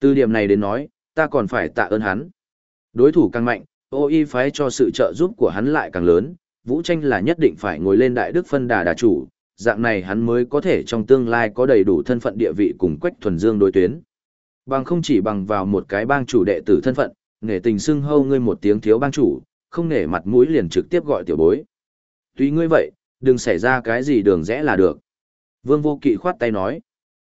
Từ điểm này đến nói, ta còn phải tạ ơn hắn. Đối thủ càng mạnh, ô y phái cho sự trợ giúp của hắn lại càng lớn, vũ tranh là nhất định phải ngồi lên đại đức phân đà đà chủ, dạng này hắn mới có thể trong tương lai có đầy đủ thân phận địa vị cùng quách thuần dương đối tuyến. Bằng không chỉ bằng vào một cái bang chủ đệ tử thân phận, nể tình xưng hâu ngươi một tiếng thiếu bang chủ, không nể mặt mũi liền trực tiếp gọi tiểu bối. Tuy ngươi vậy, đừng xảy ra cái gì đường rẽ là được. Vương vô kỵ khoát tay nói.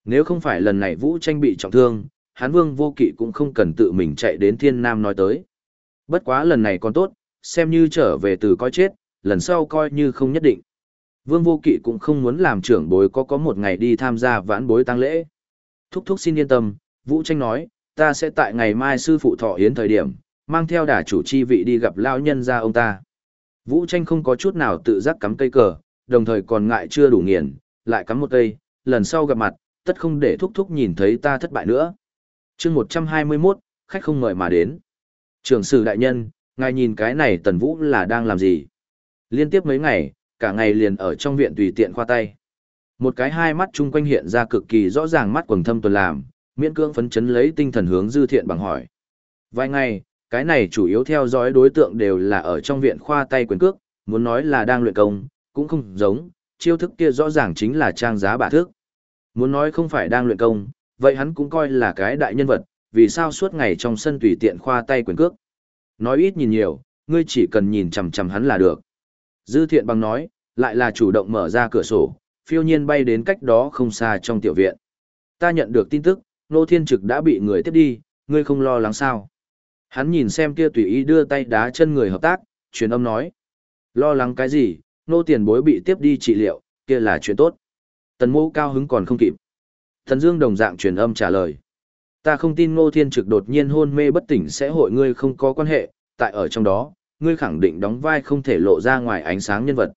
Nếu không phải lần này vũ tranh bị trọng thương, Hán vương vô kỵ cũng không cần tự mình chạy đến thiên nam nói tới. Bất quá lần này còn tốt, xem như trở về từ coi chết, lần sau coi như không nhất định. Vương vô kỵ cũng không muốn làm trưởng bối có có một ngày đi tham gia vãn bối tăng lễ. Thúc thúc xin yên tâm, Vũ Tranh nói, ta sẽ tại ngày mai sư phụ thọ yến thời điểm, mang theo đả chủ chi vị đi gặp lão nhân gia ông ta. Vũ Tranh không có chút nào tự giác cắm cây cờ, đồng thời còn ngại chưa đủ nghiền, lại cắm một cây, lần sau gặp mặt, tất không để thúc thúc nhìn thấy ta thất bại nữa chương 121, khách không mời mà đến. Trưởng sử đại nhân, ngài nhìn cái này tần vũ là đang làm gì? Liên tiếp mấy ngày, cả ngày liền ở trong viện tùy tiện khoa tay. Một cái hai mắt chung quanh hiện ra cực kỳ rõ ràng mắt quầng thâm tuần làm, miễn cưỡng phấn chấn lấy tinh thần hướng dư thiện bằng hỏi. Vài ngày, cái này chủ yếu theo dõi đối tượng đều là ở trong viện khoa tay quyền cước, muốn nói là đang luyện công, cũng không giống, chiêu thức kia rõ ràng chính là trang giá bả thước. Muốn nói không phải đang luyện công, vậy hắn cũng coi là cái đại nhân vật, vì sao suốt ngày trong sân tùy tiện khoa tay quyền cước. Nói ít nhìn nhiều, ngươi chỉ cần nhìn chằm chằm hắn là được. Dư thiện bằng nói, lại là chủ động mở ra cửa sổ, phiêu nhiên bay đến cách đó không xa trong tiểu viện. Ta nhận được tin tức, Nô Thiên Trực đã bị người tiếp đi, ngươi không lo lắng sao. Hắn nhìn xem kia tùy ý đưa tay đá chân người hợp tác, truyền âm nói. Lo lắng cái gì, nô tiền bối bị tiếp đi trị liệu, kia là chuyện tốt. Tần mô cao hứng còn không kịp. Thần Dương đồng dạng truyền âm trả lời. Ta không tin Ngô Thiên Trực đột nhiên hôn mê bất tỉnh sẽ hội ngươi không có quan hệ, tại ở trong đó, ngươi khẳng định đóng vai không thể lộ ra ngoài ánh sáng nhân vật.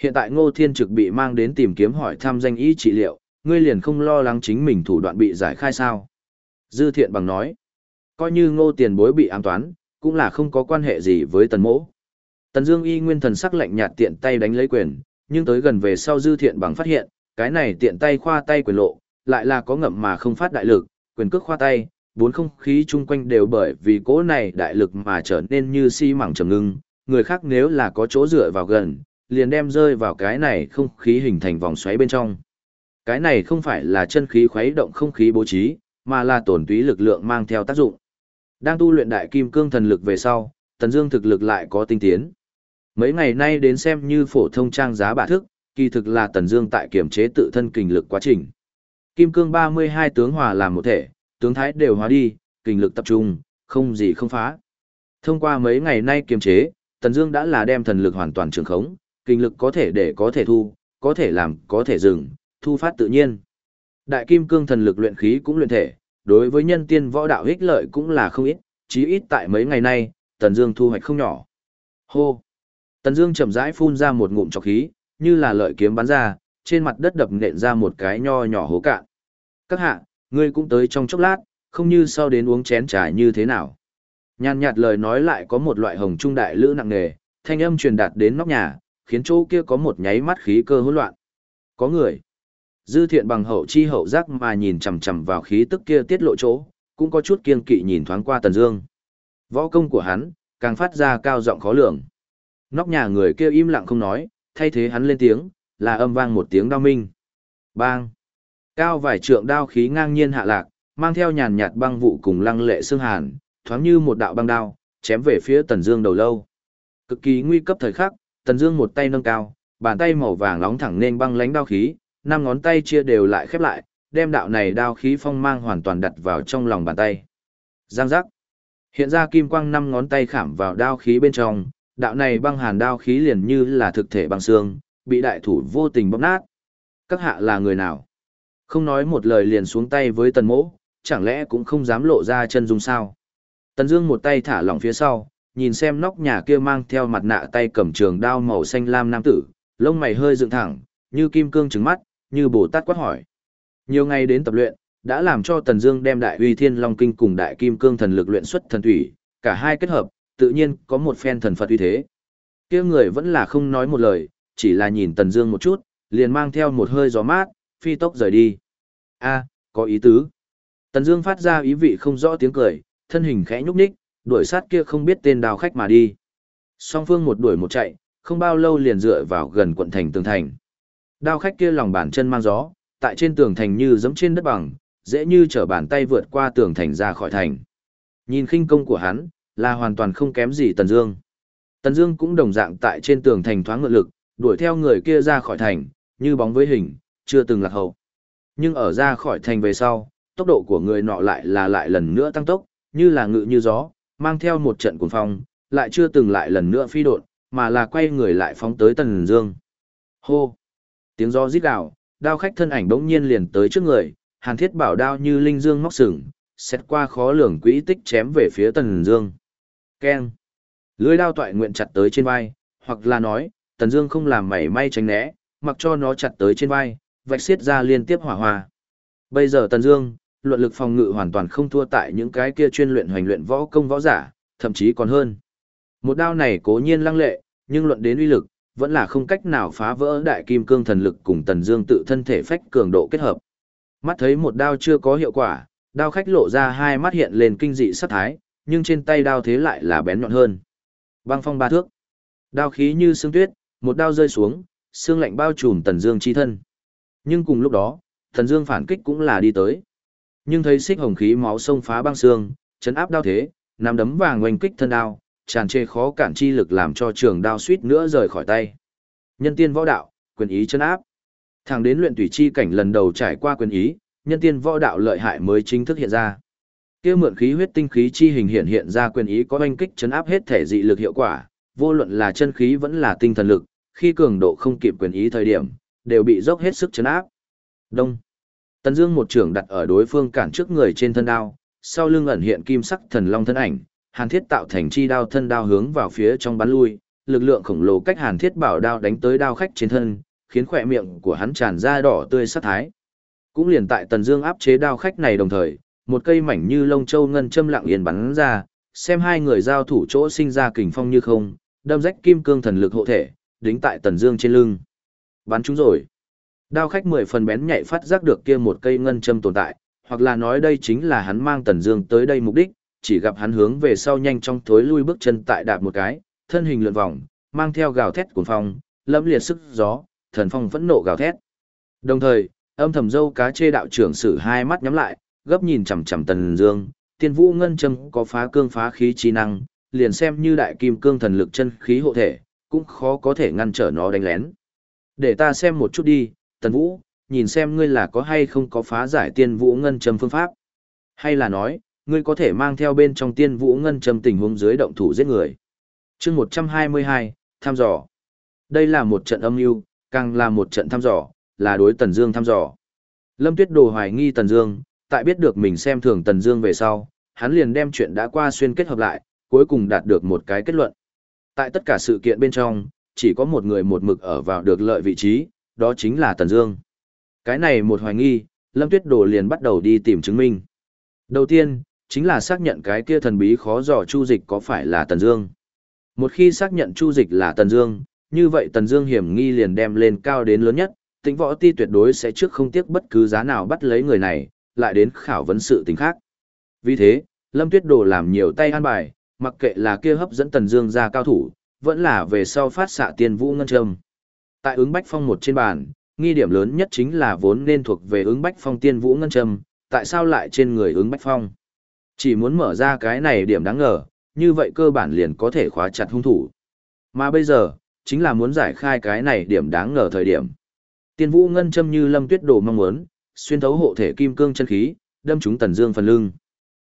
Hiện tại Ngô Thiên Trực bị mang đến tìm kiếm hỏi thăm danh y trị liệu, ngươi liền không lo lắng chính mình thủ đoạn bị giải khai sao. Dư thiện bằng nói, coi như ngô tiền bối bị ám toán, cũng là không có quan hệ gì với tần mỗ. Tần Dương y nguyên thần sắc lạnh nhạt tiện tay đánh lấy quyền, nhưng tới gần về sau dư thiện bằng phát hiện, cái này tiện tay khoa tay quyền lộ, lại là có ngậm mà không phát đại lực, quyền cước khoa tay, bốn không khí chung quanh đều bởi vì cỗ này đại lực mà trở nên như xi si mảng trầm ngưng, người khác nếu là có chỗ dựa vào gần, liền đem rơi vào cái này không khí hình thành vòng xoáy bên trong. Cái này không phải là chân khí khuấy động không khí bố trí, mà là tổn túy lực lượng mang theo tác dụng. Đang tu luyện đại kim cương thần lực về sau, Tần Dương thực lực lại có tinh tiến. Mấy ngày nay đến xem như phổ thông trang giá bản thức, kỳ thực là Tần Dương tại kiểm chế tự thân kình lực quá trình. Kim cương 32 tướng hòa làm một thể, tướng thái đều hóa đi, kinh lực tập trung, không gì không phá. Thông qua mấy ngày nay kiềm chế, Tần Dương đã là đem thần lực hoàn toàn trường khống, kinh lực có thể để có thể thu, có thể làm, có thể dừng, thu phát tự nhiên. Đại kim cương thần lực luyện khí cũng luyện thể, đối với nhân tiên võ đạo ích lợi cũng là không ít, chí ít tại mấy ngày nay, Tần Dương thu hoạch không nhỏ. Hô. Tần Dương chậm rãi phun ra một ngụm trọc khí, như là lợi kiếm bắn ra, trên mặt đất đập nện ra một cái nho nhỏ hố cạn. Các hạ, ngươi cũng tới trong chốc lát, không như sau đến uống chén trà như thế nào. Nhàn nhạt lời nói lại có một loại hồng trung đại lữ nặng nề, thanh âm truyền đạt đến nóc nhà, khiến chỗ kia có một nháy mắt khí cơ hỗn loạn. Có người. Dư thiện bằng hậu chi hậu giác mà nhìn chằm chằm vào khí tức kia tiết lộ chỗ, cũng có chút kiên kỵ nhìn thoáng qua Tần Dương. Võ công của hắn càng phát ra cao giọng khó lường. Nóc nhà người kia im lặng không nói, thay thế hắn lên tiếng, là âm vang một tiếng đao minh. Bang! Cao vài trượng đao khí ngang nhiên hạ lạc, mang theo nhàn nhạt băng vụ cùng lăng lệ xương hàn, thoáng như một đạo băng đao, chém về phía Tần Dương đầu lâu. Cực kỳ nguy cấp thời khắc, Tần Dương một tay nâng cao, bàn tay màu vàng nóng thẳng nên băng lãnh đao khí, năm ngón tay chia đều lại khép lại, đem đạo này đao khí phong mang hoàn toàn đặt vào trong lòng bàn tay. Giang giác. Hiện ra kim quang năm ngón tay khảm vào đao khí bên trong, đạo này băng hàn đao khí liền như là thực thể băng xương, bị đại thủ vô tình bóp nát. Các hạ là người nào? Không nói một lời liền xuống tay với tần mỗ, chẳng lẽ cũng không dám lộ ra chân dung sao? Tần Dương một tay thả lỏng phía sau, nhìn xem nóc nhà kia mang theo mặt nạ tay cầm trường đao màu xanh lam nam tử, lông mày hơi dựng thẳng, như kim cương trừng mắt, như Bồ Tát quát hỏi. Nhiều ngày đến tập luyện, đã làm cho Tần Dương đem Đại Uy Thiên Long Kinh cùng Đại Kim Cương thần lực luyện xuất thần thủy, cả hai kết hợp, tự nhiên có một phen thần Phật uy thế. Kia người vẫn là không nói một lời, chỉ là nhìn Tần Dương một chút, liền mang theo một hơi gió mát, phi tốc rời đi. A, có ý tứ. Tần Dương phát ra ý vị không rõ tiếng cười, thân hình khẽ nhúc nhích, đuổi sát kia không biết tên đào khách mà đi. Song phương một đuổi một chạy, không bao lâu liền dựa vào gần quận thành tường thành. Đao khách kia lòng bàn chân mang gió, tại trên tường thành như giẫm trên đất bằng, dễ như trở bàn tay vượt qua tường thành ra khỏi thành. Nhìn khinh công của hắn, là hoàn toàn không kém gì Tần Dương. Tần Dương cũng đồng dạng tại trên tường thành thoáng ngự lực, đuổi theo người kia ra khỏi thành, như bóng với hình, chưa từng lạc hậu. Nhưng ở ra khỏi thành về sau, tốc độ của người nọ lại là lại lần nữa tăng tốc, như là ngự như gió, mang theo một trận cuồng phong, lại chưa từng lại lần nữa phi đột, mà là quay người lại phóng tới Tần Dương. Hô! Tiếng gió rít gào, đao khách thân ảnh bỗng nhiên liền tới trước người, Hàn Thiết bảo đao như linh dương móc sừng, xét qua khó lường quỹ tích chém về phía Tần Dương. Keng! Lưỡi đao toại nguyện chặt tới trên vai, hoặc là nói, Tần Dương không làm mảy may tránh né, mặc cho nó chặt tới trên vai, vạch xiết ra liên tiếp hỏa hoa. Bây giờ Tần Dương, luận lực phòng ngự hoàn toàn không thua tại những cái kia chuyên luyện hoành luyện võ công võ giả, thậm chí còn hơn. Một đao này cố nhiên lăng lệ, nhưng luận đến uy lực, vẫn là không cách nào phá vỡ đại kim cương thần lực cùng Tần Dương tự thân thể phách cường độ kết hợp. Mắt thấy một đao chưa có hiệu quả, đao khách lộ ra hai mắt hiện lên kinh dị sát thái, nhưng trên tay đao thế lại là bén nhọn hơn. Băng phong ba thước. Đao khí như sương tuyết, một đao rơi xuống, xương lạnh bao trùm Tần Dương chi thân. Nhưng cùng lúc đó, Tần Dương phản kích cũng là đi tới. Nhưng thấy xích hồng khí máu sông phá băng xương, chấn áp đao thế, nắm đấm vàng oanh kích thân đao, tràn trề khó cản chi lực làm cho trường đao suýt nữa rời khỏi tay. Nhân tiên võ đạo, quyền ý chấn áp. Thẳng đến luyện tùy chi cảnh lần đầu trải qua quyền ý, nhân tiên võ đạo lợi hại mới chính thức hiện ra. Kia mượn khí huyết tinh khí chi hình hiện hiện ra quyền ý có oanh kích chấn áp hết thể dị lực hiệu quả, vô luận là chân khí vẫn là tinh thần lực, khi cường độ không kịp quyền ý thời điểm, đều bị dốc hết sức chấn áp. Đông. Tần Dương một trường đặt ở đối phương cản trước người trên thân đao, sau lưng ẩn hiện kim sắc thần long thân ảnh, Hàn Thiết tạo thành chi đao thân đao hướng vào phía trong bắn lui, lực lượng khổng lồ cách Hàn Thiết bảo đao đánh tới đao khách trên thân, khiến khóe miệng của hắn tràn ra đỏ tươi sát thái. Cũng liền tại Tần Dương áp chế đao khách này đồng thời, một cây mảnh như lông châu ngân châm lặng yên bắn ra, xem hai người giao thủ chỗ sinh ra kình phong như không, đâm rách kim cương thần lực hộ thể, đính tại Tần Dương trên lưng. Bắn chúng rồi. Đao khách mười phần bén nhạy phát giác được kia một cây ngân châm tồn tại, hoặc là nói đây chính là hắn mang Tần Dương tới đây mục đích, chỉ gặp hắn hướng về sau nhanh trong thối lui bước chân tại đạp một cái, thân hình lượn vòng, mang theo gào thét cuồng phong, lâm liệt sức gió, thần phong vẫn nộ gào thét. Đồng thời, âm thầm dâu cá chê đạo trưởng sử hai mắt nhắm lại, gấp nhìn chằm chằm Tần Dương, tiên vũ ngân châm có phá cương phá khí chi năng, liền xem như đại kim cương thần lực chân khí hộ thể, cũng khó có thể ngăn trở nó đánh lén. Để ta xem một chút đi, Tần Vũ, nhìn xem ngươi là có hay không có phá giải tiên vũ ngân châm phương pháp. Hay là nói, ngươi có thể mang theo bên trong tiên vũ ngân châm tình huống dưới động thủ giết người. chương 122, thăm dò. Đây là một trận âm mưu càng là một trận thăm dò, là đối Tần Dương thăm dò. Lâm Tuyết Đồ hoài nghi Tần Dương, tại biết được mình xem thường Tần Dương về sau, hắn liền đem chuyện đã qua xuyên kết hợp lại, cuối cùng đạt được một cái kết luận. Tại tất cả sự kiện bên trong, chỉ có một người một mực ở vào được lợi vị trí, đó chính là Tần Dương. Cái này một hoài nghi, Lâm Tuyết Đồ liền bắt đầu đi tìm chứng minh. Đầu tiên, chính là xác nhận cái kia thần bí khó dò Chu Dịch có phải là Tần Dương. Một khi xác nhận Chu Dịch là Tần Dương, như vậy Tần Dương hiểm nghi liền đem lên cao đến lớn nhất, Tĩnh Võ Ti tuyệt đối sẽ trước không tiếc bất cứ giá nào bắt lấy người này, lại đến khảo vấn sự tình khác. Vì thế, Lâm Tuyết Đồ làm nhiều tay an bài, mặc kệ là kia hấp dẫn Tần Dương ra cao thủ, vẫn là về sau phát xạ tiên vũ ngân trâm Tại ứng Bách Phong một trên bàn, nghi điểm lớn nhất chính là vốn nên thuộc về ứng Bách Phong tiên vũ ngân trâm tại sao lại trên người ứng Bách Phong? Chỉ muốn mở ra cái này điểm đáng ngờ, như vậy cơ bản liền có thể khóa chặt hung thủ. Mà bây giờ, chính là muốn giải khai cái này điểm đáng ngờ thời điểm. Tiên vũ ngân châm như lâm tuyết đồ mong muốn, xuyên thấu hộ thể kim cương chân khí, đâm trúng tần dương phần lưng.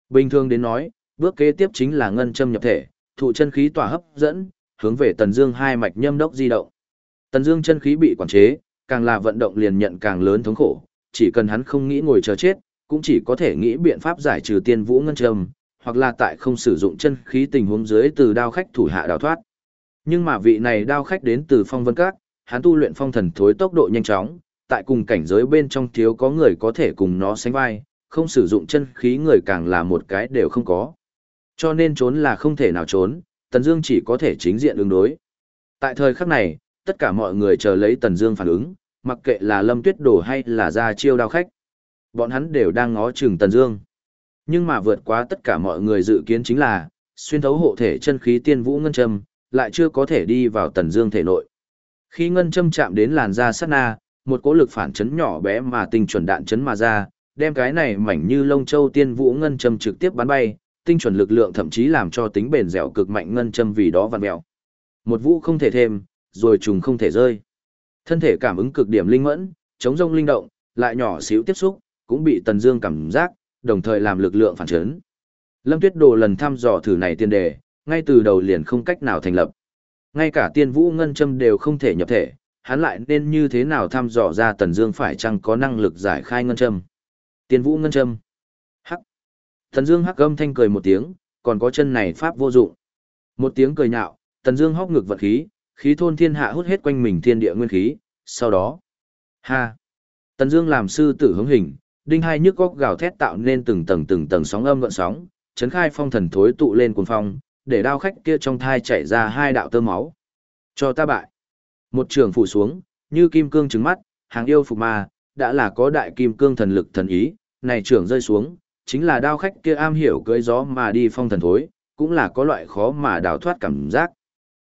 Bình thường đến nói, bước kế tiếp chính là ngân châm nhập thể, thụ chân khí tỏa hấp dẫn, hướng về tần dương hai mạch nhâm đốc di động. Tần dương chân khí bị quản chế, càng là vận động liền nhận càng lớn thống khổ, chỉ cần hắn không nghĩ ngồi chờ chết, cũng chỉ có thể nghĩ biện pháp giải trừ tiên vũ ngân châm, hoặc là tại không sử dụng chân khí tình huống dưới từ đao khách thủ hạ đào thoát. Nhưng mà vị này đao khách đến từ phong vân các, hắn tu luyện phong thần thối tốc độ nhanh chóng, tại cùng cảnh giới bên trong thiếu có người có thể cùng nó sánh vai, không sử dụng chân khí người càng là một cái đều không có. Cho nên trốn là không thể nào trốn, Tần Dương chỉ có thể chính diện ứng đối. Tại thời khắc này, tất cả mọi người chờ lấy Tần Dương phản ứng, mặc kệ là Lâm Tuyết Đồ hay là ra chiêu đao khách. Bọn hắn đều đang ngó chừng Tần Dương. Nhưng mà vượt quá tất cả mọi người dự kiến chính là, xuyên thấu hộ thể chân khí tiên vũ ngân châm, lại chưa có thể đi vào tần dương thể nội. Khi ngân châm chạm đến làn da sát na, một cỗ lực phản chấn nhỏ bé mà tinh chuẩn đạn chấn mà ra, đem cái này mảnh như lông châu tiên vũ ngân châm trực tiếp bắn bay, tinh chuẩn lực lượng thậm chí làm cho tính bền dẻo cực mạnh ngân châm vì đó vặn mèo. Một vũ không thể thêm, rồi trùng không thể rơi. Thân thể cảm ứng cực điểm linh mẫn, chống rông linh động, lại nhỏ xíu tiếp xúc, cũng bị Tần Dương cảm giác, đồng thời làm lực lượng phản chấn. Lâm Tuyết Đồ lần thăm dò thử này tiên đề, ngay từ đầu liền không cách nào thành lập. Ngay cả tiên vũ ngân châm đều không thể nhập thể, hắn lại nên như thế nào thăm dò ra Tần Dương phải chăng có năng lực giải khai ngân châm. Tiên vũ ngân châm. Thần Tần Dương hắc âm thanh cười một tiếng, còn có chân này pháp vô dụng. Một tiếng cười nhạo, Tần Dương hốc ngực vật khí, khí thôn thiên hạ hút hết quanh mình thiên địa nguyên khí, sau đó, ha. Tần Dương làm sư tử hướng hình, đinh hai nhức góc gào thét tạo nên từng tầng từng tầng sóng âm gợn sóng, chấn khai phong thần thối tụ lên cuồng phong, để đao khách kia trong thai chảy ra hai đạo tơ máu. Cho ta bại. Một trường phủ xuống, như kim cương trứng mắt, hàng yêu phục ma, đã là có đại kim cương thần lực thần ý, này trường rơi xuống, chính là đao khách kia am hiểu cưỡi gió mà đi phong thần thối, cũng là có loại khó mà đào thoát cảm giác.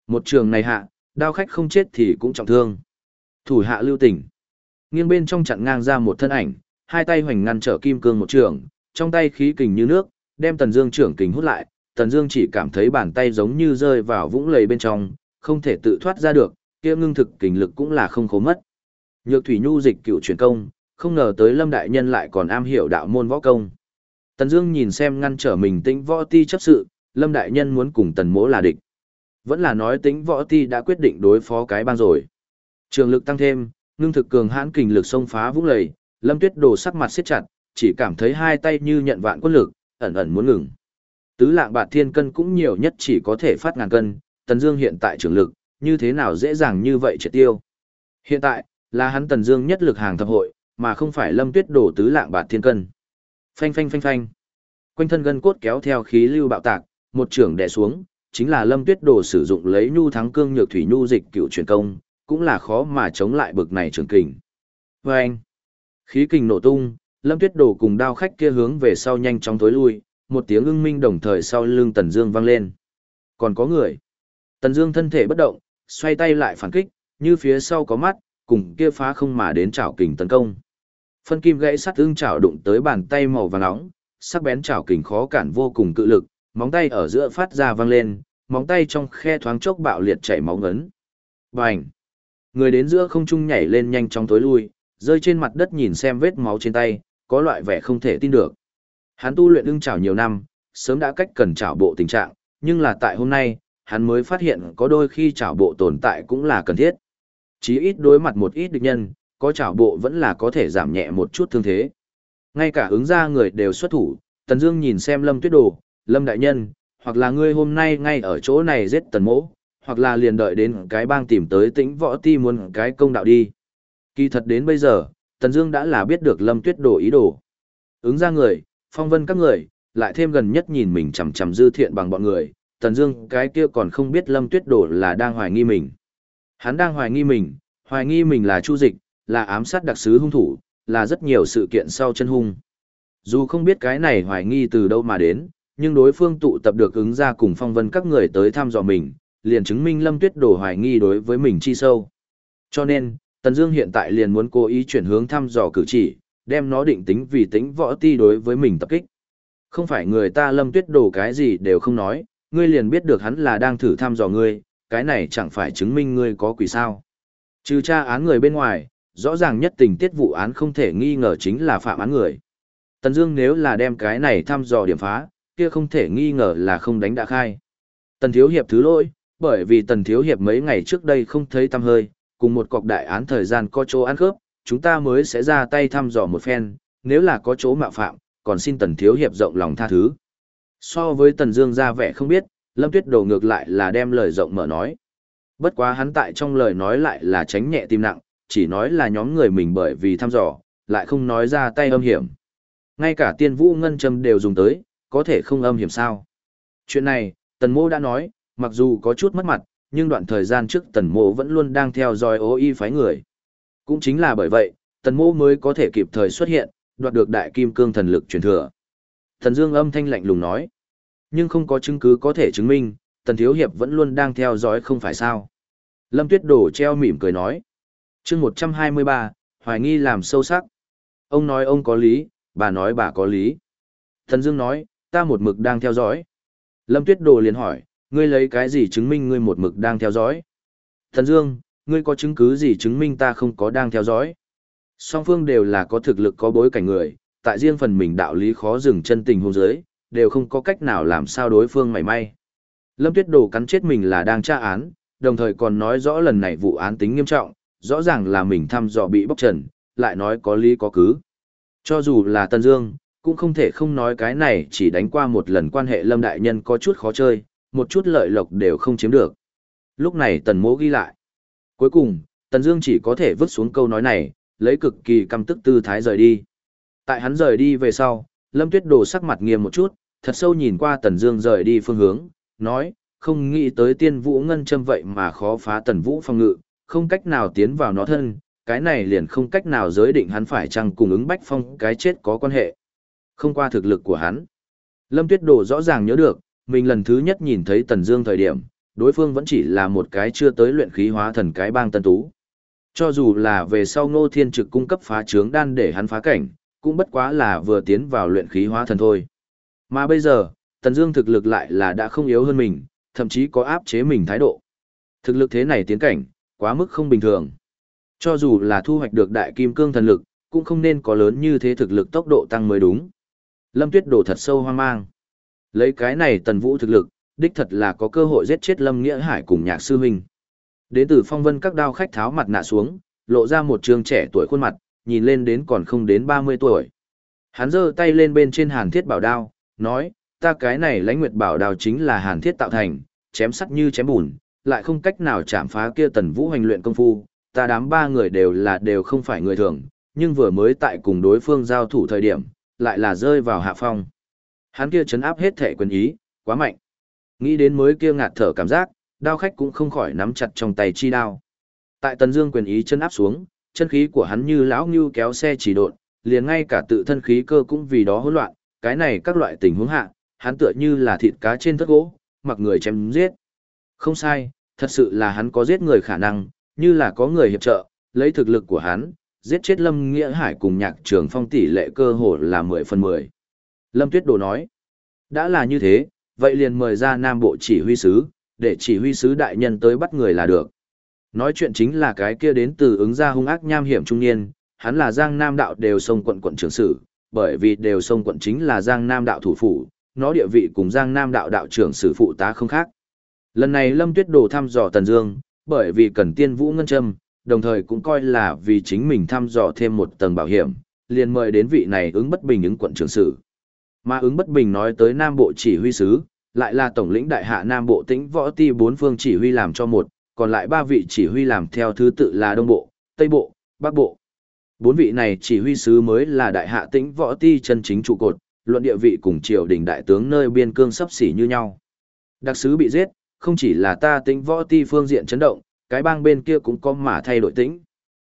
Một trường này hạ, đao khách không chết thì cũng trọng thương. Thủ hạ lưu tình. Nghiêng bên trong chặn ngang ra một thân ảnh, hai tay hoành ngăn trở kim cương một trường, trong tay khí kình như nước, đem Tần Dương trưởng kình hút lại, Tần Dương chỉ cảm thấy bàn tay giống như rơi vào vũng lầy bên trong, không thể tự thoát ra được, kia ngưng thực kình lực cũng là không khố mất. Nhược Thủy Nhu dịch cựu truyền công, không ngờ tới Lâm đại nhân lại còn am hiểu đạo môn võ công. Tần Dương nhìn xem ngăn trở mình Tĩnh Võ Ti chấp sự, Lâm đại nhân muốn cùng Tần Mỗ là địch. Vẫn là nói Tĩnh Võ Ti đã quyết định đối phó cái bang rồi. Trường lực tăng thêm, ngưng thực cường hãn kình lực xông phá vũng lầy, Lâm Tuyết Đồ sắc mặt siết chặt, chỉ cảm thấy hai tay như nhận vạn quân lực, ẩn ẩn muốn ngừng. Tứ lạng bạt thiên cân cũng nhiều nhất chỉ có thể phát ngàn cân, Tần Dương hiện tại trường lực, như thế nào dễ dàng như vậy triệt tiêu. Hiện tại, là hắn Tần Dương nhất lực hàng thập hội, mà không phải Lâm Tuyết Đồ tứ lạng bạt thiên cân. Phanh phanh phanh phanh. Quanh thân gân cốt kéo theo khí lưu bạo tạc, một trưởng đè xuống, chính là Lâm Tuyết Đồ sử dụng lấy nhu thắng cương nhược thủy nhu dịch cựu truyền công, cũng là khó mà chống lại bực này trường kình. Vâng! Khí kình nổ tung, Lâm Tuyết Đồ cùng đao khách kia hướng về sau nhanh chóng tối lui, một tiếng ưng minh đồng thời sau lưng Tần Dương vang lên. Còn có người. Tần Dương thân thể bất động, xoay tay lại phản kích, như phía sau có mắt, cùng kia phá không mà đến chảo kình tấn công. Phân kim gãy sắt ưng chảo đụng tới bàn tay màu vàng nóng, sắc bén chảo kình khó cản vô cùng cự lực, móng tay ở giữa phát ra vang lên, móng tay trong khe thoáng chốc bạo liệt chảy máu ngấn. Bành! Người đến giữa không trung nhảy lên nhanh chóng tối lui, rơi trên mặt đất nhìn xem vết máu trên tay, có loại vẻ không thể tin được. Hắn tu luyện ưng chảo nhiều năm, sớm đã cách cần chảo bộ tình trạng, nhưng là tại hôm nay, hắn mới phát hiện có đôi khi chảo bộ tồn tại cũng là cần thiết. Chí ít đối mặt một ít địch nhân, có chảo bộ vẫn là có thể giảm nhẹ một chút thương thế. Ngay cả ứng ra người đều xuất thủ, Tần Dương nhìn xem Lâm Tuyết Đồ, Lâm đại nhân, hoặc là ngươi hôm nay ngay ở chỗ này giết Tần Mỗ, hoặc là liền đợi đến cái bang tìm tới Tĩnh Võ Ti muốn cái công đạo đi. Kỳ thật đến bây giờ, Tần Dương đã là biết được Lâm Tuyết Đồ ý đồ. Ứng ra người, phong vân các người, lại thêm gần nhất nhìn mình chằm chằm dư thiện bằng bọn người, Tần Dương cái kia còn không biết Lâm Tuyết Đồ là đang hoài nghi mình. Hắn đang hoài nghi mình, hoài nghi mình là Chu Dịch, là ám sát đặc sứ hung thủ, là rất nhiều sự kiện sau chân hung. Dù không biết cái này hoài nghi từ đâu mà đến, nhưng đối phương tụ tập được ứng ra cùng phong vân các người tới thăm dò mình, liền chứng minh Lâm Tuyết Đồ hoài nghi đối với mình chi sâu. Cho nên, Tần Dương hiện tại liền muốn cố ý chuyển hướng thăm dò cử chỉ, đem nó định tính vì tính võ ti đối với mình tập kích. Không phải người ta Lâm Tuyết Đồ cái gì đều không nói, ngươi liền biết được hắn là đang thử thăm dò ngươi, cái này chẳng phải chứng minh ngươi có quỷ sao? Trừ tra án người bên ngoài, rõ ràng nhất tình tiết vụ án không thể nghi ngờ chính là phạm án người. Tần Dương nếu là đem cái này thăm dò điểm phá, kia không thể nghi ngờ là không đánh đã khai. Tần Thiếu Hiệp thứ lỗi, bởi vì Tần Thiếu Hiệp mấy ngày trước đây không thấy tăm hơi, cùng một cọc đại án thời gian có chỗ ăn khớp, chúng ta mới sẽ ra tay thăm dò một phen, nếu là có chỗ mạo phạm, còn xin Tần Thiếu Hiệp rộng lòng tha thứ. So với Tần Dương ra vẻ không biết, Lâm Tuyết Đồ ngược lại là đem lời rộng mở nói. Bất quá hắn tại trong lời nói lại là tránh nhẹ tim nặng, chỉ nói là nhóm người mình bởi vì thăm dò, lại không nói ra tay âm hiểm. Ngay cả tiên vũ ngân châm đều dùng tới, có thể không âm hiểm sao. Chuyện này, Tần Mô đã nói, mặc dù có chút mất mặt, nhưng đoạn thời gian trước Tần Mô vẫn luôn đang theo dõi ô y phái người. Cũng chính là bởi vậy, Tần Mô mới có thể kịp thời xuất hiện, đoạt được đại kim cương thần lực truyền thừa. Thần Dương âm thanh lạnh lùng nói. Nhưng không có chứng cứ có thể chứng minh, Tần Thiếu Hiệp vẫn luôn đang theo dõi không phải sao. Lâm Tuyết Đổ treo mỉm cười nói chương 123, hoài nghi làm sâu sắc. Ông nói ông có lý, bà nói bà có lý. Thần Dương nói, ta một mực đang theo dõi. Lâm Tuyết Đồ liền hỏi, ngươi lấy cái gì chứng minh ngươi một mực đang theo dõi? Thần Dương, ngươi có chứng cứ gì chứng minh ta không có đang theo dõi? Song phương đều là có thực lực có bối cảnh người, tại riêng phần mình đạo lý khó dừng chân tình hôn giới, đều không có cách nào làm sao đối phương mảy may. Lâm Tuyết Đồ cắn chết mình là đang tra án, đồng thời còn nói rõ lần này vụ án tính nghiêm trọng, rõ ràng là mình thăm dò bị bóc trần, lại nói có lý có cứ. Cho dù là Tân Dương, cũng không thể không nói cái này chỉ đánh qua một lần quan hệ Lâm Đại Nhân có chút khó chơi, một chút lợi lộc đều không chiếm được. Lúc này Tần Mỗ ghi lại. Cuối cùng, Tần Dương chỉ có thể vứt xuống câu nói này, lấy cực kỳ căm tức tư thái rời đi. Tại hắn rời đi về sau, Lâm Tuyết Đồ sắc mặt nghiêm một chút, thật sâu nhìn qua Tần Dương rời đi phương hướng, nói, không nghĩ tới tiên vũ ngân châm vậy mà khó phá Tần Vũ phòng ngự, không cách nào tiến vào nó thân, cái này liền không cách nào giới định hắn phải chăng cùng ứng bách phong cái chết có quan hệ. Không qua thực lực của hắn. Lâm Tuyết Đồ rõ ràng nhớ được, mình lần thứ nhất nhìn thấy Tần Dương thời điểm, đối phương vẫn chỉ là một cái chưa tới luyện khí hóa thần cái bang tân tú. Cho dù là về sau Ngô Thiên Trực cung cấp phá trướng đan để hắn phá cảnh, cũng bất quá là vừa tiến vào luyện khí hóa thần thôi. Mà bây giờ, Tần Dương thực lực lại là đã không yếu hơn mình, thậm chí có áp chế mình thái độ. Thực lực thế này tiến cảnh, quá mức không bình thường. Cho dù là thu hoạch được đại kim cương thần lực, cũng không nên có lớn như thế thực lực tốc độ tăng mới đúng. Lâm Tuyết đổ thật sâu hoang mang. Lấy cái này Tần Vũ thực lực, đích thật là có cơ hội giết chết Lâm Nghĩa Hải cùng Nhạc sư huynh. Đến từ phong vân các đao khách tháo mặt nạ xuống, lộ ra một trường trẻ tuổi khuôn mặt, nhìn lên đến còn không đến 30 tuổi. Hắn giơ tay lên bên trên hàn thiết bảo đao, nói, ta cái này lãnh nguyệt bảo đao chính là hàn thiết tạo thành, chém sắt như chém bùn, lại không cách nào chạm phá kia tần vũ hành luyện công phu, ta đám ba người đều là đều không phải người thường, nhưng vừa mới tại cùng đối phương giao thủ thời điểm, lại là rơi vào hạ phong. Hắn kia chấn áp hết thể quyền ý, quá mạnh. Nghĩ đến mới kia ngạt thở cảm giác, đao khách cũng không khỏi nắm chặt trong tay chi đao. Tại Tần Dương quyền ý chân áp xuống, chân khí của hắn như lão ngưu kéo xe chỉ độn, liền ngay cả tự thân khí cơ cũng vì đó hỗn loạn, cái này các loại tình huống hạ, hắn tựa như là thịt cá trên thất gỗ, mặc người chém giết. Không sai, thật sự là hắn có giết người khả năng, như là có người hiệp trợ, lấy thực lực của hắn, giết chết Lâm Nghĩa Hải cùng Nhạc Trường Phong tỷ lệ cơ hội là 10 phần 10. Lâm Tuyết Đồ nói, đã là như thế, vậy liền mời ra Nam Bộ chỉ huy sứ, để chỉ huy sứ đại nhân tới bắt người là được. Nói chuyện chính là cái kia đến từ ứng gia hung ác nham hiểm trung niên, hắn là Giang Nam đạo đều sông quận quận trưởng sử, bởi vì đều sông quận chính là Giang Nam đạo thủ phủ, nó địa vị cùng Giang Nam đạo đạo trưởng sử phụ tá không khác. Lần này Lâm Tuyết Đồ thăm dò Tần Dương, bởi vì cần tiên vũ ngân châm, đồng thời cũng coi là vì chính mình thăm dò thêm một tầng bảo hiểm, liền mời đến vị này ứng bất bình ứng quận trưởng sử. Mà ứng bất bình nói tới Nam Bộ chỉ huy sứ, lại là tổng lĩnh đại hạ Nam Bộ tĩnh võ ti bốn phương chỉ huy làm cho một, còn lại ba vị chỉ huy làm theo thứ tự là Đông Bộ, Tây Bộ, Bắc Bộ. Bốn vị này chỉ huy sứ mới là đại hạ tĩnh võ ti chân chính trụ cột, luận địa vị cùng triều đình đại tướng nơi biên cương sắp xỉ như nhau. Đặc sứ bị giết, không chỉ là ta tính võ ti phương diện chấn động, cái bang bên kia cũng có mà thay đổi tính.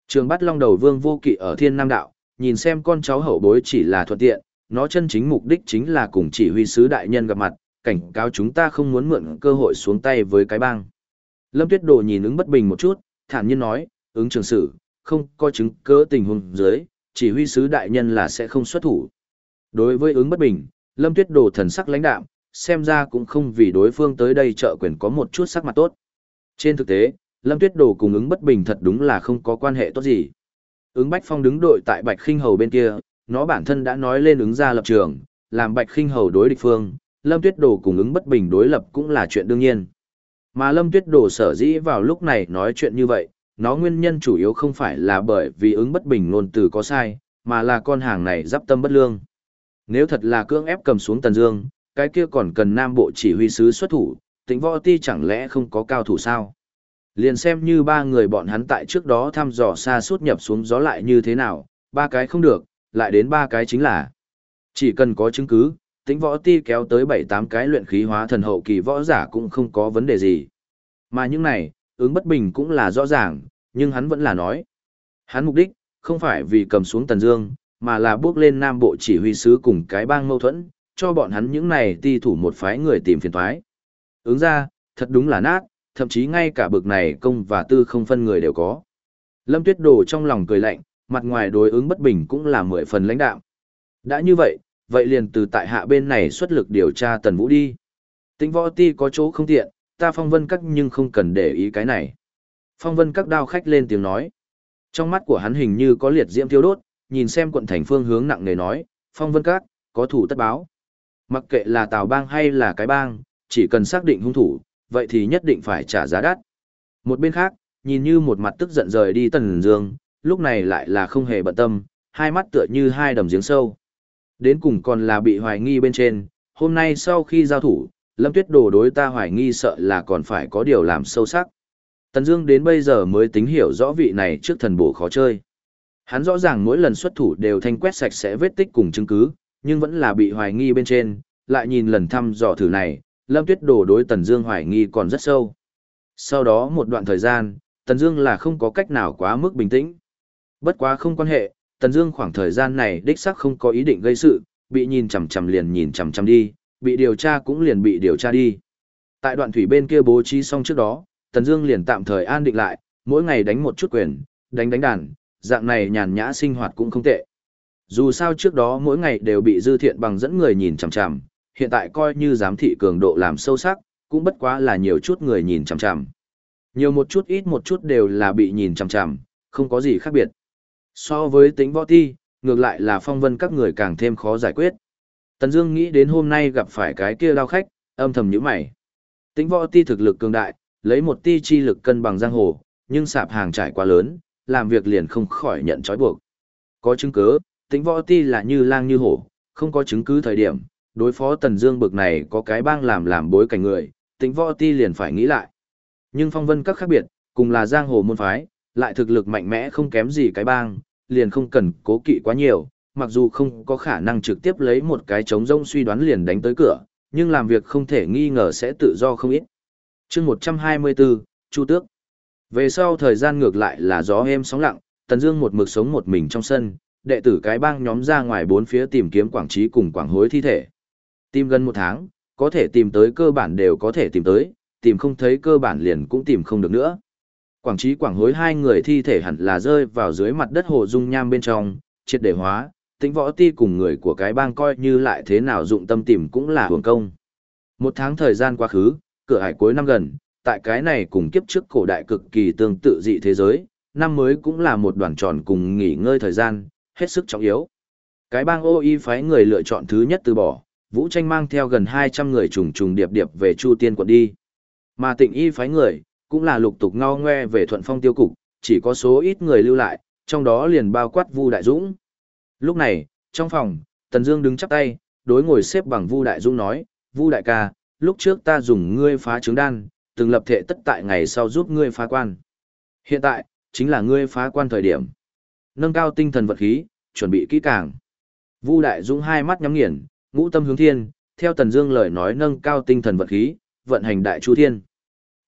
Trường bắt long đầu vương vô kỵ ở thiên nam đạo, nhìn xem con cháu hậu bối chỉ là thuận tiện, nó chân chính mục đích chính là cùng chỉ huy sứ đại nhân gặp mặt, cảnh cáo chúng ta không muốn mượn cơ hội xuống tay với cái bang. Lâm Tuyết Đồ nhìn ứng bất bình một chút, thản nhiên nói, ứng trường sử, không có chứng cứ tình huống dưới, chỉ huy sứ đại nhân là sẽ không xuất thủ. Đối với ứng bất bình, Lâm Tuyết Đồ thần sắc lãnh đạm, xem ra cũng không vì đối phương tới đây trợ quyền có một chút sắc mặt tốt. Trên thực tế, Lâm Tuyết Đồ cùng ứng bất bình thật đúng là không có quan hệ tốt gì. Ứng Bách Phong đứng đội tại Bạch Khinh Hầu bên kia, nó bản thân đã nói lên ứng ra lập trường, làm Bạch Khinh Hầu đối địch phương, Lâm Tuyết Đồ cùng ứng bất bình đối lập cũng là chuyện đương nhiên. Mà Lâm Tuyết Đồ sở dĩ vào lúc này nói chuyện như vậy, nó nguyên nhân chủ yếu không phải là bởi vì ứng bất bình ngôn từ có sai, mà là con hàng này giáp tâm bất lương. Nếu thật là cưỡng ép cầm xuống Tần Dương, cái kia còn cần Nam Bộ chỉ huy sứ xuất thủ, tính võ ti chẳng lẽ không có cao thủ sao? Liền xem như ba người bọn hắn tại trước đó thăm dò xa suốt nhập xuống gió lại như thế nào, ba cái không được, lại đến ba cái chính là. Chỉ cần có chứng cứ, tính võ ti kéo tới bảy tám cái luyện khí hóa thần hậu kỳ võ giả cũng không có vấn đề gì. Mà những này, ứng bất bình cũng là rõ ràng, nhưng hắn vẫn là nói. Hắn mục đích, không phải vì cầm xuống Tần Dương, mà là bước lên Nam Bộ chỉ huy sứ cùng cái bang mâu thuẫn, cho bọn hắn những này ti thủ một phái người tìm phiền toái. Ứng ra, thật đúng là nát, thậm chí ngay cả bực này công và tư không phân người đều có. Lâm Tuyết Đồ trong lòng cười lạnh, mặt ngoài đối ứng bất bình cũng là mười phần lãnh đạo. Đã như vậy, vậy liền từ tại hạ bên này xuất lực điều tra Tần Vũ đi. Tính võ ti có chỗ không tiện, ta phong vân các nhưng không cần để ý cái này. Phong vân các đao khách lên tiếng nói. Trong mắt của hắn hình như có liệt diễm thiêu đốt, nhìn xem quận thành phương hướng nặng nề nói, phong vân các, có thủ tất báo. Mặc kệ là tào bang hay là cái bang, chỉ cần xác định hung thủ, vậy thì nhất định phải trả giá đắt. Một bên khác, nhìn như một mặt tức giận rời đi Tần Dương, lúc này lại là không hề bận tâm, hai mắt tựa như hai đầm giếng sâu. Đến cùng còn là bị hoài nghi bên trên, hôm nay sau khi giao thủ, Lâm Tuyết Đồ đối ta hoài nghi sợ là còn phải có điều làm sâu sắc. Tần Dương đến bây giờ mới tính hiểu rõ vị này trước thần bổ khó chơi. Hắn rõ ràng mỗi lần xuất thủ đều thanh quét sạch sẽ vết tích cùng chứng cứ, nhưng vẫn là bị hoài nghi bên trên, lại nhìn lần thăm dò thử này, Lâm Tuyết Đồ đối Tần Dương hoài nghi còn rất sâu. Sau đó một đoạn thời gian, Tần Dương là không có cách nào quá mức bình tĩnh. Bất quá không quan hệ, Tần Dương khoảng thời gian này đích xác không có ý định gây sự, bị nhìn chằm chằm liền nhìn chằm chằm đi, bị điều tra cũng liền bị điều tra đi. Tại đoạn thủy bên kia bố trí xong trước đó, Tần Dương liền tạm thời an định lại, mỗi ngày đánh một chút quyền, đánh đánh đàn, dạng này nhàn nhã sinh hoạt cũng không tệ. Dù sao trước đó mỗi ngày đều bị dư thiện bằng dẫn người nhìn chằm chằm, hiện tại coi như giám thị cường độ làm sâu sắc, cũng bất quá là nhiều chút người nhìn chằm chằm. Nhiều một chút ít một chút đều là bị nhìn chằm chằm, không có gì khác biệt. So với tính võ ti, ngược lại là phong vân các người càng thêm khó giải quyết. Tần Dương nghĩ đến hôm nay gặp phải cái kia lao khách, âm thầm nhíu mày. Tính võ ti thực lực cường đại, lấy một ti chi lực cân bằng giang hồ, nhưng sạp hàng trải quá lớn, làm việc liền không khỏi nhận trói buộc. Có chứng cứ, tính võ ti là như lang như hổ, không có chứng cứ thời điểm, đối phó Tần Dương bực này có cái bang làm làm bối cảnh người, tính võ ti liền phải nghĩ lại. Nhưng phong vân các khác biệt, cùng là giang hồ môn phái, lại thực lực mạnh mẽ không kém gì cái bang, liền không cần cố kỵ quá nhiều, mặc dù không có khả năng trực tiếp lấy một cái chống rông suy đoán liền đánh tới cửa, nhưng làm việc không thể nghi ngờ sẽ tự do không ít. chương 124, Chu Tước. Về sau thời gian ngược lại là gió êm sóng lặng, Tần Dương một mực sống một mình trong sân, đệ tử cái bang nhóm ra ngoài bốn phía tìm kiếm quảng trí cùng quảng hối thi thể. Tìm gần một tháng, có thể tìm tới cơ bản đều có thể tìm tới, tìm không thấy cơ bản liền cũng tìm không được nữa. Quảng trí quảng hối hai người thi thể hẳn là rơi vào dưới mặt đất hồ dung nham bên trong, triệt để hóa, tính võ ti cùng người của cái bang coi như lại thế nào dụng tâm tìm cũng là hưởng công. Một tháng thời gian quá khứ, cửa hải cuối năm gần, tại cái này cùng kiếp trước cổ đại cực kỳ tương tự dị thế giới, năm mới cũng là một đoàn tròn cùng nghỉ ngơi thời gian, hết sức trọng yếu. Cái bang ô y phái người lựa chọn thứ nhất từ bỏ, Vũ Tranh mang theo gần 200 người trùng trùng điệp điệp về Chu Tiên quận đi. Mà tịnh y phái người, cũng là lục tục ngao ngoe về thuận phong tiêu cục, chỉ có số ít người lưu lại, trong đó liền bao quát Vu Đại Dũng. Lúc này, trong phòng, Tần Dương đứng chắp tay, đối ngồi xếp bằng Vu Đại Dũng nói, Vu Đại ca, lúc trước ta dùng ngươi phá trứng đan, từng lập thể tất tại ngày sau giúp ngươi phá quan. Hiện tại, chính là ngươi phá quan thời điểm. Nâng cao tinh thần vật khí, chuẩn bị kỹ càng. Vu Đại Dũng hai mắt nhắm nghiền, ngũ tâm hướng thiên, theo Tần Dương lời nói nâng cao tinh thần vật khí, vận hành đại chu thiên.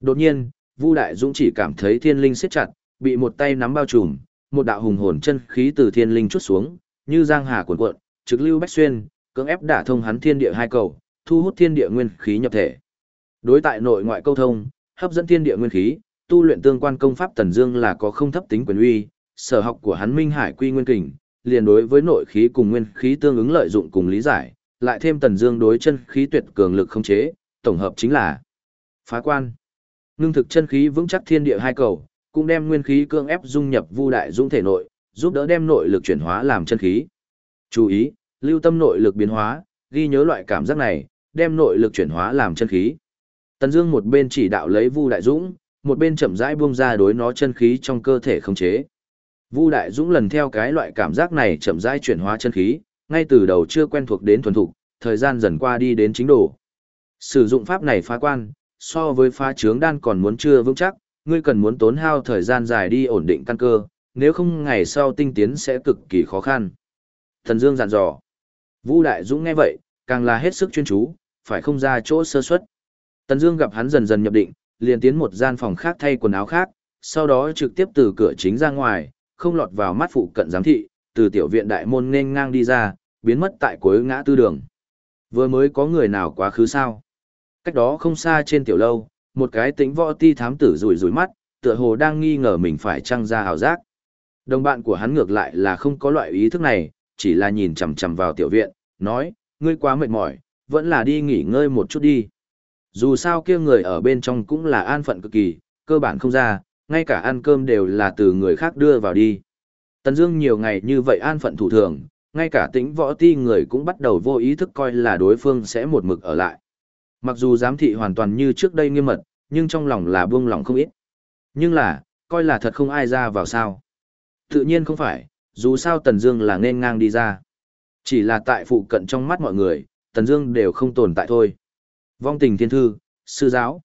Đột nhiên, Vu Đại Dũng chỉ cảm thấy thiên linh siết chặt, bị một tay nắm bao trùm, một đạo hùng hồn chân khí từ thiên linh chút xuống, như giang hà cuồn cuộn, trực lưu bách xuyên, cưỡng ép đả thông hắn thiên địa hai cầu, thu hút thiên địa nguyên khí nhập thể. Đối tại nội ngoại câu thông, hấp dẫn thiên địa nguyên khí, tu luyện tương quan công pháp Tần Dương là có không thấp tính quyền uy, sở học của hắn Minh Hải Quy Nguyên Kình, liền đối với nội khí cùng nguyên khí tương ứng lợi dụng cùng lý giải, lại thêm Tần Dương đối chân khí tuyệt cường lực khống chế, tổng hợp chính là phá quan. Ngưng thực chân khí vững chắc thiên địa hai cầu, cũng đem nguyên khí cương ép dung nhập Vu Đại Dũng thể nội, giúp đỡ đem nội lực chuyển hóa làm chân khí. Chú ý, lưu tâm nội lực biến hóa, ghi nhớ loại cảm giác này, đem nội lực chuyển hóa làm chân khí. Tần Dương một bên chỉ đạo lấy Vu Đại Dũng, một bên chậm rãi buông ra đối nó chân khí trong cơ thể khống chế. Vu Đại Dũng lần theo cái loại cảm giác này chậm rãi chuyển hóa chân khí, ngay từ đầu chưa quen thuộc đến thuần thục, thời gian dần qua đi đến chính độ. Sử dụng pháp này phá quan, so với phá trướng đan còn muốn chưa vững chắc, ngươi cần muốn tốn hao thời gian dài đi ổn định căn cơ, nếu không ngày sau tinh tiến sẽ cực kỳ khó khăn. Thần Dương dặn dò. Vũ Đại Dũng nghe vậy, càng là hết sức chuyên chú, phải không ra chỗ sơ suất. Tần Dương gặp hắn dần dần nhập định, liền tiến một gian phòng khác thay quần áo khác, sau đó trực tiếp từ cửa chính ra ngoài, không lọt vào mắt phụ cận giám thị, từ tiểu viện đại môn nên ngang đi ra, biến mất tại cuối ngã tư đường. Vừa mới có người nào quá khứ sao? Cách đó không xa trên tiểu lâu, một cái tính võ ti thám tử rủi rủi mắt, tựa hồ đang nghi ngờ mình phải trăng ra hào giác. Đồng bạn của hắn ngược lại là không có loại ý thức này, chỉ là nhìn chằm chằm vào tiểu viện, nói, ngươi quá mệt mỏi, vẫn là đi nghỉ ngơi một chút đi. Dù sao kia người ở bên trong cũng là an phận cực kỳ, cơ bản không ra, ngay cả ăn cơm đều là từ người khác đưa vào đi. Tần Dương nhiều ngày như vậy an phận thủ thường, ngay cả tính võ ti người cũng bắt đầu vô ý thức coi là đối phương sẽ một mực ở lại. Mặc dù giám thị hoàn toàn như trước đây nghiêm mật, nhưng trong lòng là buông lòng không ít. Nhưng là, coi là thật không ai ra vào sao. Tự nhiên không phải, dù sao Tần Dương là nên ngang đi ra. Chỉ là tại phụ cận trong mắt mọi người, Tần Dương đều không tồn tại thôi. Vong tình thiên thư, sư giáo.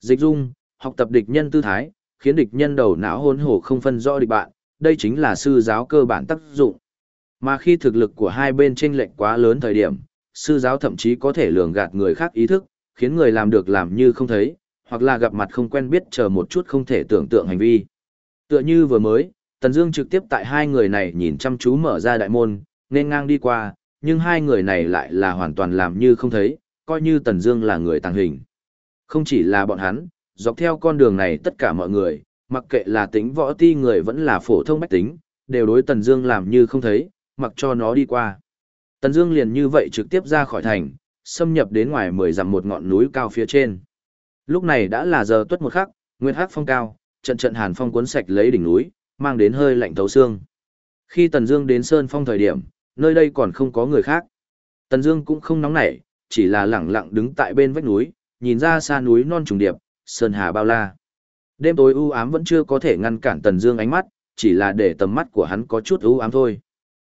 Dịch dung, học tập địch nhân tư thái, khiến địch nhân đầu não hỗn hổ không phân rõ địch bạn, đây chính là sư giáo cơ bản tác dụng. Mà khi thực lực của hai bên chênh lệch quá lớn thời điểm, sư giáo thậm chí có thể lường gạt người khác ý thức, khiến người làm được làm như không thấy, hoặc là gặp mặt không quen biết chờ một chút không thể tưởng tượng hành vi. Tựa như vừa mới, Tần Dương trực tiếp tại hai người này nhìn chăm chú mở ra đại môn, nên ngang đi qua, nhưng hai người này lại là hoàn toàn làm như không thấy, coi như Tần Dương là người tàng hình. Không chỉ là bọn hắn, dọc theo con đường này tất cả mọi người, mặc kệ là tính võ ti người vẫn là phổ thông bách tính, đều đối Tần Dương làm như không thấy, mặc cho nó đi qua. Tần Dương liền như vậy trực tiếp ra khỏi thành, xâm nhập đến ngoài mười dặm một ngọn núi cao phía trên. Lúc này đã là giờ tuất một khắc, nguyên hắc phong cao, trận trận hàn phong cuốn sạch lấy đỉnh núi, mang đến hơi lạnh thấu xương. Khi Tần Dương đến sơn phong thời điểm, nơi đây còn không có người khác. Tần Dương cũng không nóng nảy, chỉ là lặng lặng đứng tại bên vách núi, nhìn ra xa núi non trùng điệp, sơn hà bao la. Đêm tối u ám vẫn chưa có thể ngăn cản Tần Dương ánh mắt, chỉ là để tầm mắt của hắn có chút u ám thôi.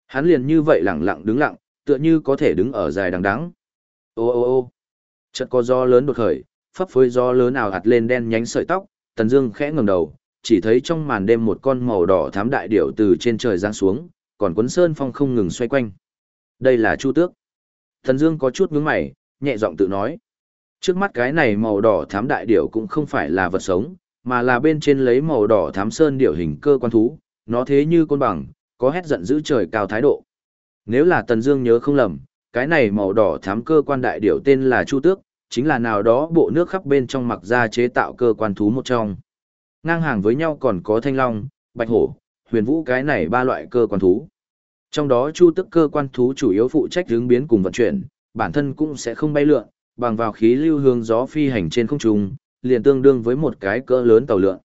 Hắn liền như vậy lặng lặng đứng lặng, tựa như có thể đứng ở dài đằng đẵng. Ô ô ô. Chợt có gió lớn đột khởi, phấp phới gió lớn nào ạt lên đen nhánh sợi tóc, Tần Dương khẽ ngẩng đầu, chỉ thấy trong màn đêm một con màu đỏ thám đại điểu từ trên trời giáng xuống, còn cuốn sơn phong không ngừng xoay quanh. Đây là Chu Tước. Tần Dương có chút nhướng mày, nhẹ giọng tự nói. Trước mắt cái này màu đỏ thám đại điểu cũng không phải là vật sống, mà là bên trên lấy màu đỏ thám sơn điểu hình cơ quan thú, nó thế như côn bằng, có hét giận dữ trời cao thái độ. Nếu là Tần Dương nhớ không lầm, cái này màu đỏ thám cơ quan đại điểu tên là Chu Tước, chính là nào đó bộ nước khắp bên trong mặc ra chế tạo cơ quan thú một trong. Ngang hàng với nhau còn có thanh long, bạch hổ, huyền vũ cái này ba loại cơ quan thú. Trong đó Chu Tước cơ quan thú chủ yếu phụ trách hướng biến cùng vận chuyển, bản thân cũng sẽ không bay lượn, bằng vào khí lưu hướng gió phi hành trên không trung, liền tương đương với một cái cỡ lớn tàu lượn.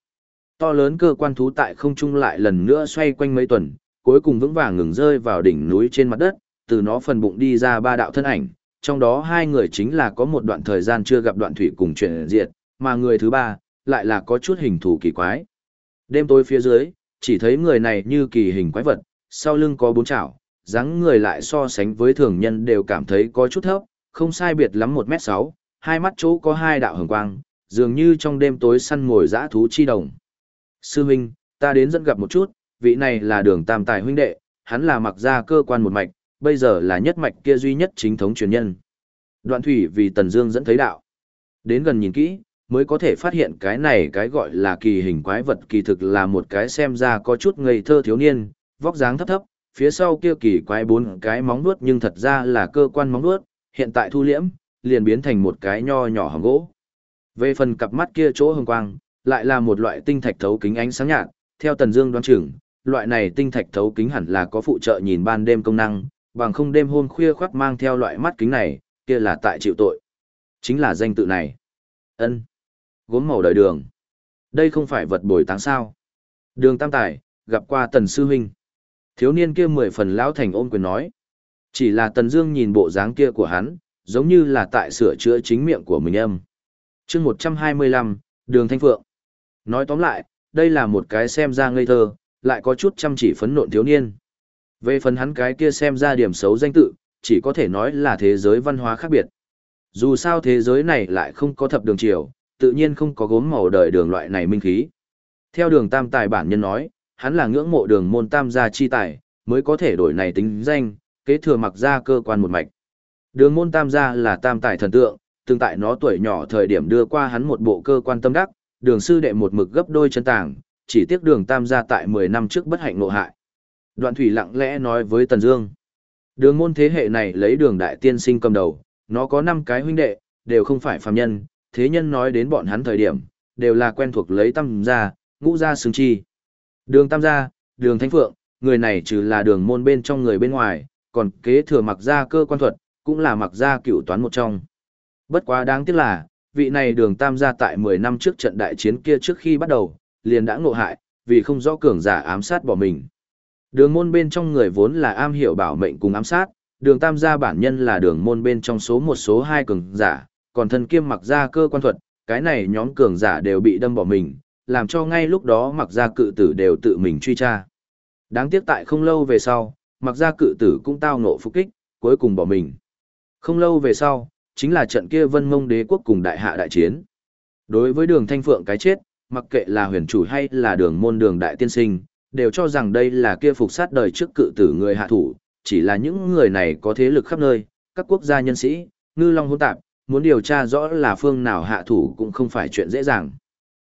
To lớn cơ quan thú tại không trung lại lần nữa xoay quanh mấy tuần, cuối cùng vững vàng ngừng rơi vào đỉnh núi trên mặt đất, từ nó phần bụng đi ra ba đạo thân ảnh, trong đó hai người chính là có một đoạn thời gian chưa gặp đoạn thủy cùng chuyển diệt, mà người thứ ba, lại là có chút hình thù kỳ quái. Đêm tối phía dưới, chỉ thấy người này như kỳ hình quái vật, sau lưng có bốn chảo, dáng người lại so sánh với thường nhân đều cảm thấy có chút thấp, không sai biệt lắm một m sáu hai mắt chỗ có hai đạo hồng quang, dường như trong đêm tối săn ngồi dã thú chi đồng. Sư huynh, ta đến dẫn gặp một chút, vị này là đường tam tài huynh đệ, hắn là mặc gia cơ quan một mạch, bây giờ là nhất mạch kia duy nhất chính thống truyền nhân. Đoạn thủy vì Tần Dương dẫn thấy đạo. Đến gần nhìn kỹ, mới có thể phát hiện cái này cái gọi là kỳ hình quái vật kỳ thực là một cái xem ra có chút ngây thơ thiếu niên, vóc dáng thấp thấp, phía sau kia kỳ quái bốn cái móng vuốt nhưng thật ra là cơ quan móng vuốt, hiện tại thu liễm, liền biến thành một cái nho nhỏ hòn gỗ. Về phần cặp mắt kia chỗ hồng quang, lại là một loại tinh thạch thấu kính ánh sáng nhạt, theo Tần Dương đoán chừng, loại này tinh thạch thấu kính hẳn là có phụ trợ nhìn ban đêm công năng, bằng không đêm hôm khuya khoắt mang theo loại mắt kính này, kia là tại chịu tội. Chính là danh tự này. Ân. Gốm màu đời đường. Đây không phải vật bồi táng sao. Đường tam tài, gặp qua tần sư huynh. Thiếu niên kia mười phần lão thành ôm quyền nói. Chỉ là tần dương nhìn bộ dáng kia của hắn, giống như là tại sửa chữa chính miệng của mình âm. chương 125, đường thanh phượng. Nói tóm lại, đây là một cái xem ra ngây thơ, lại có chút chăm chỉ phấn nộn thiếu niên. Về phần hắn cái kia xem ra điểm xấu danh tự, chỉ có thể nói là thế giới văn hóa khác biệt. Dù sao thế giới này lại không có thập đường triều tự nhiên không có gốm màu đời đường loại này minh khí. Theo đường tam tài bản nhân nói, hắn là ngưỡng mộ đường môn tam gia chi tài, mới có thể đổi này tính danh, kế thừa mặc ra cơ quan một mạch. Đường môn tam gia là tam tài thần tượng, tương tại nó tuổi nhỏ thời điểm đưa qua hắn một bộ cơ quan tâm đắc, đường sư đệ một mực gấp đôi chân tảng, chỉ tiếc đường tam gia tại 10 năm trước bất hạnh nộ hại. Đoạn thủy lặng lẽ nói với Tần Dương. Đường môn thế hệ này lấy đường đại tiên sinh cầm đầu, Nó có 5 cái huynh đệ, đều không phải phàm nhân, thế nhân nói đến bọn hắn thời điểm, đều là quen thuộc lấy tam gia, ngũ gia xứng chi. Đường tam gia, đường thánh phượng, người này trừ là đường môn bên trong người bên ngoài, còn kế thừa mặc gia cơ quan thuật, cũng là mặc gia cựu toán một trong. Bất quá đáng tiếc là, vị này đường tam gia tại 10 năm trước trận đại chiến kia trước khi bắt đầu, liền đã ngộ hại, vì không rõ cường giả ám sát bỏ mình. Đường môn bên trong người vốn là am hiểu bảo mệnh cùng ám sát, đường tam gia bản nhân là đường môn bên trong số một số hai cường giả, còn thân kiêm mặc gia cơ quan thuật, cái này nhóm cường giả đều bị đâm bỏ mình, làm cho ngay lúc đó mặc gia cự tử đều tự mình truy tra. Đáng tiếc tại không lâu về sau, mặc gia cự tử cũng tao nộ phục kích, cuối cùng bỏ mình. Không lâu về sau, chính là trận kia vân mông đế quốc cùng đại hạ đại chiến. Đối với đường thanh phượng cái chết, mặc kệ là huyền chủ hay là đường môn đường đại tiên sinh, đều cho rằng đây là kia phục sát đời trước cự tử người hạ thủ, chỉ là những người này có thế lực khắp nơi, các quốc gia nhân sĩ, ngư long hỗn tạp, muốn điều tra rõ là phương nào hạ thủ cũng không phải chuyện dễ dàng.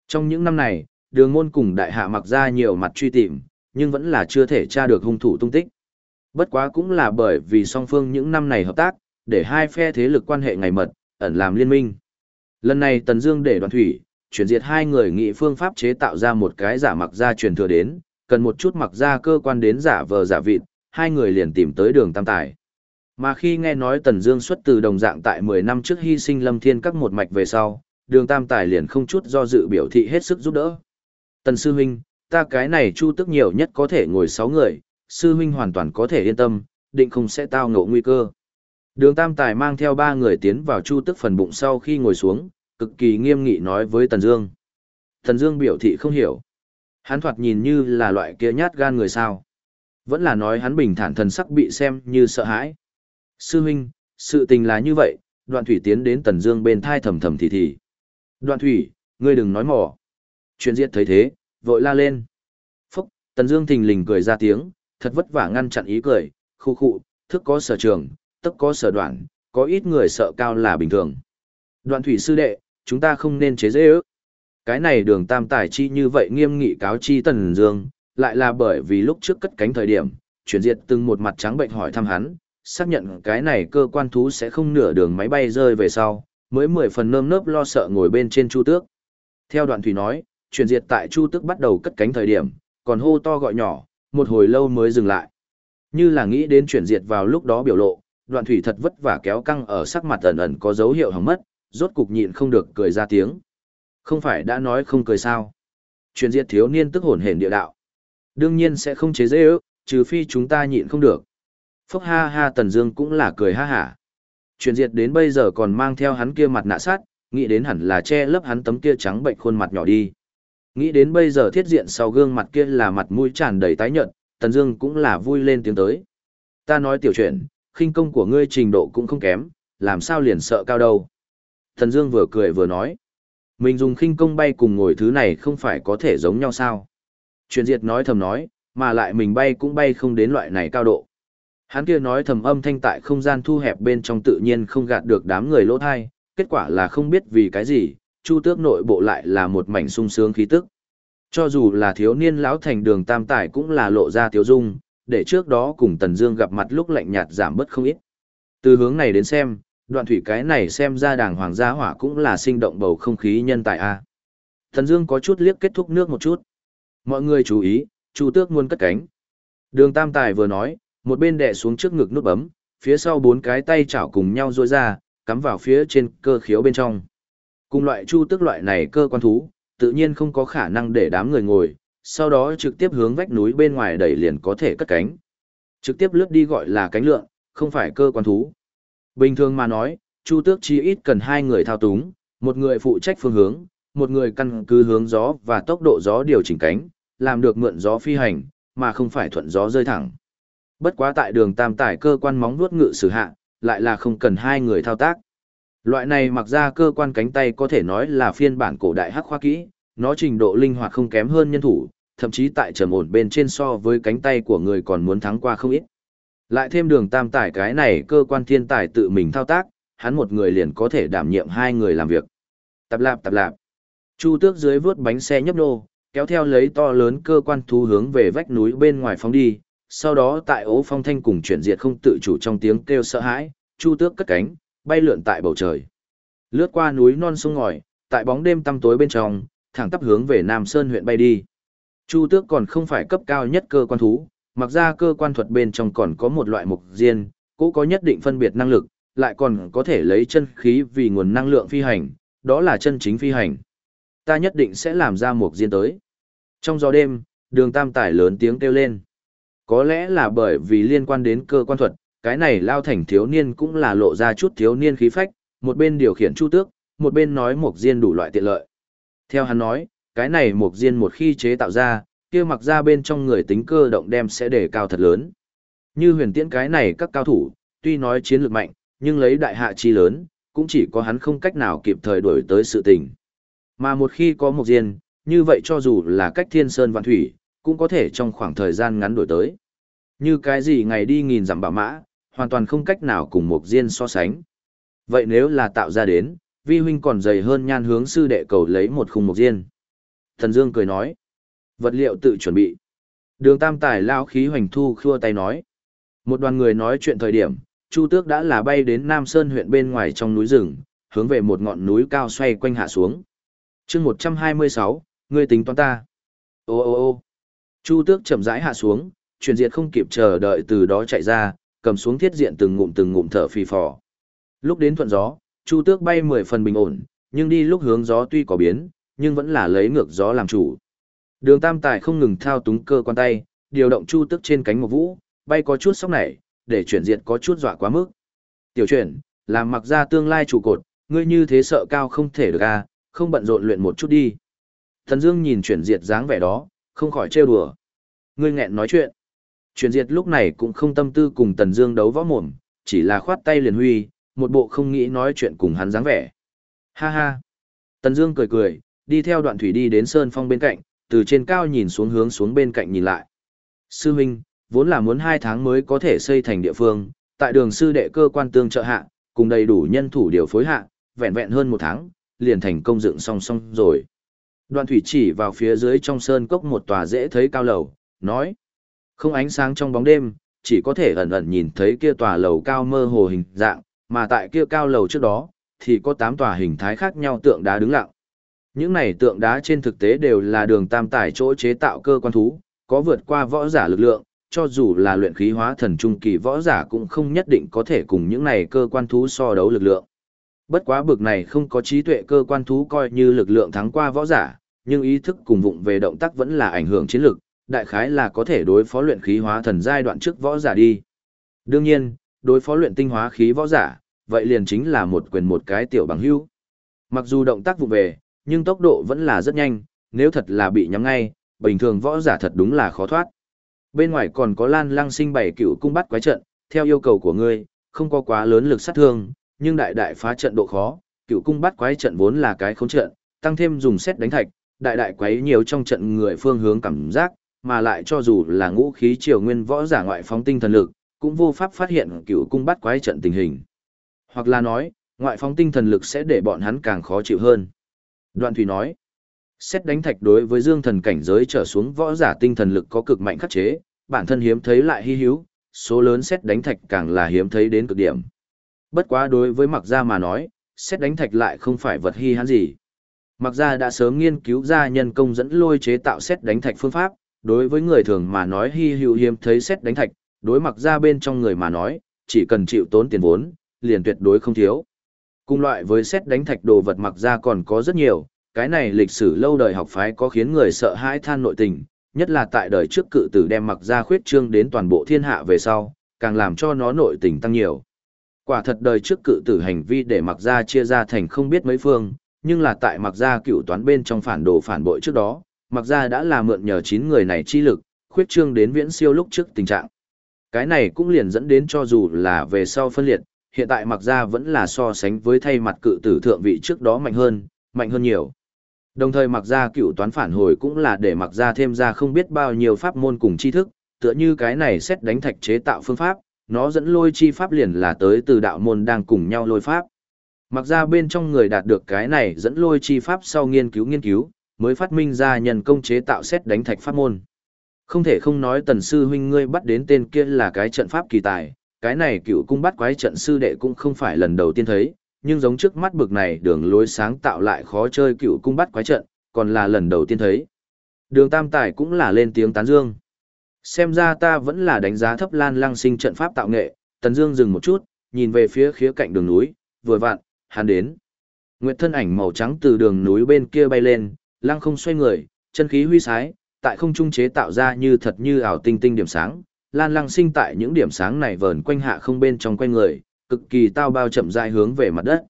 Trong những năm này, đường môn cùng đại hạ mặc ra nhiều mặt truy tìm, nhưng vẫn là chưa thể tra được hung thủ tung tích. Bất quá cũng là bởi vì song phương những năm này hợp tác, để hai phe thế lực quan hệ ngày mật, ẩn làm liên minh. Lần này Tần Dương để đoàn thủy, chuyển diệt hai người nghị phương pháp chế tạo ra một cái giả mặc ra truyền thừa đến, cần một chút mặc ra cơ quan đến giả vờ giả vịt, hai người liền tìm tới đường tam tài. Mà khi nghe nói Tần Dương xuất từ đồng dạng tại 10 năm trước hy sinh Lâm Thiên các một mạch về sau, đường tam tài liền không chút do dự biểu thị hết sức giúp đỡ. Tần sư huynh, ta cái này chu tức nhiều nhất có thể ngồi 6 người, sư huynh hoàn toàn có thể yên tâm, định không sẽ tao ngộ nguy cơ. Đường tam tài mang theo ba người tiến vào chu tức phần bụng sau khi ngồi xuống, cực kỳ nghiêm nghị nói với Tần Dương. Tần Dương biểu thị không hiểu. Hắn thoạt nhìn như là loại kia nhát gan người sao. Vẫn là nói hắn bình thản thần sắc bị xem như sợ hãi. Sư huynh, sự tình là như vậy, đoạn thủy tiến đến Tần Dương bên thai thầm thầm thì thì. Đoạn thủy, ngươi đừng nói mỏ. Chuyện diệt thấy thế, vội la lên. Phúc, Tần Dương thình lình cười ra tiếng, thật vất vả ngăn chặn ý cười, khu khụ, thức có sở trường, tức có sở đoạn, có ít người sợ cao là bình thường. Đoạn thủy sư đệ, chúng ta không nên chế dễ ước. Cái này đường tam tài chi như vậy nghiêm nghị cáo chi Tần Dương, lại là bởi vì lúc trước cất cánh thời điểm, chuyển diệt từng một mặt trắng bệnh hỏi thăm hắn, xác nhận cái này cơ quan thú sẽ không nửa đường máy bay rơi về sau, mới mười phần nơm nớp lo sợ ngồi bên trên chu tước. Theo đoạn thủy nói, chuyển diệt tại chu tước bắt đầu cất cánh thời điểm, còn hô to gọi nhỏ, một hồi lâu mới dừng lại. Như là nghĩ đến chuyển diệt vào lúc đó biểu lộ, đoạn thủy thật vất vả kéo căng ở sắc mặt ẩn ẩn có dấu hiệu hỏng mất, rốt cục nhịn không được cười ra tiếng. Không phải đã nói không cười sao? Chuyển diệt thiếu niên tức hồn hển địa đạo. Đương nhiên sẽ không chế dễ ước, trừ phi chúng ta nhịn không được. Phốc ha ha Tần Dương cũng là cười ha hả. Chuyển diệt đến bây giờ còn mang theo hắn kia mặt nạ sát, nghĩ đến hẳn là che lấp hắn tấm kia trắng bệnh khuôn mặt nhỏ đi. Nghĩ đến bây giờ thiết diện sau gương mặt kia là mặt mũi tràn đầy tái nhợt, Tần Dương cũng là vui lên tiếng tới. Ta nói tiểu chuyện, khinh công của ngươi trình độ cũng không kém, làm sao liền sợ cao đâu. Tần Dương vừa cười vừa nói. Mình dùng khinh công bay cùng ngồi thứ này không phải có thể giống nhau sao. Truyền diệt nói thầm nói, mà lại mình bay cũng bay không đến loại này cao độ. Hắn kia nói thầm âm thanh tại không gian thu hẹp bên trong tự nhiên không gạt được đám người lỗ thai, kết quả là không biết vì cái gì, chu tước nội bộ lại là một mảnh sung sướng khí tức. Cho dù là thiếu niên lão thành đường tam tải cũng là lộ ra tiếu dung, để trước đó cùng Tần Dương gặp mặt lúc lạnh nhạt giảm bớt không ít. Từ hướng này đến xem, đoạn thủy cái này xem ra đàng hoàng gia hỏa cũng là sinh động bầu không khí nhân tài a. Tần Dương có chút liếc kết thúc nước một chút. Mọi người chú ý, Chu Tước muốn cất cánh. Đường Tam Tài vừa nói, một bên đè xuống trước ngực nút bấm, phía sau bốn cái tay chảo cùng nhau duỗi ra, cắm vào phía trên cơ khiếu bên trong. Cùng loại Chu Tước loại này cơ quan thú, tự nhiên không có khả năng để đám người ngồi, sau đó trực tiếp hướng vách núi bên ngoài đẩy liền có thể cất cánh. Trực tiếp lướt đi gọi là cánh lượng, không phải cơ quan thú. Bình thường mà nói, Chu Tước chi ít cần hai người thao túng, một người phụ trách phương hướng, một người căn cứ hướng gió và tốc độ gió điều chỉnh cánh, làm được mượn gió phi hành, mà không phải thuận gió rơi thẳng. Bất quá tại đường tam tải cơ quan móng vuốt ngự sử hạ, lại là không cần hai người thao tác. Loại này mặc ra cơ quan cánh tay có thể nói là phiên bản cổ đại hắc khoa kỹ, nó trình độ linh hoạt không kém hơn nhân thủ, thậm chí tại trầm ổn bên trên so với cánh tay của người còn muốn thắng qua không ít. Lại thêm đường tam tải cái này cơ quan thiên tài tự mình thao tác, hắn một người liền có thể đảm nhiệm hai người làm việc. Tập lạp tập lạp. Chu tước dưới vướt bánh xe nhấp nô, kéo theo lấy to lớn cơ quan thú hướng về vách núi bên ngoài phóng đi, sau đó tại ố phong thanh cùng chuyển diệt không tự chủ trong tiếng kêu sợ hãi, chu tước cất cánh, bay lượn tại bầu trời. Lướt qua núi non sông ngòi, tại bóng đêm tăm tối bên trong, thẳng tắp hướng về Nam Sơn huyện bay đi. Chu tước còn không phải cấp cao nhất cơ quan thú, mặc ra cơ quan thuật bên trong còn có một loại mục diên, cũng có nhất định phân biệt năng lực, lại còn có thể lấy chân khí vì nguồn năng lượng phi hành, đó là chân chính phi hành. Ta nhất định sẽ làm ra mục diên tới. Trong gió đêm, đường tam tải lớn tiếng kêu lên. Có lẽ là bởi vì liên quan đến cơ quan thuật, cái này lao thành thiếu niên cũng là lộ ra chút thiếu niên khí phách, một bên điều khiển chu tước, một bên nói mục diên đủ loại tiện lợi. Theo hắn nói, cái này mục diên một khi chế tạo ra, kia mặc ra bên trong người tính cơ động đem sẽ đề cao thật lớn. Như huyền tiễn cái này các cao thủ, tuy nói chiến lược mạnh, nhưng lấy đại hạ chi lớn, cũng chỉ có hắn không cách nào kịp thời đuổi tới sự tình. Mà một khi có mục diên, như vậy cho dù là cách thiên sơn vạn thủy, cũng có thể trong khoảng thời gian ngắn đổi tới. Như cái gì ngày đi nghìn dặm bảo mã, hoàn toàn không cách nào cùng một diên so sánh. Vậy nếu là tạo ra đến, vi huynh còn dày hơn nhan hướng sư đệ cầu lấy một khung mục diên. Thần Dương cười nói, vật liệu tự chuẩn bị. Đường tam tài lao khí hoành thu khua tay nói. Một đoàn người nói chuyện thời điểm, Chu Tước đã là bay đến Nam Sơn huyện bên ngoài trong núi rừng, hướng về một ngọn núi cao xoay quanh hạ xuống. chương 126, ngươi tính toán ta. Ô ô ô Chu Tước chậm rãi hạ xuống, truyền diệt không kịp chờ đợi từ đó chạy ra, cầm xuống thiết diện từng ngụm từng ngụm thở phì phò. Lúc đến thuận gió, Chu Tước bay 10 phần bình ổn, nhưng đi lúc hướng gió tuy có biến, nhưng vẫn là lấy ngược gió làm chủ. Đường Tam Tài không ngừng thao túng cơ quan tay, điều động Chu Tước trên cánh một vũ, bay có chút sóc nảy, để chuyển diệt có chút dọa quá mức. Tiểu chuyển, làm mặc ra tương lai trụ cột, ngươi như thế sợ cao không thể được à, không bận rộn luyện một chút đi. Thần Dương nhìn chuyển diệt dáng vẻ đó, không khỏi trêu đùa. Ngươi nghẹn nói chuyện. Chuyển diệt lúc này cũng không tâm tư cùng Tần Dương đấu võ mồm, chỉ là khoát tay liền huy, một bộ không nghĩ nói chuyện cùng hắn dáng vẻ. Ha ha. Tần Dương cười cười, đi theo đoạn thủy đi đến sơn phong bên cạnh, từ trên cao nhìn xuống hướng xuống bên cạnh nhìn lại. Sư huynh, vốn là muốn hai tháng mới có thể xây thành địa phương, tại đường sư đệ cơ quan tương trợ hạ, cùng đầy đủ nhân thủ điều phối hạ, vẹn vẹn hơn một tháng, liền thành công dựng song song rồi. Đoàn thủy chỉ vào phía dưới trong sơn cốc một tòa dễ thấy cao lầu, nói. Không ánh sáng trong bóng đêm, chỉ có thể ẩn ẩn nhìn thấy kia tòa lầu cao mơ hồ hình dạng, mà tại kia cao lầu trước đó, thì có tám tòa hình thái khác nhau tượng đá đứng lặng. Những này tượng đá trên thực tế đều là đường tam tải chỗ chế tạo cơ quan thú, có vượt qua võ giả lực lượng, cho dù là luyện khí hóa thần trung kỳ võ giả cũng không nhất định có thể cùng những này cơ quan thú so đấu lực lượng. Bất quá bực này không có trí tuệ cơ quan thú coi như lực lượng thắng qua võ giả, nhưng ý thức cùng vụng về động tác vẫn là ảnh hưởng chiến lực, đại khái là có thể đối phó luyện khí hóa thần giai đoạn trước võ giả đi. Đương nhiên, đối phó luyện tinh hóa khí võ giả, vậy liền chính là một quyền một cái tiểu bằng hữu. Mặc dù động tác vụ về, nhưng tốc độ vẫn là rất nhanh, nếu thật là bị nhắm ngay, bình thường võ giả thật đúng là khó thoát. Bên ngoài còn có Lan Lăng sinh bảy cựu cung bắt quái trận, theo yêu cầu của ngươi, không có quá lớn lực sát thương, nhưng đại đại phá trận độ khó, cựu cung bắt quái trận vốn là cái khốn trận, tăng thêm dùng xét đánh thạch, đại đại quấy nhiều trong trận người phương hướng cảm giác, mà lại cho dù là ngũ khí triều nguyên võ giả ngoại phóng tinh thần lực, cũng vô pháp phát hiện cựu cung bắt quái trận tình hình. Hoặc là nói, ngoại phóng tinh thần lực sẽ để bọn hắn càng khó chịu hơn. Đoạn Thủy nói, Xét đánh thạch đối với dương thần cảnh giới trở xuống võ giả tinh thần lực có cực mạnh khắc chế, bản thân hiếm thấy lại hy hữu, số lớn xét đánh thạch càng là hiếm thấy đến cực điểm. Bất quá đối với mặc gia mà nói, xét đánh thạch lại không phải vật hy hãn gì. Mặc gia đã sớm nghiên cứu ra nhân công dẫn lôi chế tạo xét đánh thạch phương pháp, đối với người thường mà nói hy hữu hiếm thấy xét đánh thạch, đối mặc ra bên trong người mà nói, chỉ cần chịu tốn tiền vốn, liền tuyệt đối không thiếu. Cùng loại với xét đánh thạch đồ vật mặc ra còn có rất nhiều, cái này lịch sử lâu đời học phái có khiến người sợ hãi than nội tình, nhất là tại đời trước cự tử đem mặc ra khuyết trương đến toàn bộ thiên hạ về sau, càng làm cho nó nội tình tăng nhiều. Quả thật đời trước cự tử hành vi để mặc ra chia ra thành không biết mấy phương, nhưng là tại mặc ra cựu toán bên trong phản đồ phản bội trước đó, mặc ra đã là mượn nhờ chín người này chi lực, khuyết trương đến viễn siêu lúc trước tình trạng. Cái này cũng liền dẫn đến cho dù là về sau phân liệt, hiện tại mặc ra vẫn là so sánh với thay mặt cự tử thượng vị trước đó mạnh hơn, mạnh hơn nhiều. Đồng thời mặc ra cựu toán phản hồi cũng là để mặc ra thêm ra không biết bao nhiêu pháp môn cùng tri thức, tựa như cái này xét đánh thạch chế tạo phương pháp, nó dẫn lôi chi pháp liền là tới từ đạo môn đang cùng nhau lôi pháp. Mặc ra bên trong người đạt được cái này dẫn lôi chi pháp sau nghiên cứu nghiên cứu, mới phát minh ra nhân công chế tạo xét đánh thạch pháp môn. Không thể không nói tần sư huynh ngươi bắt đến tên kia là cái trận pháp kỳ tài, cái này cựu cung bắt quái trận sư đệ cũng không phải lần đầu tiên thấy, nhưng giống trước mắt bực này đường lối sáng tạo lại khó chơi cựu cung bắt quái trận, còn là lần đầu tiên thấy. Đường Tam Tài cũng là lên tiếng tán dương. Xem ra ta vẫn là đánh giá thấp Lan Lăng Sinh trận pháp tạo nghệ, Tần Dương dừng một chút, nhìn về phía khía cạnh đường núi, vừa vặn, hắn đến. Nguyệt thân ảnh màu trắng từ đường núi bên kia bay lên, lăng không xoay người, chân khí huy sái, tại không trung chế tạo ra như thật như ảo tinh tinh điểm sáng. Lan Lăng Sinh tại những điểm sáng này vờn quanh hạ không bên trong quanh người, cực kỳ tao bao chậm rãi hướng về mặt đất.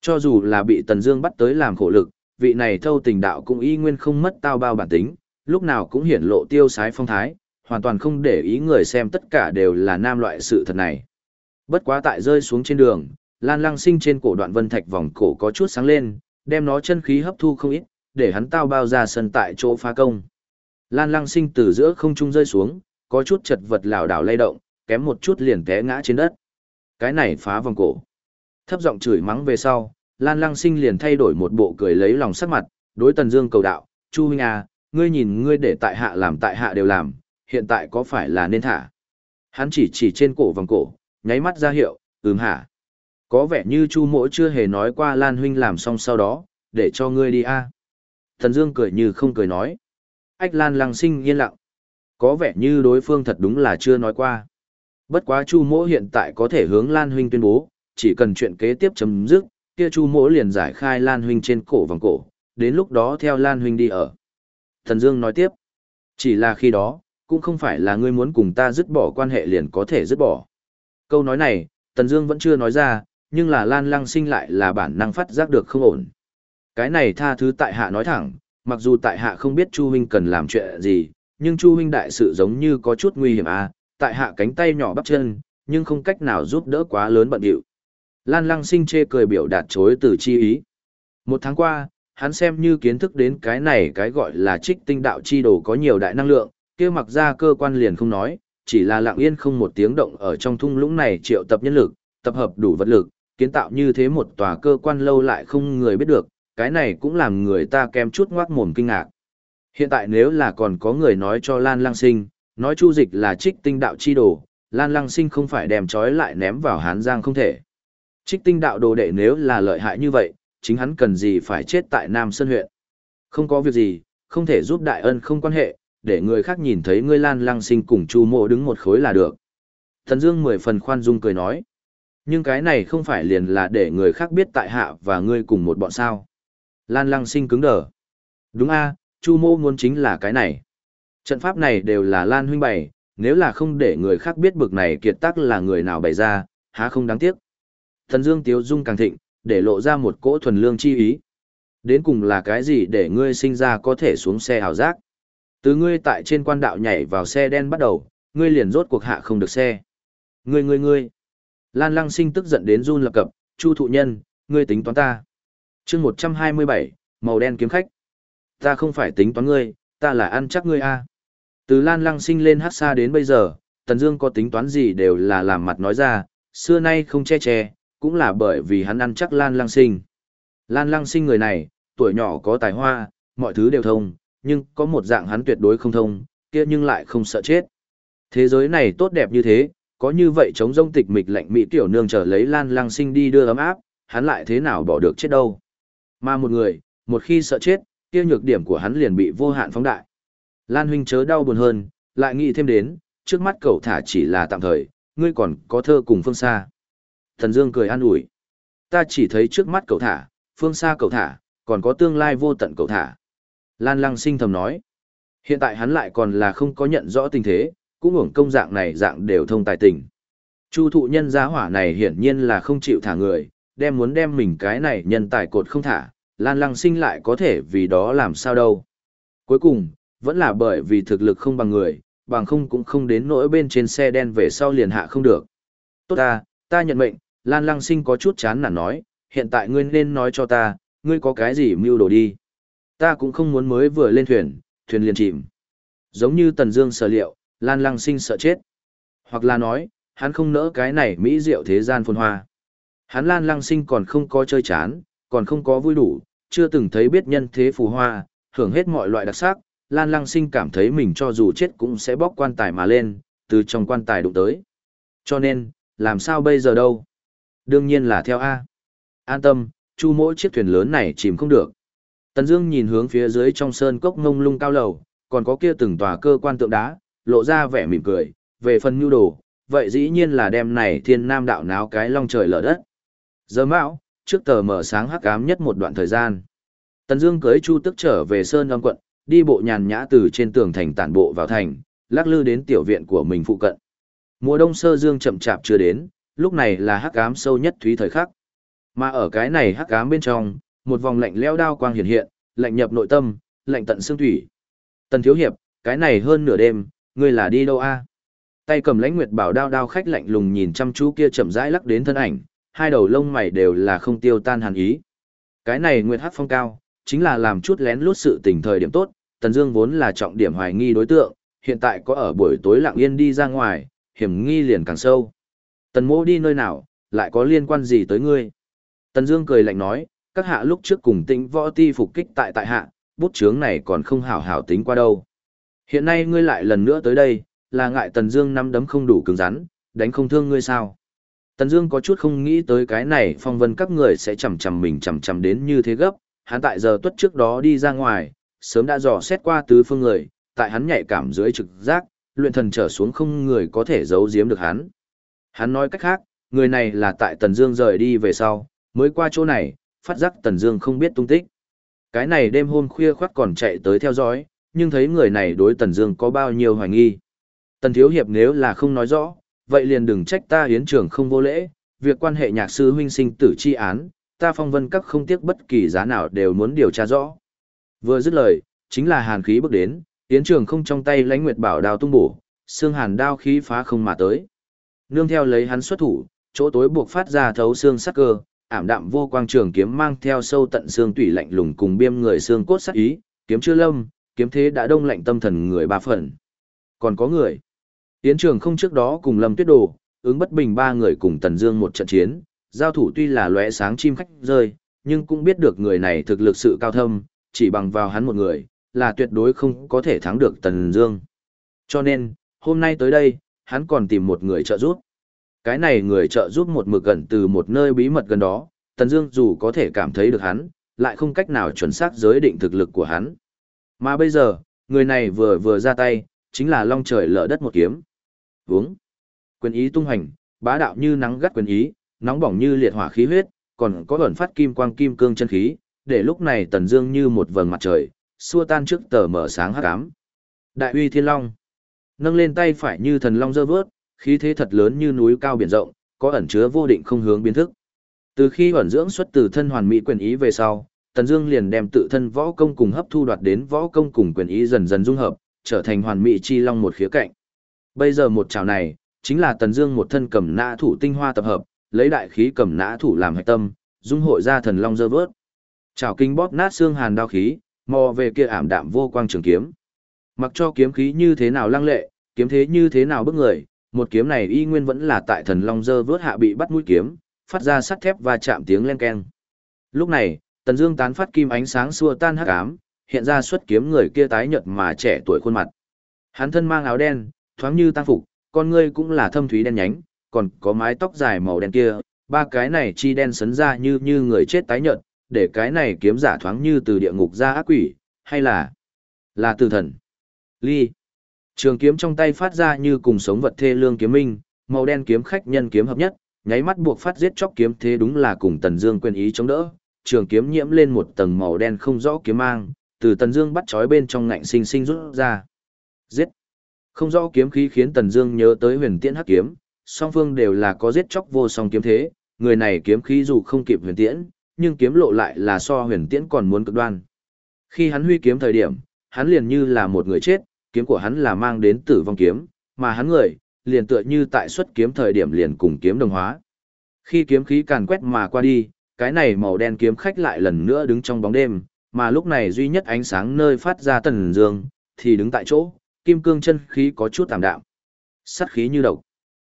Cho dù là bị Tần Dương bắt tới làm khổ lực, vị này thâu tình đạo cũng y nguyên không mất tao bao bản tính, lúc nào cũng hiển lộ tiêu sái phong thái, hoàn toàn không để ý người xem tất cả đều là nam loại sự thật này. Bất quá tại rơi xuống trên đường, Lan Lăng Sinh trên cổ đoạn vân thạch vòng cổ có chút sáng lên, đem nó chân khí hấp thu không ít, để hắn tao bao ra sân tại chỗ phá công. Lan Lăng Sinh từ giữa không trung rơi xuống, có chút chật vật lảo đảo lay động, kém một chút liền té ngã trên đất. Cái này phá vòng cổ. Thấp giọng chửi mắng về sau, Lan Lăng Sinh liền thay đổi một bộ cười lấy lòng sắc mặt, đối Tần Dương cầu đạo, "Chu huynh à, ngươi nhìn ngươi để tại hạ làm tại hạ đều làm, hiện tại có phải là nên thả?" Hắn chỉ chỉ trên cổ vòng cổ, nháy mắt ra hiệu, "Ừm hả?" Có vẻ như Chu Mỗ chưa hề nói qua Lan huynh làm xong sau đó, để cho ngươi đi a. Thần Dương cười như không cười nói. Ách Lan Lăng Sinh yên lặng. Có vẻ như đối phương thật đúng là chưa nói qua. Bất quá Chu Mỗ hiện tại có thể hướng Lan huynh tuyên bố, chỉ cần chuyện kế tiếp chấm dứt, kia Chu Mỗ liền giải khai Lan huynh trên cổ vòng cổ, đến lúc đó theo Lan huynh đi ở. Thần Dương nói tiếp, chỉ là khi đó, cũng không phải là ngươi muốn cùng ta dứt bỏ quan hệ liền có thể dứt bỏ. Câu nói này, Tần Dương vẫn chưa nói ra, nhưng là Lan Lăng Sinh lại là bản năng phát giác được không ổn. Cái này tha thứ tại hạ nói thẳng, mặc dù tại hạ không biết Chu huynh cần làm chuyện gì, nhưng Chu huynh đại sự giống như có chút nguy hiểm à, tại hạ cánh tay nhỏ bắp chân, nhưng không cách nào giúp đỡ quá lớn bận điệu. Lan Lăng Sinh chê cười biểu đạt chối từ chi ý. Một tháng qua, hắn xem như kiến thức đến cái này cái gọi là trích tinh đạo chi đồ có nhiều đại năng lượng, kia mặc ra cơ quan liền không nói, chỉ là lặng yên không một tiếng động ở trong thung lũng này triệu tập nhân lực, tập hợp đủ vật lực, kiến tạo như thế một tòa cơ quan lâu lại không người biết được, cái này cũng làm người ta kem chút ngoác mồm kinh ngạc. Hiện tại nếu là còn có người nói cho Lan Lăng Sinh, nói Chu Dịch là trích tinh đạo chi đồ, Lan Lăng Sinh không phải đem trói lại ném vào Hán Giang không thể. Trích tinh đạo đồ đệ nếu là lợi hại như vậy, chính hắn cần gì phải chết tại Nam Sơn huyện. Không có việc gì, không thể giúp đại ân không quan hệ, để người khác nhìn thấy ngươi Lan Lăng Sinh cùng Chu Mộ đứng một khối là được. Thần Dương mười phần khoan dung cười nói. Nhưng cái này không phải liền là để người khác biết tại hạ và ngươi cùng một bọn sao. Lan lăng sinh cứng đờ. Đúng a, Chu mô muốn chính là cái này. Trận pháp này đều là Lan huynh bày, nếu là không để người khác biết bực này kiệt tác là người nào bày ra, há không đáng tiếc. Thần Dương Tiếu Dung càng thịnh, để lộ ra một cỗ thuần lương chi ý. Đến cùng là cái gì để ngươi sinh ra có thể xuống xe hào giác? Từ ngươi tại trên quan đạo nhảy vào xe đen bắt đầu, ngươi liền rốt cuộc hạ không được xe. Ngươi ngươi ngươi. Lan Lăng Sinh tức giận đến run lập cập, Chu thụ nhân, ngươi tính toán ta chương 127, màu đen kiếm khách. Ta không phải tính toán ngươi, ta là ăn chắc ngươi a. Từ Lan Lăng Sinh lên hát xa đến bây giờ, Tần Dương có tính toán gì đều là làm mặt nói ra, xưa nay không che che, cũng là bởi vì hắn ăn chắc Lan Lăng Sinh. Lan Lăng Sinh người này, tuổi nhỏ có tài hoa, mọi thứ đều thông, nhưng có một dạng hắn tuyệt đối không thông, kia nhưng lại không sợ chết. Thế giới này tốt đẹp như thế, có như vậy chống rông tịch mịch lạnh mỹ tiểu nương chờ lấy lan lăng sinh đi đưa ấm áp, hắn lại thế nào bỏ được chết đâu. Mà một người, một khi sợ chết, kia nhược điểm của hắn liền bị vô hạn phóng đại. Lan huynh chớ đau buồn hơn, lại nghĩ thêm đến, trước mắt cậu thả chỉ là tạm thời, ngươi còn có thơ cùng phương xa. Thần Dương cười an ủi. Ta chỉ thấy trước mắt cậu thả, phương xa cậu thả, còn có tương lai vô tận cậu thả. Lan lăng sinh thầm nói. Hiện tại hắn lại còn là không có nhận rõ tình thế, cũng hưởng công dạng này dạng đều thông tài tình. Chu thụ nhân giá hỏa này hiển nhiên là không chịu thả người, đem muốn đem mình cái này nhân tài cột không thả, Lan Lăng Sinh lại có thể vì đó làm sao đâu. Cuối cùng, vẫn là bởi vì thực lực không bằng người, bằng không cũng không đến nỗi bên trên xe đen về sau liền hạ không được. Tốt ta, ta nhận mệnh, Lan Lăng Sinh có chút chán nản nói, hiện tại ngươi nên nói cho ta, ngươi có cái gì mưu đồ đi. Ta cũng không muốn mới vừa lên thuyền, thuyền liền chìm. Giống như Tần Dương sở liệu, Lan Lăng Sinh sợ chết. Hoặc là nói, hắn không nỡ cái này mỹ diệu thế gian phồn hoa. Hắn Lan Lăng Sinh còn không có chơi chán, còn không có vui đủ, chưa từng thấy biết nhân thế phù hoa, hưởng hết mọi loại đặc sắc, Lan Lăng Sinh cảm thấy mình cho dù chết cũng sẽ bóc quan tài mà lên, từ trong quan tài đụng tới. Cho nên, làm sao bây giờ đâu? Đương nhiên là theo A. An tâm, chu mỗi chiếc thuyền lớn này chìm không được. Tần Dương nhìn hướng phía dưới trong sơn cốc ngông lung cao lầu, còn có kia từng tòa cơ quan tượng đá, lộ ra vẻ mỉm cười, về phần nhu đồ, vậy dĩ nhiên là đem này thiên nam đạo náo cái long trời lở đất. Giờ mạo, trước tờ mở sáng hắc ám nhất một đoạn thời gian. Tần Dương cưỡi chu tức trở về sơn âm quận, đi bộ nhàn nhã từ trên tường thành tản bộ vào thành, lắc lư đến tiểu viện của mình phụ cận. Mùa đông sơ dương chậm chạp chưa đến, lúc này là hắc ám sâu nhất thúy thời khắc. Mà ở cái này hắc ám bên trong, một vòng lạnh lẽo đao quang hiện hiện, lạnh nhập nội tâm, lạnh tận xương thủy. Tần thiếu hiệp, cái này hơn nửa đêm, ngươi là đi đâu a? Tay cầm lãnh nguyệt bảo đao đao khách lạnh lùng nhìn chăm chú kia chậm rãi lắc đến thân ảnh, hai đầu lông mày đều là không tiêu tan hàn ý. Cái này nguyệt hắc phong cao, chính là làm chút lén lút sự tình thời điểm tốt, Tần Dương vốn là trọng điểm hoài nghi đối tượng, hiện tại có ở buổi tối lặng yên đi ra ngoài, hiểm nghi liền càng sâu. Tần Mỗ đi nơi nào, lại có liên quan gì tới ngươi? Tần Dương cười lạnh nói, các hạ lúc trước cùng Tĩnh Võ Ti phục kích tại tại hạ, bút chướng này còn không hảo hảo tính qua đâu. Hiện nay ngươi lại lần nữa tới đây, là ngại Tần Dương năm đấm không đủ cứng rắn, đánh không thương ngươi sao? Tần Dương có chút không nghĩ tới cái này phong vân các người sẽ chầm chậm mình chầm chậm đến như thế gấp, hắn tại giờ tuất trước đó đi ra ngoài, sớm đã dò xét qua tứ phương người, tại hắn nhạy cảm dưới trực giác, luyện thần trở xuống không người có thể giấu giếm được hắn. Hắn nói cách khác, người này là tại Tần Dương rời đi về sau, mới qua chỗ này, phát giác Tần Dương không biết tung tích. Cái này đêm hôm khuya khoắt còn chạy tới theo dõi, nhưng thấy người này đối Tần Dương có bao nhiêu hoài nghi. Tần thiếu hiệp nếu là không nói rõ, vậy liền đừng trách ta hiến trưởng không vô lễ, việc quan hệ nhạc sư huynh sinh tử chi án, ta phong vân các không tiếc bất kỳ giá nào đều muốn điều tra rõ. Vừa dứt lời, chính là hàn khí bước đến, hiến trưởng không trong tay lãnh nguyệt bảo đao tung bổ, xương hàn đao khí phá không mà tới. Nương theo lấy hắn xuất thủ, chỗ tối buộc phát ra thấu xương sắc cơ, ảm đạm vô quang trường kiếm mang theo sâu tận xương tủy lạnh lùng cùng biêm người xương cốt sắc ý, kiếm chưa lâm, kiếm thế đã đông lạnh tâm thần người ba phần. Còn có người. Tiến trường không trước đó cùng Lâm Tuyết Đồ, ứng bất bình ba người cùng Tần Dương một trận chiến, giao thủ tuy là lóe sáng chim khách rơi, nhưng cũng biết được người này thực lực sự cao thâm, chỉ bằng vào hắn một người, là tuyệt đối không có thể thắng được Tần Dương. Cho nên, hôm nay tới đây, hắn còn tìm một người trợ giúp. Cái này người trợ giúp một mực gần từ một nơi bí mật gần đó, Tần Dương dù có thể cảm thấy được hắn, lại không cách nào chuẩn xác giới định thực lực của hắn. Mà bây giờ, người này vừa vừa ra tay, chính là long trời lở đất một kiếm uống. Quyền ý tung hành, bá đạo như nắng gắt quyền ý, nóng bỏng như liệt hỏa khí huyết, còn có ẩn phát kim quang kim cương chân khí, để lúc này Tần Dương như một vầng mặt trời, xua tan trước tờ mở sáng hắc ám. Đại uy thiên long, nâng lên tay phải như thần long giơ vớt, khí thế thật lớn như núi cao biển rộng, có ẩn chứa vô định không hướng biến thức. Từ khi ẩn dưỡng xuất từ thân hoàn mỹ quyền ý về sau, Tần Dương liền đem tự thân võ công cùng hấp thu đoạt đến võ công cùng quyền ý dần dần dung hợp, trở thành hoàn mỹ chi long một khía cạnh. Bây giờ một chảo này, chính là Tần Dương một thân cầm nã thủ tinh hoa tập hợp, lấy đại khí cầm nã thủ làm hệ tâm, dung hội ra thần long dơ vớt. Chảo kinh bóp nát xương hàn đao khí, mò về kia ảm đạm vô quang trường kiếm. Mặc cho kiếm khí như thế nào lăng lệ, kiếm thế như thế nào bức người, một kiếm này y nguyên vẫn là tại thần long dơ vớt hạ bị bắt mũi kiếm, phát ra sắt thép và chạm tiếng len keng. Lúc này, Tần Dương tán phát kim ánh sáng xua tan hắc ám, hiện ra xuất kiếm người kia tái nhợt mà trẻ tuổi khuôn mặt. Hắn thân mang áo đen, thoáng như tăng phục, con ngươi cũng là thâm thúy đen nhánh, còn có mái tóc dài màu đen kia, ba cái này chi đen sấn ra như như người chết tái nhợt, để cái này kiếm giả thoáng như từ địa ngục ra ác quỷ, hay là là từ thần. Ly. Trường kiếm trong tay phát ra như cùng sống vật thê lương kiếm minh, màu đen kiếm khách nhân kiếm hợp nhất, nháy mắt buộc phát giết chóc kiếm thế đúng là cùng Tần Dương quyền ý chống đỡ, trường kiếm nhiễm lên một tầng màu đen không rõ kiếm mang, từ Tần Dương bắt chói bên trong ngạnh sinh sinh rút ra. Giết. Không rõ kiếm khí khiến Tần Dương nhớ tới Huyền Tiễn Hắc kiếm, song phương đều là có giết chóc vô song kiếm thế, người này kiếm khí dù không kịp Huyền Tiễn, nhưng kiếm lộ lại là so Huyền Tiễn còn muốn cực đoan. Khi hắn huy kiếm thời điểm, hắn liền như là một người chết, kiếm của hắn là mang đến tử vong kiếm, mà hắn người liền tựa như tại xuất kiếm thời điểm liền cùng kiếm đồng hóa. Khi kiếm khí càn quét mà qua đi, cái này màu đen kiếm khách lại lần nữa đứng trong bóng đêm, mà lúc này duy nhất ánh sáng nơi phát ra tần dương, thì đứng tại chỗ, kim cương chân khí có chút tạm đạm. Sắt khí như độc.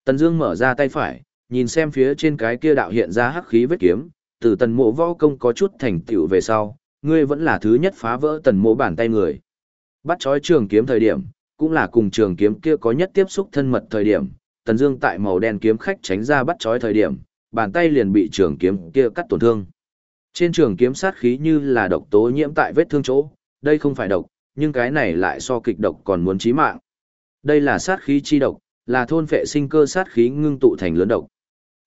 Tần Dương mở ra tay phải, nhìn xem phía trên cái kia đạo hiện ra hắc khí vết kiếm, từ tần mộ võ công có chút thành tựu về sau, ngươi vẫn là thứ nhất phá vỡ tần mộ bản tay người. Bắt chói trường kiếm thời điểm, cũng là cùng trường kiếm kia có nhất tiếp xúc thân mật thời điểm, Tần Dương tại màu đen kiếm khách tránh ra bắt chói thời điểm, bàn tay liền bị trường kiếm kia cắt tổn thương. Trên trường kiếm sát khí như là độc tố nhiễm tại vết thương chỗ, đây không phải độc, nhưng cái này lại so kịch độc còn muốn chí mạng. Đây là sát khí chi độc, là thôn phệ sinh cơ sát khí ngưng tụ thành lớn độc.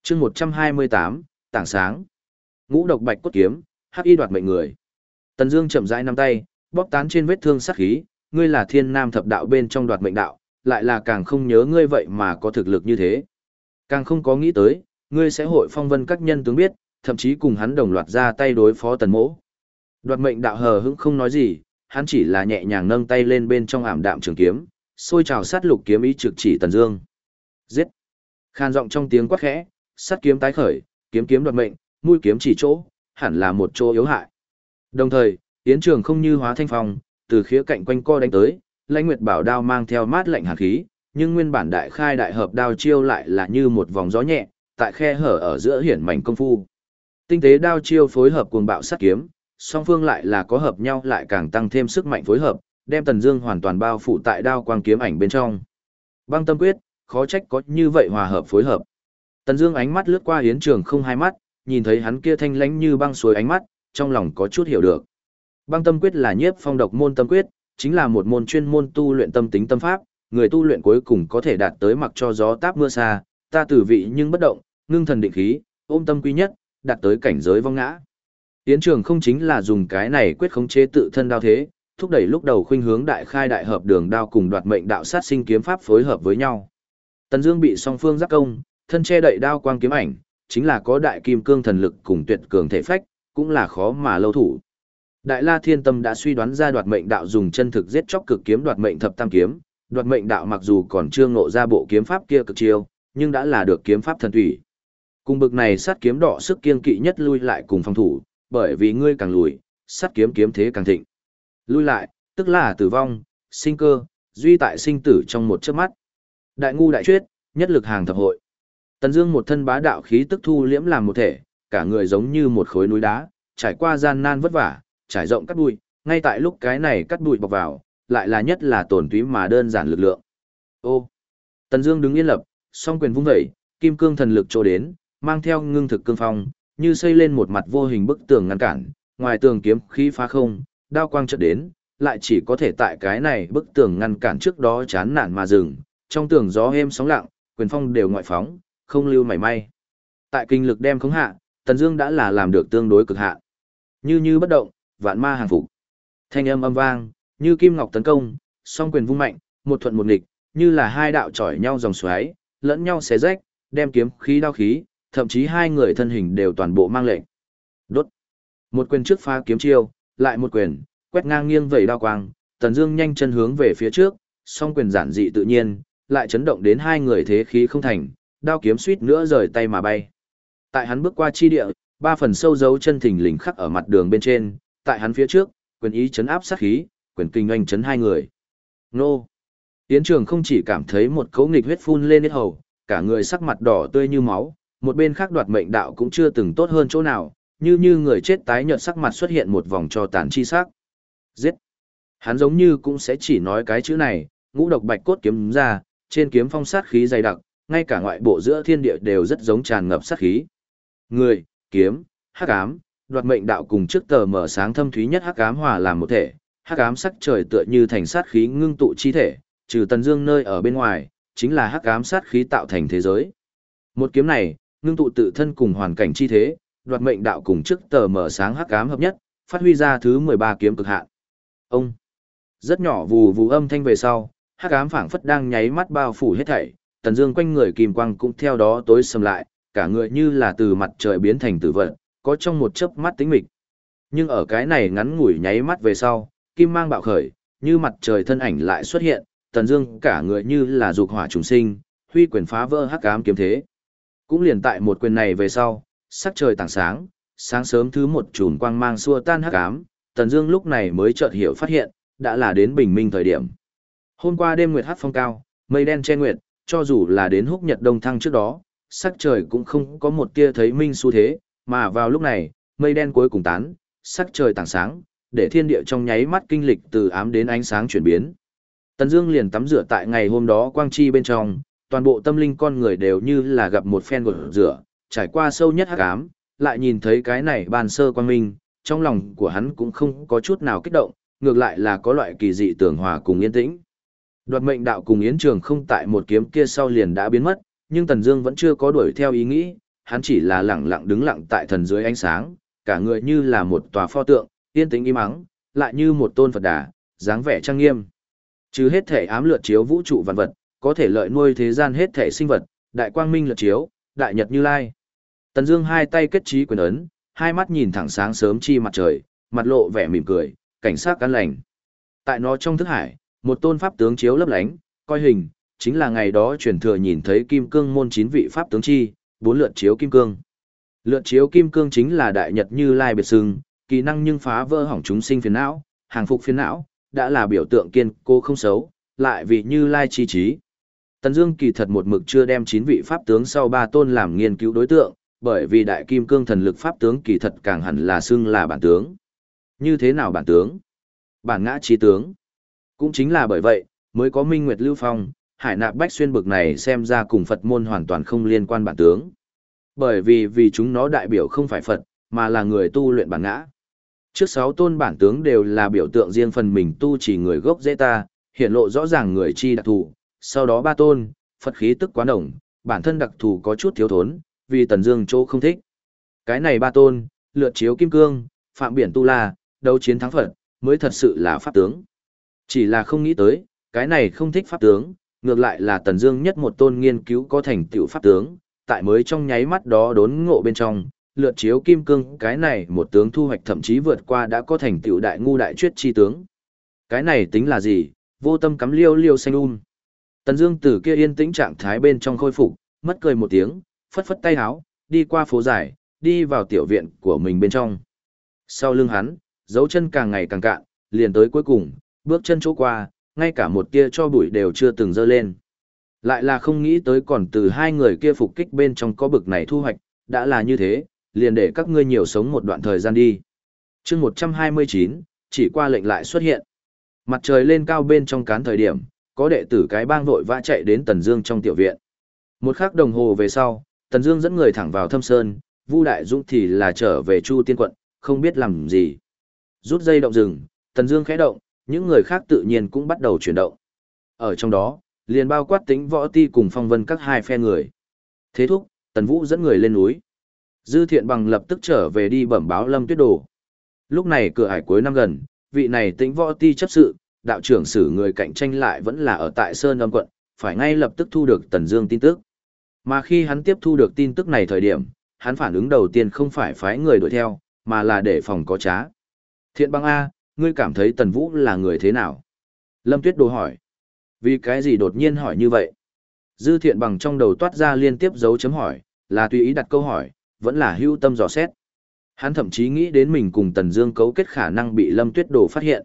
Chương 128, tảng sáng. Ngũ độc bạch cốt kiếm, hắc y đoạt mệnh người. Tần Dương chậm rãi nắm tay, bóp tán trên vết thương sát khí, ngươi là Thiên Nam thập đạo bên trong đoạt mệnh đạo, lại là càng không nhớ ngươi vậy mà có thực lực như thế. Càng không có nghĩ tới, ngươi sẽ hội phong vân các nhân tướng biết, thậm chí cùng hắn đồng loạt ra tay đối phó Tần Mỗ. Đoạt mệnh đạo hờ hững không nói gì, hắn chỉ là nhẹ nhàng nâng tay lên bên trong ảm đạm trường kiếm, xôi trào sát lục kiếm ý trực chỉ Tần Dương. Giết! Khan giọng trong tiếng quát khẽ, sát kiếm tái khởi, kiếm kiếm đoạt mệnh, mũi kiếm chỉ chỗ, hẳn là một chỗ yếu hại. Đồng thời, Yến Trường không như hóa thanh phong, từ khía cạnh quanh co đánh tới, Lãnh Nguyệt Bảo đao mang theo mát lạnh hàn khí, nhưng nguyên bản đại khai đại hợp đao chiêu lại là như một vòng gió nhẹ, tại khe hở ở giữa hiển mảnh công phu. Tinh tế đao chiêu phối hợp cuồng bạo sát kiếm, song phương lại là có hợp nhau lại càng tăng thêm sức mạnh phối hợp, đem Tần Dương hoàn toàn bao phủ tại đao quang kiếm ảnh bên trong. Băng tâm quyết, khó trách có như vậy hòa hợp phối hợp. Tần Dương ánh mắt lướt qua Yến Trường không hai mắt, nhìn thấy hắn kia thanh lãnh như băng suối ánh mắt, trong lòng có chút hiểu được. Băng tâm quyết là nhiếp phong độc môn tâm quyết, chính là một môn chuyên môn tu luyện tâm tính tâm pháp, người tu luyện cuối cùng có thể đạt tới mặc cho gió táp mưa xa, ta tử vị nhưng bất động, ngưng thần định khí, ôm tâm quý nhất, đạt tới cảnh giới vong ngã. Tiến trường không chính là dùng cái này quyết khống chế tự thân đao thế, thúc đẩy lúc đầu khuynh hướng đại khai đại hợp đường đao cùng đoạt mệnh đạo sát sinh kiếm pháp phối hợp với nhau. Tần Dương bị song phương giáp công, thân che đậy đao quang kiếm ảnh, chính là có đại kim cương thần lực cùng tuyệt cường thể phách, cũng là khó mà lâu thủ. Đại La Thiên Tâm đã suy đoán ra đoạt mệnh đạo dùng chân thực giết chóc cực kiếm đoạt mệnh thập tam kiếm, đoạt mệnh đạo mặc dù còn chưa ngộ ra bộ kiếm pháp kia cực chiêu, nhưng đã là được kiếm pháp thần thủy. Cùng bực này sát kiếm đỏ sức kiên kỵ nhất lui lại cùng phòng thủ, bởi vì ngươi càng lùi, sát kiếm kiếm thế càng thịnh. Lui lại, tức là tử vong, sinh cơ, duy tại sinh tử trong một chớp mắt. Đại ngu đại truyết, nhất lực hàng thập hội. Tần Dương một thân bá đạo khí tức thu liễm làm một thể, cả người giống như một khối núi đá, trải qua gian nan vất vả, trải rộng cắt bụi, ngay tại lúc cái này cắt bụi bọc vào, lại là nhất là tổn túy mà đơn giản lực lượng. Ô. Tần Dương đứng yên lập, song quyền vung dậy, kim cương thần lực trôi đến, mang theo ngưng thực cương phong, như xây lên một mặt vô hình bức tường ngăn cản, ngoài tường kiếm khí phá không, đao quang chợt đến, lại chỉ có thể tại cái này bức tường ngăn cản trước đó chán nản mà dừng, trong tường gió êm sóng lặng, quyền phong đều ngoại phóng, không lưu mảy may. Tại kinh lực đem khống hạ, Tần Dương đã là làm được tương đối cực hạn. Như như bất động, vạn ma hàng phục. Thanh âm âm vang, như kim ngọc tấn công, song quyền vung mạnh, một thuận một nghịch, như là hai đạo chọi nhau dòng xoáy, lẫn nhau xé rách, đem kiếm khí đao khí, thậm chí hai người thân hình đều toàn bộ mang lệnh. Đốt. Một quyền trước phá kiếm chiêu, lại một quyền, quét ngang nghiêng vẩy đao quang, Tần Dương nhanh chân hướng về phía trước, song quyền giản dị tự nhiên, lại chấn động đến hai người thế khí không thành, đao kiếm suýt nữa rời tay mà bay. Tại hắn bước qua chi địa, ba phần sâu dấu chân thình lình khắc ở mặt đường bên trên, tại hắn phía trước, quyền ý chấn áp sát khí, quyền kinh anh chấn hai người. Nô! Tiến trường không chỉ cảm thấy một cấu nghịch huyết phun lên hết hầu, cả người sắc mặt đỏ tươi như máu, một bên khác đoạt mệnh đạo cũng chưa từng tốt hơn chỗ nào, như như người chết tái nhợt sắc mặt xuất hiện một vòng cho tàn chi sắc. Giết! Hắn giống như cũng sẽ chỉ nói cái chữ này, ngũ độc bạch cốt kiếm ra, trên kiếm phong sát khí dày đặc, ngay cả ngoại bộ giữa thiên địa đều rất giống tràn ngập sát khí. Người, kiếm, hắc ám, đoạt mệnh đạo cùng trước tờ mở sáng thâm thúy nhất hắc ám hòa làm một thể, hắc ám sắc trời tựa như thành sát khí ngưng tụ chi thể, trừ Tần Dương nơi ở bên ngoài, chính là hắc ám sát khí tạo thành thế giới. Một kiếm này, ngưng tụ tự thân cùng hoàn cảnh chi thế, đoạt mệnh đạo cùng trước tờ mở sáng hắc ám hợp nhất, phát huy ra thứ 13 kiếm cực hạn. Ông rất nhỏ vù vù âm thanh về sau, hắc ám phảng phất đang nháy mắt bao phủ hết thảy, Tần Dương quanh người kim quang cũng theo đó tối sầm lại, cả người như là từ mặt trời biến thành tử vận, có trong một chớp mắt tính mịch. Nhưng ở cái này ngắn ngủi nháy mắt về sau, kim mang bạo khởi, như mặt trời thân ảnh lại xuất hiện, Tần Dương cả người như là dục hỏa trùng sinh, huy quyền phá vỡ hắc ám kiếm thế. Cũng liền tại một quyền này về sau, sắc trời tảng sáng, sáng sớm thứ một chùm quang mang xua tan hắc ám, Tần Dương lúc này mới chợt hiểu phát hiện, đã là đến bình minh thời điểm. Hôm qua đêm nguyệt hắc phong cao, mây đen che nguyệt, cho dù là đến húc nhật đông thăng trước đó, sắc trời cũng không có một tia thấy minh xu thế, mà vào lúc này, mây đen cuối cùng tán, sắc trời tảng sáng, để thiên địa trong nháy mắt kinh lịch từ ám đến ánh sáng chuyển biến. Tần Dương liền tắm rửa tại ngày hôm đó quang chi bên trong, toàn bộ tâm linh con người đều như là gặp một phen gột rửa, trải qua sâu nhất hắc ám, lại nhìn thấy cái này bàn sơ quang minh, trong lòng của hắn cũng không có chút nào kích động, ngược lại là có loại kỳ dị tưởng hòa cùng yên tĩnh. Đoạt mệnh đạo cùng Yến Trường không tại một kiếm kia sau liền đã biến mất, nhưng Tần Dương vẫn chưa có đuổi theo ý nghĩ, hắn chỉ là lặng lặng đứng lặng tại thần dưới ánh sáng, cả người như là một tòa pho tượng, yên tĩnh im mắng, lại như một tôn Phật Đà, dáng vẻ trang nghiêm. Chứ hết thể ám lượt chiếu vũ trụ vạn vật, có thể lợi nuôi thế gian hết thể sinh vật, đại quang minh lật chiếu, đại nhật như lai. Tần Dương hai tay kết trí quyền ấn, hai mắt nhìn thẳng sáng sớm chi mặt trời, mặt lộ vẻ mỉm cười, cảnh sát cán lành. Tại nó trong thức hải, một tôn pháp tướng chiếu lấp lánh, coi hình, chính là ngày đó truyền thừa nhìn thấy kim cương môn chín vị pháp tướng chi, bốn lượt chiếu kim cương. Lượt chiếu kim cương chính là đại nhật như lai biệt sừng, kỳ năng nhưng phá vỡ hỏng chúng sinh phiền não, hàng phục phiền não, đã là biểu tượng kiên cố không xấu, lại vì như lai chi trí. Tần Dương kỳ thật một mực chưa đem chín vị pháp tướng sau ba tôn làm nghiên cứu đối tượng, bởi vì đại kim cương thần lực pháp tướng kỳ thật càng hẳn là xưng là bản tướng. Như thế nào bản tướng? Bản ngã chí tướng. Cũng chính là bởi vậy, mới có Minh Nguyệt Lưu Phong, Hải Nạp Bách Xuyên bực này xem ra cùng Phật môn hoàn toàn không liên quan bản tướng. Bởi vì vì chúng nó đại biểu không phải Phật, mà là người tu luyện bản ngã. Trước sáu tôn bản tướng đều là biểu tượng riêng phần mình tu chỉ người gốc dễ ta, hiện lộ rõ ràng người chi đặc thù. Sau đó ba tôn, Phật khí tức quá nồng, bản thân đặc thù có chút thiếu thốn, vì Tần Dương chỗ không thích. Cái này ba tôn, lượt chiếu kim cương, phạm biển tu la, đấu chiến thắng Phật, mới thật sự là pháp tướng. Chỉ là không nghĩ tới, cái này không thích pháp tướng, ngược lại là Tần Dương nhất một tôn nghiên cứu có thành tựu pháp tướng, tại mới trong nháy mắt đó đốn ngộ bên trong, lượt chiếu kim cương, cái này một tướng thu hoạch thậm chí vượt qua đã có thành tựu đại ngu đại chuyết chi tướng. Cái này tính là gì? Vô tâm cắm liêu liêu xanh um. Tần Dương từ kia yên tĩnh trạng thái bên trong khôi phục, mất cười một tiếng, phất phất tay áo, đi qua phố dài, đi vào tiểu viện của mình bên trong. Sau lưng hắn, dấu chân càng ngày càng cạn, liền tới cuối cùng, bước chân chỗ qua, ngay cả một tia cho bụi đều chưa từng dơ lên. Lại là không nghĩ tới còn từ hai người kia phục kích bên trong có bực này thu hoạch, đã là như thế, liền để các ngươi nhiều sống một đoạn thời gian đi. chương 129, chỉ qua lệnh lại xuất hiện. Mặt trời lên cao bên trong cán thời điểm, có đệ tử cái bang vội vã chạy đến Tần Dương trong tiểu viện. Một khắc đồng hồ về sau, Tần Dương dẫn người thẳng vào Thâm Sơn, Vu Đại Dũng thì là trở về Chu Tiên quận, không biết làm gì. Rút dây động rừng, Tần Dương khẽ động, những người khác tự nhiên cũng bắt đầu chuyển động. Ở trong đó, liền bao quát tính võ ti cùng phong vân các hai phe người. Thế thúc, Tần Vũ dẫn người lên núi. Dư thiện bằng lập tức trở về đi bẩm báo Lâm Tuyết Đồ. Lúc này cửa hải cuối năm gần, vị này tính võ ti chấp sự, đạo trưởng xử người cạnh tranh lại vẫn là ở tại Sơn Âm quận, phải ngay lập tức thu được Tần Dương tin tức. Mà khi hắn tiếp thu được tin tức này thời điểm, hắn phản ứng đầu tiên không phải phái người đuổi theo, mà là để phòng có trá. Thiện băng A, ngươi cảm thấy Tần Vũ là người thế nào? Lâm Tuyết Đồ hỏi. Vì cái gì đột nhiên hỏi như vậy? Dư thiện bằng trong đầu toát ra liên tiếp dấu chấm hỏi, là tùy ý đặt câu hỏi, vẫn là hưu tâm dò xét. Hắn thậm chí nghĩ đến mình cùng Tần Dương cấu kết khả năng bị Lâm Tuyết Đồ phát hiện.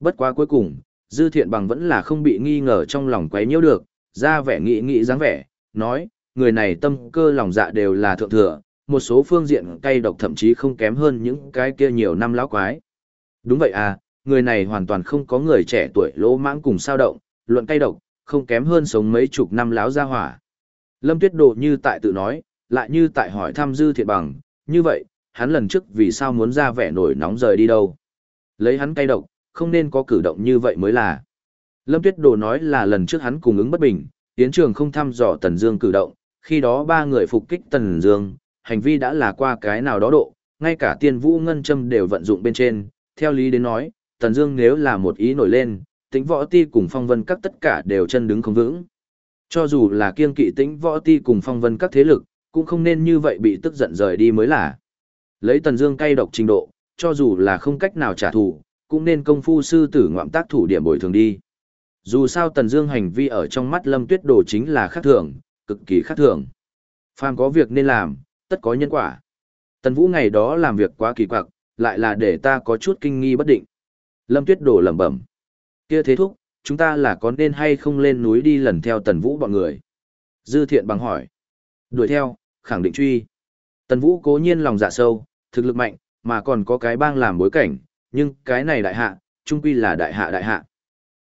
Bất quá cuối cùng, Dư Thiện Bằng vẫn là không bị nghi ngờ trong lòng quấy nhiễu được, ra vẻ nghĩ nghĩ dáng vẻ, nói, người này tâm cơ lòng dạ đều là thượng thừa, một số phương diện cay độc thậm chí không kém hơn những cái kia nhiều năm lão quái. Đúng vậy à, người này hoàn toàn không có người trẻ tuổi lỗ mãng cùng sao động, luận cay độc, không kém hơn sống mấy chục năm láo gia hỏa. Lâm Tuyết Độ như tại tự nói, lại như tại hỏi thăm Dư Thiện Bằng, như vậy, hắn lần trước vì sao muốn ra vẻ nổi nóng rời đi đâu? Lấy hắn cay độc, không nên có cử động như vậy mới là. Lâm Tuyết Đồ nói là lần trước hắn cùng ứng bất bình, Yến Trường không thăm dò Tần Dương cử động, khi đó ba người phục kích Tần Dương, hành vi đã là qua cái nào đó độ, ngay cả Tiên Vũ Ngân Châm đều vận dụng bên trên, theo lý đến nói, Tần Dương nếu là một ý nổi lên, Tĩnh Võ Ti cùng Phong Vân các tất cả đều chân đứng không vững. Cho dù là kiên kỵ Tĩnh Võ Ti cùng Phong Vân các thế lực, cũng không nên như vậy bị tức giận rời đi mới là. Lấy Tần Dương cay độc trình độ, cho dù là không cách nào trả thù, cũng nên công phu sư tử ngoạm tác thủ điểm bồi thường đi. Dù sao Tần Dương hành vi ở trong mắt Lâm Tuyết Đồ chính là khác thường, cực kỳ khác thường. Phàm có việc nên làm, tất có nhân quả. Tần Vũ ngày đó làm việc quá kỳ quặc, lại là để ta có chút kinh nghi bất định. Lâm Tuyết Đồ lẩm bẩm. Kia thế thúc, chúng ta là có nên hay không lên núi đi lần theo Tần Vũ bọn người? Dư Thiện bằng hỏi. Đuổi theo, khẳng định truy. Tần Vũ cố nhiên lòng dạ sâu, thực lực mạnh, mà còn có cái bang làm bối cảnh, nhưng cái này đại hạ, trung quy là đại hạ đại hạ.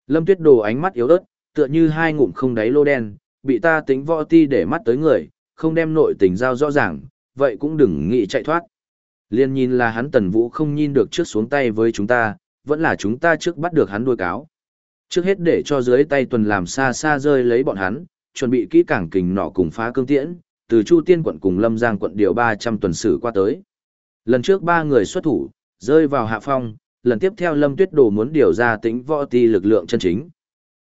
Lâm Tuyết Đồ ánh mắt yếu ớt, tựa như hai ngụm không đáy lô đen, bị ta tính võ ti để mắt tới người, không đem nội tình giao rõ ràng, vậy cũng đừng nghĩ chạy thoát. Liên nhìn là hắn tần vũ không nhìn được trước xuống tay với chúng ta, vẫn là chúng ta trước bắt được hắn đuôi cáo. Trước hết để cho dưới tay tuần làm xa xa rơi lấy bọn hắn, chuẩn bị kỹ cảng kình nọ cùng phá cương tiễn, từ Chu Tiên quận cùng Lâm Giang quận điều 300 tuần sử qua tới. Lần trước ba người xuất thủ, rơi vào hạ phong, lần tiếp theo Lâm Tuyết Đồ muốn điều ra tính võ ti lực lượng chân chính.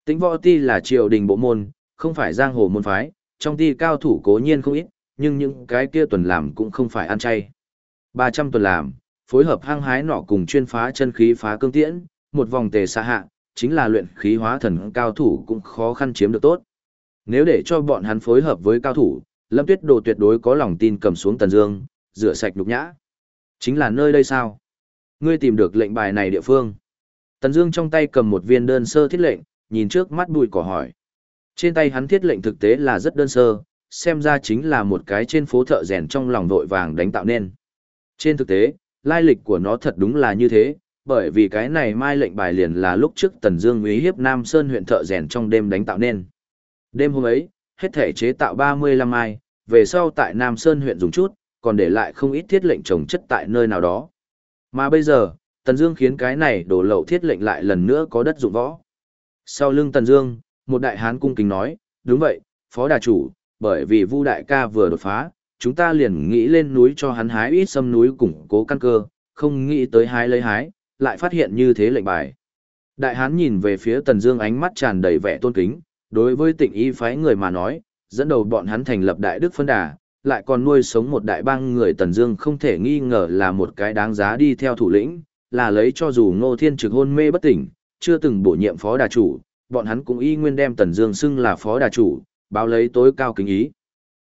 Tính võ ti là triều đình bộ môn, không phải giang hồ môn phái, trong ti cao thủ cố nhiên không ít, nhưng những cái kia tuần làm cũng không phải ăn chay. 300 tuần làm, phối hợp hăng hái nọ cùng chuyên phá chân khí phá cương tiễn, một vòng tề xa hạ, chính là luyện khí hóa thần cao thủ cũng khó khăn chiếm được tốt. Nếu để cho bọn hắn phối hợp với cao thủ, Lâm Tuyết Đồ tuyệt đối có lòng tin cầm xuống Tần Dương, rửa sạch nhục nhã. Chính là nơi đây sao? Ngươi tìm được lệnh bài này địa phương. Tần Dương trong tay cầm một viên đơn sơ thiết lệnh, nhìn trước mắt bụi cỏ hỏi. Trên tay hắn thiết lệnh thực tế là rất đơn sơ, xem ra chính là một cái trên phố thợ rèn trong lòng vội vàng đánh tạo nên. Trên thực tế, lai lịch của nó thật đúng là như thế, bởi vì cái này mai lệnh bài liền là lúc trước Tần Dương uy hiếp Nam Sơn huyện thợ rèn trong đêm đánh tạo nên. Đêm hôm ấy, hết thể chế tạo 35 mai, về sau tại Nam Sơn huyện dùng chút, còn để lại không ít thiết lệnh trồng chất tại nơi nào đó. Mà bây giờ, Tần Dương khiến cái này đổ lậu thiết lệnh lại lần nữa có đất dụng võ. Sau lưng Tần Dương, một đại hán cung kính nói, đúng vậy, phó đà chủ, bởi vì Vu đại ca vừa đột phá, chúng ta liền nghĩ lên núi cho hắn hái ít sâm núi củng cố căn cơ, không nghĩ tới hái lấy hái, lại phát hiện như thế lệnh bài. Đại hán nhìn về phía Tần Dương ánh mắt tràn đầy vẻ tôn kính, đối với tịnh y phái người mà nói, dẫn đầu bọn hắn thành lập đại đức phân đà, lại còn nuôi sống một đại bang người Tần Dương không thể nghi ngờ là một cái đáng giá đi theo thủ lĩnh, là lấy cho dù Ngô Thiên trực hôn mê bất tỉnh, chưa từng bổ nhiệm phó đà chủ, bọn hắn cũng y nguyên đem Tần Dương xưng là phó đà chủ, báo lấy tối cao kính ý.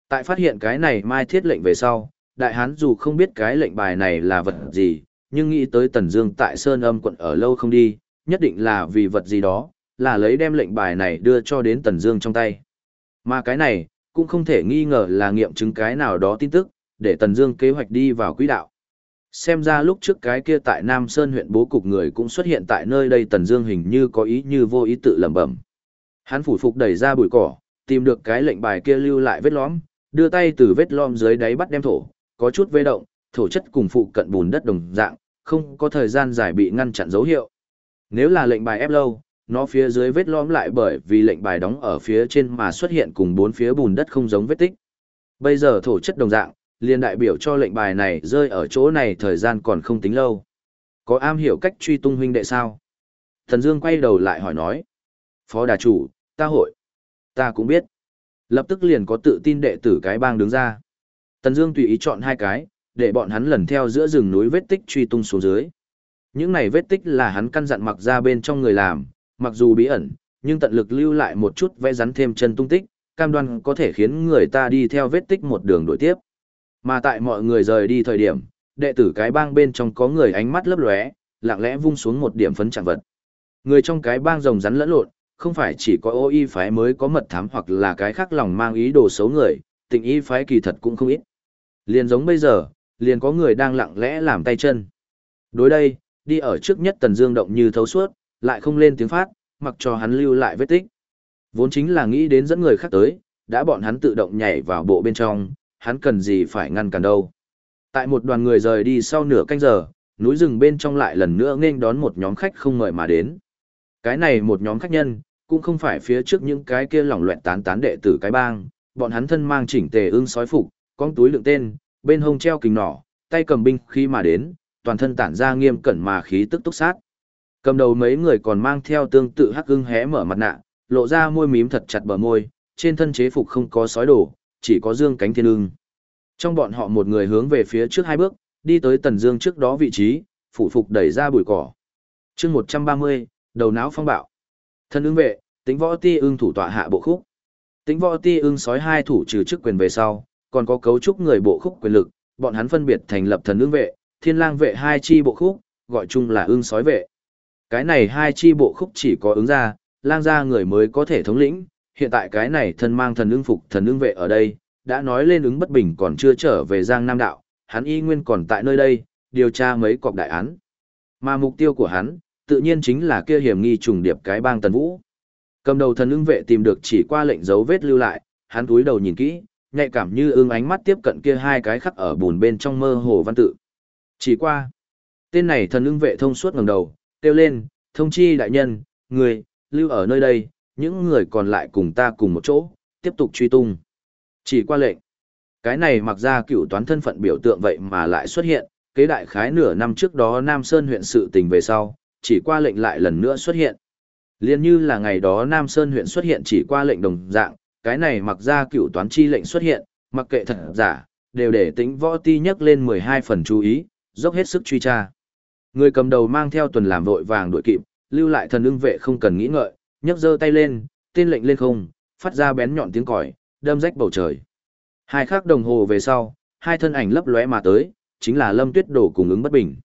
Tại phát hiện cái này mai thiết lệnh về sau, đại hán dù không biết cái lệnh bài này là vật gì, nhưng nghĩ tới Tần Dương tại Sơn Âm quận ở lâu không đi, nhất định là vì vật gì đó, là lấy đem lệnh bài này đưa cho đến Tần Dương trong tay. Mà cái này, cũng không thể nghi ngờ là nghiệm chứng cái nào đó tin tức, để Tần Dương kế hoạch đi vào quỹ đạo. Xem ra lúc trước cái kia tại Nam Sơn huyện bố cục người cũng xuất hiện tại nơi đây Tần Dương hình như có ý như vô ý tự lẩm bẩm. Hắn phủ phục đẩy ra bụi cỏ, tìm được cái lệnh bài kia lưu lại vết lõm, đưa tay từ vết lõm dưới đáy bắt đem thổ, có chút vê động, thổ chất cùng phụ cận bùn đất đồng dạng, không có thời gian giải bị ngăn chặn dấu hiệu. Nếu là lệnh bài ép lâu, nó phía dưới vết lõm lại bởi vì lệnh bài đóng ở phía trên mà xuất hiện cùng bốn phía bùn đất không giống vết tích. Bây giờ thổ chất đồng dạng, liền đại biểu cho lệnh bài này rơi ở chỗ này thời gian còn không tính lâu. Có am hiểu cách truy tung huynh đệ sao? Thần Dương quay đầu lại hỏi nói. Phó đà chủ, ta hội. Ta cũng biết. Lập tức liền có tự tin đệ tử cái bang đứng ra. Tần Dương tùy ý chọn hai cái, để bọn hắn lần theo giữa rừng núi vết tích truy tung xuống dưới. Những này vết tích là hắn căn dặn mặc ra bên trong người làm, mặc dù bí ẩn, nhưng tận lực lưu lại một chút vẽ rắn thêm chân tung tích, cam đoan có thể khiến người ta đi theo vết tích một đường đổi tiếp. Mà tại mọi người rời đi thời điểm, đệ tử cái bang bên trong có người ánh mắt lấp lóe, lặng lẽ vung xuống một điểm phấn chẳng vật. Người trong cái bang rồng rắn lẫn lộn, không phải chỉ có ô y phái mới có mật thám hoặc là cái khác lòng mang ý đồ xấu người, tình y phái kỳ thật cũng không ít. Liền giống bây giờ, liền có người đang lặng lẽ làm tay chân. Đối đây, đi ở trước nhất Tần Dương động như thấu suốt, lại không lên tiếng phát, mặc cho hắn lưu lại vết tích. Vốn chính là nghĩ đến dẫn người khác tới, đã bọn hắn tự động nhảy vào bộ bên trong, hắn cần gì phải ngăn cản đâu. Tại một đoàn người rời đi sau nửa canh giờ, núi rừng bên trong lại lần nữa nên đón một nhóm khách không mời mà đến. Cái này một nhóm khách nhân, cũng không phải phía trước những cái kia lỏng loẹn tán tán đệ tử cái bang, bọn hắn thân mang chỉnh tề ưng sói phục, con túi lượng tên, bên hông treo kình nỏ, tay cầm binh khi mà đến, toàn thân tản ra nghiêm cẩn mà khí tức túc sát. Cầm đầu mấy người còn mang theo tương tự hắc ưng hé mở mặt nạ, lộ ra môi mím thật chặt bờ môi, trên thân chế phục không có sói đổ, chỉ có dương cánh thiên ưng. Trong bọn họ một người hướng về phía trước hai bước, đi tới tần dương trước đó vị trí, phủ phục đẩy ra bụi cỏ. chương 130, đầu não phong bạo. Thân ưng vệ, tính võ ti ưng thủ tọa hạ bộ khúc. Tính võ ti ưng sói hai thủ trừ chức quyền về sau, còn có cấu trúc người bộ khúc quyền lực, bọn hắn phân biệt thành lập thần ưng vệ, thiên lang vệ hai chi bộ khúc, gọi chung là ưng sói vệ. Cái này hai chi bộ khúc chỉ có ứng ra, lang gia người mới có thể thống lĩnh, hiện tại cái này thân mang thần ưng phục thần ưng vệ ở đây, đã nói lên ứng bất bình còn chưa trở về Giang Nam Đạo, hắn y nguyên còn tại nơi đây, điều tra mấy cọc đại án. Mà mục tiêu của hắn, tự nhiên chính là kia hiểm nghi trùng điệp cái bang Tần Vũ. Cầm đầu thần ưng vệ tìm được chỉ qua lệnh dấu vết lưu lại, hắn túi đầu nhìn kỹ, nhạy cảm như ưng ánh mắt tiếp cận kia hai cái khắc ở bùn bên trong mơ hồ văn tự. Chỉ qua. Tên này thần ưng vệ thông suốt ngẩng đầu, kêu lên, thông chi đại nhân, người, lưu ở nơi đây, những người còn lại cùng ta cùng một chỗ, tiếp tục truy tung. Chỉ qua lệnh. Cái này mặc ra cựu toán thân phận biểu tượng vậy mà lại xuất hiện, kế đại khái nửa năm trước đó Nam Sơn huyện sự tình về sau, chỉ qua lệnh lại lần nữa xuất hiện. Liên như là ngày đó Nam Sơn huyện xuất hiện chỉ qua lệnh đồng dạng, cái này mặc ra cựu toán chi lệnh xuất hiện, mặc kệ thật giả, đều để tính võ ti nhắc lên 12 phần chú ý, dốc hết sức truy tra. Người cầm đầu mang theo tuần làm vội vàng đuổi kịp, lưu lại thần ưng vệ không cần nghĩ ngợi, nhấc giơ tay lên, tên lệnh lên không, phát ra bén nhọn tiếng còi, đâm rách bầu trời. Hai khắc đồng hồ về sau, hai thân ảnh lấp lóe mà tới, chính là Lâm Tuyết Đổ cùng ứng bất bình.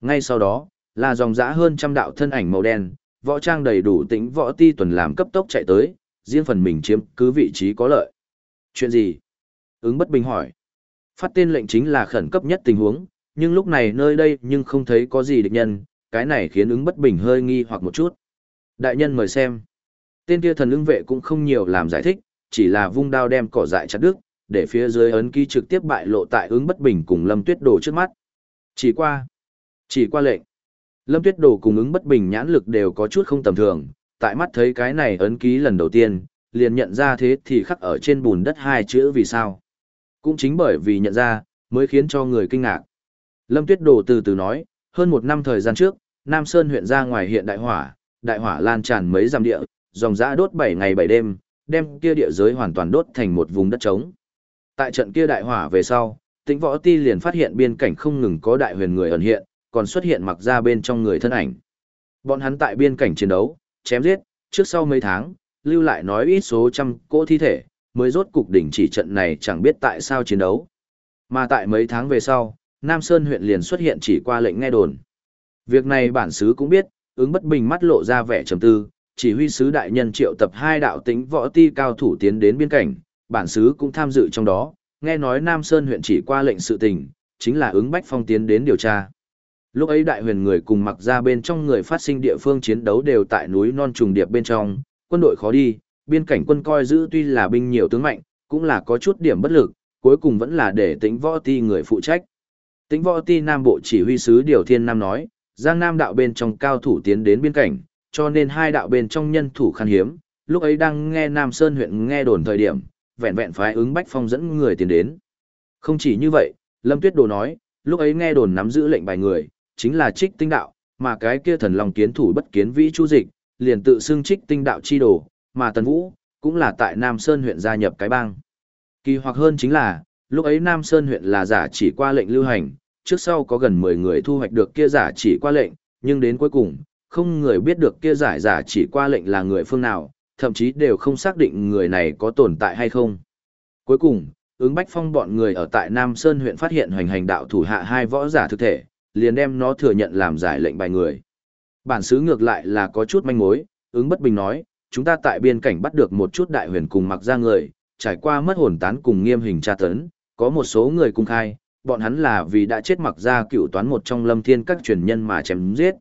Ngay sau đó, là dòng dã hơn trăm đạo thân ảnh màu đen, võ trang đầy đủ tính võ ti tuần làm cấp tốc chạy tới, riêng phần mình chiếm cứ vị trí có lợi. Chuyện gì? Ứng bất bình hỏi. Phát tên lệnh chính là khẩn cấp nhất tình huống, nhưng lúc này nơi đây nhưng không thấy có gì địch nhân, cái này khiến ứng bất bình hơi nghi hoặc một chút. Đại nhân mời xem. Tên kia thần ứng vệ cũng không nhiều làm giải thích, chỉ là vung đao đem cỏ dại chặt đứt, để phía dưới ấn ký trực tiếp bại lộ tại ứng bất bình cùng lâm tuyết đồ trước mắt. Chỉ qua. Chỉ qua lệnh. Lâm tuyết đồ cùng ứng bất bình nhãn lực đều có chút không tầm thường, tại mắt thấy cái này ấn ký lần đầu tiên, liền nhận ra thế thì khắc ở trên bùn đất hai chữ vì sao. Cũng chính bởi vì nhận ra, mới khiến cho người kinh ngạc. Lâm Tuyết Đồ từ từ nói, hơn một năm thời gian trước, Nam Sơn huyện ra ngoài hiện đại hỏa, đại hỏa lan tràn mấy dặm địa, dòng dã đốt 7 ngày 7 đêm, đem kia địa giới hoàn toàn đốt thành một vùng đất trống. Tại trận kia đại hỏa về sau, Tĩnh Võ Ti liền phát hiện biên cảnh không ngừng có đại huyền người ẩn hiện, còn xuất hiện mặc ra bên trong người thân ảnh. Bọn hắn tại biên cảnh chiến đấu, chém giết, trước sau mấy tháng, lưu lại nói ít số trăm cỗ thi thể, mới rốt cục đỉnh chỉ trận này chẳng biết tại sao chiến đấu. Mà tại mấy tháng về sau, Nam Sơn huyện liền xuất hiện chỉ qua lệnh nghe đồn. Việc này bản sứ cũng biết, ứng bất bình mắt lộ ra vẻ trầm tư, chỉ huy sứ đại nhân triệu tập hai đạo tính võ ti cao thủ tiến đến biên cảnh, bản sứ cũng tham dự trong đó, nghe nói Nam Sơn huyện chỉ qua lệnh sự tình, chính là ứng bách phong tiến đến điều tra. Lúc ấy đại huyền người cùng mặc ra bên trong người phát sinh địa phương chiến đấu đều tại núi non trùng điệp bên trong, quân đội khó đi, biên cảnh quân coi giữ tuy là binh nhiều tướng mạnh, cũng là có chút điểm bất lực, cuối cùng vẫn là để tính võ ti người phụ trách. Tĩnh võ ti Nam Bộ chỉ huy sứ Điều Thiên Nam nói, Giang Nam đạo bên trong cao thủ tiến đến biên cảnh, cho nên hai đạo bên trong nhân thủ khan hiếm, lúc ấy đang nghe Nam Sơn huyện nghe đồn thời điểm, vẹn vẹn phái ứng Bách Phong dẫn người tiến đến. Không chỉ như vậy, Lâm Tuyết Đồ nói, lúc ấy nghe đồn nắm giữ lệnh bài người, chính là trích tinh đạo, mà cái kia thần lòng kiến thủ bất kiến vĩ chu dịch, liền tự xưng trích tinh đạo chi đồ, mà Tần Vũ, cũng là tại Nam Sơn huyện gia nhập cái bang. Kỳ hoặc hơn chính là, lúc ấy Nam Sơn huyện là giả chỉ qua lệnh lưu hành, trước sau có gần 10 người thu hoạch được kia giả chỉ qua lệnh, nhưng đến cuối cùng, không người biết được kia giải giả chỉ qua lệnh là người phương nào, thậm chí đều không xác định người này có tồn tại hay không. Cuối cùng, ứng bách phong bọn người ở tại Nam Sơn huyện phát hiện hoành hành đạo thủ hạ hai võ giả thực thể, liền đem nó thừa nhận làm giải lệnh bài người. Bản xứ ngược lại là có chút manh mối, ứng bất bình nói, chúng ta tại biên cảnh bắt được một chút đại huyền cùng mặc ra người, trải qua mất hồn tán cùng nghiêm hình tra tấn, có một số người cung khai, bọn hắn là vì đã chết mặc ra cựu toán một trong lâm thiên các truyền nhân mà chém giết.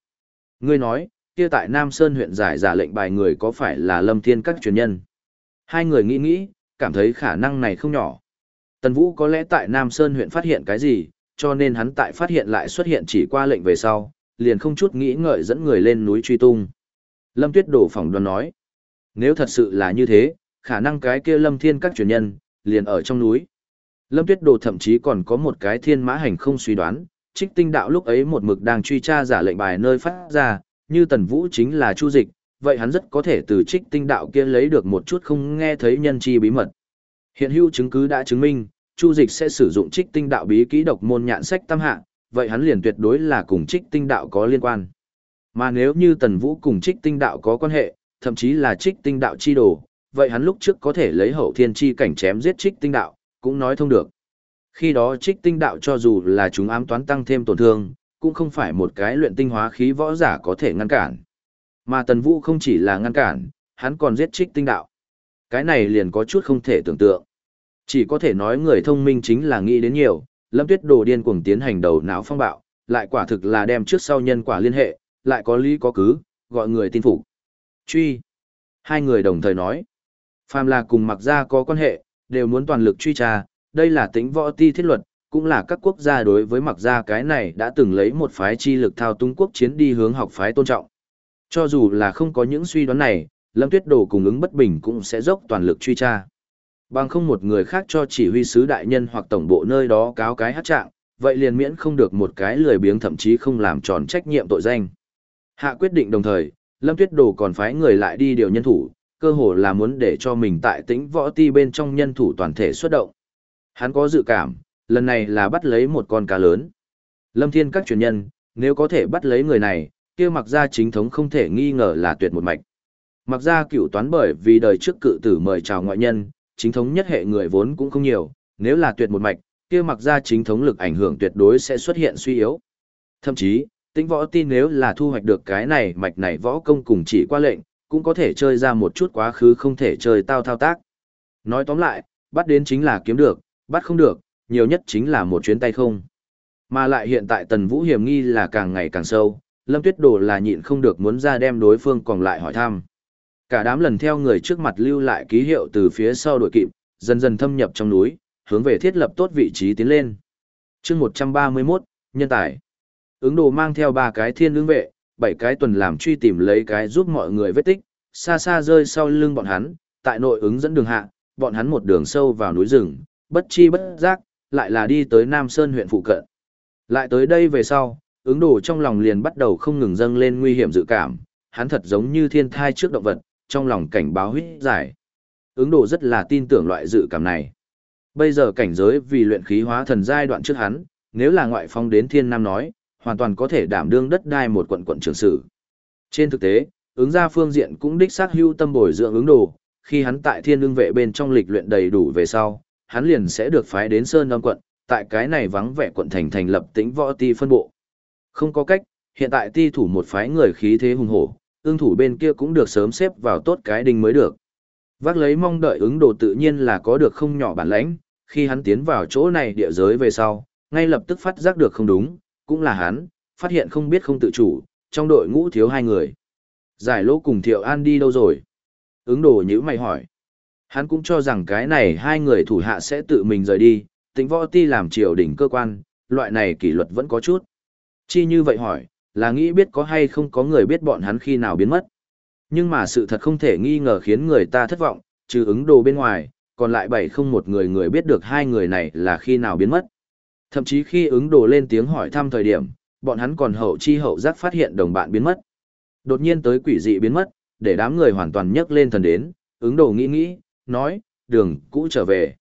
Ngươi nói, kia tại Nam Sơn huyện giải giả lệnh bài người có phải là lâm thiên các truyền nhân? Hai người nghĩ nghĩ, cảm thấy khả năng này không nhỏ. Tần Vũ có lẽ tại Nam Sơn huyện phát hiện cái gì, cho nên hắn tại phát hiện lại xuất hiện chỉ qua lệnh về sau, liền không chút nghĩ ngợi dẫn người lên núi truy tung. Lâm Tuyết đổ phỏng đoán nói, nếu thật sự là như thế, khả năng cái kia Lâm Thiên các truyền nhân, liền ở trong núi. Lâm Tuyết Đồ thậm chí còn có một cái thiên mã hành không suy đoán, trích tinh đạo lúc ấy một mực đang truy tra giả lệnh bài nơi phát ra, như Tần Vũ chính là Chu Dịch, vậy hắn rất có thể từ trích tinh đạo kia lấy được một chút không nghe thấy nhân chi bí mật. Hiện hữu chứng cứ đã chứng minh, Chu Dịch sẽ sử dụng trích tinh đạo bí kỹ độc môn nhạn sách tam hạ, vậy hắn liền tuyệt đối là cùng trích tinh đạo có liên quan. Mà nếu như Tần Vũ cùng trích tinh đạo có quan hệ, thậm chí là trích tinh đạo chi đồ, vậy hắn lúc trước có thể lấy hậu thiên chi cảnh chém giết trích tinh đạo, cũng nói thông được. Khi đó trích tinh đạo cho dù là chúng ám toán tăng thêm tổn thương, cũng không phải một cái luyện tinh hóa khí võ giả có thể ngăn cản. Mà Tần Vũ không chỉ là ngăn cản, hắn còn giết trích tinh đạo. Cái này liền có chút không thể tưởng tượng. Chỉ có thể nói người thông minh chính là nghĩ đến nhiều, Lâm Tuyết Đồ điên cuồng tiến hành đầu não phong bạo, lại quả thực là đem trước sau nhân quả liên hệ, lại có lý có cứ, gọi người tin phục. Truy. Hai người đồng thời nói. Phàm là cùng mặc gia có quan hệ, đều muốn toàn lực truy tra, đây là tính võ ti thiết luật, cũng là các quốc gia đối với mặc gia cái này đã từng lấy một phái chi lực thao túng quốc chiến đi hướng học phái tôn trọng. Cho dù là không có những suy đoán này, Lâm Tuyết Đồ cùng ứng bất bình cũng sẽ dốc toàn lực truy tra. Bằng không một người khác cho chỉ huy sứ đại nhân hoặc tổng bộ nơi đó cáo cái hát trạng, vậy liền miễn không được một cái lười biếng thậm chí không làm tròn trách nhiệm tội danh. Hạ quyết định đồng thời, Lâm Tuyết Đồ còn phái người lại đi điều nhân thủ, cơ hồ là muốn để cho mình tại tĩnh võ ti bên trong nhân thủ toàn thể xuất động. Hắn có dự cảm, lần này là bắt lấy một con cá lớn. Lâm Thiên các truyền nhân, nếu có thể bắt lấy người này, kia mặc ra chính thống không thể nghi ngờ là tuyệt một mạch. Mặc ra cựu toán bởi vì đời trước cự tử mời chào ngoại nhân, chính thống nhất hệ người vốn cũng không nhiều, nếu là tuyệt một mạch, kia mặc ra chính thống lực ảnh hưởng tuyệt đối sẽ xuất hiện suy yếu. Thậm chí, tính võ tin nếu là thu hoạch được cái này mạch này võ công cùng chỉ qua lệnh, cũng có thể chơi ra một chút quá khứ không thể chơi tao thao tác. Nói tóm lại, bắt đến chính là kiếm được, bắt không được, nhiều nhất chính là một chuyến tay không. Mà lại hiện tại tần vũ hiểm nghi là càng ngày càng sâu, lâm tuyết đồ là nhịn không được muốn ra đem đối phương còn lại hỏi thăm. Cả đám lần theo người trước mặt lưu lại ký hiệu từ phía sau đội kịp, dần dần thâm nhập trong núi, hướng về thiết lập tốt vị trí tiến lên. chương 131, nhân tài. Ứng đồ mang theo ba cái thiên lương vệ, bảy cái tuần làm truy tìm lấy cái giúp mọi người vết tích, xa xa rơi sau lưng bọn hắn, tại nội ứng dẫn đường hạ, bọn hắn một đường sâu vào núi rừng, bất chi bất giác, lại là đi tới Nam Sơn huyện phụ cận. Lại tới đây về sau, ứng đồ trong lòng liền bắt đầu không ngừng dâng lên nguy hiểm dự cảm, hắn thật giống như thiên thai trước động vật, trong lòng cảnh báo huyết giải. Ứng đồ rất là tin tưởng loại dự cảm này. Bây giờ cảnh giới vì luyện khí hóa thần giai đoạn trước hắn, nếu là ngoại phong đến thiên nam nói, hoàn toàn có thể đảm đương đất đai một quận quận trưởng sử. Trên thực tế, ứng ra phương diện cũng đích xác hưu tâm bồi dưỡng ứng đồ, khi hắn tại thiên lương vệ bên trong lịch luyện đầy đủ về sau, hắn liền sẽ được phái đến Sơn Âm quận, tại cái này vắng vẻ quận thành thành lập tĩnh võ ti phân bộ. Không có cách, hiện tại ti thủ một phái người khí thế hùng hổ, ương thủ bên kia cũng được sớm xếp vào tốt cái đình mới được. Vác lấy mong đợi ứng đồ tự nhiên là có được không nhỏ bản lãnh, khi hắn tiến vào chỗ này địa giới về sau, ngay lập tức phát giác được không đúng, cũng là hắn, phát hiện không biết không tự chủ, trong đội ngũ thiếu hai người. Giải lỗ cùng Thiệu An đi đâu rồi? Ứng đồ nhữ mày hỏi. Hắn cũng cho rằng cái này hai người thủ hạ sẽ tự mình rời đi, tính võ ti làm triều đỉnh cơ quan, loại này kỷ luật vẫn có chút. Chi như vậy hỏi, là nghĩ biết có hay không có người biết bọn hắn khi nào biến mất. Nhưng mà sự thật không thể nghi ngờ khiến người ta thất vọng, trừ ứng đồ bên ngoài, còn lại bảy không một người người biết được hai người này là khi nào biến mất. Thậm chí khi ứng đồ lên tiếng hỏi thăm thời điểm, bọn hắn còn hậu chi hậu giác phát hiện đồng bạn biến mất. Đột nhiên tới quỷ dị biến mất, để đám người hoàn toàn nhấc lên thần đến, ứng đồ nghĩ nghĩ, nói, đường cũ trở về.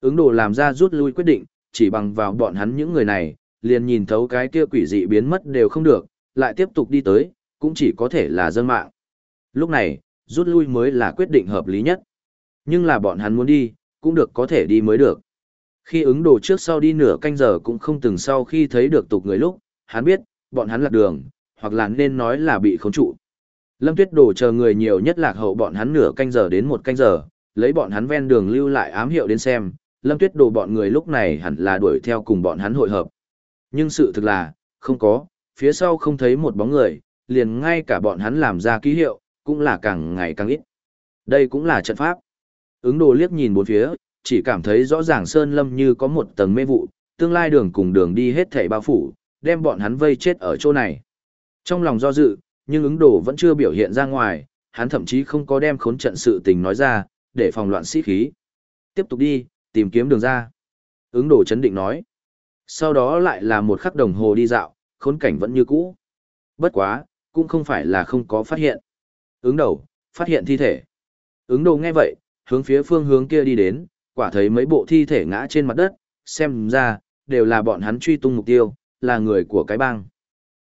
Ứng đồ làm ra rút lui quyết định, chỉ bằng vào bọn hắn những người này, liền nhìn thấu cái kia quỷ dị biến mất đều không được, lại tiếp tục đi tới, cũng chỉ có thể là dân mạng. Lúc này, rút lui mới là quyết định hợp lý nhất. Nhưng là bọn hắn muốn đi, cũng được có thể đi mới được. Khi ứng đồ trước sau đi nửa canh giờ cũng không từng sau khi thấy được tục người lúc, hắn biết, bọn hắn lạc đường, hoặc là nên nói là bị khống trụ. Lâm Tuyết Đồ chờ người nhiều nhất lạc hậu bọn hắn nửa canh giờ đến một canh giờ, lấy bọn hắn ven đường lưu lại ám hiệu đến xem, Lâm Tuyết Đồ bọn người lúc này hẳn là đuổi theo cùng bọn hắn hội hợp. Nhưng sự thực là, không có, phía sau không thấy một bóng người, liền ngay cả bọn hắn làm ra ký hiệu, cũng là càng ngày càng ít. Đây cũng là trận pháp. Ứng đồ liếc nhìn bốn phía, chỉ cảm thấy rõ ràng Sơn Lâm như có một tầng mê vụ, tương lai đường cùng đường đi hết thảy bao phủ, đem bọn hắn vây chết ở chỗ này. Trong lòng do dự, nhưng ứng đồ vẫn chưa biểu hiện ra ngoài, hắn thậm chí không có đem khốn trận sự tình nói ra, để phòng loạn sĩ khí. Tiếp tục đi, tìm kiếm đường ra. Ứng đồ chấn định nói. Sau đó lại là một khắc đồng hồ đi dạo, khốn cảnh vẫn như cũ. Bất quá, cũng không phải là không có phát hiện. Ứng đầu, phát hiện thi thể. Ứng đồ nghe vậy, hướng phía phương hướng kia đi đến, quả thấy mấy bộ thi thể ngã trên mặt đất, xem ra, đều là bọn hắn truy tung mục tiêu, là người của cái bang.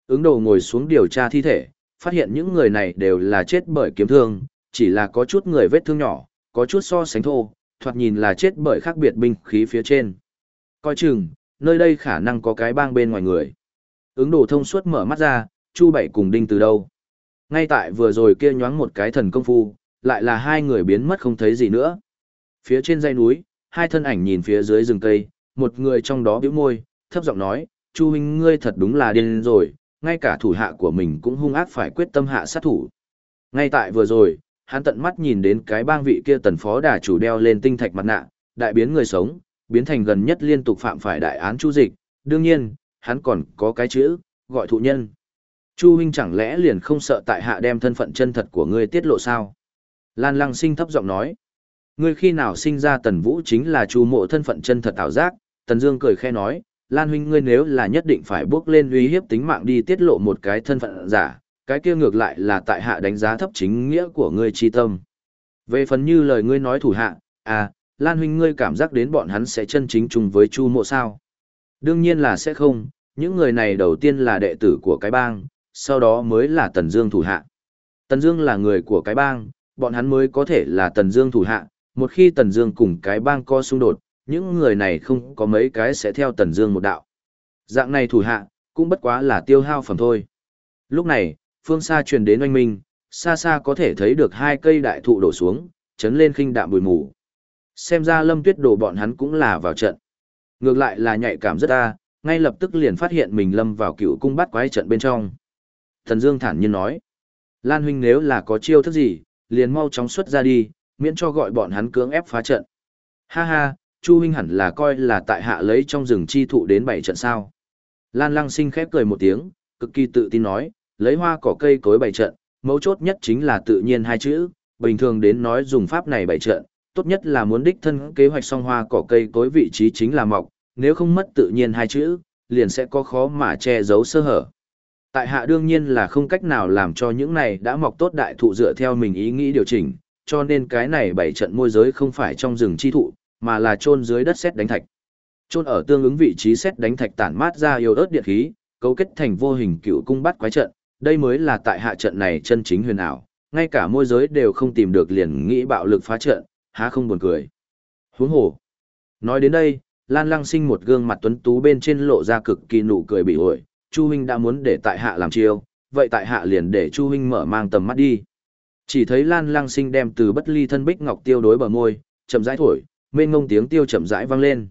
Ứng đồ ngồi xuống điều tra thi thể, phát hiện những người này đều là chết bởi kiếm thương, chỉ là có chút người vết thương nhỏ, có chút so sánh thô, thoạt nhìn là chết bởi khác biệt binh khí phía trên. Coi chừng, nơi đây khả năng có cái bang bên ngoài người. Ứng đồ thông suốt mở mắt ra, Chu Bảy cùng Đinh từ đâu. Ngay tại vừa rồi kia nhoáng một cái thần công phu, lại là hai người biến mất không thấy gì nữa. Phía trên dãy núi, hai thân ảnh nhìn phía dưới rừng cây, một người trong đó bĩu môi, thấp giọng nói, Chu huynh ngươi thật đúng là điên rồi, ngay cả thủ hạ của mình cũng hung ác phải quyết tâm hạ sát thủ. Ngay tại vừa rồi, hắn tận mắt nhìn đến cái bang vị kia tần phó đà chủ đeo lên tinh thạch mặt nạ, đại biến người sống, biến thành gần nhất liên tục phạm phải đại án chu dịch, đương nhiên, hắn còn có cái chữ, gọi thụ nhân. Chu huynh chẳng lẽ liền không sợ tại hạ đem thân phận chân thật của ngươi tiết lộ sao? Lan Lăng Sinh thấp giọng nói. Ngươi khi nào sinh ra Tần Vũ chính là chu mộ thân phận chân thật ảo giác, Tần Dương cười khẽ nói, Lan huynh ngươi nếu là nhất định phải bước lên uy hiếp tính mạng đi tiết lộ một cái thân phận giả, cái kia ngược lại là tại hạ đánh giá thấp chính nghĩa của ngươi chi tâm. Về phần như lời ngươi nói thủ hạ, à, Lan huynh ngươi cảm giác đến bọn hắn sẽ chân chính chung với Chu Mộ sao? Đương nhiên là sẽ không, những người này đầu tiên là đệ tử của cái bang, sau đó mới là Tần Dương thủ hạ. Tần Dương là người của cái bang, bọn hắn mới có thể là Tần Dương thủ hạ, một khi Tần Dương cùng cái bang có xung đột, những người này không có mấy cái sẽ theo Tần Dương một đạo. Dạng này thủ hạ, cũng bất quá là tiêu hao phẩm thôi. Lúc này, phương xa truyền đến oanh minh, xa xa có thể thấy được hai cây đại thụ đổ xuống, chấn lên khinh đạm bụi mù. Xem ra Lâm Tuyết đồ bọn hắn cũng là vào trận. Ngược lại là nhạy cảm rất ta, ngay lập tức liền phát hiện mình lâm vào cựu cung bắt quái trận bên trong. Thần Dương thản nhiên nói, Lan huynh nếu là có chiêu thức gì, liền mau chóng xuất ra đi, miễn cho gọi bọn hắn cưỡng ép phá trận. Ha ha, Chu huynh hẳn là coi là tại hạ lấy trong rừng chi thụ đến bảy trận sao. Lan lăng sinh khép cười một tiếng, cực kỳ tự tin nói, lấy hoa cỏ cây cối bảy trận, mấu chốt nhất chính là tự nhiên hai chữ, bình thường đến nói dùng pháp này bảy trận, tốt nhất là muốn đích thân kế hoạch xong hoa cỏ cây cối vị trí chính là mọc, nếu không mất tự nhiên hai chữ, liền sẽ có khó mà che giấu sơ hở. Tại hạ đương nhiên là không cách nào làm cho những này đã mọc tốt đại thụ dựa theo mình ý nghĩ điều chỉnh, cho nên cái này bảy trận môi giới không phải trong rừng chi thụ, mà là chôn dưới đất xét đánh thạch. Chôn ở tương ứng vị trí xét đánh thạch tản mát ra yêu ớt điện khí, cấu kết thành vô hình cựu cung bắt quái trận, đây mới là tại hạ trận này chân chính huyền ảo, ngay cả môi giới đều không tìm được liền nghĩ bạo lực phá trận, há không buồn cười. Huống hồ. Nói đến đây, Lan Lăng Sinh một gương mặt tuấn tú bên trên lộ ra cực kỳ nụ cười bị ổi, Chu huynh đã muốn để tại hạ làm chiêu, vậy tại hạ liền để Chu huynh mở mang tầm mắt đi. Chỉ thấy Lan Lăng Sinh đem từ bất ly thân bích ngọc tiêu đối bờ môi, chậm rãi thổi, mênh ngông tiếng tiêu chậm rãi vang lên.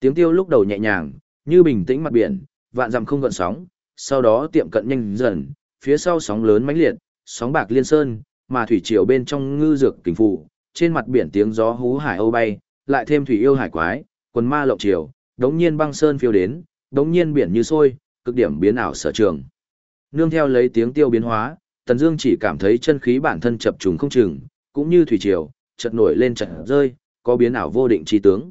Tiếng tiêu lúc đầu nhẹ nhàng, như bình tĩnh mặt biển, vạn dặm không gợn sóng, sau đó tiệm cận nhanh dần, phía sau sóng lớn mãnh liệt, sóng bạc liên sơn, mà thủy triều bên trong ngư dược kình phụ, trên mặt biển tiếng gió hú hải âu bay, lại thêm thủy yêu hải quái, quần ma lộng triều, đống nhiên băng sơn phiêu đến, đống nhiên biển như sôi, cực điểm biến ảo sở trường. Nương theo lấy tiếng tiêu biến hóa, Tần Dương chỉ cảm thấy chân khí bản thân chập trùng không chừng, cũng như thủy triều, chợt nổi lên chợt rơi, có biến ảo vô định chi tướng.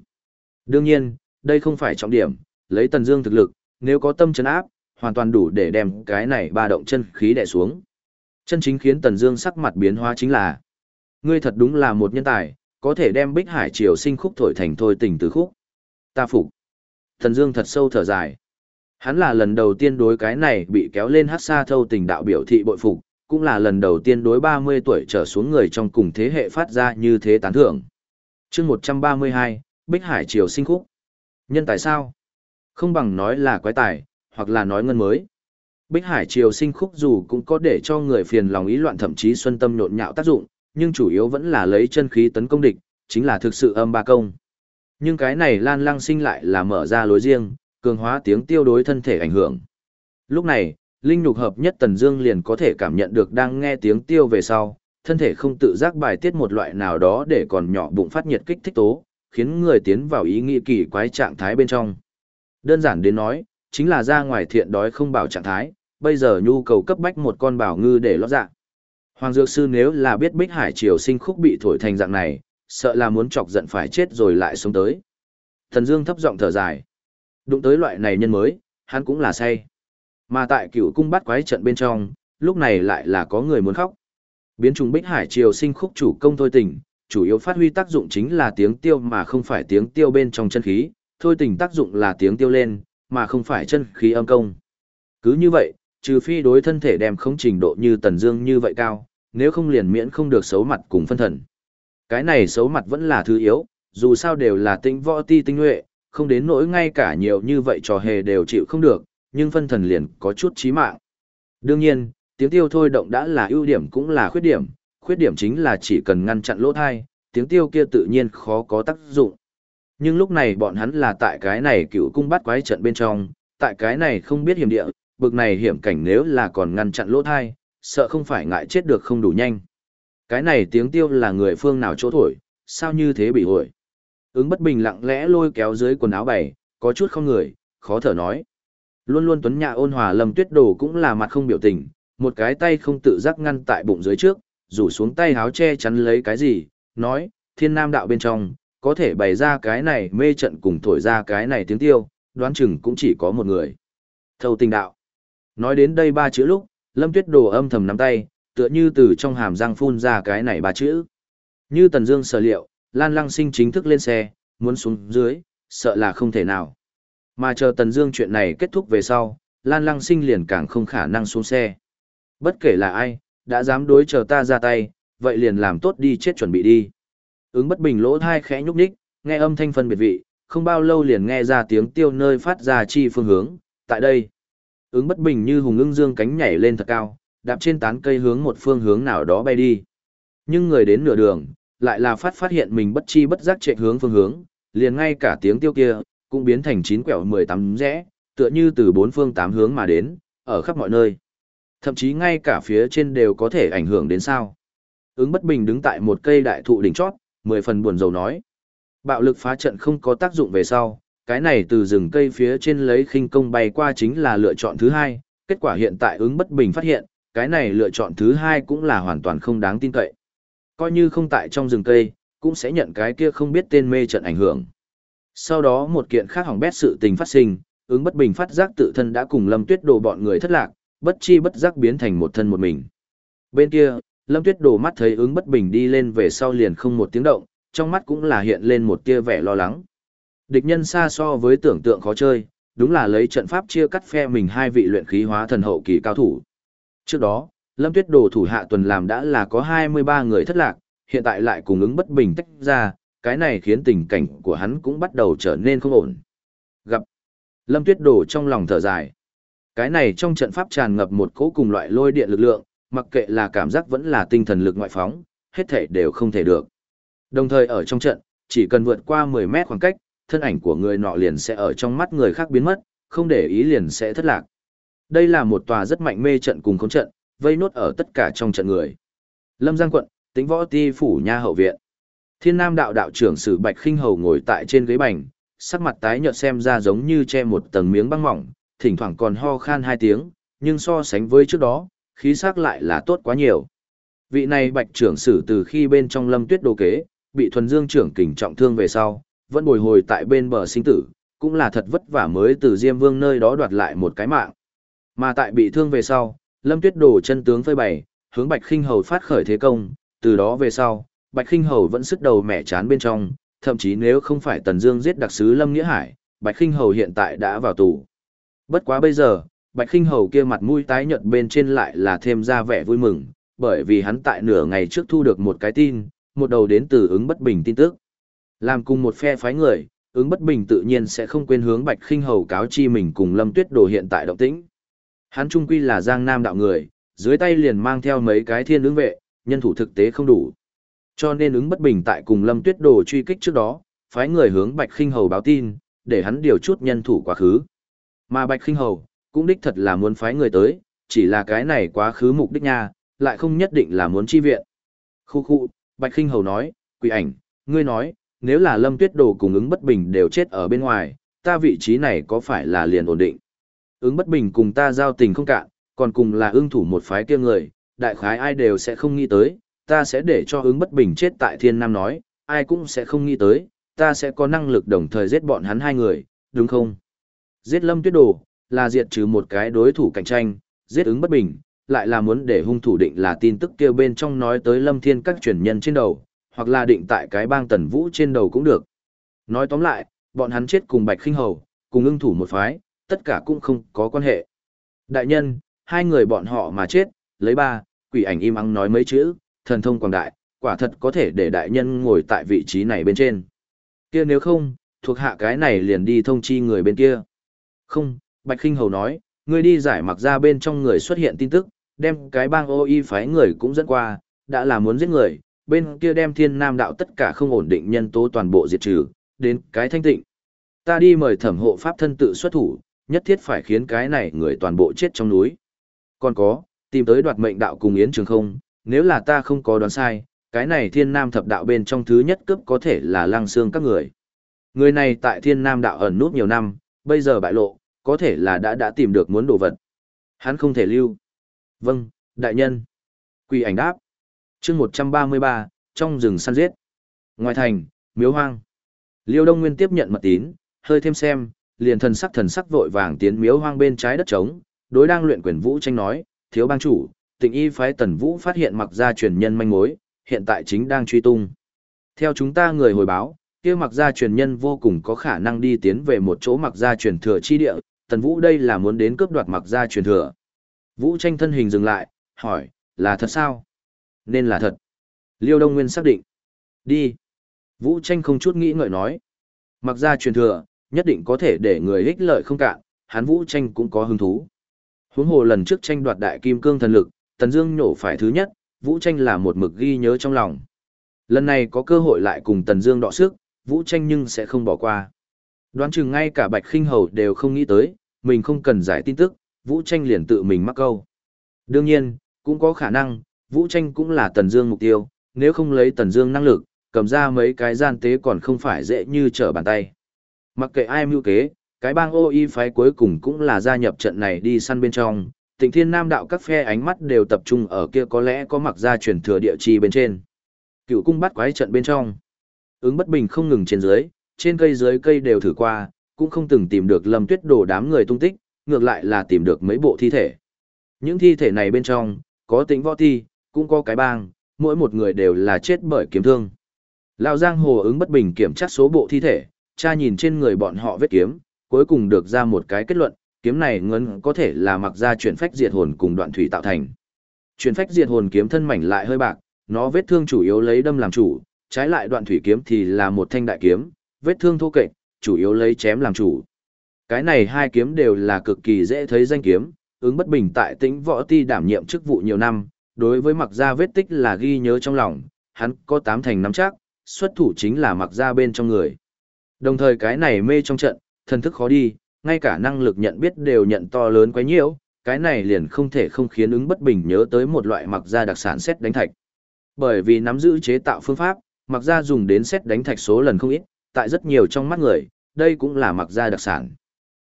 Đương nhiên, đây không phải trọng điểm, lấy Tần Dương thực lực, nếu có tâm trấn áp, hoàn toàn đủ để đem cái này ba động chân khí đè xuống. Chân chính khiến Tần Dương sắc mặt biến hóa chính là, ngươi thật đúng là một nhân tài, có thể đem Bích Hải Triều sinh khúc thổi thành thôi tình từ khúc. Ta phục. Tần Dương thật sâu thở dài. Hắn là lần đầu tiên đối cái này bị kéo lên hát xa thâu tình đạo biểu thị bội phục, cũng là lần đầu tiên đối 30 tuổi trở xuống người trong cùng thế hệ phát ra như thế tán thưởng. chương 132, Bích Hải Triều sinh khúc. Nhân tài sao? Không bằng nói là quái tài, hoặc là nói ngân mới. Bích Hải Triều sinh khúc dù cũng có để cho người phiền lòng ý loạn thậm chí xuân tâm nhộn nhạo tác dụng, nhưng chủ yếu vẫn là lấy chân khí tấn công địch, chính là thực sự âm ba công. Nhưng cái này Lan Lăng sinh lại là mở ra lối riêng, cường hóa tiếng tiêu đối thân thể ảnh hưởng. Lúc này, linh nhục hợp nhất Tần Dương liền có thể cảm nhận được đang nghe tiếng tiêu về sau, thân thể không tự giác bài tiết một loại nào đó để còn nhỏ bụng phát nhiệt kích thích tố, khiến người tiến vào ý nghĩ kỳ quái trạng thái bên trong. Đơn giản đến nói, chính là ra ngoài thiện đói không bảo trạng thái, bây giờ nhu cầu cấp bách một con bảo ngư để lót dạ. Hoàng Dược Sư nếu là biết Bích Hải Triều sinh khúc bị thổi thành dạng này, sợ là muốn chọc giận phải chết rồi lại sống tới. Thần Dương thấp giọng thở dài. Đụng tới loại này nhân mới, hắn cũng là say. Mà tại cựu cung bắt quái trận bên trong, lúc này lại là có người muốn khóc. Biến trùng Bích Hải Triều sinh khúc chủ công thôi tình, chủ yếu phát huy tác dụng chính là tiếng tiêu mà không phải tiếng tiêu bên trong chân khí, thôi tình tác dụng là tiếng tiêu lên, mà không phải chân khí âm công. Cứ như vậy, trừ phi đối thân thể đem không trình độ như Tần Dương như vậy cao, nếu không liền miễn không được xấu mặt cùng phân thần. Cái này xấu mặt vẫn là thứ yếu, dù sao đều là tinh võ ti tinh nhuệ, không đến nỗi ngay cả nhiều như vậy trò hề đều chịu không được, nhưng phân thần liền có chút chí mạng. Đương nhiên, tiếng tiêu thôi động đã là ưu điểm cũng là khuyết điểm, khuyết điểm chính là chỉ cần ngăn chặn lỗ thai, tiếng tiêu kia tự nhiên khó có tác dụng. Nhưng lúc này bọn hắn là tại cái này cựu cung bắt quái trận bên trong, tại cái này không biết hiểm địa, bực này hiểm cảnh nếu là còn ngăn chặn lỗ thai, sợ không phải ngại chết được không đủ nhanh. Cái này tiếng tiêu là người phương nào chỗ thổi, sao như thế bị hội. Ứng bất bình lặng lẽ lôi kéo dưới quần áo bày, có chút không người, khó thở nói. Luôn luôn tuấn nhã ôn hòa lâm tuyết đồ cũng là mặt không biểu tình, một cái tay không tự giác ngăn tại bụng dưới trước, rủ xuống tay háo che chắn lấy cái gì, nói, thiên nam đạo bên trong, có thể bày ra cái này mê trận cùng thổi ra cái này tiếng tiêu, đoán chừng cũng chỉ có một người. Thâu tình đạo. Nói đến đây ba chữ lúc, lâm tuyết đồ âm thầm nắm tay, tựa như từ trong hàm răng phun ra cái này ba chữ. Như Tần Dương sở liệu, Lan Lăng Sinh chính thức lên xe, muốn xuống dưới, sợ là không thể nào. Mà chờ Tần Dương chuyện này kết thúc về sau, Lan Lăng Sinh liền càng không khả năng xuống xe. Bất kể là ai, đã dám đối chờ ta ra tay, vậy liền làm tốt đi chết chuẩn bị đi. Ứng bất bình lỗ hai khẽ nhúc nhích, nghe âm thanh phân biệt vị, không bao lâu liền nghe ra tiếng tiêu nơi phát ra chi phương hướng, tại đây. Ứng bất bình như hùng ưng dương cánh nhảy lên thật cao, đạp trên tán cây hướng một phương hướng nào đó bay đi. Nhưng người đến nửa đường, lại là phát phát hiện mình bất chi bất giác chạy hướng phương hướng, liền ngay cả tiếng tiêu kia, cũng biến thành chín quẹo mười tám rẽ, tựa như từ bốn phương tám hướng mà đến, ở khắp mọi nơi. Thậm chí ngay cả phía trên đều có thể ảnh hưởng đến sao. Ứng bất bình đứng tại một cây đại thụ đỉnh chót, mười phần buồn rầu nói. Bạo lực phá trận không có tác dụng về sau, cái này từ rừng cây phía trên lấy khinh công bay qua chính là lựa chọn thứ hai, kết quả hiện tại ứng bất bình phát hiện, cái này lựa chọn thứ hai cũng là hoàn toàn không đáng tin cậy. Coi như không tại trong rừng cây, cũng sẽ nhận cái kia không biết tên mê trận ảnh hưởng. Sau đó một kiện khác hỏng bét sự tình phát sinh, ứng bất bình phát giác tự thân đã cùng lâm tuyết đồ bọn người thất lạc, bất chi bất giác biến thành một thân một mình. Bên kia, lâm tuyết đồ mắt thấy ứng bất bình đi lên về sau liền không một tiếng động, trong mắt cũng là hiện lên một tia vẻ lo lắng. Địch nhân xa so với tưởng tượng khó chơi, đúng là lấy trận pháp chia cắt phe mình hai vị luyện khí hóa thần hậu kỳ cao thủ. Trước đó, Lâm Tuyết Đồ thủ hạ tuần làm đã là có 23 người thất lạc, hiện tại lại cùng ứng bất bình tách ra, cái này khiến tình cảnh của hắn cũng bắt đầu trở nên không ổn. Gặp Lâm Tuyết Đồ trong lòng thở dài. Cái này trong trận pháp tràn ngập một cỗ cùng loại lôi điện lực lượng, mặc kệ là cảm giác vẫn là tinh thần lực ngoại phóng, hết thể đều không thể được. Đồng thời ở trong trận, chỉ cần vượt qua 10 mét khoảng cách, thân ảnh của người nọ liền sẽ ở trong mắt người khác biến mất, không để ý liền sẽ thất lạc. Đây là một tòa rất mạnh mê trận cùng khống trận, vây nốt ở tất cả trong trận người. Lâm Giang quận, tính võ ti phủ nha hậu viện. Thiên Nam đạo đạo trưởng Sử Bạch Khinh Hầu ngồi tại trên ghế bành, sắc mặt tái nhợt xem ra giống như che một tầng miếng băng mỏng, thỉnh thoảng còn ho khan hai tiếng, nhưng so sánh với trước đó, khí sắc lại là tốt quá nhiều. Vị này Bạch trưởng Sử từ khi bên trong Lâm Tuyết đồ kế, bị thuần dương trưởng kình trọng thương về sau, vẫn bồi hồi tại bên bờ sinh tử, cũng là thật vất vả mới từ Diêm Vương nơi đó đoạt lại một cái mạng. Mà tại bị thương về sau, Lâm Tuyết đổ chân tướng phơi bày, hướng Bạch Khinh Hầu phát khởi thế công, từ đó về sau, Bạch Khinh Hầu vẫn sức đầu mẻ chán bên trong, thậm chí nếu không phải Tần Dương giết đặc sứ Lâm Nghĩa Hải, Bạch Khinh Hầu hiện tại đã vào tù. Bất quá bây giờ, Bạch Khinh Hầu kia mặt mũi tái nhợt bên trên lại là thêm ra vẻ vui mừng, bởi vì hắn tại nửa ngày trước thu được một cái tin, một đầu đến từ ứng bất bình tin tức. Làm cùng một phe phái người, ứng bất bình tự nhiên sẽ không quên hướng Bạch Khinh Hầu cáo chi mình cùng Lâm Tuyết Đồ hiện tại động tĩnh. Hắn trung quy là Giang Nam đạo người, dưới tay liền mang theo mấy cái thiên ứng vệ, nhân thủ thực tế không đủ. Cho nên ứng bất bình tại cùng Lâm Tuyết Đồ truy kích trước đó, phái người hướng Bạch Khinh Hầu báo tin, để hắn điều chút nhân thủ quá khứ. Mà Bạch Khinh Hầu cũng đích thật là muốn phái người tới, chỉ là cái này quá khứ mục đích nha, lại không nhất định là muốn chi viện. Khu khu, Bạch Khinh Hầu nói, quỷ ảnh, ngươi nói, nếu là Lâm Tuyết Đồ cùng ứng bất bình đều chết ở bên ngoài, ta vị trí này có phải là liền ổn định? Ứng bất bình cùng ta giao tình không cạn, còn cùng là ương thủ một phái kia người, đại khái ai đều sẽ không nghĩ tới, ta sẽ để cho ứng bất bình chết tại thiên nam nói, ai cũng sẽ không nghĩ tới, ta sẽ có năng lực đồng thời giết bọn hắn hai người, đúng không? Giết lâm tuyết đồ, là diệt trừ một cái đối thủ cạnh tranh, giết ứng bất bình, lại là muốn để hung thủ định là tin tức kia bên trong nói tới lâm thiên các truyền nhân trên đầu, hoặc là định tại cái bang tần vũ trên đầu cũng được. Nói tóm lại, bọn hắn chết cùng bạch khinh hầu, cùng ưng thủ một phái, tất cả cũng không có quan hệ. Đại nhân, hai người bọn họ mà chết, lấy ba, quỷ ảnh im ắng nói mấy chữ, thần thông quảng đại, quả thật có thể để đại nhân ngồi tại vị trí này bên trên. kia nếu không, thuộc hạ cái này liền đi thông chi người bên kia. Không, Bạch Kinh Hầu nói, ngươi đi giải mặc ra bên trong người xuất hiện tin tức, đem cái bang ô y phái người cũng dẫn qua, đã là muốn giết người, bên kia đem thiên nam đạo tất cả không ổn định nhân tố toàn bộ diệt trừ, đến cái thanh tịnh. Ta đi mời thẩm hộ pháp thân tự xuất thủ, nhất thiết phải khiến cái này người toàn bộ chết trong núi. Còn có, tìm tới đoạt mệnh đạo cùng Yến Trường không, nếu là ta không có đoán sai, cái này thiên nam thập đạo bên trong thứ nhất cấp có thể là lăng xương các người. Người này tại thiên nam đạo ẩn nút nhiều năm, bây giờ bại lộ, có thể là đã đã tìm được muốn đồ vật. Hắn không thể lưu. Vâng, đại nhân. quỳ ảnh đáp. chương 133, trong rừng săn giết. Ngoài thành, miếu hoang. Liêu Đông Nguyên tiếp nhận mật tín, hơi thêm xem, liền thần sắc thần sắc vội vàng tiến miếu hoang bên trái đất trống, đối đang luyện quyền vũ tranh nói, thiếu bang chủ, tịnh y phái tần vũ phát hiện mặc gia truyền nhân manh mối, hiện tại chính đang truy tung. Theo chúng ta người hồi báo, kia mặc gia truyền nhân vô cùng có khả năng đi tiến về một chỗ mặc gia truyền thừa chi địa, tần vũ đây là muốn đến cướp đoạt mặc gia truyền thừa. Vũ tranh thân hình dừng lại, hỏi, là thật sao? Nên là thật. Liêu Đông Nguyên xác định. Đi. Vũ tranh không chút nghĩ ngợi nói. Mặc gia truyền thừa, nhất định có thể để người ích lợi không cạn, hắn Vũ tranh cũng có hứng thú. Huống hồ lần trước tranh đoạt đại kim cương thần lực, Tần Dương nhổ phải thứ nhất, Vũ Tranh là một mực ghi nhớ trong lòng. Lần này có cơ hội lại cùng Tần Dương đọ sức, Vũ Tranh nhưng sẽ không bỏ qua. Đoán chừng ngay cả Bạch Khinh Hầu đều không nghĩ tới, mình không cần giải tin tức, Vũ Tranh liền tự mình mắc câu. Đương nhiên, cũng có khả năng, Vũ Tranh cũng là Tần Dương mục tiêu, nếu không lấy Tần Dương năng lực, cầm ra mấy cái gian tế còn không phải dễ như trở bàn tay. Mặc kệ ai mưu kế, cái bang ô y phái cuối cùng cũng là gia nhập trận này đi săn bên trong, tịnh thiên nam đạo các phe ánh mắt đều tập trung ở kia có lẽ có mặc ra truyền thừa địa chi bên trên. Cựu cung bắt quái trận bên trong. Ứng bất bình không ngừng trên dưới, trên cây dưới cây đều thử qua, cũng không từng tìm được lâm tuyết đổ đám người tung tích, ngược lại là tìm được mấy bộ thi thể. Những thi thể này bên trong, có tính võ thi, cũng có cái bang, mỗi một người đều là chết bởi kiếm thương. Lão Giang Hồ ứng bất bình kiểm tra số bộ thi thể, cha nhìn trên người bọn họ vết kiếm, cuối cùng được ra một cái kết luận, kiếm này ngân có thể là mặc ra chuyển phách diệt hồn cùng đoạn thủy tạo thành. Chuyển phách diệt hồn kiếm thân mảnh lại hơi bạc, nó vết thương chủ yếu lấy đâm làm chủ, trái lại đoạn thủy kiếm thì là một thanh đại kiếm, vết thương thô kệch, chủ yếu lấy chém làm chủ. Cái này hai kiếm đều là cực kỳ dễ thấy danh kiếm, ứng bất bình tại tĩnh võ ti đảm nhiệm chức vụ nhiều năm, đối với mặc ra vết tích là ghi nhớ trong lòng, hắn có tám thành nắm chắc, xuất thủ chính là mặc ra bên trong người. Đồng thời cái này mê trong trận, thần thức khó đi, ngay cả năng lực nhận biết đều nhận to lớn quá nhiều, cái này liền không thể không khiến ứng bất bình nhớ tới một loại mặc gia đặc sản xét đánh thạch. Bởi vì nắm giữ chế tạo phương pháp, mặc gia dùng đến xét đánh thạch số lần không ít, tại rất nhiều trong mắt người, đây cũng là mặc gia đặc sản.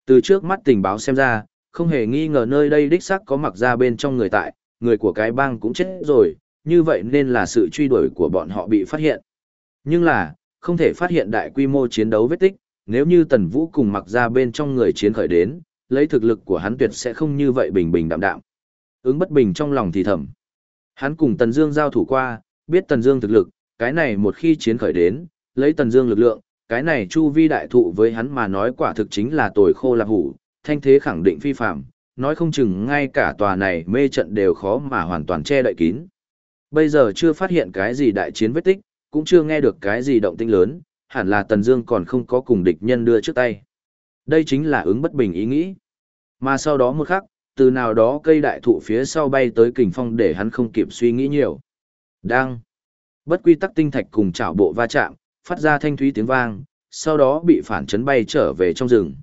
Từ trước mắt tình báo xem ra, không hề nghi ngờ nơi đây đích xác có mặc gia bên trong người tại, người của cái bang cũng chết rồi, như vậy nên là sự truy đuổi của bọn họ bị phát hiện. Nhưng là, không thể phát hiện đại quy mô chiến đấu vết tích, nếu như Tần Vũ cùng mặc ra bên trong người chiến khởi đến, lấy thực lực của hắn tuyệt sẽ không như vậy bình bình đạm đạm. Ứng bất bình trong lòng thì thầm. Hắn cùng Tần Dương giao thủ qua, biết Tần Dương thực lực, cái này một khi chiến khởi đến, lấy Tần Dương lực lượng, cái này chu vi đại thụ với hắn mà nói quả thực chính là tồi khô lạp hủ, thanh thế khẳng định phi phạm, nói không chừng ngay cả tòa này mê trận đều khó mà hoàn toàn che đậy kín. Bây giờ chưa phát hiện cái gì đại chiến vết tích, cũng chưa nghe được cái gì động tĩnh lớn, hẳn là Tần Dương còn không có cùng địch nhân đưa trước tay. Đây chính là ứng bất bình ý nghĩ. Mà sau đó một khắc, từ nào đó cây đại thụ phía sau bay tới kình phong để hắn không kịp suy nghĩ nhiều. Đang. Bất quy tắc tinh thạch cùng chảo bộ va chạm, phát ra thanh thúy tiếng vang, sau đó bị phản chấn bay trở về trong rừng.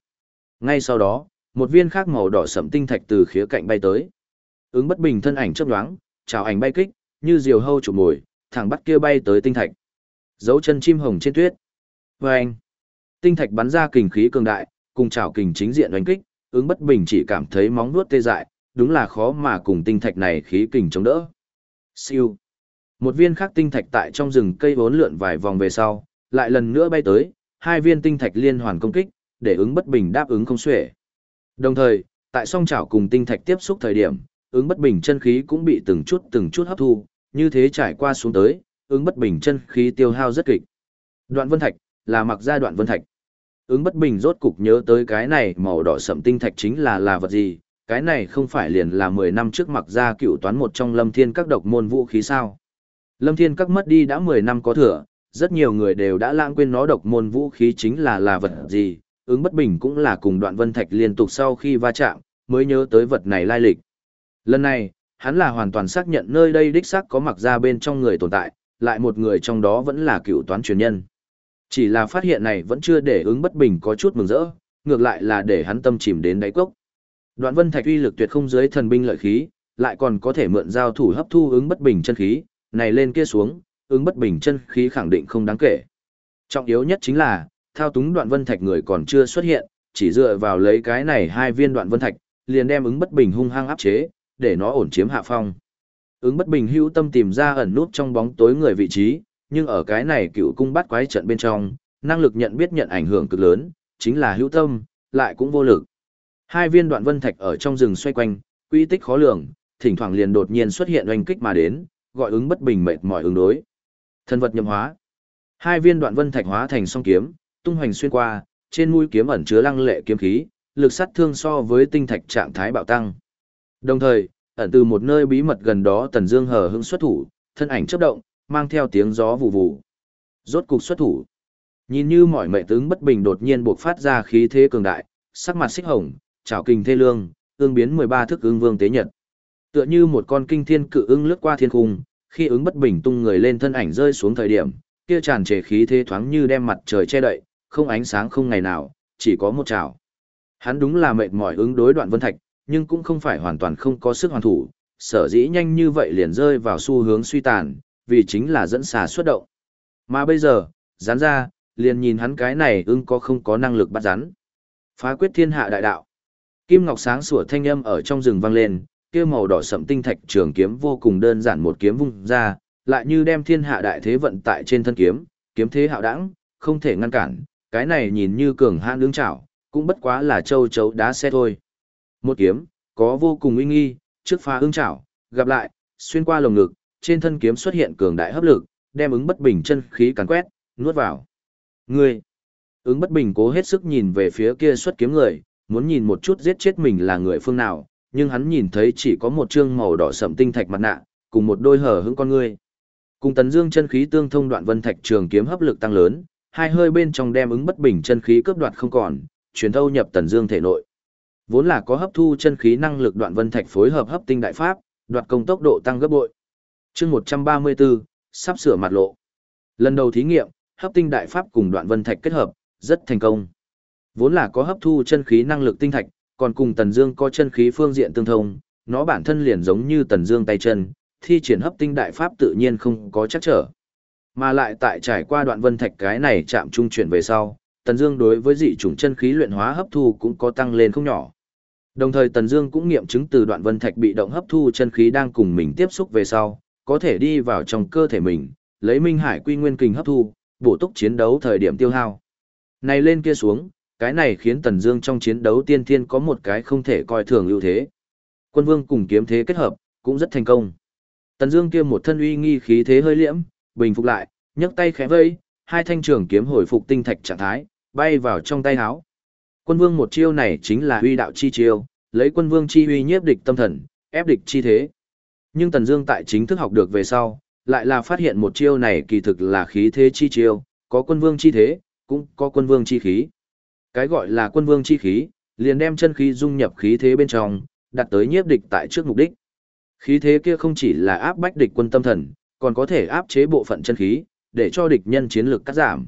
Ngay sau đó, một viên khác màu đỏ sẫm tinh thạch từ khía cạnh bay tới. Ứng bất bình thân ảnh chớp nhoáng, chào ảnh bay kích, như diều hâu chụp mồi, thẳng bắt kia bay tới tinh thạch. Dấu chân chim hồng trên tuyết. Và anh, tinh thạch bắn ra kình khí cường đại, cùng chảo kình chính diện đánh kích, ứng bất bình chỉ cảm thấy móng vuốt tê dại, đúng là khó mà cùng tinh thạch này khí kình chống đỡ. Siêu. Một viên khác tinh thạch tại trong rừng cây vốn lượn vài vòng về sau, lại lần nữa bay tới, hai viên tinh thạch liên hoàn công kích, để ứng bất bình đáp ứng không xuể. Đồng thời, tại song chảo cùng tinh thạch tiếp xúc thời điểm, ứng bất bình chân khí cũng bị từng chút từng chút hấp thu, như thế trải qua xuống tới, ứng bất bình chân khí tiêu hao rất kịch. Đoạn vân thạch, là mặc ra đoạn vân thạch. Ứng bất bình rốt cục nhớ tới cái này màu đỏ sậm tinh thạch chính là là vật gì, cái này không phải liền là 10 năm trước mặc ra cựu toán một trong lâm thiên các độc môn vũ khí sao. Lâm thiên các mất đi đã 10 năm có thừa, rất nhiều người đều đã lãng quên nó độc môn vũ khí chính là là vật gì, ứng bất bình cũng là cùng đoạn vân thạch liên tục sau khi va chạm, mới nhớ tới vật này lai lịch. Lần này, hắn là hoàn toàn xác nhận nơi đây đích xác có mặc ra bên trong người tồn tại, lại một người trong đó vẫn là cựu toán truyền nhân. Chỉ là phát hiện này vẫn chưa để ứng bất bình có chút mừng rỡ, ngược lại là để hắn tâm chìm đến đáy cốc. Đoạn vân thạch uy lực tuyệt không dưới thần binh lợi khí, lại còn có thể mượn giao thủ hấp thu ứng bất bình chân khí, này lên kia xuống, ứng bất bình chân khí khẳng định không đáng kể. Trọng yếu nhất chính là, thao túng đoạn vân thạch người còn chưa xuất hiện, chỉ dựa vào lấy cái này hai viên đoạn vân thạch, liền đem ứng bất bình hung hăng áp chế, để nó ổn chiếm hạ phong. Ứng bất bình hữu tâm tìm ra ẩn nút trong bóng tối người vị trí, nhưng ở cái này cựu cung bắt quái trận bên trong, năng lực nhận biết nhận ảnh hưởng cực lớn, chính là hữu tâm, lại cũng vô lực. Hai viên đoạn vân thạch ở trong rừng xoay quanh, quy tích khó lường, thỉnh thoảng liền đột nhiên xuất hiện oanh kích mà đến, gọi ứng bất bình mệt mỏi ứng đối. Thân vật nhậm hóa. Hai viên đoạn vân thạch hóa thành song kiếm, tung hoành xuyên qua, trên mũi kiếm ẩn chứa lăng lệ kiếm khí, lực sát thương so với tinh thạch trạng thái bạo tăng. Đồng thời, ẩn từ một nơi bí mật gần đó Tần Dương hờ hững xuất thủ, thân ảnh chớp động, mang theo tiếng gió vụ vụ. Rốt cục xuất thủ. Nhìn như mọi mệnh tướng bất bình đột nhiên buộc phát ra khí thế cường đại, sắc mặt xích hồng, trảo kình thê lương, ương biến 13 thức ương vương tế nhật. Tựa như một con kinh thiên cự ưng lướt qua thiên cung, khi ứng bất bình tung người lên thân ảnh rơi xuống thời điểm, kia tràn trề khí thế thoáng như đem mặt trời che đậy, không ánh sáng không ngày nào, chỉ có một trảo. Hắn đúng là mệt mỏi ứng đối đoạn vân thạch, nhưng cũng không phải hoàn toàn không có sức hoàn thủ, sở dĩ nhanh như vậy liền rơi vào xu hướng suy tàn, vì chính là dẫn xà xuất động. Mà bây giờ, rắn ra, liền nhìn hắn cái này ưng có không có năng lực bắt rắn. Phá quyết thiên hạ đại đạo. Kim ngọc sáng sủa thanh âm ở trong rừng vang lên, kia màu đỏ sẫm tinh thạch trường kiếm vô cùng đơn giản một kiếm vung ra, lại như đem thiên hạ đại thế vận tại trên thân kiếm, kiếm thế hạo đẳng, không thể ngăn cản, cái này nhìn như cường hãn ứng chảo, cũng bất quá là châu chấu đá xe thôi. Một kiếm, có vô cùng uy nghi, trước phá ưng chảo, gặp lại, xuyên qua lồng ngực, trên thân kiếm xuất hiện cường đại hấp lực, đem ứng bất bình chân khí càn quét, nuốt vào. Ngươi! Ứng bất bình cố hết sức nhìn về phía kia xuất kiếm người, muốn nhìn một chút giết chết mình là người phương nào, nhưng hắn nhìn thấy chỉ có một trương màu đỏ sậm tinh thạch mặt nạ, cùng một đôi hở hững con ngươi. Cùng tấn dương chân khí tương thông đoạn vân thạch trường kiếm hấp lực tăng lớn, hai hơi bên trong đem ứng bất bình chân khí cướp đoạt không còn, truyền thâu nhập tần dương thể nội. Vốn là có hấp thu chân khí năng lực đoạn vân thạch phối hợp hấp tinh đại pháp, đoạt công tốc độ tăng gấp bội. Chương 134, sắp sửa mặt lộ. Lần đầu thí nghiệm, hấp tinh đại pháp cùng đoạn vân thạch kết hợp, rất thành công. Vốn là có hấp thu chân khí năng lực tinh thạch, còn cùng Tần Dương có chân khí phương diện tương thông, nó bản thân liền giống như Tần Dương tay chân, thi triển hấp tinh đại pháp tự nhiên không có chắc trở. Mà lại tại trải qua đoạn vân thạch cái này chạm trung chuyển về sau, Tần Dương đối với dị chủng chân khí luyện hóa hấp thu cũng có tăng lên không nhỏ. Đồng thời Tần Dương cũng nghiệm chứng từ đoạn vân thạch bị động hấp thu chân khí đang cùng mình tiếp xúc về sau, có thể đi vào trong cơ thể mình, lấy Minh Hải Quy Nguyên Kình hấp thu, bổ túc chiến đấu thời điểm tiêu hao. Này lên kia xuống, cái này khiến Tần Dương trong chiến đấu tiên thiên có một cái không thể coi thường ưu thế. Quân Vương cùng kiếm thế kết hợp, cũng rất thành công. Tần Dương kia một thân uy nghi khí thế hơi liễm, bình phục lại, nhấc tay khẽ vẫy hai thanh trường kiếm hồi phục tinh thạch trạng thái, bay vào trong tay áo. Quân Vương một chiêu này chính là uy đạo chi chiêu, lấy Quân Vương chi uy nhiếp địch tâm thần, ép địch chi thế. Nhưng Tần Dương tại chính thức học được về sau, lại là phát hiện một chiêu này kỳ thực là khí thế chi chiêu, có Quân Vương chi thế, cũng có Quân Vương chi khí. Cái gọi là Quân Vương chi khí, liền đem chân khí dung nhập khí thế bên trong, đặt tới nhiếp địch tại trước mục đích. Khí thế kia không chỉ là áp bách địch quân tâm thần, còn có thể áp chế bộ phận chân khí, để cho địch nhân chiến lược cắt giảm.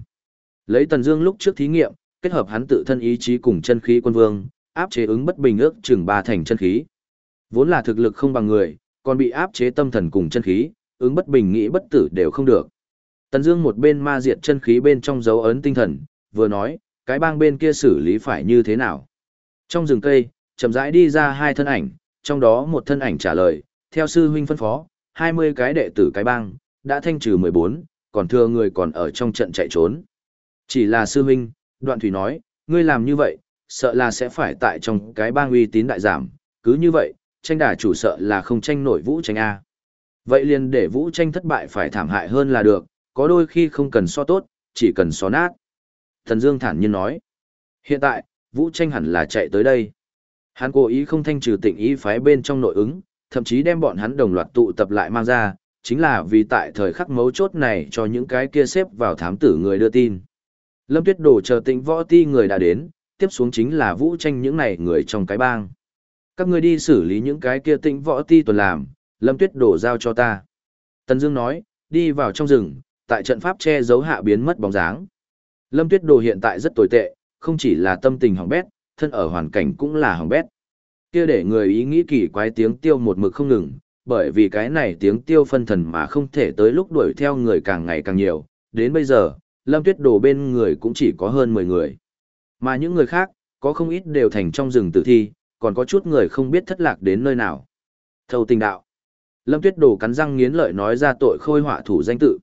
Lấy Tần Dương lúc trước thí nghiệm, kết hợp hắn tự thân ý chí cùng chân khí quân vương, áp chế ứng bất bình ước chừng ba thành chân khí. Vốn là thực lực không bằng người, còn bị áp chế tâm thần cùng chân khí, ứng bất bình nghĩ bất tử đều không được. Tần Dương một bên ma diệt chân khí bên trong dấu ấn tinh thần, vừa nói, cái bang bên kia xử lý phải như thế nào. Trong rừng cây, chậm rãi đi ra hai thân ảnh, trong đó một thân ảnh trả lời, theo sư huynh phân phó, 20 cái đệ tử cái bang, đã thanh trừ 14, còn thừa người còn ở trong trận chạy trốn. Chỉ là sư huynh, đoạn thủy nói, ngươi làm như vậy, sợ là sẽ phải tại trong cái bang uy tín đại giảm, cứ như vậy, tranh đà chủ sợ là không tranh nổi vũ tranh A. Vậy liền để vũ tranh thất bại phải thảm hại hơn là được, có đôi khi không cần so tốt, chỉ cần so nát. Thần Dương thản nhiên nói, hiện tại, vũ tranh hẳn là chạy tới đây. Hắn cố ý không thanh trừ tịnh ý phái bên trong nội ứng, thậm chí đem bọn hắn đồng loạt tụ tập lại mang ra, chính là vì tại thời khắc mấu chốt này cho những cái kia xếp vào thám tử người đưa tin. Lâm Tuyết Đổ chờ tịnh võ ti người đã đến, tiếp xuống chính là vũ tranh những này người trong cái bang. Các ngươi đi xử lý những cái kia tĩnh võ ti tuần làm, Lâm Tuyết Đổ giao cho ta. Tần Dương nói, đi vào trong rừng, tại trận pháp che giấu hạ biến mất bóng dáng. Lâm Tuyết Đồ hiện tại rất tồi tệ, không chỉ là tâm tình hỏng bét, thân ở hoàn cảnh cũng là hỏng bét. Kia để người ý nghĩ kỳ quái tiếng tiêu một mực không ngừng, bởi vì cái này tiếng tiêu phân thần mà không thể tới lúc đuổi theo người càng ngày càng nhiều, đến bây giờ, Lâm Tuyết Đồ bên người cũng chỉ có hơn 10 người. Mà những người khác, có không ít đều thành trong rừng tử thi, còn có chút người không biết thất lạc đến nơi nào. Thâu tình đạo. Lâm Tuyết Đồ cắn răng nghiến lợi nói ra tội khôi họa thủ danh tự.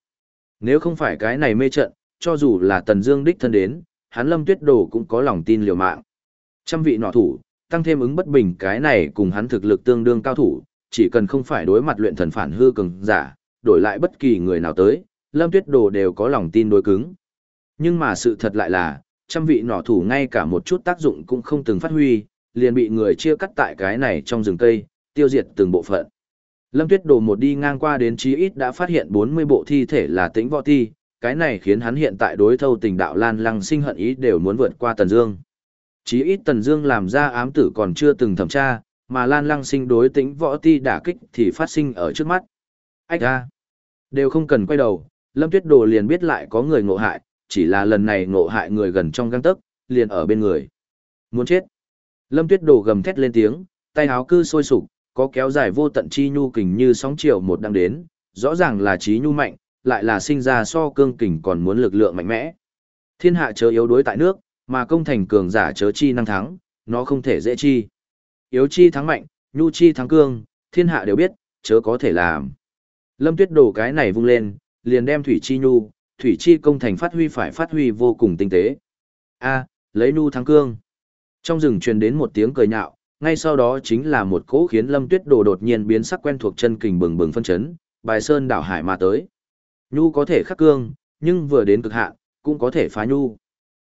Nếu không phải cái này mê trận, cho dù là Tần Dương đích thân đến, hắn Lâm Tuyết Đồ cũng có lòng tin liều mạng. Trăm vị nọ thủ, tăng thêm ứng bất bình cái này cùng hắn thực lực tương đương cao thủ, chỉ cần không phải đối mặt luyện thần phản hư cường giả, đổi lại bất kỳ người nào tới, Lâm Tuyết Đồ đều có lòng tin đối cứng. Nhưng mà sự thật lại là, trăm vị nọ thủ ngay cả một chút tác dụng cũng không từng phát huy, liền bị người chia cắt tại cái này trong rừng cây, tiêu diệt từng bộ phận. Lâm Tuyết Đồ một đi ngang qua đến chí ít đã phát hiện 40 bộ thi thể là tĩnh võ thi, cái này khiến hắn hiện tại đối thâu tình đạo Lan Lăng sinh hận ý đều muốn vượt qua Tần Dương. Chí ít Tần Dương làm ra ám tử còn chưa từng thẩm tra, mà Lan Lăng sinh đối tĩnh võ ti đả kích thì phát sinh ở trước mắt. Ách a, đều không cần quay đầu, Lâm Tuyết Đồ liền biết lại có người ngộ hại, chỉ là lần này ngộ hại người gần trong gang tấc, liền ở bên người. Muốn chết. Lâm Tuyết Đồ gầm thét lên tiếng, tay áo cư sôi sục, có kéo dài vô tận chi nhu kình như sóng chiều một đang đến, rõ ràng là trí nhu mạnh, lại là sinh ra so cương kình còn muốn lực lượng mạnh mẽ. Thiên hạ chớ yếu đuối tại nước, mà công thành cường giả chớ chi năng thắng, nó không thể dễ chi. Yếu chi thắng mạnh, nhu chi thắng cương, thiên hạ đều biết, chớ có thể làm. Lâm Tuyết Đồ cái này vung lên, liền đem thủy chi nhu, thủy chi công thành phát huy phải phát huy vô cùng tinh tế. A, lấy nhu thắng cương. Trong rừng truyền đến một tiếng cười nhạo, ngay sau đó chính là một cỗ khiến Lâm Tuyết Đồ đột nhiên biến sắc quen thuộc chân kình bừng bừng phân chấn, bài sơn đảo hải mà tới. Nhu có thể khắc cương, nhưng vừa đến cực hạn, cũng có thể phá nhu.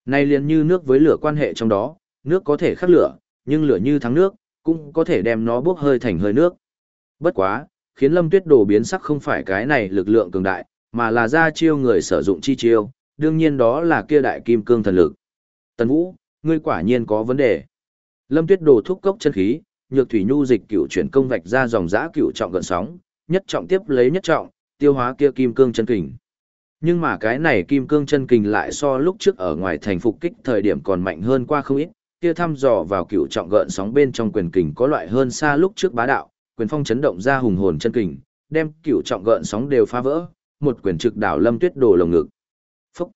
Nay liền như nước với lửa quan hệ trong đó, nước có thể khắc lửa, nhưng lửa như thắng nước, cũng có thể đem nó bốc hơi thành hơi nước. Bất quá, khiến Lâm Tuyết Đồ biến sắc không phải cái này lực lượng cường đại, mà là ra chiêu người sử dụng chi chiêu, đương nhiên đó là kia đại kim cương thần lực. Tần Vũ, ngươi quả nhiên có vấn đề. Lâm Tuyết Đồ thúc cốc chân khí, nhược thủy nhu dịch cựu chuyển công vạch ra dòng dã cựu trọng gần sóng, nhất trọng tiếp lấy nhất trọng, tiêu hóa kia kim cương chân kình. Nhưng mà cái này kim cương chân kình lại so lúc trước ở ngoài thành phục kích thời điểm còn mạnh hơn qua không ít, kia thăm dò vào cựu trọng gợn sóng bên trong quyền kình có loại hơn xa lúc trước bá đạo, quyền phong chấn động ra hùng hồn chân kình, đem cựu trọng gợn sóng đều phá vỡ, một quyền trực đảo Lâm Tuyết Đồ lồng ngực. Phốc.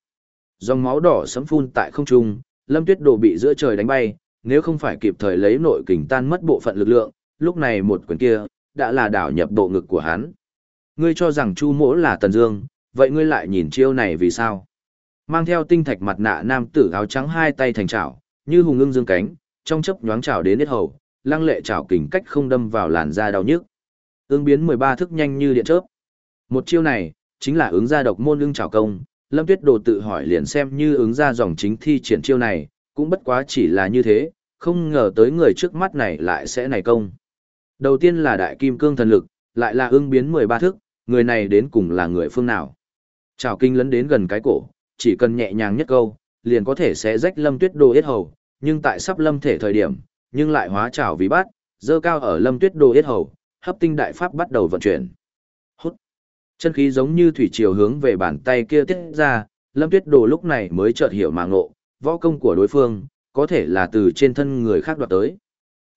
Dòng máu đỏ sấm phun tại không trung, Lâm Tuyết Đồ bị giữa trời đánh bay, nếu không phải kịp thời lấy nội kình tan mất bộ phận lực lượng, lúc này một quyền kia đã là đảo nhập bộ ngực của hắn. Ngươi cho rằng Chu Mỗ là Tần Dương, vậy ngươi lại nhìn chiêu này vì sao? Mang theo tinh thạch mặt nạ nam tử áo trắng hai tay thành chảo, như hùng ngưng dương cánh, trong chớp nhoáng chảo đến hết hầu, lăng lệ chảo kình cách không đâm vào làn da đau nhức. Ứng biến 13 thức nhanh như điện chớp. Một chiêu này, chính là ứng gia độc môn ưng chảo công, Lâm Tuyết Đồ tự hỏi liền xem như ứng ra dòng chính thi triển chiêu này, cũng bất quá chỉ là như thế, không ngờ tới người trước mắt này lại sẽ này công. Đầu tiên là đại kim cương thần lực, lại là ưng biến 13 thức, người này đến cùng là người phương nào. Chào kinh lấn đến gần cái cổ, chỉ cần nhẹ nhàng nhất câu, liền có thể sẽ rách lâm tuyết đồ yết hầu, nhưng tại sắp lâm thể thời điểm, nhưng lại hóa trào vì bát, dơ cao ở lâm tuyết đồ yết hầu, hấp tinh đại pháp bắt đầu vận chuyển. Chân khí giống như thủy triều hướng về bàn tay kia tiết ra, lâm tuyết đồ lúc này mới chợt hiểu mà ngộ, võ công của đối phương, có thể là từ trên thân người khác đoạt tới.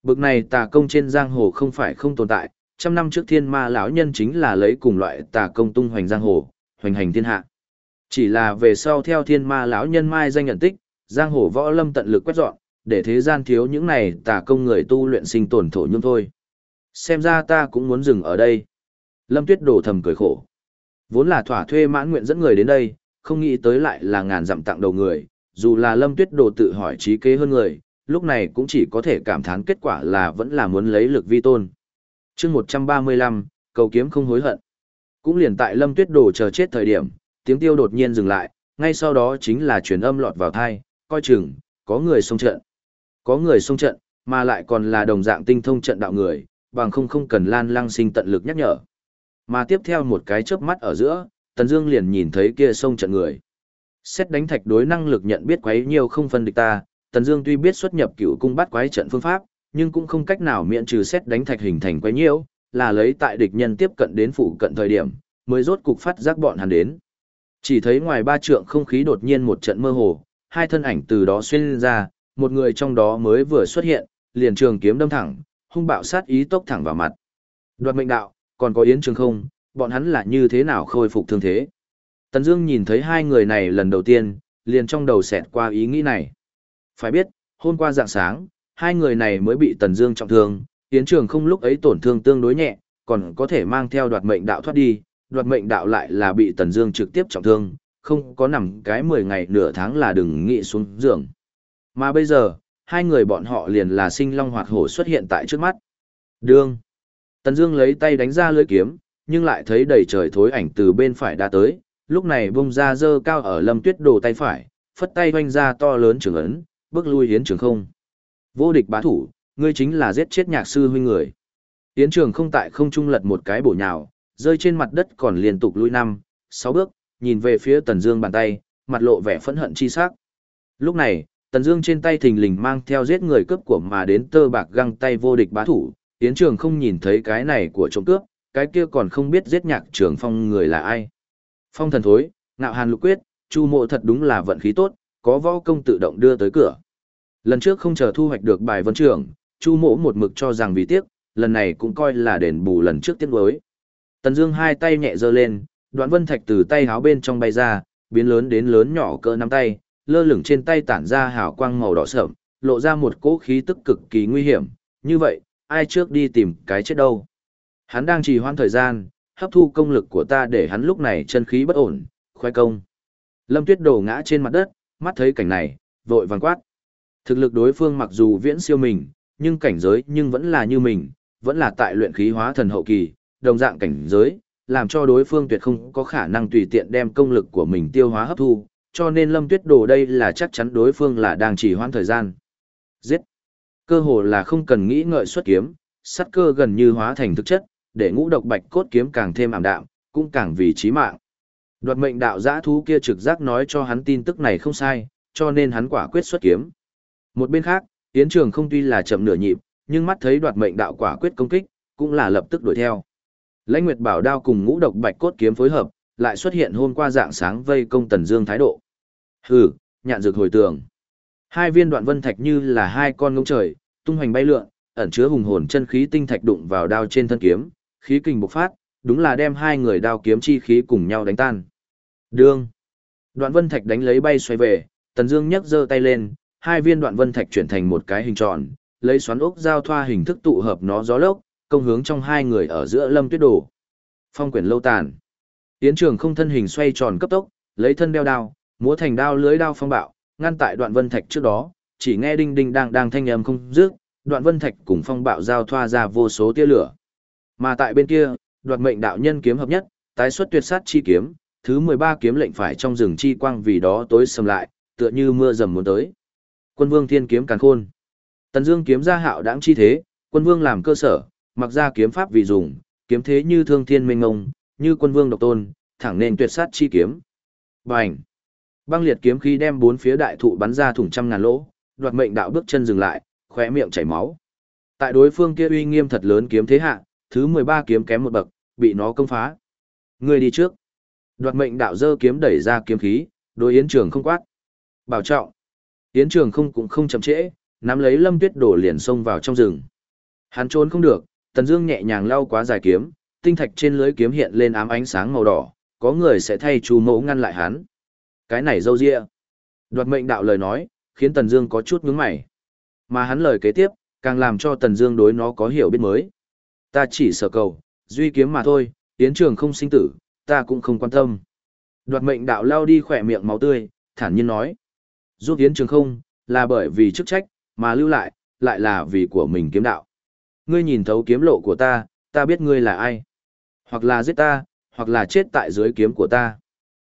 Bực này tà công trên giang hồ không phải không tồn tại, trăm năm trước thiên ma lão nhân chính là lấy cùng loại tà công tung hoành giang hồ, hoành hành thiên hạ. Chỉ là về sau theo thiên ma lão nhân mai danh nhận tích, giang hồ võ lâm tận lực quét dọn, để thế gian thiếu những này tà công người tu luyện sinh tồn thổ nhung thôi. Xem ra ta cũng muốn dừng ở đây. Lâm Tuyết Đồ thầm cười khổ. Vốn là thỏa thuê mãn nguyện dẫn người đến đây, không nghĩ tới lại là ngàn dặm tặng đầu người, dù là lâm tuyết đồ tự hỏi trí kế hơn người, lúc này cũng chỉ có thể cảm thán kết quả là vẫn là muốn lấy lực vi tôn. chương 135, cầu kiếm không hối hận. Cũng liền tại lâm tuyết đồ chờ chết thời điểm, tiếng tiêu đột nhiên dừng lại, ngay sau đó chính là truyền âm lọt vào thai, coi chừng, có người xông trận. Có người xông trận, mà lại còn là đồng dạng tinh thông trận đạo người, bằng không không cần lan lăng sinh tận lực nhắc nhở. Mà tiếp theo một cái chớp mắt ở giữa, Tần Dương liền nhìn thấy kia sông trận người. Xét đánh thạch đối năng lực nhận biết quấy nhiều không phân địch ta, Tần Dương tuy biết xuất nhập cựu cung bắt quái trận phương pháp, nhưng cũng không cách nào miễn trừ xét đánh thạch hình thành quấy nhiều, là lấy tại địch nhân tiếp cận đến phụ cận thời điểm, mới rốt cục phát giác bọn hắn đến. Chỉ thấy ngoài ba trượng không khí đột nhiên một trận mơ hồ, hai thân ảnh từ đó xuyên ra, một người trong đó mới vừa xuất hiện, liền trường kiếm đâm thẳng, hung bạo sát ý tốc thẳng vào mặt. Đoạt mệnh đạo, còn có Yến Trường không, bọn hắn là như thế nào khôi phục thương thế. Tần Dương nhìn thấy hai người này lần đầu tiên, liền trong đầu xẹt qua ý nghĩ này. Phải biết, hôm qua dạng sáng, hai người này mới bị Tần Dương trọng thương, Yến Trường không lúc ấy tổn thương tương đối nhẹ, còn có thể mang theo đoạt mệnh đạo thoát đi, đoạt mệnh đạo lại là bị Tần Dương trực tiếp trọng thương, không có nằm cái 10 ngày nửa tháng là đừng nghĩ xuống giường. Mà bây giờ, hai người bọn họ liền là sinh long hoạt hổ xuất hiện tại trước mắt. Đương. Tần Dương lấy tay đánh ra lưỡi kiếm, nhưng lại thấy đầy trời thối ảnh từ bên phải đã tới, lúc này bung ra dơ cao ở Lâm Tuyết Đồ tay phải, phất tay vung ra to lớn trường ấn, bước lui hiến trường không. Vô địch bá thủ, ngươi chính là giết chết nhạc sư huynh người. Yến trường không tại không trung lật một cái bổ nhào, rơi trên mặt đất còn liên tục lui năm, sáu bước, nhìn về phía Tần Dương bàn tay, mặt lộ vẻ phẫn hận chi sắc. Lúc này, Tần Dương trên tay thình lình mang theo giết người cướp của mà đến tơ bạc găng tay vô địch bá thủ, Yến Trường không nhìn thấy cái này của trộm cướp, cái kia còn không biết giết nhạc Trường Phong người là ai. Phong thần thối, ngạo hàn lục quyết, Chu Mộ thật đúng là vận khí tốt, có võ công tự động đưa tới cửa. Lần trước không chờ thu hoạch được bài vân trưởng, Chu Mộ một mực cho rằng vì tiếc, lần này cũng coi là đền bù lần trước tiếc đối. Tần Dương hai tay nhẹ giơ lên, Đoạn Vân Thạch từ tay háo bên trong bay ra, biến lớn đến lớn nhỏ cỡ nắm tay, lơ lửng trên tay tản ra hào quang màu đỏ sẫm, lộ ra một cỗ khí tức cực kỳ nguy hiểm, như vậy, ai trước đi tìm cái chết đâu. Hắn đang trì hoãn thời gian, hấp thu công lực của ta để hắn lúc này chân khí bất ổn, khoai công. Lâm Tuyết đổ ngã trên mặt đất, mắt thấy cảnh này, vội vàng quát. Thực lực đối phương mặc dù viễn siêu mình, nhưng cảnh giới nhưng vẫn là như mình, vẫn là tại luyện khí hóa thần hậu kỳ, đồng dạng cảnh giới, làm cho đối phương tuyệt không có khả năng tùy tiện đem công lực của mình tiêu hóa hấp thu, cho nên Lâm Tuyết Đồ đây là chắc chắn đối phương là đang chỉ hoãn thời gian. Giết! Cơ hồ là không cần nghĩ ngợi xuất kiếm, sắt cơ gần như hóa thành thực chất, để ngũ độc bạch cốt kiếm càng thêm ảm đạm, cũng càng vì chí mạng. Đoạt mệnh đạo giã thú kia trực giác nói cho hắn tin tức này không sai, cho nên hắn quả quyết xuất kiếm. Một bên khác, Yến Trường không tuy là chậm nửa nhịp, nhưng mắt thấy đoạt mệnh đạo quả quyết công kích, cũng là lập tức đuổi theo. Lãnh Nguyệt Bảo đao cùng ngũ độc bạch cốt kiếm phối hợp, lại xuất hiện hôm qua dạng sáng vây công Tần Dương thái độ. Hừ, nhạn dược hồi tưởng Hai viên đoạn vân thạch như là hai con ngỗng trời, tung hoành bay lượn, ẩn chứa hùng hồn chân khí tinh thạch đụng vào đao trên thân kiếm, khí kình bộc phát, đúng là đem hai người đao kiếm chi khí cùng nhau đánh tan. Đương. Đoạn vân thạch đánh lấy bay xoay về, Tần Dương nhấc giơ tay lên, hai viên đoạn vân thạch chuyển thành một cái hình tròn, lấy xoắn ốc giao thoa hình thức tụ hợp nó gió lốc, công hướng trong hai người ở giữa Lâm Tuyết đổ. Phong quyển lâu tàn. Tiến trường không thân hình xoay tròn cấp tốc, lấy thân đeo đao, múa thành đao lưới đao phong bạo, ngăn tại đoạn vân thạch trước đó, chỉ nghe đinh đinh đang đang thanh âm không dứt, đoạn vân thạch cùng phong bạo giao thoa ra vô số tia lửa. Mà tại bên kia, đoạt mệnh đạo nhân kiếm hợp nhất, tái xuất tuyệt sát chi kiếm, thứ 13 kiếm lệnh phải trong rừng chi quang vì đó tối sầm lại, tựa như mưa rầm muốn tới. Quân vương thiên kiếm càn khôn. Tần Dương kiếm ra hạo đãng chi thế, quân vương làm cơ sở, mặc ra kiếm pháp vì dùng, kiếm thế như thương thiên minh ngông, như quân vương độc tôn, thẳng nên tuyệt sát chi kiếm. Bành! Băng liệt kiếm khí đem bốn phía đại thụ bắn ra thủng trăm ngàn lỗ, đoạt mệnh đạo bước chân dừng lại, khóe miệng chảy máu. Tại đối phương kia uy nghiêm thật lớn kiếm thế hạ, thứ 13 kiếm kém một bậc, bị nó công phá. Người đi trước. Đoạt mệnh đạo dơ kiếm đẩy ra kiếm khí, đối Yến Trường không quát. Bảo trọng. Yến Trường không cũng không chậm trễ, nắm lấy Lâm Tuyết đổ liền xông vào trong rừng. Hắn trốn không được, Tần Dương nhẹ nhàng lau quá dài kiếm, tinh thạch trên lưới kiếm hiện lên ám ánh sáng màu đỏ, có người sẽ thay chú Mẫu ngăn lại hắn. Cái này dâu dịa. Đoạt mệnh đạo lời nói, khiến Tần Dương có chút nhướng mày. Mà hắn lời kế tiếp, càng làm cho Tần Dương đối nó có hiểu biết mới. Ta chỉ sở cầu, duy kiếm mà thôi, yến trường không sinh tử, ta cũng không quan tâm. Đoạt mệnh đạo lao đi khỏe miệng máu tươi, thản nhiên nói. Giúp yến trường không, là bởi vì chức trách, mà lưu lại, lại là vì của mình kiếm đạo. Ngươi nhìn thấu kiếm lộ của ta, ta biết ngươi là ai. Hoặc là giết ta, hoặc là chết tại dưới kiếm của ta.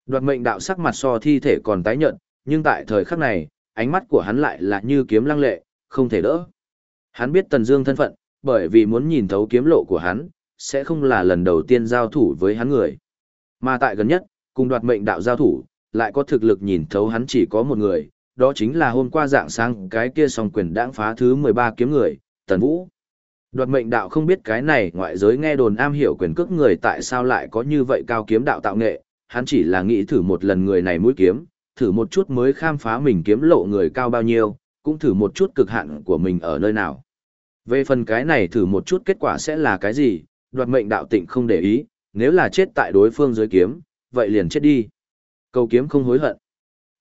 Đoạt mệnh đạo sắc mặt so thi thể còn tái nhợt, nhưng tại thời khắc này, ánh mắt của hắn lại là như kiếm lăng lệ, không thể đỡ. Hắn biết Tần Dương thân phận, bởi vì muốn nhìn thấu kiếm lộ của hắn, sẽ không là lần đầu tiên giao thủ với hắn người. Mà tại gần nhất, cùng đoạt mệnh đạo giao thủ, lại có thực lực nhìn thấu hắn chỉ có một người, đó chính là hôm qua dạng sáng cái kia song quyền đãng phá thứ 13 kiếm người, Tần Vũ. Đoạt mệnh đạo không biết cái này ngoại giới nghe đồn am hiểu quyền cước người tại sao lại có như vậy cao kiếm đạo tạo nghệ, hắn chỉ là nghĩ thử một lần người này mũi kiếm, thử một chút mới khám phá mình kiếm lộ người cao bao nhiêu, cũng thử một chút cực hạn của mình ở nơi nào. Về phần cái này thử một chút kết quả sẽ là cái gì, đoạt mệnh đạo tịnh không để ý, nếu là chết tại đối phương dưới kiếm, vậy liền chết đi. Cầu kiếm không hối hận.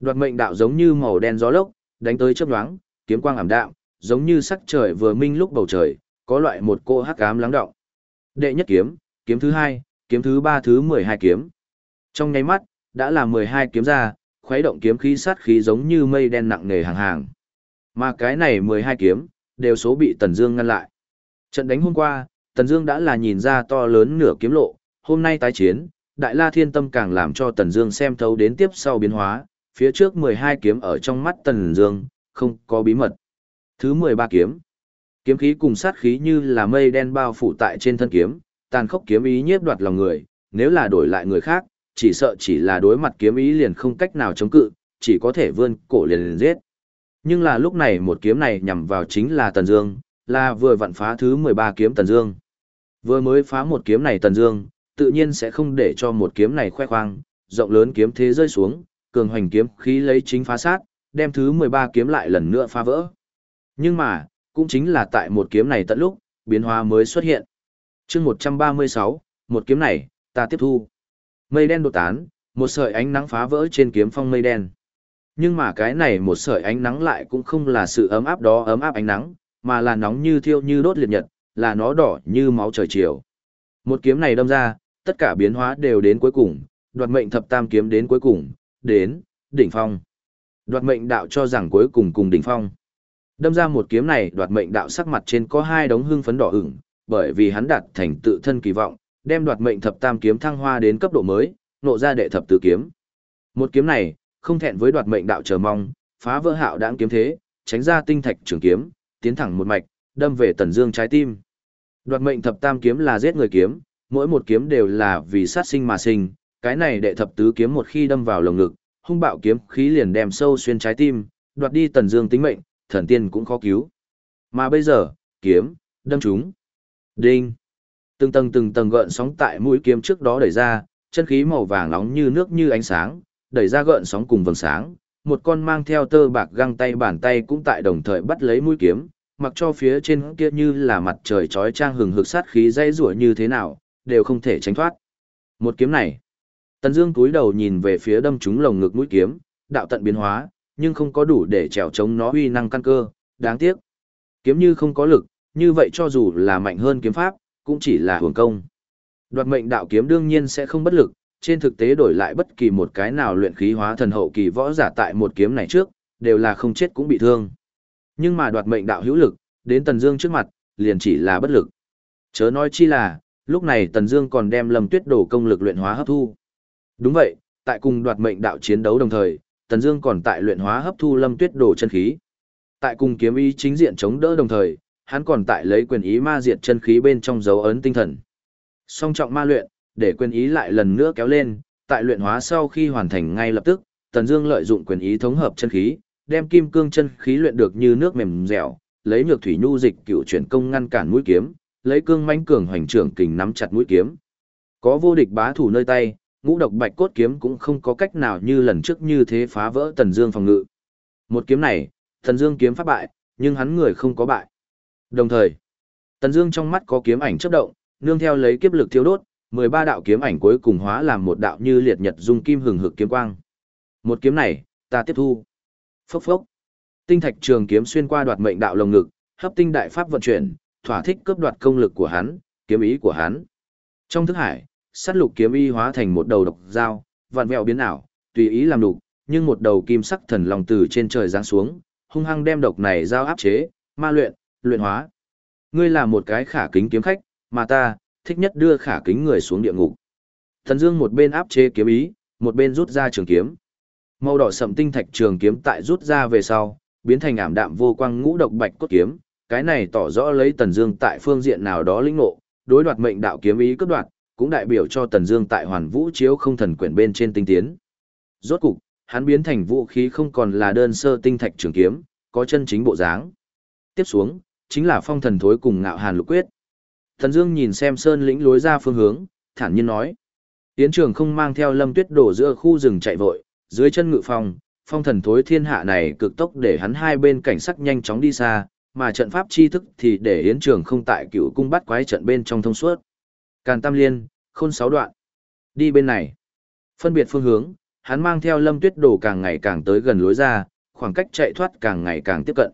Đoạt mệnh đạo giống như màu đen gió lốc, đánh tới chớp nhoáng, kiếm quang ảm đạm, giống như sắc trời vừa minh lúc bầu trời, có loại một cô hắc ám lắng động. Đệ nhất kiếm, kiếm thứ hai, kiếm thứ ba thứ mười hai kiếm. Trong nháy mắt, đã là mười hai kiếm ra, khuấy động kiếm khí sát khí giống như mây đen nặng nề hàng hàng. Mà cái này mười hai kiếm, đều số bị Tần Dương ngăn lại. Trận đánh hôm qua, Tần Dương đã là nhìn ra to lớn nửa kiếm lộ, hôm nay tái chiến, Đại La Thiên Tâm càng làm cho Tần Dương xem thấu đến tiếp sau biến hóa, phía trước 12 kiếm ở trong mắt Tần Dương, không có bí mật. Thứ 13 kiếm. Kiếm khí cùng sát khí như là mây đen bao phủ tại trên thân kiếm, tàn khốc kiếm ý nhiếp đoạt lòng người, nếu là đổi lại người khác, chỉ sợ chỉ là đối mặt kiếm ý liền không cách nào chống cự, chỉ có thể vươn cổ liền liền giết. Nhưng là lúc này một kiếm này nhằm vào chính là Tần Dương, là vừa vặn phá thứ 13 kiếm Tần Dương. Vừa mới phá một kiếm này Tần Dương, tự nhiên sẽ không để cho một kiếm này khoe khoang, rộng lớn kiếm thế rơi xuống, cường hoành kiếm khí lấy chính phá sát, đem thứ 13 kiếm lại lần nữa phá vỡ. Nhưng mà, cũng chính là tại một kiếm này tận lúc, biến hóa mới xuất hiện. chương 136, một kiếm này, ta tiếp thu. Mây đen đột tán, một sợi ánh nắng phá vỡ trên kiếm phong mây đen. Nhưng mà cái này một sợi ánh nắng lại cũng không là sự ấm áp đó ấm áp ánh nắng, mà là nóng như thiêu như đốt liệt nhật, là nó đỏ như máu trời chiều. Một kiếm này đâm ra, tất cả biến hóa đều đến cuối cùng, đoạt mệnh thập tam kiếm đến cuối cùng, đến, đỉnh phong. Đoạt mệnh đạo cho rằng cuối cùng cùng đỉnh phong. Đâm ra một kiếm này đoạt mệnh đạo sắc mặt trên có hai đống hương phấn đỏ ửng, bởi vì hắn đạt thành tự thân kỳ vọng, đem đoạt mệnh thập tam kiếm thăng hoa đến cấp độ mới, nộ ra đệ thập tứ kiếm. Một kiếm này, không thẹn với đoạt mệnh đạo chờ mong, phá vỡ hạo đãng kiếm thế, tránh ra tinh thạch trường kiếm, tiến thẳng một mạch, đâm về tần dương trái tim. Đoạt mệnh thập tam kiếm là giết người kiếm, mỗi một kiếm đều là vì sát sinh mà sinh, cái này đệ thập tứ kiếm một khi đâm vào lồng ngực, hung bạo kiếm khí liền đem sâu xuyên trái tim, đoạt đi tần dương tính mệnh, thần tiên cũng khó cứu. Mà bây giờ, kiếm, đâm chúng. Đinh. Từng tầng từng tầng gợn sóng tại mũi kiếm trước đó đẩy ra, chân khí màu vàng nóng như nước như ánh sáng, đẩy ra gợn sóng cùng vầng sáng, một con mang theo tơ bạc găng tay bàn tay cũng tại đồng thời bắt lấy mũi kiếm, mặc cho phía trên kia như là mặt trời chói trang hừng hực sát khí dây rủa như thế nào, đều không thể tránh thoát. Một kiếm này, Tần Dương cúi đầu nhìn về phía đâm trúng lồng ngực mũi kiếm, đạo tận biến hóa, nhưng không có đủ để trèo chống nó uy năng căn cơ, đáng tiếc. Kiếm như không có lực, như vậy cho dù là mạnh hơn kiếm pháp, cũng chỉ là hưởng công. Đoạt mệnh đạo kiếm đương nhiên sẽ không bất lực, trên thực tế đổi lại bất kỳ một cái nào luyện khí hóa thần hậu kỳ võ giả tại một kiếm này trước, đều là không chết cũng bị thương. Nhưng mà đoạt mệnh đạo hữu lực, đến Tần Dương trước mặt, liền chỉ là bất lực. Chớ nói chi là, lúc này Tần Dương còn đem Lâm Tuyết Đồ công lực luyện hóa hấp thu. Đúng vậy, tại cùng đoạt mệnh đạo chiến đấu đồng thời, Tần Dương còn tại luyện hóa hấp thu Lâm Tuyết Đồ chân khí. Tại cùng kiếm ý chính diện chống đỡ đồng thời, hắn còn tại lấy quyền ý ma diệt chân khí bên trong dấu ấn tinh thần. Song trọng ma luyện, để quyền ý lại lần nữa kéo lên, tại luyện hóa sau khi hoàn thành ngay lập tức, Tần Dương lợi dụng quyền ý thống hợp chân khí, đem kim cương chân khí luyện được như nước mềm dẻo, lấy nhược thủy nhu dịch cựu chuyển công ngăn cản mũi kiếm, lấy cương mãnh cường hoành trưởng kình nắm chặt mũi kiếm. Có vô địch bá thủ nơi tay, ngũ độc bạch cốt kiếm cũng không có cách nào như lần trước như thế phá vỡ Tần Dương phòng ngự. Một kiếm này, Tần Dương kiếm pháp bại, nhưng hắn người không có bại. Đồng thời, Tần Dương trong mắt có kiếm ảnh chớp động, nương theo lấy kiếp lực thiêu đốt, 13 đạo kiếm ảnh cuối cùng hóa làm một đạo như liệt nhật dung kim hừng hực kiếm quang. Một kiếm này, ta tiếp thu. Phốc phốc. Tinh thạch trường kiếm xuyên qua đoạt mệnh đạo lồng ngực, hấp tinh đại pháp vận chuyển, thỏa thích cướp đoạt công lực của hắn, kiếm ý của hắn. Trong thức hải, sát lục kiếm ý hóa thành một đầu độc dao, vạn vẹo biến ảo, tùy ý làm đục, nhưng một đầu kim sắc thần long từ trên trời giáng xuống, hung hăng đem độc này giao áp chế, ma luyện, luyện hóa. Ngươi là một cái khả kính kiếm khách, mà ta, thích nhất đưa khả kính người xuống địa ngục. Thần Dương một bên áp chế kiếm ý, một bên rút ra trường kiếm. Màu đỏ sậm tinh thạch trường kiếm tại rút ra về sau, biến thành ảm đạm vô quang ngũ độc bạch cốt kiếm, cái này tỏ rõ lấy Tần Dương tại phương diện nào đó lĩnh ngộ, đối đoạt mệnh đạo kiếm ý cướp đoạt, cũng đại biểu cho Tần Dương tại Hoàn Vũ chiếu không thần quyển bên trên tinh tiến. Rốt cục, hắn biến thành vũ khí không còn là đơn sơ tinh thạch trường kiếm, có chân chính bộ dáng. Tiếp xuống, chính là phong thần thối cùng ngạo hàn lục quyết. thần Dương nhìn xem sơn lĩnh lối ra phương hướng, thản nhiên nói: yến trường không mang theo Lâm Tuyết đổ giữa khu rừng chạy vội, dưới chân ngự phong, phong thần thối thiên hạ này cực tốc để hắn hai bên cảnh sắc nhanh chóng đi xa, mà trận pháp chi thức thì để Yến Trường không tại cựu cung bắt quái trận bên trong thông suốt. Càn Tam Liên, khôn sáu đoạn. Đi bên này. Phân biệt phương hướng, hắn mang theo lâm tuyết đồ càng ngày càng tới gần lối ra, khoảng cách chạy thoát càng ngày càng tiếp cận.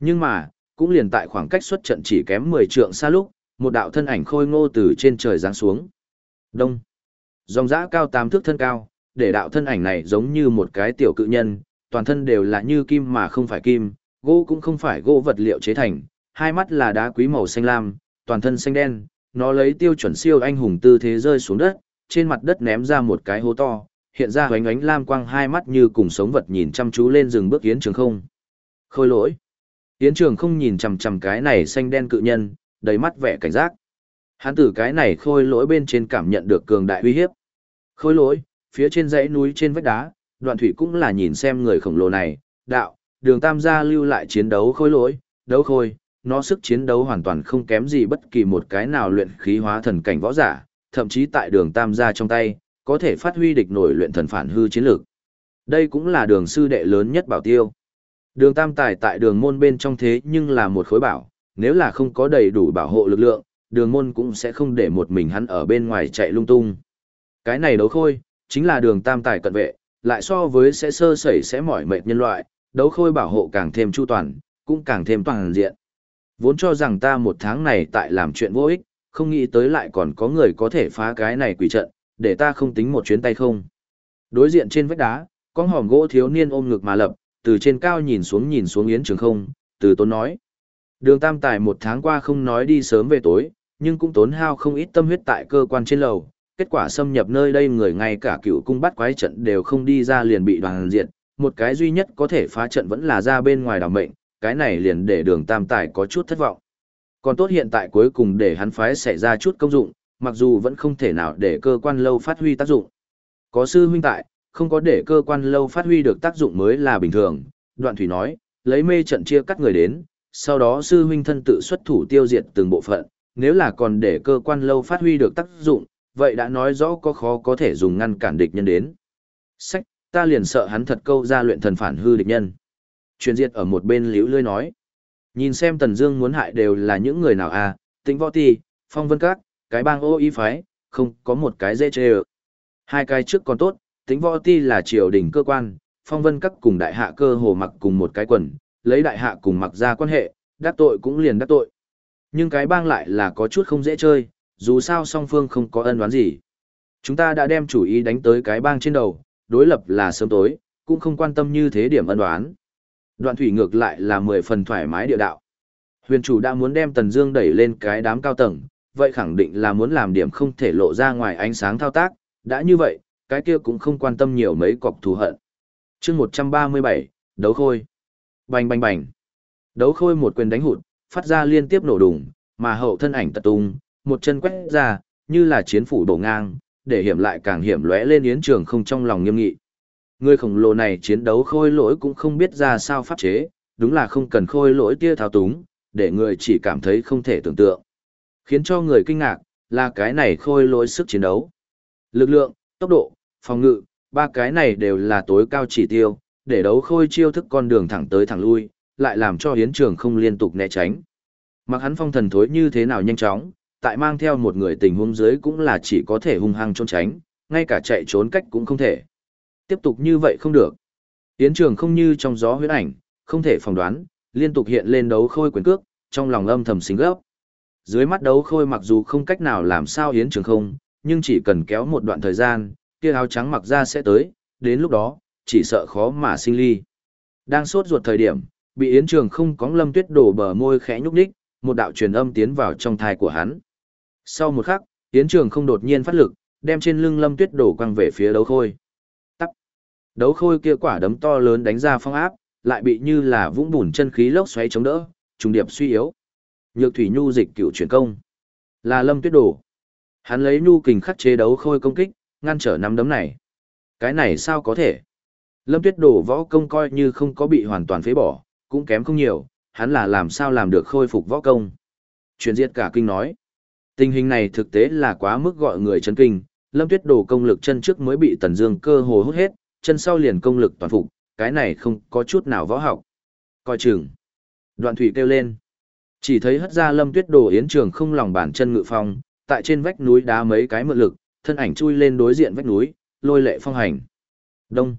Nhưng mà, cũng liền tại khoảng cách xuất trận chỉ kém 10 trượng xa lúc, một đạo thân ảnh khôi ngô từ trên trời giáng xuống. Đông. Dòng dã cao tám thước thân cao, để đạo thân ảnh này giống như một cái tiểu cự nhân, toàn thân đều là như kim mà không phải kim, gỗ cũng không phải gỗ vật liệu chế thành, hai mắt là đá quý màu xanh lam, toàn thân xanh đen, nó lấy tiêu chuẩn siêu anh hùng tư thế rơi xuống đất, trên mặt đất ném ra một cái hố to, hiện ra hoánh ánh lam quang hai mắt như cùng sống vật nhìn chăm chú lên rừng bước Yến Trường không. Khôi lỗi. Yến Trường không nhìn chằm chằm cái này xanh đen cự nhân, đầy mắt vẻ cảnh giác. Hắn từ cái này khôi lỗi bên trên cảm nhận được cường đại uy hiếp. Khôi lỗi, phía trên dãy núi trên vách đá, đoạn thủy cũng là nhìn xem người khổng lồ này, đạo, đường tam gia lưu lại chiến đấu khôi lỗi, đấu khôi, nó sức chiến đấu hoàn toàn không kém gì bất kỳ một cái nào luyện khí hóa thần cảnh võ giả, thậm chí tại đường tam gia trong tay, có thể phát huy địch nổi luyện thần phản hư chiến lược. Đây cũng là đường sư đệ lớn nhất bảo tiêu. Đường tam tài tại đường môn bên trong thế nhưng là một khối bảo, nếu là không có đầy đủ bảo hộ lực lượng, đường môn cũng sẽ không để một mình hắn ở bên ngoài chạy lung tung. Cái này đấu khôi, chính là đường tam tài cận vệ, lại so với sẽ sơ sẩy sẽ mỏi mệt nhân loại, đấu khôi bảo hộ càng thêm chu toàn, cũng càng thêm toàn diện. Vốn cho rằng ta một tháng này tại làm chuyện vô ích, không nghĩ tới lại còn có người có thể phá cái này quỷ trận, để ta không tính một chuyến tay không. Đối diện trên vách đá, con hòm gỗ thiếu niên ôm ngực mà lập, từ trên cao nhìn xuống nhìn xuống yến trường không, từ tốn nói. Đường tam tài một tháng qua không nói đi sớm về tối, nhưng cũng tốn hao không ít tâm huyết tại cơ quan trên lầu. Kết quả xâm nhập nơi đây người ngay cả cựu cung bắt quái trận đều không đi ra liền bị đoàn diệt. một cái duy nhất có thể phá trận vẫn là ra bên ngoài đảo mệnh, cái này liền để đường tam tài có chút thất vọng. Còn tốt hiện tại cuối cùng để hắn phái xảy ra chút công dụng, mặc dù vẫn không thể nào để cơ quan lâu phát huy tác dụng. Có sư huynh tại, không có để cơ quan lâu phát huy được tác dụng mới là bình thường, đoạn thủy nói, lấy mê trận chia cắt người đến, sau đó sư huynh thân tự xuất thủ tiêu diệt từng bộ phận, nếu là còn để cơ quan lâu phát huy được tác dụng, vậy đã nói rõ có khó có thể dùng ngăn cản địch nhân đến. Sách, ta liền sợ hắn thật câu ra luyện thần phản hư địch nhân. Truyền diệt ở một bên liễu lươi nói. Nhìn xem Tần Dương muốn hại đều là những người nào à, tính Võ Ti, Phong Vân Các, cái bang ô y phái, không có một cái dễ chê ơ. Hai cái trước còn tốt, Tính Võ Ti là triều đình cơ quan, Phong Vân Các cùng đại hạ cơ hồ mặc cùng một cái quần, lấy đại hạ cùng mặc ra quan hệ, đắc tội cũng liền đắc tội. Nhưng cái bang lại là có chút không dễ chơi, dù sao song phương không có ân oán gì. Chúng ta đã đem chủ ý đánh tới cái bang trên đầu, đối lập là sớm tối, cũng không quan tâm như thế điểm ân oán. Đoạn thủy ngược lại là mười phần thoải mái địa đạo. Huyền chủ đã muốn đem Tần Dương đẩy lên cái đám cao tầng, vậy khẳng định là muốn làm điểm không thể lộ ra ngoài ánh sáng thao tác, đã như vậy, cái kia cũng không quan tâm nhiều mấy cọc thù hận. Chương 137, đấu khôi. Bành bành bành. Đấu khôi một quyền đánh hụt, phát ra liên tiếp nổ đùng, mà hậu thân ảnh tật tung, một chân quét ra, như là chiến phủ đổ ngang, để hiểm lại càng hiểm lóe lên yến trường không trong lòng nghiêm nghị. Người khổng lồ này chiến đấu khôi lỗi cũng không biết ra sao pháp chế, đúng là không cần khôi lỗi tia thao túng, để người chỉ cảm thấy không thể tưởng tượng. Khiến cho người kinh ngạc, là cái này khôi lỗi sức chiến đấu. Lực lượng, tốc độ, phòng ngự, ba cái này đều là tối cao chỉ tiêu, để đấu khôi chiêu thức con đường thẳng tới thẳng lui, lại làm cho hiến trường không liên tục né tránh. Mặc hắn phong thần thối như thế nào nhanh chóng, tại mang theo một người tình huống dưới cũng là chỉ có thể hung hăng trốn tránh, ngay cả chạy trốn cách cũng không thể. Tiếp tục như vậy không được. Hiến trường không như trong gió huyết ảnh, không thể phỏng đoán, liên tục hiện lên đấu khôi quyền cước, trong lòng âm thầm xính gấp. Dưới mắt đấu khôi mặc dù không cách nào làm sao hiến trường không, nhưng chỉ cần kéo một đoạn thời gian, kia áo trắng mặc ra sẽ tới, đến lúc đó, chỉ sợ khó mà sinh ly. Đang sốt ruột thời điểm, bị Yến Trường không có lâm tuyết đổ bờ môi khẽ nhúc nhích, một đạo truyền âm tiến vào trong thai của hắn. Sau một khắc, Yến Trường không đột nhiên phát lực, đem trên lưng lâm tuyết đổ quăng về phía đấu khôi. Tắp. Đấu khôi kia quả đấm to lớn đánh ra phong áp, lại bị như là vũng bùn chân khí lốc xoáy chống đỡ, trùng điệp suy yếu. Nhược thủy nhu dịch cựu chuyển công. Là lâm tuyết đổ. Hắn lấy nhu kình khắc chế đấu khôi công kích, ngăn trở nắm đấm này. Cái này sao có thể? Lâm Tuyết Đồ võ công coi như không có bị hoàn toàn phế bỏ, cũng kém không nhiều, hắn là làm sao làm được khôi phục võ công. Truyền diệt cả kinh nói. Tình hình này thực tế là quá mức gọi người chấn kinh, Lâm Tuyết Đồ công lực chân trước mới bị Tần Dương cơ hồ hút hết, chân sau liền công lực toàn phục, cái này không có chút nào võ học. Coi chừng. Đoạn thủy kêu lên. Chỉ thấy hất ra lâm tuyết đồ yến trường không lòng bàn chân ngự phong, tại trên vách núi đá mấy cái mượn lực, thân ảnh chui lên đối diện vách núi, lôi lệ phong hành. Đông.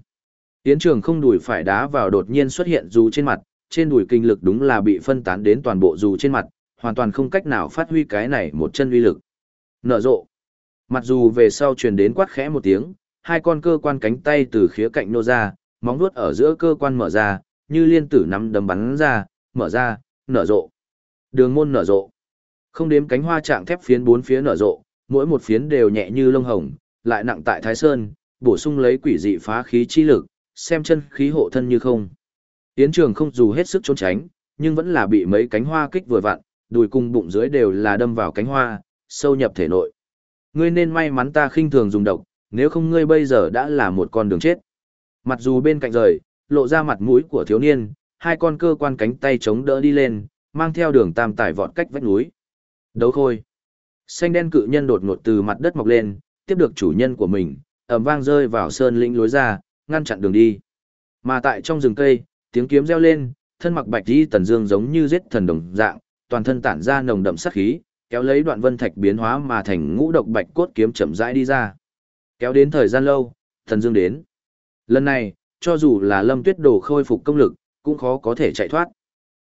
Yến trường không đùi phải đá vào đột nhiên xuất hiện dù trên mặt, trên đùi kinh lực đúng là bị phân tán đến toàn bộ dù trên mặt, hoàn toàn không cách nào phát huy cái này một chân uy lực. Nở rộ. Mặc dù về sau truyền đến quát khẽ một tiếng, hai con cơ quan cánh tay từ khía cạnh nô ra, móng vuốt ở giữa cơ quan mở ra, như liên tử nắm đấm bắn ra, mở ra, nở rộ. Đường môn nở rộ. Không đếm cánh hoa trạng thép phiến bốn phía nở rộ, mỗi một phiến đều nhẹ như lông hồng, lại nặng tại Thái Sơn, bổ sung lấy quỷ dị phá khí chi lực, xem chân khí hộ thân như không. Tiến trường không dù hết sức trốn tránh, nhưng vẫn là bị mấy cánh hoa kích vừa vặn, đùi cùng bụng dưới đều là đâm vào cánh hoa, sâu nhập thể nội. Ngươi nên may mắn ta khinh thường dùng độc, nếu không ngươi bây giờ đã là một con đường chết. Mặc dù bên cạnh rời, lộ ra mặt mũi của thiếu niên, hai con cơ quan cánh tay chống đỡ đi lên, mang theo đường tam tải vọt cách vách núi. Đấu khôi. Xanh đen cự nhân đột ngột từ mặt đất mọc lên, tiếp được chủ nhân của mình, ầm vang rơi vào sơn lĩnh lối ra, ngăn chặn đường đi. Mà tại trong rừng cây, tiếng kiếm reo lên, thân mặc bạch y tần dương giống như giết thần đồng dạng, toàn thân tản ra nồng đậm sát khí, kéo lấy đoạn vân thạch biến hóa mà thành ngũ độc bạch cốt kiếm chậm rãi đi ra. Kéo đến thời gian lâu, thần dương đến. Lần này, cho dù là lâm tuyết đồ khôi phục công lực, cũng khó có thể chạy thoát.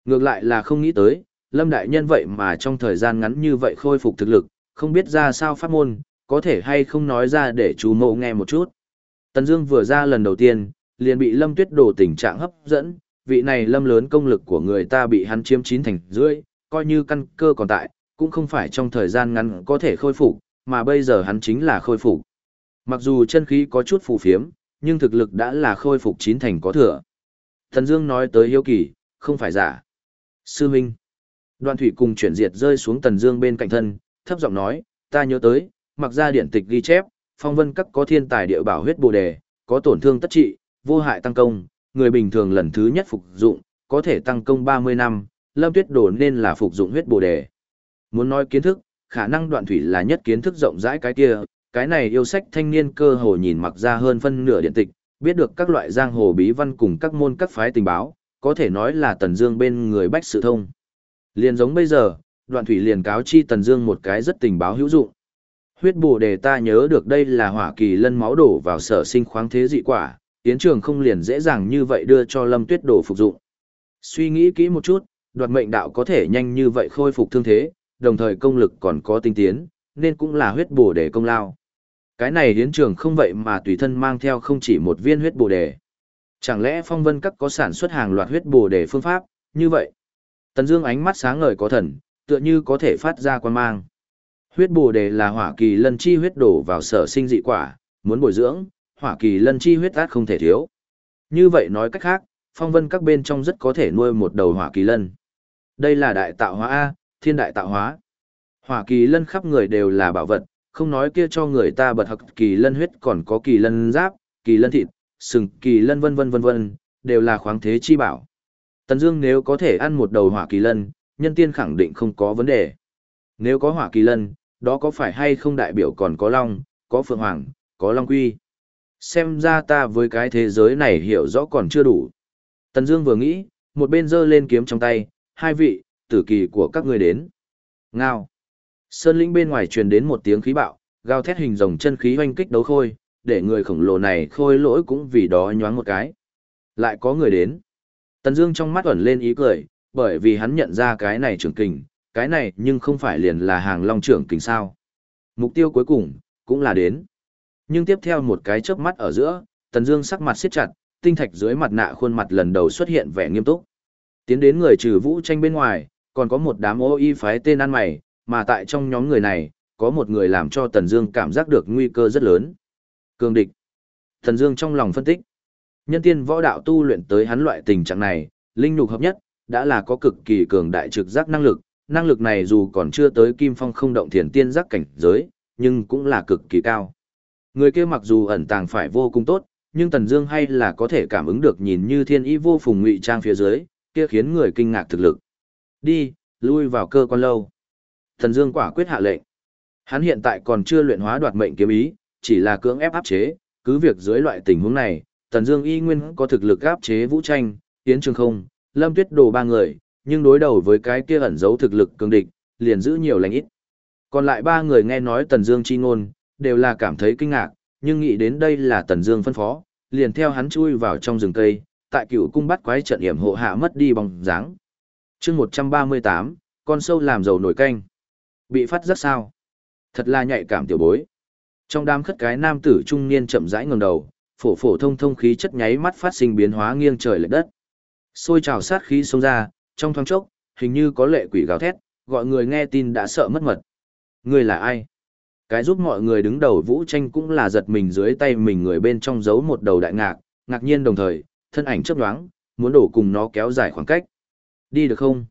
Ngược lại là không nghĩ tới, lâm đại nhân vậy mà trong thời gian ngắn như vậy khôi phục thực lực, không biết ra sao pháp môn, có thể hay không nói ra để chú mộ nghe một chút. Tần Dương vừa ra lần đầu tiên, liền bị Lâm Tuyết Đồ tình trạng hấp dẫn, vị này Lâm lớn công lực của người ta bị hắn chiếm chín thành rưỡi, coi như căn cơ còn tại, cũng không phải trong thời gian ngắn có thể khôi phục, mà bây giờ hắn chính là khôi phục. Mặc dù chân khí có chút phù phiếm, nhưng thực lực đã là khôi phục chín thành có thừa. Thần Dương nói tới hiếu kỳ, không phải giả. Sư Minh. Đoạn thủy cùng chuyển diệt rơi xuống Tần Dương bên cạnh thân, thấp giọng nói, ta nhớ tới, mặc ra điển tịch ghi chép, phong vân các có thiên tài địa bảo huyết bồ đề, có tổn thương tất trị, vô hại tăng công, người bình thường lần thứ nhất phục dụng, có thể tăng công 30 năm, lâm tuyết đồ nên là phục dụng huyết bồ đề. Muốn nói kiến thức, khả năng đoạn thủy là nhất kiến thức rộng rãi cái kia, cái này yêu sách thanh niên cơ hồ nhìn mặc ra hơn phân nửa điện tịch, biết được các loại giang hồ bí văn cùng các môn các phái tình báo, có thể nói là Tần Dương bên người bách sự thông. Liền giống bây giờ, đoạn thủy liền cáo chi Tần Dương một cái rất tình báo hữu dụng. Huyết bổ đề ta nhớ được đây là hỏa kỳ lân máu đổ vào sở sinh khoáng thế dị quả, tiến trường không liền dễ dàng như vậy đưa cho Lâm Tuyết đổ phục dụng. Suy nghĩ kỹ một chút, đoạt mệnh đạo có thể nhanh như vậy khôi phục thương thế, đồng thời công lực còn có tinh tiến, nên cũng là huyết bổ đề công lao. Cái này Yến trường không vậy mà tùy thân mang theo không chỉ một viên huyết bổ đề. Chẳng lẽ phong vân các có sản xuất hàng loạt huyết bổ đề phương pháp, như vậy? Tần Dương ánh mắt sáng ngời có thần, tựa như có thể phát ra quan mang. Huyết bồ đề là hỏa kỳ lân chi huyết đổ vào sở sinh dị quả, muốn bồi dưỡng, hỏa kỳ lân chi huyết át không thể thiếu. Như vậy nói cách khác, phong vân các bên trong rất có thể nuôi một đầu hỏa kỳ lân. Đây là đại tạo hóa A, thiên đại tạo hóa. Hỏa kỳ lân khắp người đều là bảo vật, không nói kia cho người ta bật học kỳ lân huyết còn có kỳ lân giáp, kỳ lân thịt, sừng kỳ lân vân vân vân vân, đều là khoáng thế chi bảo. Tần Dương nếu có thể ăn một đầu hỏa kỳ lân, nhân tiên khẳng định không có vấn đề. Nếu có hỏa kỳ lân, đó có phải hay không đại biểu còn có long, có phượng hoàng, có long quy. Xem ra ta với cái thế giới này hiểu rõ còn chưa đủ. Tần Dương vừa nghĩ, một bên giơ lên kiếm trong tay, hai vị, tử kỳ của các ngươi đến. Ngao. Sơn lĩnh bên ngoài truyền đến một tiếng khí bạo, gào thét hình rồng chân khí hoanh kích đấu khôi, để người khổng lồ này khôi lỗi cũng vì đó nhoáng một cái. Lại có người đến. Tần Dương trong mắt ẩn lên ý cười, bởi vì hắn nhận ra cái này trưởng kình, cái này nhưng không phải liền là hàng long trưởng kình sao. Mục tiêu cuối cùng, cũng là đến. Nhưng tiếp theo một cái chớp mắt ở giữa, Tần Dương sắc mặt siết chặt, tinh thạch dưới mặt nạ khuôn mặt lần đầu xuất hiện vẻ nghiêm túc. Tiến đến người trừ vũ tranh bên ngoài, còn có một đám ô y phái tên ăn mày, mà tại trong nhóm người này, có một người làm cho Tần Dương cảm giác được nguy cơ rất lớn. Cường địch. Tần Dương trong lòng phân tích. Nhân tiên võ đạo tu luyện tới hắn loại tình trạng này, linh nhục hợp nhất, đã là có cực kỳ cường đại trực giác năng lực, năng lực này dù còn chưa tới kim phong không động thiền tiên giác cảnh giới, nhưng cũng là cực kỳ cao. Người kia mặc dù ẩn tàng phải vô cùng tốt, nhưng Tần Dương hay là có thể cảm ứng được nhìn như thiên ý vô phùng ngụy trang phía dưới, kia khiến người kinh ngạc thực lực. Đi, lui vào cơ quan lâu. Tần Dương quả quyết hạ lệnh. Hắn hiện tại còn chưa luyện hóa đoạt mệnh kiếm ý, chỉ là cưỡng ép áp chế, cứ việc dưới loại tình huống này, Tần Dương y nguyên có thực lực áp chế Vũ Tranh, Tiễn Trường Không, Lâm Tuyết Đồ ba người, nhưng đối đầu với cái kia ẩn giấu thực lực cường địch, liền giữ nhiều lành ít. Còn lại ba người nghe nói Tần Dương chi ngôn, đều là cảm thấy kinh ngạc, nhưng nghĩ đến đây là Tần Dương phân phó, liền theo hắn chui vào trong rừng cây, tại cửu cung bắt quái trận yểm hộ hạ mất đi bóng dáng. Chương 138, con sâu làm dầu nổi canh. Bị phát rất sao? Thật là nhạy cảm tiểu bối. Trong đám khất cái nam tử trung niên chậm rãi ngẩng đầu, phổ phổ thông thông khí chất nháy mắt phát sinh biến hóa nghiêng trời lệch đất. Xôi trào sát khí xông ra, trong thoáng chốc, hình như có lệ quỷ gào thét, gọi người nghe tin đã sợ mất mật. Người là ai? Cái giúp mọi người đứng đầu vũ tranh cũng là giật mình dưới tay mình người bên trong giấu một đầu đại ngạc, ngạc nhiên đồng thời, thân ảnh chớp nhoáng, muốn đổ cùng nó kéo dài khoảng cách. Đi được không?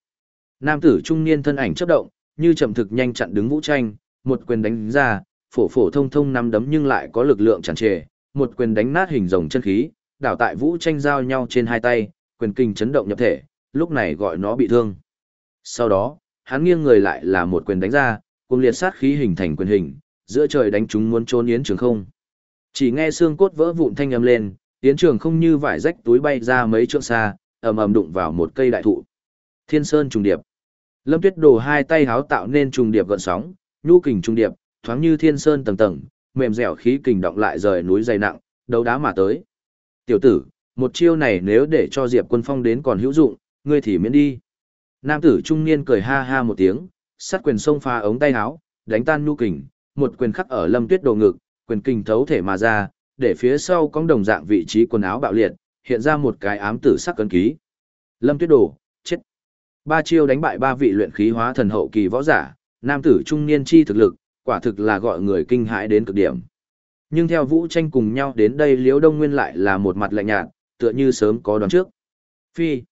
Nam tử trung niên thân ảnh chớp động, như chậm thực nhanh chặn đứng vũ tranh, một quyền đánh ra, phổ phổ thông thông nắm đấm nhưng lại có lực lượng tràn trề, một quyền đánh nát hình rồng chân khí, đảo tại vũ tranh giao nhau trên hai tay, quyền kinh chấn động nhập thể, lúc này gọi nó bị thương. Sau đó, hắn nghiêng người lại là một quyền đánh ra, cùng liệt sát khí hình thành quyền hình, giữa trời đánh chúng muốn trốn yến trường không. Chỉ nghe xương cốt vỡ vụn thanh âm lên, yến trường không như vải rách túi bay ra mấy trượng xa, ầm ầm đụng vào một cây đại thụ. Thiên sơn trùng điệp. Lâm Tuyết Đồ hai tay háo tạo nên trùng điệp gợn sóng, nhu kình trùng điệp, thoáng như thiên sơn tầng tầng, mềm dẻo khí kình động lại rời núi dày nặng, đấu đá mà tới. Tiểu tử, một chiêu này nếu để cho Diệp Quân Phong đến còn hữu dụng, ngươi thì miễn đi. Nam tử trung niên cười ha ha một tiếng, sát quyền xông pha ống tay áo, đánh tan nhu kình, một quyền khắc ở Lâm Tuyết Đồ ngực, quyền kình thấu thể mà ra, để phía sau cong đồng dạng vị trí quần áo bạo liệt, hiện ra một cái ám tử sắc cấn ký. Lâm Tuyết Đồ, chết. Ba chiêu đánh bại ba vị luyện khí hóa thần hậu kỳ võ giả, nam tử trung niên chi thực lực, quả thực là gọi người kinh hãi đến cực điểm. Nhưng theo Vũ Tranh cùng nhau đến đây Liễu Đông Nguyên lại là một mặt lạnh nhạt, tựa như sớm có đoán trước. Phi.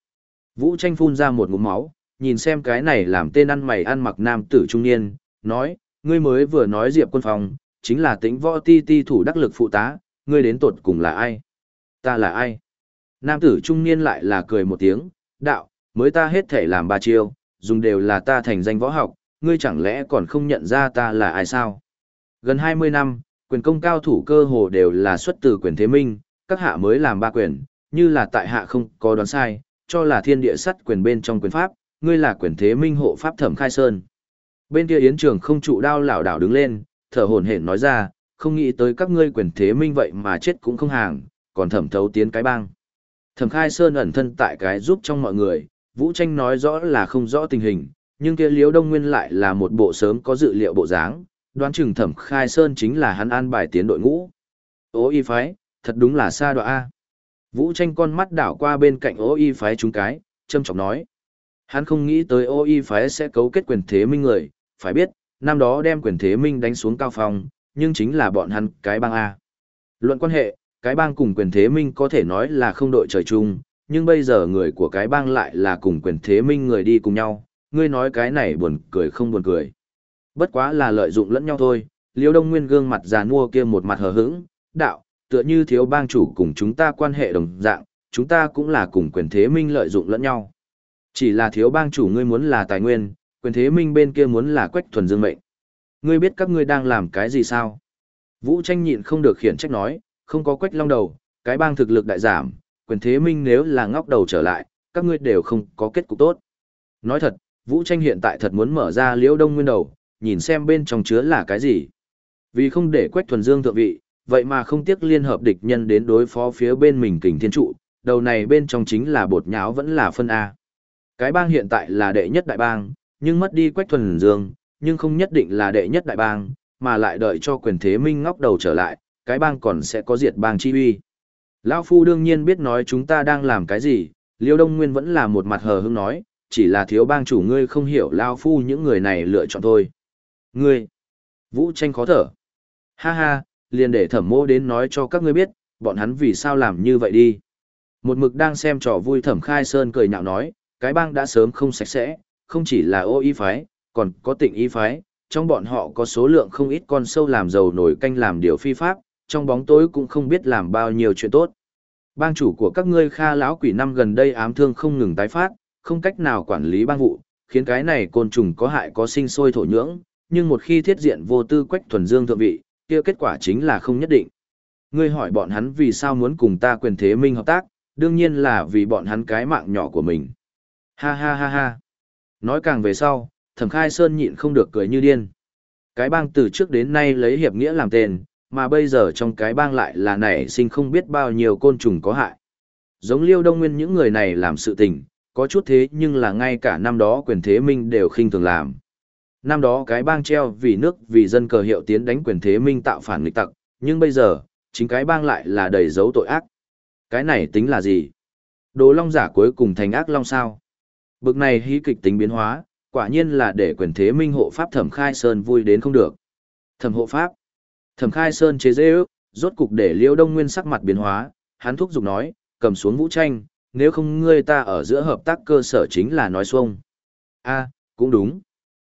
Vũ Tranh phun ra một ngụm máu, nhìn xem cái này làm tên ăn mày ăn mặc nam tử trung niên, nói, ngươi mới vừa nói Diệp Quân Phong, chính là tính võ ti ti thủ đắc lực phụ tá, ngươi đến tột cùng là ai? Ta là ai? Nam tử trung niên lại là cười một tiếng, đạo, mới ta hết thể làm ba chiêu, dùng đều là ta thành danh võ học, ngươi chẳng lẽ còn không nhận ra ta là ai sao? Gần 20 năm, quyền công cao thủ cơ hồ đều là xuất từ quyền thế minh, các hạ mới làm ba quyền, như là tại hạ không có đoán sai, cho là thiên địa sắt quyền bên trong quyền pháp, ngươi là quyền thế minh hộ pháp thẩm khai sơn. Bên kia yến trường không trụ đao lảo đảo đứng lên, thở hổn hển nói ra, không nghĩ tới các ngươi quyền thế minh vậy mà chết cũng không hàng, còn thẩm thấu tiến cái bang. Thẩm khai sơn ẩn thân tại cái giúp trong mọi người, Vũ Tranh nói rõ là không rõ tình hình, nhưng kia liếu Đông Nguyên lại là một bộ sớm có dự liệu bộ dáng, đoán chừng Thẩm Khai Sơn chính là hắn an bài tiến đội ngũ. Ô y phái, thật đúng là xa đoạ A. Vũ tranh con mắt đảo qua bên cạnh ô y phái chúng cái, châm trọng nói. Hắn không nghĩ tới ô y phái sẽ cấu kết quyền thế minh người, phải biết, năm đó đem quyền thế minh đánh xuống cao phong, nhưng chính là bọn hắn cái bang A. Luận quan hệ, cái bang cùng quyền thế minh có thể nói là không đội trời chung, nhưng bây giờ người của cái bang lại là cùng quyền thế minh người đi cùng nhau, ngươi nói cái này buồn cười không buồn cười. Bất quá là lợi dụng lẫn nhau thôi, liêu đông nguyên gương mặt già mua kia một mặt hờ hững, đạo, tựa như thiếu bang chủ cùng chúng ta quan hệ đồng dạng, chúng ta cũng là cùng quyền thế minh lợi dụng lẫn nhau. Chỉ là thiếu bang chủ ngươi muốn là tài nguyên, quyền thế minh bên kia muốn là quách thuần dương mệnh. Ngươi biết các ngươi đang làm cái gì sao? Vũ tranh nhịn không được khiển trách nói, không có quách long đầu, cái bang thực lực đại giảm, quyền thế minh nếu là ngóc đầu trở lại, các ngươi đều không có kết cục tốt. Nói thật, Vũ tranh hiện tại thật muốn mở ra liễu đông nguyên đầu, nhìn xem bên trong chứa là cái gì. Vì không để quách thuần dương thượng vị, vậy mà không tiếc liên hợp địch nhân đến đối phó phía bên mình kình thiên trụ, đầu này bên trong chính là bột nháo vẫn là phân A. Cái bang hiện tại là đệ nhất đại bang, nhưng mất đi quách thuần dương, nhưng không nhất định là đệ nhất đại bang, mà lại đợi cho quyền thế minh ngóc đầu trở lại, cái bang còn sẽ có diệt bang chi uy. Lão Phu đương nhiên biết nói chúng ta đang làm cái gì, Liêu Đông Nguyên vẫn là một mặt hờ hững nói, chỉ là thiếu bang chủ ngươi không hiểu lao Phu những người này lựa chọn thôi. Ngươi! Vũ tranh khó thở. Ha ha, liền để thẩm mô đến nói cho các ngươi biết, bọn hắn vì sao làm như vậy đi. Một mực đang xem trò vui thẩm khai sơn cười nhạo nói, cái bang đã sớm không sạch sẽ, không chỉ là ô y phái, còn có tịnh y phái, trong bọn họ có số lượng không ít con sâu làm dầu nổi canh làm điều phi pháp, trong bóng tối cũng không biết làm bao nhiêu chuyện tốt. Bang chủ của các ngươi kha lão quỷ năm gần đây ám thương không ngừng tái phát, không cách nào quản lý bang vụ, khiến cái này côn trùng có hại có sinh sôi thổ nhưỡng, nhưng một khi thiết diện vô tư quách thuần dương thượng vị, kia kết quả chính là không nhất định. Ngươi hỏi bọn hắn vì sao muốn cùng ta quyền thế minh hợp tác, đương nhiên là vì bọn hắn cái mạng nhỏ của mình. Ha ha ha ha. Nói càng về sau, thẩm khai sơn nhịn không được cười như điên. Cái bang từ trước đến nay lấy hiệp nghĩa làm tên, mà bây giờ trong cái bang lại là nảy sinh không biết bao nhiêu côn trùng có hại. Giống liêu đông nguyên những người này làm sự tình, có chút thế nhưng là ngay cả năm đó quyền thế minh đều khinh thường làm. Năm đó cái bang treo vì nước vì dân cờ hiệu tiến đánh quyền thế minh tạo phản nghịch tặc, nhưng bây giờ, chính cái bang lại là đầy dấu tội ác. Cái này tính là gì? Đồ long giả cuối cùng thành ác long sao? Bực này hí kịch tính biến hóa, quả nhiên là để quyền thế minh hộ pháp thẩm khai sơn vui đến không được. Thẩm hộ pháp. Thẩm khai sơn chế dễ ước, rốt cục để liêu đông nguyên sắc mặt biến hóa, hắn thúc giục nói, cầm xuống vũ tranh, nếu không ngươi ta ở giữa hợp tác cơ sở chính là nói xuông. a cũng đúng.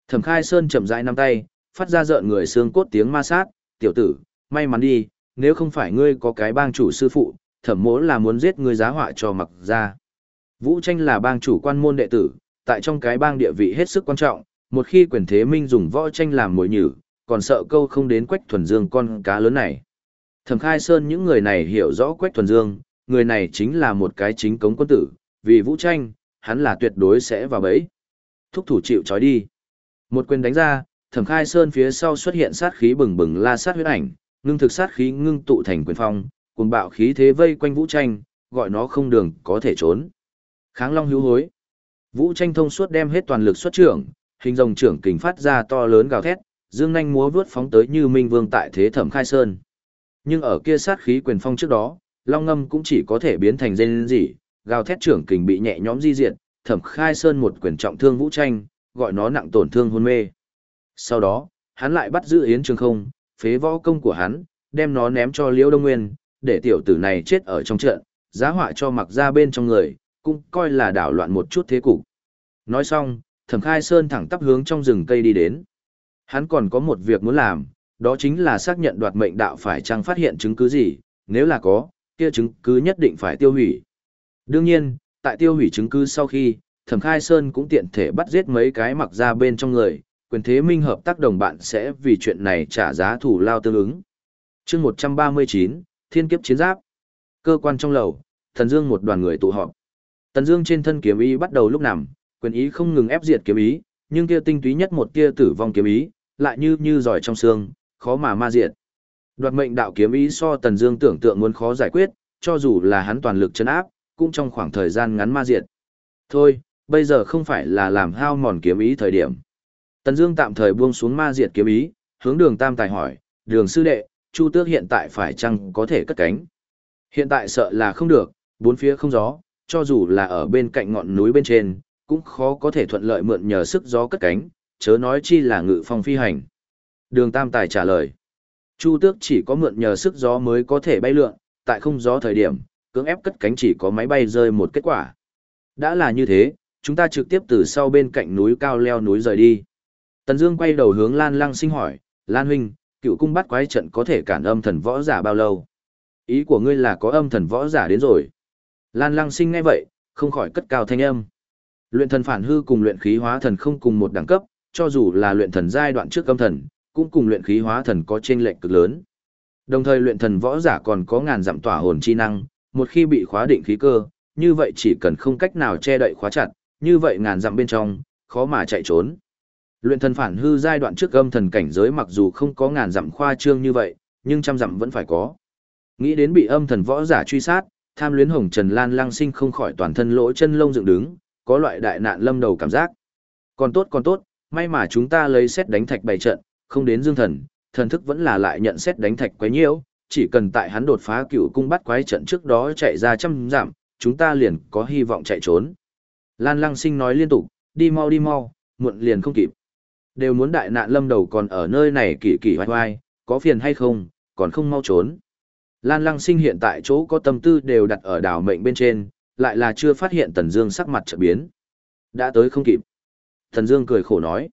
Thẩm khai sơn chậm rãi nắm tay, phát ra rợn người xương cốt tiếng ma sát, tiểu tử, may mắn đi, nếu không phải ngươi có cái bang chủ sư phụ, thẩm mỗ là muốn giết ngươi giá họa cho mặc ra. Vũ tranh là bang chủ quan môn đệ tử, tại trong cái bang địa vị hết sức quan trọng, một khi quyền thế minh dùng võ tranh làm mồi nhử, còn sợ câu không đến quách thuần dương con cá lớn này. Thẩm khai sơn những người này hiểu rõ quách thuần dương, người này chính là một cái chính cống quân tử, vì vũ tranh, hắn là tuyệt đối sẽ vào bẫy. Thúc thủ chịu trói đi. Một quyền đánh ra, thẩm khai sơn phía sau xuất hiện sát khí bừng bừng la sát huyết ảnh, ngưng thực sát khí ngưng tụ thành quyền phong, cùng bạo khí thế vây quanh vũ tranh, gọi nó không đường có thể trốn. Kháng long hữu hối. Vũ tranh thông suốt đem hết toàn lực xuất trưởng, hình rồng trưởng kình phát ra to lớn gào thét, dương nhanh múa vướt phóng tới như minh vương tại thế thẩm khai sơn. Nhưng ở kia sát khí quyền phong trước đó, long ngâm cũng chỉ có thể biến thành dây gì, gào thét trưởng kình bị nhẹ nhõm di diệt, thẩm khai sơn một quyền trọng thương vũ tranh, gọi nó nặng tổn thương hôn mê. Sau đó, hắn lại bắt giữ Yến Trường Không, phế võ công của hắn, đem nó ném cho Liễu Đông Nguyên, để tiểu tử này chết ở trong trận, giá họa cho mặc ra bên trong người, cũng coi là đảo loạn một chút thế cục. Nói xong, Thẩm Khai Sơn thẳng tắp hướng trong rừng cây đi đến. Hắn còn có một việc muốn làm, đó chính là xác nhận đoạt mệnh đạo phải chăng phát hiện chứng cứ gì, nếu là có, kia chứng cứ nhất định phải tiêu hủy. Đương nhiên, tại tiêu hủy chứng cứ sau khi, Thẩm Khai Sơn cũng tiện thể bắt giết mấy cái mặc ra bên trong người, quyền thế minh hợp tác đồng bạn sẽ vì chuyện này trả giá thủ lao tương ứng. chương 139, Thiên kiếp chiến giáp. Cơ quan trong lầu, Thần Dương một đoàn người tụ họp. Tần Dương trên thân kiếm ý bắt đầu lúc nằm, quyền ý không ngừng ép diệt kiếm ý, nhưng kia tinh túy nhất một tia tử vong kiếm ý, lại như như giỏi trong xương, khó mà ma diệt. Đoạt mệnh đạo kiếm ý so Tần Dương tưởng tượng muốn khó giải quyết, cho dù là hắn toàn lực trấn áp, cũng trong khoảng thời gian ngắn ma diệt. Thôi, bây giờ không phải là làm hao mòn kiếm ý thời điểm. Tần Dương tạm thời buông xuống ma diệt kiếm ý, hướng Đường Tam Tài hỏi, "Đường sư đệ, Chu Tước hiện tại phải chăng có thể cất cánh?" Hiện tại sợ là không được, bốn phía không gió, cho dù là ở bên cạnh ngọn núi bên trên, cũng khó có thể thuận lợi mượn nhờ sức gió cất cánh, chớ nói chi là ngự phong phi hành. Đường Tam Tài trả lời, Chu Tước chỉ có mượn nhờ sức gió mới có thể bay lượn, tại không gió thời điểm, cưỡng ép cất cánh chỉ có máy bay rơi một kết quả. Đã là như thế, chúng ta trực tiếp từ sau bên cạnh núi cao leo núi rời đi. Tần Dương quay đầu hướng Lan Lăng Sinh hỏi, Lan huynh, cựu cung bắt quái trận có thể cản âm thần võ giả bao lâu? Ý của ngươi là có âm thần võ giả đến rồi. Lan Lăng Sinh nghe vậy, không khỏi cất cao thanh âm. Luyện thần phản hư cùng luyện khí hóa thần không cùng một đẳng cấp, cho dù là luyện thần giai đoạn trước âm thần, cũng cùng luyện khí hóa thần có chênh lệch cực lớn. Đồng thời luyện thần võ giả còn có ngàn dặm tỏa hồn chi năng, một khi bị khóa định khí cơ, như vậy chỉ cần không cách nào che đậy khóa chặt, như vậy ngàn dặm bên trong, khó mà chạy trốn. Luyện thần phản hư giai đoạn trước âm thần cảnh giới mặc dù không có ngàn dặm khoa trương như vậy, nhưng trăm dặm vẫn phải có. Nghĩ đến bị âm thần võ giả truy sát, tham luyến hồng trần lan lăng sinh không khỏi toàn thân lỗ chân lông dựng đứng, có loại đại nạn lâm đầu cảm giác. Còn tốt còn tốt, may mà chúng ta lấy xét đánh thạch bày trận, không đến dương thần, thần thức vẫn là lại nhận xét đánh thạch quái nhiễu, chỉ cần tại hắn đột phá cựu cung bắt quái trận trước đó chạy ra trăm giảm, chúng ta liền có hy vọng chạy trốn. Lan lăng sinh nói liên tục, đi mau đi mau, muộn liền không kịp. Đều muốn đại nạn lâm đầu còn ở nơi này kỳ kỳ hoài hoài, có phiền hay không, còn không mau trốn. Lan lăng sinh hiện tại chỗ có tâm tư đều đặt ở đảo mệnh bên trên, lại là chưa phát hiện Tần Dương sắc mặt trở biến. Đã tới không kịp. Tần Dương cười khổ nói.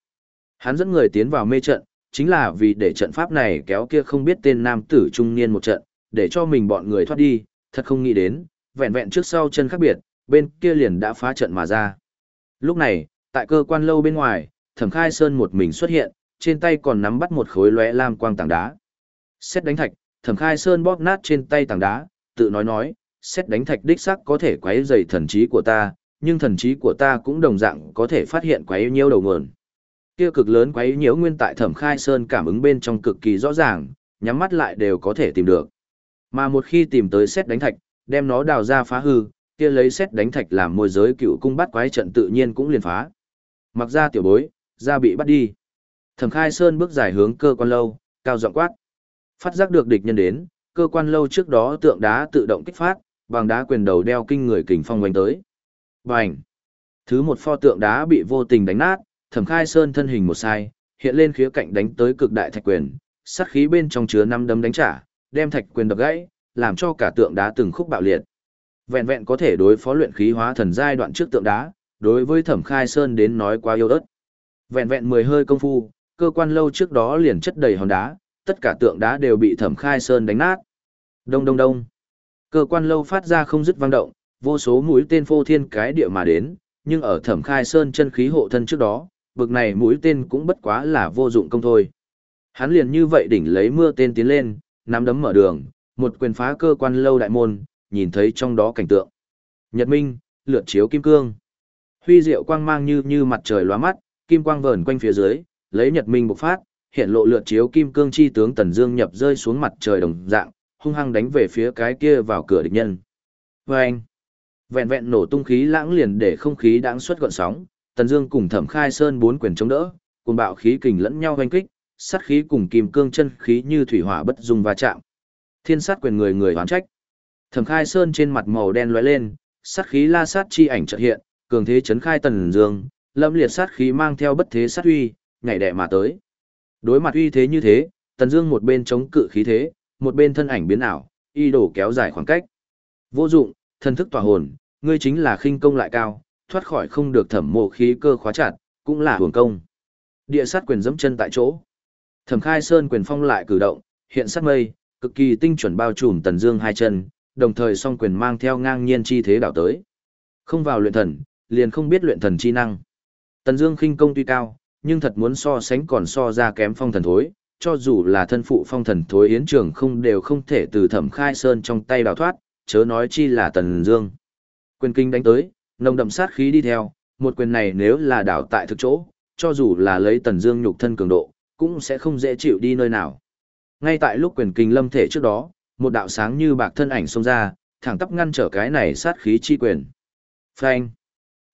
Hắn dẫn người tiến vào mê trận, chính là vì để trận pháp này kéo kia không biết tên nam tử trung niên một trận, để cho mình bọn người thoát đi, thật không nghĩ đến, vẹn vẹn trước sau chân khác biệt, bên kia liền đã phá trận mà ra. Lúc này, tại cơ quan lâu bên ngoài, Thẩm Khai Sơn một mình xuất hiện, trên tay còn nắm bắt một khối lóe lam quang tảng đá. Xét đánh thạch, Thẩm Khai Sơn bóp nát trên tay tảng đá, tự nói nói, xét đánh thạch đích sắc có thể quấy rầy thần trí của ta, nhưng thần trí của ta cũng đồng dạng có thể phát hiện quấy nhiễu đầu nguồn. Kia cực lớn quấy nhiễu nguyên tại Thẩm Khai Sơn cảm ứng bên trong cực kỳ rõ ràng, nhắm mắt lại đều có thể tìm được. Mà một khi tìm tới xét đánh thạch, đem nó đào ra phá hư, kia lấy xét đánh thạch làm môi giới cựu cung bắt quái trận tự nhiên cũng liền phá. Mặc ra tiểu bối, ra bị bắt đi. Thẩm Khai Sơn bước dài hướng cơ quan lâu, cao giọng quát. Phát giác được địch nhân đến, cơ quan lâu trước đó tượng đá tự động kích phát, bằng đá quyền đầu đeo kinh người kình phong quanh tới. Bành! Thứ một pho tượng đá bị vô tình đánh nát, Thẩm Khai Sơn thân hình một sai, hiện lên khía cạnh đánh tới cực đại thạch quyền, sát khí bên trong chứa năm đấm đánh trả, đem thạch quyền đập gãy, làm cho cả tượng đá từng khúc bạo liệt. Vẹn vẹn có thể đối phó luyện khí hóa thần giai đoạn trước tượng đá, đối với Thẩm Khai Sơn đến nói quá yếu ớt. Vẹn vẹn mười hơi công phu, cơ quan lâu trước đó liền chất đầy hòn đá, tất cả tượng đá đều bị Thẩm Khai Sơn đánh nát. Đông đông đông. Cơ quan lâu phát ra không dứt vang động, vô số mũi tên phô thiên cái địa mà đến, nhưng ở Thẩm Khai Sơn chân khí hộ thân trước đó, bực này mũi tên cũng bất quá là vô dụng công thôi. Hắn liền như vậy đỉnh lấy mưa tên tiến lên, nắm đấm mở đường, một quyền phá cơ quan lâu đại môn, nhìn thấy trong đó cảnh tượng. Nhật Minh, lượt chiếu kim cương. Huy diệu quang mang như như mặt trời lóa mắt, kim quang vờn quanh phía dưới, lấy Nhật Minh bộc phát, hiện lộ lượt chiếu kim cương chi tướng Tần Dương nhập rơi xuống mặt trời đồng dạng, hung hăng đánh về phía cái kia vào cửa địch nhân. Oeng! Vẹn vẹn nổ tung khí lãng liền để không khí đãng xuất gợn sóng, Tần Dương cùng Thẩm Khai Sơn bốn quyền chống đỡ, cùng bạo khí kình lẫn nhau hoành kích, sát khí cùng kim cương chân khí như thủy hỏa bất dung va chạm. Thiên sát quyền người người hoán trách. Thẩm Khai Sơn trên mặt màu đen lóe lên, sát khí la sát chi ảnh chợt hiện, cường thế chấn khai Tần Dương, lâm liệt sát khí mang theo bất thế sát uy, nhảy đè mà tới. Đối mặt uy thế như thế, Tần Dương một bên chống cự khí thế, một bên thân ảnh biến ảo, y đổ kéo dài khoảng cách. Vô dụng, thần thức tỏa hồn, ngươi chính là khinh công lại cao, thoát khỏi không được thẩm mộ khí cơ khóa chặt, cũng là hưởng công. Địa sát quyền dẫm chân tại chỗ. Thẩm Khai Sơn quyền phong lại cử động, hiện sát mây, cực kỳ tinh chuẩn bao trùm Tần Dương hai chân, đồng thời song quyền mang theo ngang nhiên chi thế đảo tới. Không vào luyện thần, liền không biết luyện thần chi năng. Tần Dương khinh công tuy cao, nhưng thật muốn so sánh còn so ra kém phong thần thối, cho dù là thân phụ phong thần thối yến trường không đều không thể từ Thẩm Khai Sơn trong tay đào thoát, chớ nói chi là Tần Dương. Quyền kinh đánh tới, nồng đậm sát khí đi theo, một quyền này nếu là đảo tại thực chỗ, cho dù là lấy Tần Dương nhục thân cường độ, cũng sẽ không dễ chịu đi nơi nào. Ngay tại lúc quyền kinh lâm thể trước đó, một đạo sáng như bạc thân ảnh xông ra, thẳng tắp ngăn trở cái này sát khí chi quyền. Phanh!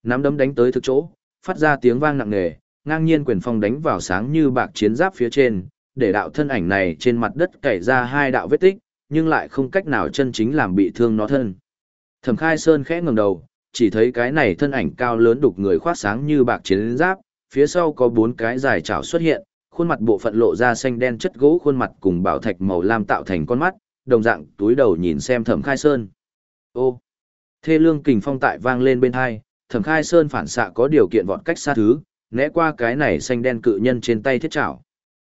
Nắm đấm đánh tới thực chỗ, phát ra tiếng vang nặng nề, ngang nhiên quyền phong đánh vào sáng như bạc chiến giáp phía trên, để đạo thân ảnh này trên mặt đất cày ra hai đạo vết tích, nhưng lại không cách nào chân chính làm bị thương nó thân. Thẩm Khai Sơn khẽ ngẩng đầu, chỉ thấy cái này thân ảnh cao lớn đục người khoác sáng như bạc chiến giáp, phía sau có bốn cái dài chảo xuất hiện, khuôn mặt bộ phận lộ ra xanh đen chất gỗ khuôn mặt cùng bảo thạch màu lam tạo thành con mắt, đồng dạng túi đầu nhìn xem Thẩm Khai Sơn. Ô! Thê lương kình phong tại vang lên bên hai, Thẩm Khai Sơn phản xạ có điều kiện vọt cách xa thứ, né qua cái này xanh đen cự nhân trên tay thiết chảo.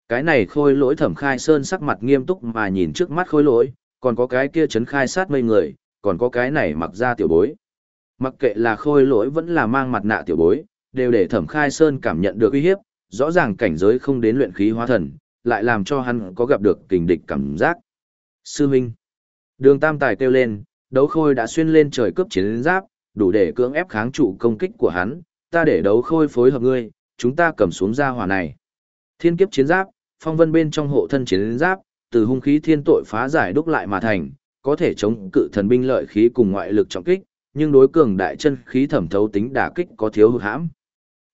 Cái này khôi lỗi Thẩm Khai Sơn sắc mặt nghiêm túc mà nhìn trước mắt khôi lỗi, còn có cái kia chấn khai sát mây người, còn có cái này mặc ra tiểu bối. Mặc kệ là khôi lỗi vẫn là mang mặt nạ tiểu bối, đều để Thẩm Khai Sơn cảm nhận được uy hiếp, rõ ràng cảnh giới không đến luyện khí hóa thần, lại làm cho hắn có gặp được kình địch cảm giác. Sư Minh. Đường Tam Tài kêu lên, đấu khôi đã xuyên lên trời cướp chiến giáp, đủ để cưỡng ép kháng trụ công kích của hắn, ta để đấu khôi phối hợp ngươi, chúng ta cầm xuống ra hỏa này. Thiên kiếp chiến giáp, phong vân bên trong hộ thân chiến giáp, từ hung khí thiên tội phá giải đúc lại mà thành, có thể chống cự thần binh lợi khí cùng ngoại lực trọng kích, nhưng đối cường đại chân khí thẩm thấu tính đả kích có thiếu hụt hãm.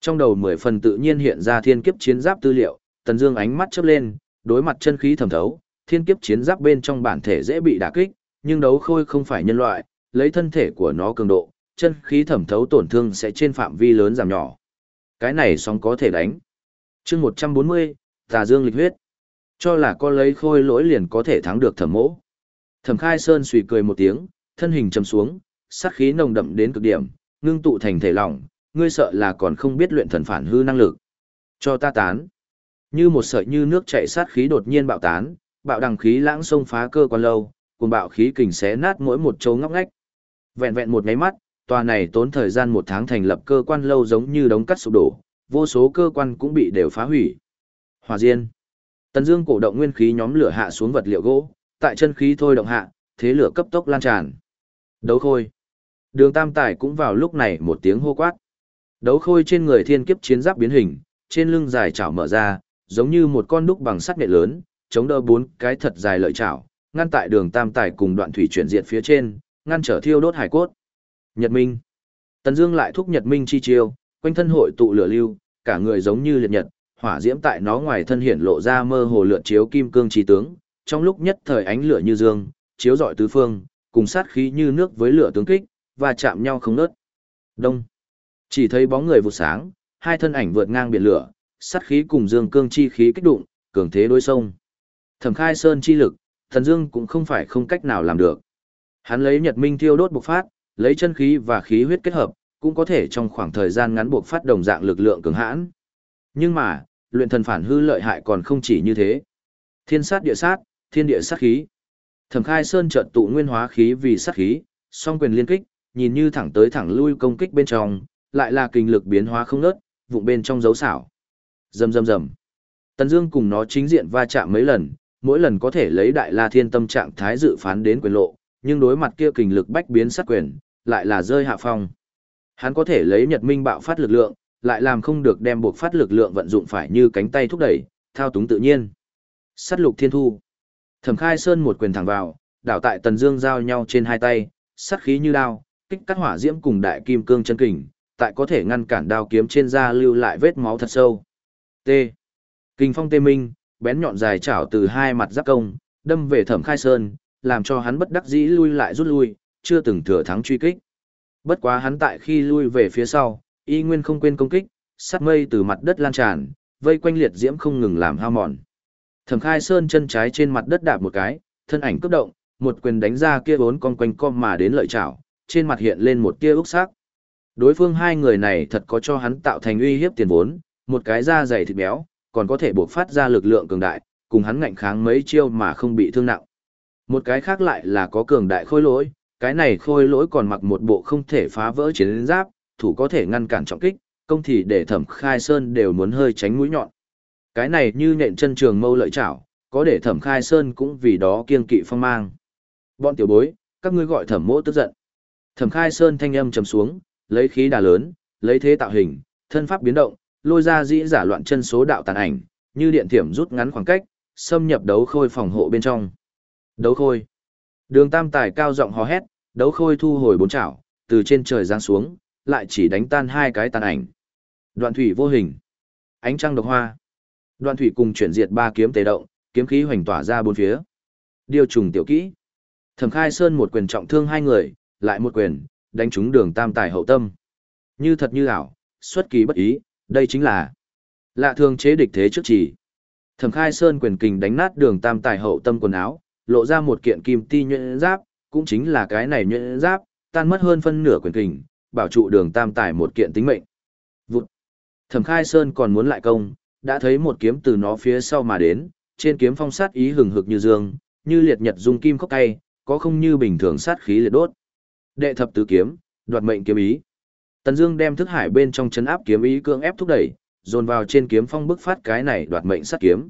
Trong đầu mười phần tự nhiên hiện ra thiên kiếp chiến giáp tư liệu, Tần Dương ánh mắt chớp lên, đối mặt chân khí thẩm thấu, thiên kiếp chiến giáp bên trong bản thể dễ bị đả kích, nhưng đấu khôi không phải nhân loại, lấy thân thể của nó cường độ, chân khí thẩm thấu tổn thương sẽ trên phạm vi lớn giảm nhỏ. Cái này song có thể đánh. Chương 140, Tà Dương lịch huyết. Cho là có lấy khôi lỗi liền có thể thắng được Thẩm Mỗ. Thẩm Khai Sơn suy cười một tiếng, thân hình trầm xuống, sát khí nồng đậm đến cực điểm, ngưng tụ thành thể lỏng, ngươi sợ là còn không biết luyện thần phản hư năng lực. Cho ta tán. Như một sợi như nước chảy sát khí đột nhiên bạo tán, bạo đằng khí lãng xông phá cơ quan lâu, cùng bạo khí kình xé nát mỗi một chỗ ngóc ngách. Vẹn vẹn một mấy mắt, tòa này tốn thời gian một tháng thành lập cơ quan lâu giống như đống cắt sụp đổ, vô số cơ quan cũng bị đều phá hủy. Hòa diên. Tần Dương cổ động nguyên khí nhóm lửa hạ xuống vật liệu gỗ, tại chân khí thôi động hạ, thế lửa cấp tốc lan tràn. Đấu khôi. Đường Tam Tài cũng vào lúc này một tiếng hô quát. Đấu khôi trên người thiên kiếp chiến giáp biến hình, trên lưng dài chảo mở ra, giống như một con đúc bằng sắt nghệ lớn, chống đỡ bốn cái thật dài lợi chảo, ngăn tại đường Tam Tài cùng đoạn thủy chuyển diện phía trên, ngăn trở thiêu đốt hải cốt. Nhật Minh. Tần Dương lại thúc Nhật Minh chi chiêu, quanh thân hội tụ lửa lưu, cả người giống như liệt nhật, hỏa diễm tại nó ngoài thân hiển lộ ra mơ hồ lượn chiếu kim cương chi tướng, trong lúc nhất thời ánh lửa như dương, chiếu rọi tứ phương, cùng sát khí như nước với lửa tướng kích, và chạm nhau không nớt. Đông. Chỉ thấy bóng người vụt sáng, hai thân ảnh vượt ngang biển lửa, sát khí cùng dương cương chi khí kích đụng, cường thế đối sông. Thẩm Khai Sơn chi lực, Thần Dương cũng không phải không cách nào làm được. Hắn lấy Nhật Minh thiêu đốt bộc phát, lấy chân khí và khí huyết kết hợp, cũng có thể trong khoảng thời gian ngắn buộc phát đồng dạng lực lượng cường hãn. Nhưng mà, luyện thần phản hư lợi hại còn không chỉ như thế. Thiên sát địa sát, thiên địa sát khí. Thẩm Khai Sơn chợt tụ nguyên hóa khí vì sát khí, song quyền liên kích, nhìn như thẳng tới thẳng lui công kích bên trong, lại là kinh lực biến hóa không ngớt, vụng bên trong dấu xảo. Rầm rầm rầm. Tần Dương cùng nó chính diện va chạm mấy lần, mỗi lần có thể lấy đại la thiên tâm trạng thái dự phán đến quyền lộ, nhưng đối mặt kia kinh lực bách biến sát quyền, lại là rơi hạ phong. Hắn có thể lấy Nhật Minh bạo phát lực lượng, lại làm không được đem buộc phát lực lượng vận dụng phải như cánh tay thúc đẩy, thao túng tự nhiên. Sát lục thiên thu. Thẩm Khai Sơn một quyền thẳng vào, đảo tại Tần Dương giao nhau trên hai tay, sát khí như đao, kích cắt hỏa diễm cùng đại kim cương chân kình, tại có thể ngăn cản đao kiếm trên da lưu lại vết máu thật sâu. T. Kinh phong tê minh, bén nhọn dài chảo từ hai mặt giáp công, đâm về Thẩm Khai Sơn, làm cho hắn bất đắc dĩ lui lại rút lui, chưa từng thừa thắng truy kích. Bất quá hắn tại khi lui về phía sau, y nguyên không quên công kích, sát mây từ mặt đất lan tràn, vây quanh liệt diễm không ngừng làm hao mòn. Thẩm Khai Sơn chân trái trên mặt đất đạp một cái, thân ảnh cấp động, một quyền đánh ra kia vốn con quanh com mà đến lợi chảo, trên mặt hiện lên một tia úc sắc. Đối phương hai người này thật có cho hắn tạo thành uy hiếp tiền vốn, một cái da dày thịt béo, còn có thể buộc phát ra lực lượng cường đại, cùng hắn ngạnh kháng mấy chiêu mà không bị thương nặng. Một cái khác lại là có cường đại khôi lỗi, cái này khôi lỗi còn mặc một bộ không thể phá vỡ chiến giáp, thủ có thể ngăn cản trọng kích, công thì để thẩm khai sơn đều muốn hơi tránh mũi nhọn. Cái này như nện chân trường mâu lợi chảo, có để thẩm khai sơn cũng vì đó kiên kỵ phong mang. Bọn tiểu bối, các ngươi gọi thẩm mỗ tức giận. Thẩm khai sơn thanh âm trầm xuống, lấy khí đà lớn, lấy thế tạo hình, thân pháp biến động, lôi ra dĩ giả loạn chân số đạo tàn ảnh, như điện thiểm rút ngắn khoảng cách, xâm nhập đấu khôi phòng hộ bên trong. Đấu khôi. Đường tam tài cao giọng hò hét, đấu khôi thu hồi bốn chảo, từ trên trời giáng xuống, lại chỉ đánh tan hai cái tàn ảnh. Đoạn thủy vô hình. Ánh trăng độc hoa. Đoạn thủy cùng chuyển diệt ba kiếm tề động, kiếm khí hoành tỏa ra bốn phía. Điều trùng tiểu kỹ. Thẩm Khai Sơn một quyền trọng thương hai người, lại một quyền, đánh trúng đường tam tài hậu tâm. Như thật như ảo, xuất kỳ bất ý, đây chính là lạ thường chế địch thế trước chỉ. Thẩm Khai Sơn quyền kình đánh nát đường tam tài hậu tâm quần áo, lộ ra một kiện kim ti nhuyễn giáp, cũng chính là cái này nhuyễn giáp, tan mất hơn phân nửa quyền kình, bảo trụ đường tam tài một kiện tính mệnh. Vụt. Thẩm Khai Sơn còn muốn lại công, đã thấy một kiếm từ nó phía sau mà đến, trên kiếm phong sát ý hừng hực như dương, như liệt nhật dung kim khốc cay, có không như bình thường sát khí liệt đốt. Đệ thập tứ kiếm, đoạt mệnh kiếm ý. Tần Dương đem thức hải bên trong chấn áp kiếm ý cưỡng ép thúc đẩy, dồn vào trên kiếm phong bức phát cái này đoạt mệnh sát kiếm.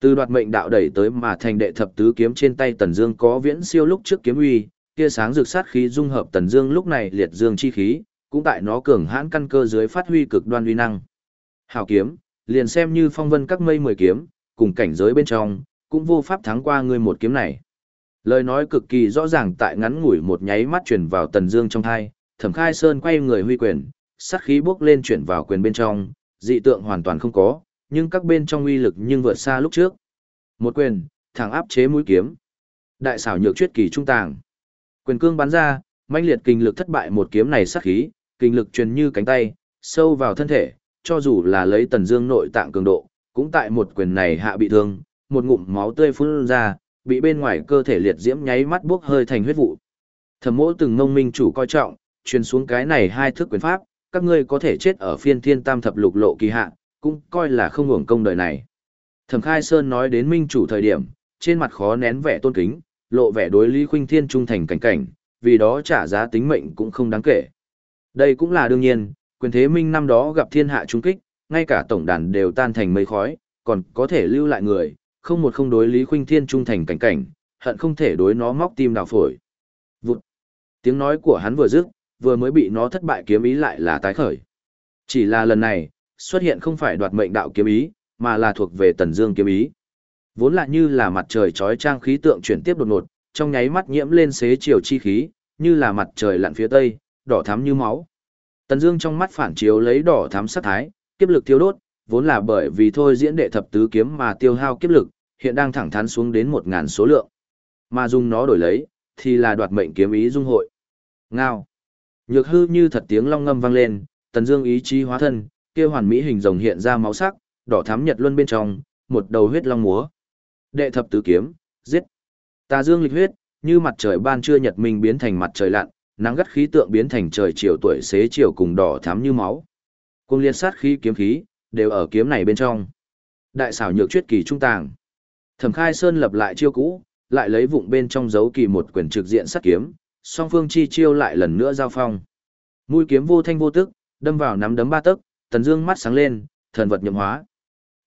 Từ đoạt mệnh đạo đẩy tới mà thành đệ thập tứ kiếm trên tay Tần Dương có viễn siêu lúc trước kiếm uy, kia sáng rực sát khí dung hợp Tần Dương lúc này liệt dương chi khí, cũng tại nó cường hãn căn cơ dưới phát huy cực đoan uy năng. Hảo kiếm, liền xem như phong vân các mây mười kiếm, cùng cảnh giới bên trong, cũng vô pháp thắng qua ngươi một kiếm này. Lời nói cực kỳ rõ ràng tại ngắn ngủi một nháy mắt truyền vào Tần Dương trong tai, Thẩm Khai Sơn quay người huy quyền, sát khí bốc lên chuyển vào quyền bên trong, dị tượng hoàn toàn không có, nhưng các bên trong uy lực nhưng vượt xa lúc trước. Một quyền, thẳng áp chế mũi kiếm. Đại xảo nhược chuyết kỳ trung tàng. Quyền cương bắn ra, mãnh liệt kinh lực thất bại một kiếm này sát khí, kinh lực truyền như cánh tay, sâu vào thân thể, cho dù là lấy Tần Dương nội tạng cường độ, cũng tại một quyền này hạ bị thương, một ngụm máu tươi phun ra, bị bên ngoài cơ thể liệt diễm nháy mắt bốc hơi thành huyết vụ. Thẩm Mỗ từng ngông minh chủ coi trọng, truyền xuống cái này hai thức quyền pháp, các ngươi có thể chết ở phiên thiên tam thập lục lộ kỳ hạ, cũng coi là không hưởng công đời này. Thẩm Khai Sơn nói đến minh chủ thời điểm, trên mặt khó nén vẻ tôn kính, lộ vẻ đối Lý Khuynh Thiên trung thành cảnh cảnh, vì đó trả giá tính mệnh cũng không đáng kể. Đây cũng là đương nhiên, quyền thế minh năm đó gặp thiên hạ trung kích, ngay cả tổng đàn đều tan thành mây khói, còn có thể lưu lại người, không một không đối Lý Khuynh Thiên trung thành cảnh cảnh, hận không thể đối nó móc tim đào phổi. Vụt. Tiếng nói của hắn vừa dứt, vừa mới bị nó thất bại kiếm ý lại là tái khởi. Chỉ là lần này, xuất hiện không phải đoạt mệnh đạo kiếm ý, mà là thuộc về Tần Dương kiếm ý. Vốn là như là mặt trời chói trang khí tượng chuyển tiếp đột ngột, trong nháy mắt nhiễm lên xế chiều chi khí, như là mặt trời lặn phía tây, đỏ thắm như máu. Tần Dương trong mắt phản chiếu lấy đỏ thắm sát thái, kiếp lực tiêu đốt, vốn là bởi vì thôi diễn đệ thập tứ kiếm mà tiêu hao kiếp lực, hiện đang thẳng thắn xuống đến một ngàn số lượng. Mà dùng nó đổi lấy, thì là đoạt mệnh kiếm ý dung hội. Ngao. Nhược hư như thật tiếng long ngâm vang lên, Tần Dương ý chí hóa thân, kia hoàn mỹ hình rồng hiện ra máu sắc, đỏ thắm nhật luân bên trong, một đầu huyết long múa. Đệ thập tứ kiếm, giết. Tà Dương lịch huyết, như mặt trời ban trưa nhật minh biến thành mặt trời lặn, nắng gắt khí tượng biến thành trời chiều tuổi xế chiều cùng đỏ thắm như máu. Cùng liên sát khí kiếm khí, đều ở kiếm này bên trong. Đại xảo nhược chuyết kỳ trung tàng. Thẩm Khai Sơn lập lại chiêu cũ, lại lấy vụng bên trong dấu kỳ một quyển trực diện sát kiếm, song phương chi chiêu lại lần nữa giao phong. Mũi kiếm vô thanh vô tức, đâm vào nắm đấm ba tấc, Tần Dương mắt sáng lên, thần vật nhậm hóa.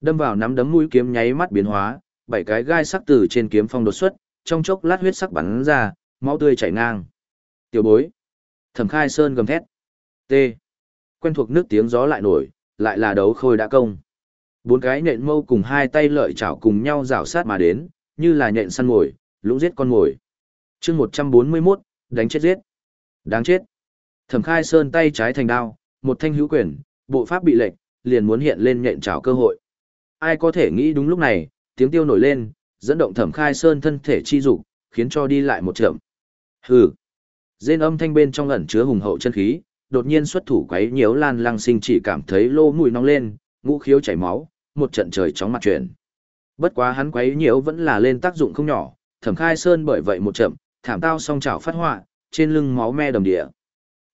Đâm vào nắm đấm mũi kiếm nháy mắt biến hóa, bảy cái gai sắc từ trên kiếm phong đột xuất, trong chốc lát huyết sắc bắn ra, máu tươi chảy ngang. Tiểu bối. Thẩm Khai Sơn gầm thét. T. Quen thuộc nước tiếng gió lại nổi, lại là đấu khôi đã công. Bốn cái nện mâu cùng hai tay lợi chảo cùng nhau rảo sát mà đến, như là nện săn mồi, lũ giết con mồi. chương 141, đánh chết giết. Đáng chết. Thẩm khai sơn tay trái thành đao, một thanh hữu quyền, bộ pháp bị lệnh, liền muốn hiện lên nện chảo cơ hội. Ai có thể nghĩ đúng lúc này, tiếng tiêu nổi lên, dẫn động thẩm khai sơn thân thể chi dục khiến cho đi lại một chậm. Hừ. Dên âm thanh bên trong ẩn chứa hùng hậu chân khí, đột nhiên xuất thủ quấy nhiễu lan lăng sinh chỉ cảm thấy lô mũi nóng lên, ngũ khiếu chảy máu, một trận trời chóng mặt chuyển. Bất quá hắn quấy nhiễu vẫn là lên tác dụng không nhỏ, thẩm khai sơn bởi vậy một chậm, thảm tao song chảo phát họa, trên lưng máu me đầm địa.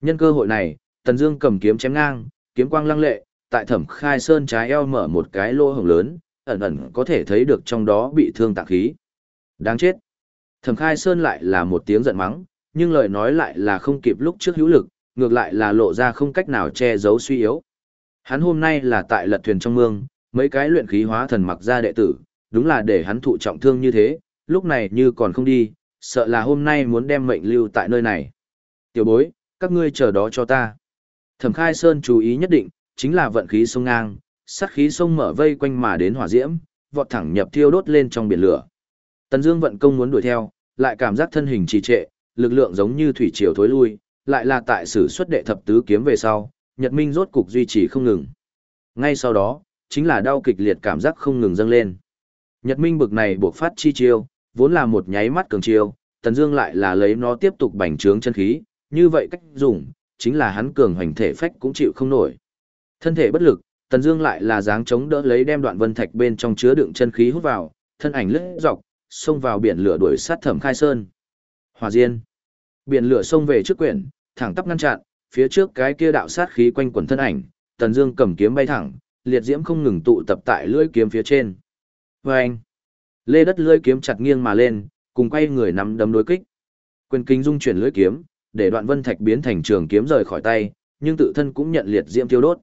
Nhân cơ hội này, Tần Dương cầm kiếm chém ngang, kiếm quang lăng lệ, tại Thẩm Khai Sơn trái eo mở một cái lỗ hổng lớn, ẩn ẩn có thể thấy được trong đó bị thương tạng khí. Đáng chết. Thẩm Khai Sơn lại là một tiếng giận mắng, nhưng lời nói lại là không kịp lúc trước hữu lực, ngược lại là lộ ra không cách nào che giấu suy yếu. Hắn hôm nay là tại lật thuyền trong mương, mấy cái luyện khí hóa thần mặc ra đệ tử, đúng là để hắn thụ trọng thương như thế, lúc này như còn không đi, sợ là hôm nay muốn đem mệnh lưu tại nơi này. Tiểu bối, các ngươi chờ đó cho ta. Thẩm khai sơn chú ý nhất định, chính là vận khí sông ngang, sát khí sông mở vây quanh mà đến hỏa diễm, vọt thẳng nhập thiêu đốt lên trong biển lửa. Tần Dương vận công muốn đuổi theo, lại cảm giác thân hình trì trệ, lực lượng giống như thủy triều thối lui, lại là tại sử xuất đệ thập tứ kiếm về sau, Nhật Minh rốt cục duy trì không ngừng. Ngay sau đó, chính là đau kịch liệt cảm giác không ngừng dâng lên. Nhật Minh bực này buộc phát chi chiêu, vốn là một nháy mắt cường chiêu, Tần Dương lại là lấy nó tiếp tục bành trướng chân khí, như vậy cách dùng, chính là hắn cường hoành thể phách cũng chịu không nổi. Thân thể bất lực, Tần Dương lại là dáng chống đỡ lấy đem đoạn vân thạch bên trong chứa đựng chân khí hút vào, thân ảnh lướt dọc, xông vào biển lửa đuổi sát Thẩm Khai Sơn. Hỏa Diên. Biển lửa xông về trước quyển, thẳng tắp ngăn chặn, phía trước cái kia đạo sát khí quanh quẩn thân ảnh, Tần Dương cầm kiếm bay thẳng, liệt diễm không ngừng tụ tập tại lưỡi kiếm phía trên. Oeng. Lê đất lưỡi kiếm chặt nghiêng mà lên, cùng quay người nắm đấm đối kích. Quyền kính dung chuyển lưỡi kiếm, để đoạn vân thạch biến thành trường kiếm rời khỏi tay, nhưng tự thân cũng nhận liệt diễm tiêu đốt.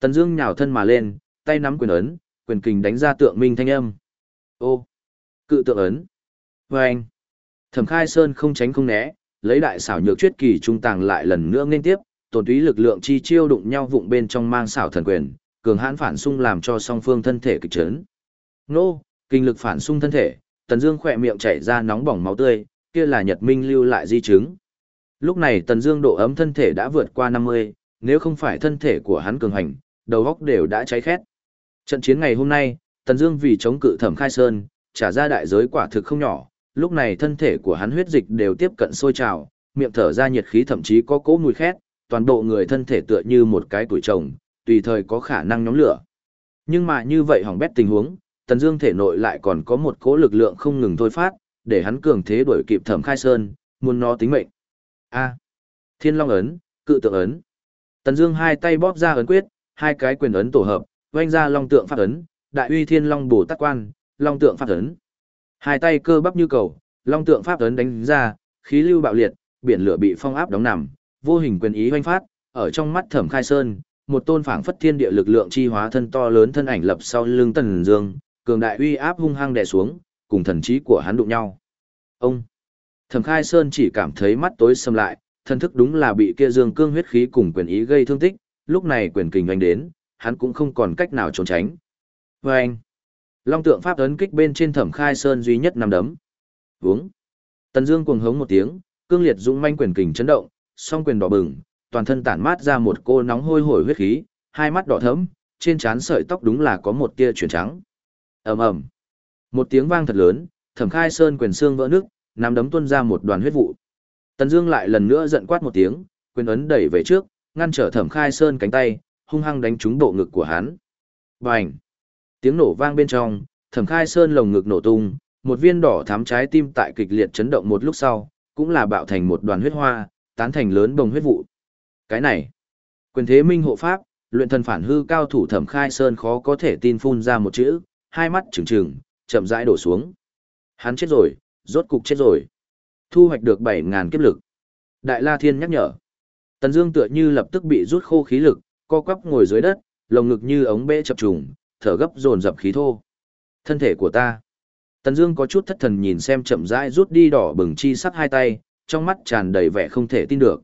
Tần Dương nhào thân mà lên, tay nắm quyền ấn, quyền kình đánh ra tượng minh thanh âm. Ô, cự tượng ấn. Oeng. Thẩm Khai Sơn không tránh không né, lấy đại xảo nhược chuyết kỳ trung tàng lại lần nữa nên tiếp, tổn túy lực lượng chi chiêu đụng nhau vụng bên trong mang xảo thần quyền, cường hãn phản xung làm cho song phương thân thể kịch chấn. Nô, kinh lực phản xung thân thể, Tần Dương khỏe miệng chảy ra nóng bỏng máu tươi, kia là Nhật Minh lưu lại di chứng. Lúc này Tần Dương độ ấm thân thể đã vượt qua 50, nếu không phải thân thể của hắn cường hành, đầu óc đều đã cháy khét. Trận chiến ngày hôm nay, Tần Dương vì chống cự Thẩm Khai Sơn, trả ra đại giới quả thực không nhỏ, lúc này thân thể của hắn huyết dịch đều tiếp cận sôi trào, miệng thở ra nhiệt khí thậm chí có cỗ mùi khét, toàn bộ người thân thể tựa như một cái tuổi trồng, tùy thời có khả năng nhóm lửa. Nhưng mà như vậy hỏng bét tình huống, Tần Dương thể nội lại còn có một cỗ lực lượng không ngừng thôi phát, để hắn cường thế đuổi kịp Thẩm Khai Sơn, muốn nó tính mệnh. A. Thiên Long ấn, Cự Tượng ấn. Tần Dương hai tay bóp ra ấn quyết, hai cái quyền ấn tổ hợp, vung ra Long Tượng Pháp ấn, Đại Uy Thiên Long Bồ Tát Quan, Long Tượng Pháp ấn. Hai tay cơ bắp như cầu, Long Tượng Pháp ấn đánh ra, khí lưu bạo liệt, biển lửa bị phong áp đóng nằm, vô hình quyền ý hoành phát, ở trong mắt Thẩm Khai Sơn, một tôn phảng phất thiên địa lực lượng chi hóa thân to lớn thân ảnh lập sau lưng Tần Dương, cường đại uy áp hung hăng đè xuống, cùng thần trí của hắn đụng nhau. Ông Thẩm Khai Sơn chỉ cảm thấy mắt tối sầm lại, thân thức đúng là bị kia dương cương huyết khí cùng quyền ý gây thương tích, lúc này quyền kình anh đến, hắn cũng không còn cách nào trốn tránh. Và anh, long tượng pháp ấn kích bên trên thẩm khai sơn duy nhất nằm đấm. Vướng. Tần Dương cuồng hống một tiếng, cương liệt dũng manh quyền kình chấn động, song quyền đỏ bừng, toàn thân tản mát ra một cô nóng hôi hổi huyết khí, hai mắt đỏ thẫm, trên trán sợi tóc đúng là có một tia chuyển trắng. Ầm ầm. Một tiếng vang thật lớn, Thẩm Khai Sơn quyền xương vỡ nước, nắm đấm tuôn ra một đoàn huyết vụ. Tần Dương lại lần nữa giận quát một tiếng, quyền ấn đẩy về trước, ngăn trở Thẩm Khai Sơn cánh tay, hung hăng đánh trúng bộ ngực của hắn. Bành! Tiếng nổ vang bên trong, Thẩm Khai Sơn lồng ngực nổ tung, một viên đỏ thắm trái tim tại kịch liệt chấn động một lúc sau, cũng là bạo thành một đoàn huyết hoa, tán thành lớn bồng huyết vụ. Cái này, quyền thế minh hộ pháp, luyện thần phản hư cao thủ Thẩm Khai Sơn khó có thể tin phun ra một chữ, hai mắt trừng trừng, chậm rãi đổ xuống. Hắn chết rồi, rốt cục chết rồi. Thu hoạch được 7000 kiếp lực. Đại La Thiên nhắc nhở. Tần Dương tựa như lập tức bị rút khô khí lực, co quắp ngồi dưới đất, lồng ngực như ống bể chập trùng, thở gấp dồn dập khí thô. Thân thể của ta. Tần Dương có chút thất thần nhìn xem chậm rãi rút đi đỏ bừng chi sắc hai tay, trong mắt tràn đầy vẻ không thể tin được.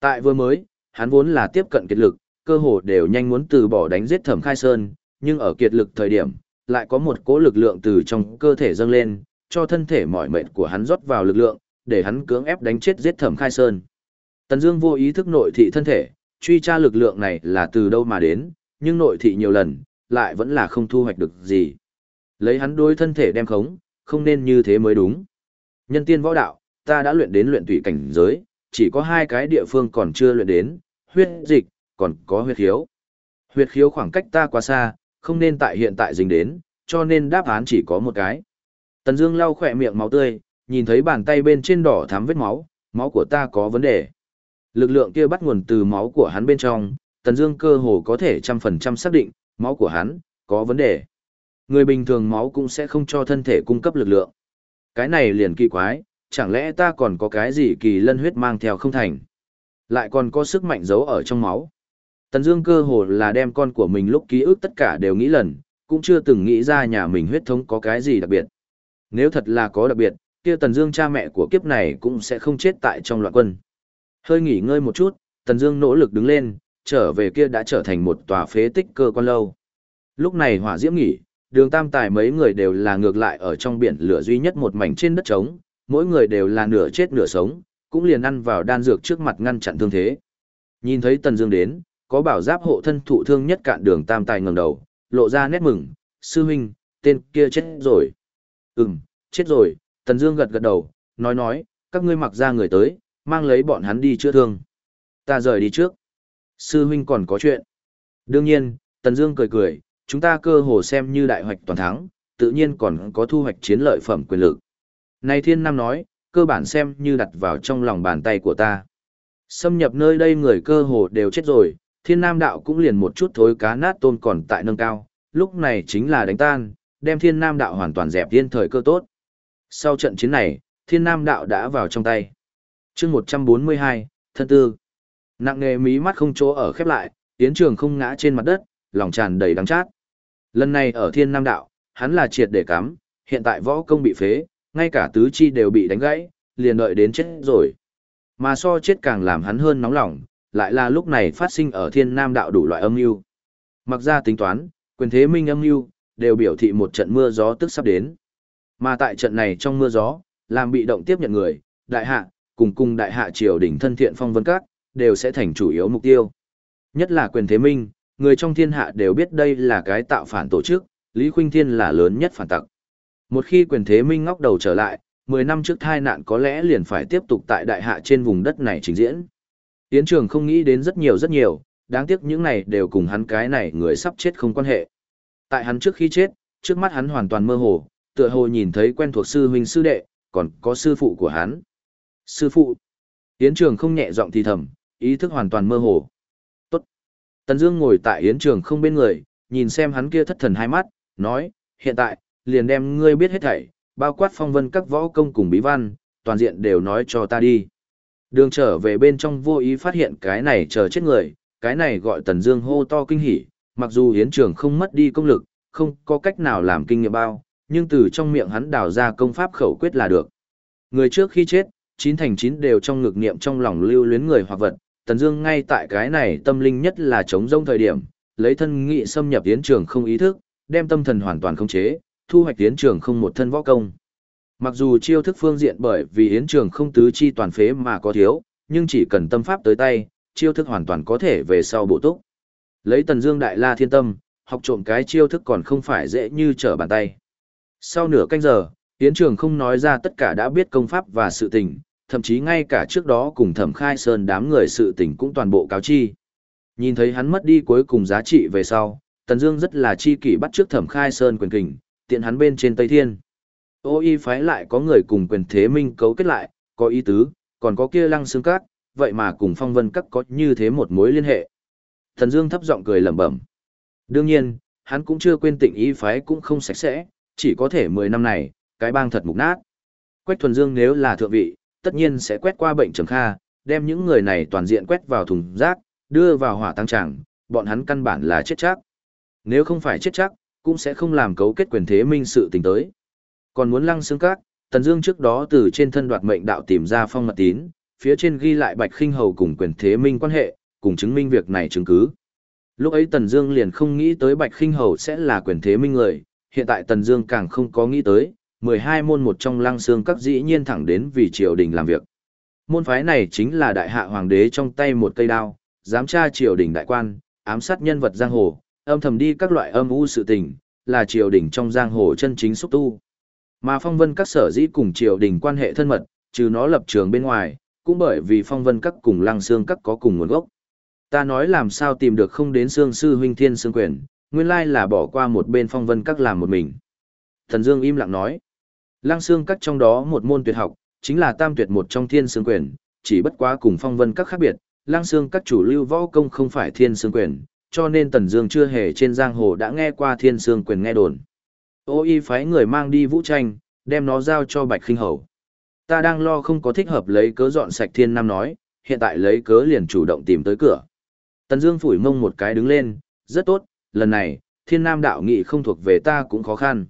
Tại vừa mới, hắn vốn là tiếp cận kiệt lực, cơ hồ đều nhanh muốn từ bỏ đánh giết Thẩm Khai Sơn, nhưng ở kiệt lực thời điểm, lại có một cỗ lực lượng từ trong cơ thể dâng lên, cho thân thể mỏi mệt của hắn rót vào lực lượng, để hắn cưỡng ép đánh chết giết Thẩm Khai Sơn. Tần Dương vô ý thức nội thị thân thể, truy tra lực lượng này là từ đâu mà đến, nhưng nội thị nhiều lần, lại vẫn là không thu hoạch được gì. Lấy hắn đối thân thể đem khống, không nên như thế mới đúng. Nhân tiên võ đạo, ta đã luyện đến luyện tùy cảnh giới, chỉ có hai cái địa phương còn chưa luyện đến, huyết dịch, còn có huyết khiếu. Huyết khiếu khoảng cách ta quá xa, không nên tại hiện tại dính đến, cho nên đáp án chỉ có một cái. Tần Dương lau khỏe miệng máu tươi, nhìn thấy bàn tay bên trên đỏ thắm vết máu, máu của ta có vấn đề. Lực lượng kia bắt nguồn từ máu của hắn bên trong, Tần Dương cơ hồ có thể trăm phần trăm xác định, máu của hắn có vấn đề. Người bình thường máu cũng sẽ không cho thân thể cung cấp lực lượng. Cái này liền kỳ quái, chẳng lẽ ta còn có cái gì kỳ lân huyết mang theo không thành? Lại còn có sức mạnh giấu ở trong máu. Tần Dương cơ hồ là đem con của mình lúc ký ức tất cả đều nghĩ lần, cũng chưa từng nghĩ ra nhà mình huyết thống có cái gì đặc biệt. Nếu thật là có đặc biệt, kia Tần Dương cha mẹ của kiếp này cũng sẽ không chết tại trong loạn quân. Hơi nghỉ ngơi một chút, Tần Dương nỗ lực đứng lên, trở về kia đã trở thành một tòa phế tích cơ quan lâu. Lúc này hỏa diễm nghỉ, đường tam tài mấy người đều là ngược lại ở trong biển lửa duy nhất một mảnh trên đất trống, mỗi người đều là nửa chết nửa sống, cũng liền ăn vào đan dược trước mặt ngăn chặn thương thế. Nhìn thấy Tần Dương đến, có bảo giáp hộ thân thụ thương nhất cạn đường tam tài ngẩng đầu, lộ ra nét mừng, sư huynh, tên kia chết rồi. Ừm, chết rồi, Tần Dương gật gật đầu, nói nói, các ngươi mặc ra người tới, mang lấy bọn hắn đi chữa thương. Ta rời đi trước. Sư huynh còn có chuyện. Đương nhiên, Tần Dương cười cười, chúng ta cơ hồ xem như đại hoạch toàn thắng, tự nhiên còn có thu hoạch chiến lợi phẩm quyền lực. Này Thiên Nam nói, cơ bản xem như đặt vào trong lòng bàn tay của ta. Xâm nhập nơi đây người cơ hồ đều chết rồi, Thiên Nam đạo cũng liền một chút thối cá nát tôm còn tại nâng cao, lúc này chính là đánh tan, đem Thiên Nam đạo hoàn toàn dẹp thiên thời cơ tốt. Sau trận chiến này, Thiên Nam đạo đã vào trong tay. Chương 142, thân tư. Nặng nghề mí mắt không chỗ ở khép lại, tiến trường không ngã trên mặt đất, lòng tràn đầy đắng chát. Lần này ở thiên nam đạo, hắn là triệt để cắm, hiện tại võ công bị phế, ngay cả tứ chi đều bị đánh gãy, liền đợi đến chết rồi. Mà so chết càng làm hắn hơn nóng lòng, lại là lúc này phát sinh ở thiên nam đạo đủ loại âm mưu. Mặc ra tính toán, quyền thế minh âm mưu đều biểu thị một trận mưa gió tức sắp đến. Mà tại trận này trong mưa gió, làm bị động tiếp nhận người, đại hạ, cùng cùng đại hạ triều đỉnh thân thiện phong vân các, đều sẽ thành chủ yếu mục tiêu. Nhất là quyền thế minh, người trong thiên hạ đều biết đây là cái tạo phản tổ chức, Lý Khuynh Thiên là lớn nhất phản tặc. Một khi quyền thế minh ngóc đầu trở lại, 10 năm trước thai nạn có lẽ liền phải tiếp tục tại đại hạ trên vùng đất này trình diễn. Yến Trường không nghĩ đến rất nhiều rất nhiều, đáng tiếc những này đều cùng hắn cái này người sắp chết không quan hệ. Tại hắn trước khi chết, trước mắt hắn hoàn toàn mơ hồ, tựa hồ nhìn thấy quen thuộc sư huynh sư đệ, còn có sư phụ của hắn. Sư phụ. Yến Trường không nhẹ giọng thì thầm, ý thức hoàn toàn mơ hồ. Tốt. Tần Dương ngồi tại Yến Trường không bên người, nhìn xem hắn kia thất thần hai mắt, nói, hiện tại, liền đem ngươi biết hết thảy, bao quát phong vân các võ công cùng bí văn, toàn diện đều nói cho ta đi. Đường trở về bên trong vô ý phát hiện cái này chờ chết người, cái này gọi Tần Dương hô to kinh hỉ, mặc dù Yến Trường không mất đi công lực, không có cách nào làm kinh nghiệm bao, nhưng từ trong miệng hắn đào ra công pháp khẩu quyết là được. Người trước khi chết, chín thành chín đều trong ngực niệm trong lòng lưu luyến người hoặc vật, Tần Dương ngay tại cái này tâm linh nhất là chống rông thời điểm, lấy thân nghị xâm nhập tiến trường không ý thức, đem tâm thần hoàn toàn khống chế, thu hoạch tiến trường không một thân võ công. Mặc dù chiêu thức phương diện bởi vì yến trường không tứ chi toàn phế mà có thiếu, nhưng chỉ cần tâm pháp tới tay, chiêu thức hoàn toàn có thể về sau bổ túc. Lấy Tần Dương đại la thiên tâm, học trộm cái chiêu thức còn không phải dễ như trở bàn tay. Sau nửa canh giờ, Yến Trường không nói ra tất cả đã biết công pháp và sự tình, thậm chí ngay cả trước đó cùng Thẩm Khai Sơn đám người sự tình cũng toàn bộ cáo chi. Nhìn thấy hắn mất đi cuối cùng giá trị về sau, Tần Dương rất là chi kỷ bắt trước Thẩm Khai Sơn quyền kình, tiện hắn bên trên Tây Thiên. Ô y phái lại có người cùng quyền thế minh cấu kết lại, có ý tứ, còn có kia lăng xương cát, vậy mà cùng phong vân các có như thế một mối liên hệ. Thần Dương thấp giọng cười lẩm bẩm. Đương nhiên, hắn cũng chưa quên tịnh y phái cũng không sạch sẽ, chỉ có thể 10 năm này, cái bang thật mục nát. Quách Thuần Dương nếu là thượng vị, tất nhiên sẽ quét qua bệnh trường kha, đem những người này toàn diện quét vào thùng rác, đưa vào hỏa tăng tràng, bọn hắn căn bản là chết chắc. Nếu không phải chết chắc, cũng sẽ không làm cấu kết quyền thế minh sự tình tới. Còn muốn lăng xương các, Tần Dương trước đó từ trên thân đoạt mệnh đạo tìm ra phong mật tín, phía trên ghi lại Bạch Khinh Hầu cùng quyền thế minh quan hệ, cùng chứng minh việc này chứng cứ. Lúc ấy Tần Dương liền không nghĩ tới Bạch Khinh Hầu sẽ là quyền thế minh người, hiện tại Tần Dương càng không có nghĩ tới, 12 môn một trong lăng xương các dĩ nhiên thẳng đến vì triều đình làm việc. Môn phái này chính là đại hạ hoàng đế trong tay một cây đao, giám tra triều đình đại quan, ám sát nhân vật giang hồ, âm thầm đi các loại âm u sự tình, là triều đình trong giang hồ chân chính xúc tu. Mà phong vân các sở dĩ cùng triều đình quan hệ thân mật, trừ nó lập trường bên ngoài, cũng bởi vì phong vân các cùng lăng xương các có cùng nguồn gốc. Ta nói làm sao tìm được không đến xương sư huynh thiên xương quyền, nguyên lai là bỏ qua một bên phong vân các làm một mình. Thần Dương im lặng nói, lăng xương các trong đó một môn tuyệt học, chính là tam tuyệt một trong thiên xương quyền, chỉ bất quá cùng phong vân các khác biệt, lăng xương các chủ lưu võ công không phải thiên xương quyền, cho nên Tần Dương chưa hề trên giang hồ đã nghe qua thiên xương quyền nghe đồn. Ô y phái người mang đi vũ tranh, đem nó giao cho Bạch Khinh Hầu. Ta đang lo không có thích hợp lấy cớ dọn sạch thiên nam nói, hiện tại lấy cớ liền chủ động tìm tới cửa. Tần Dương phủi mông một cái đứng lên, rất tốt, lần này, thiên nam đạo nghị không thuộc về ta cũng khó khăn.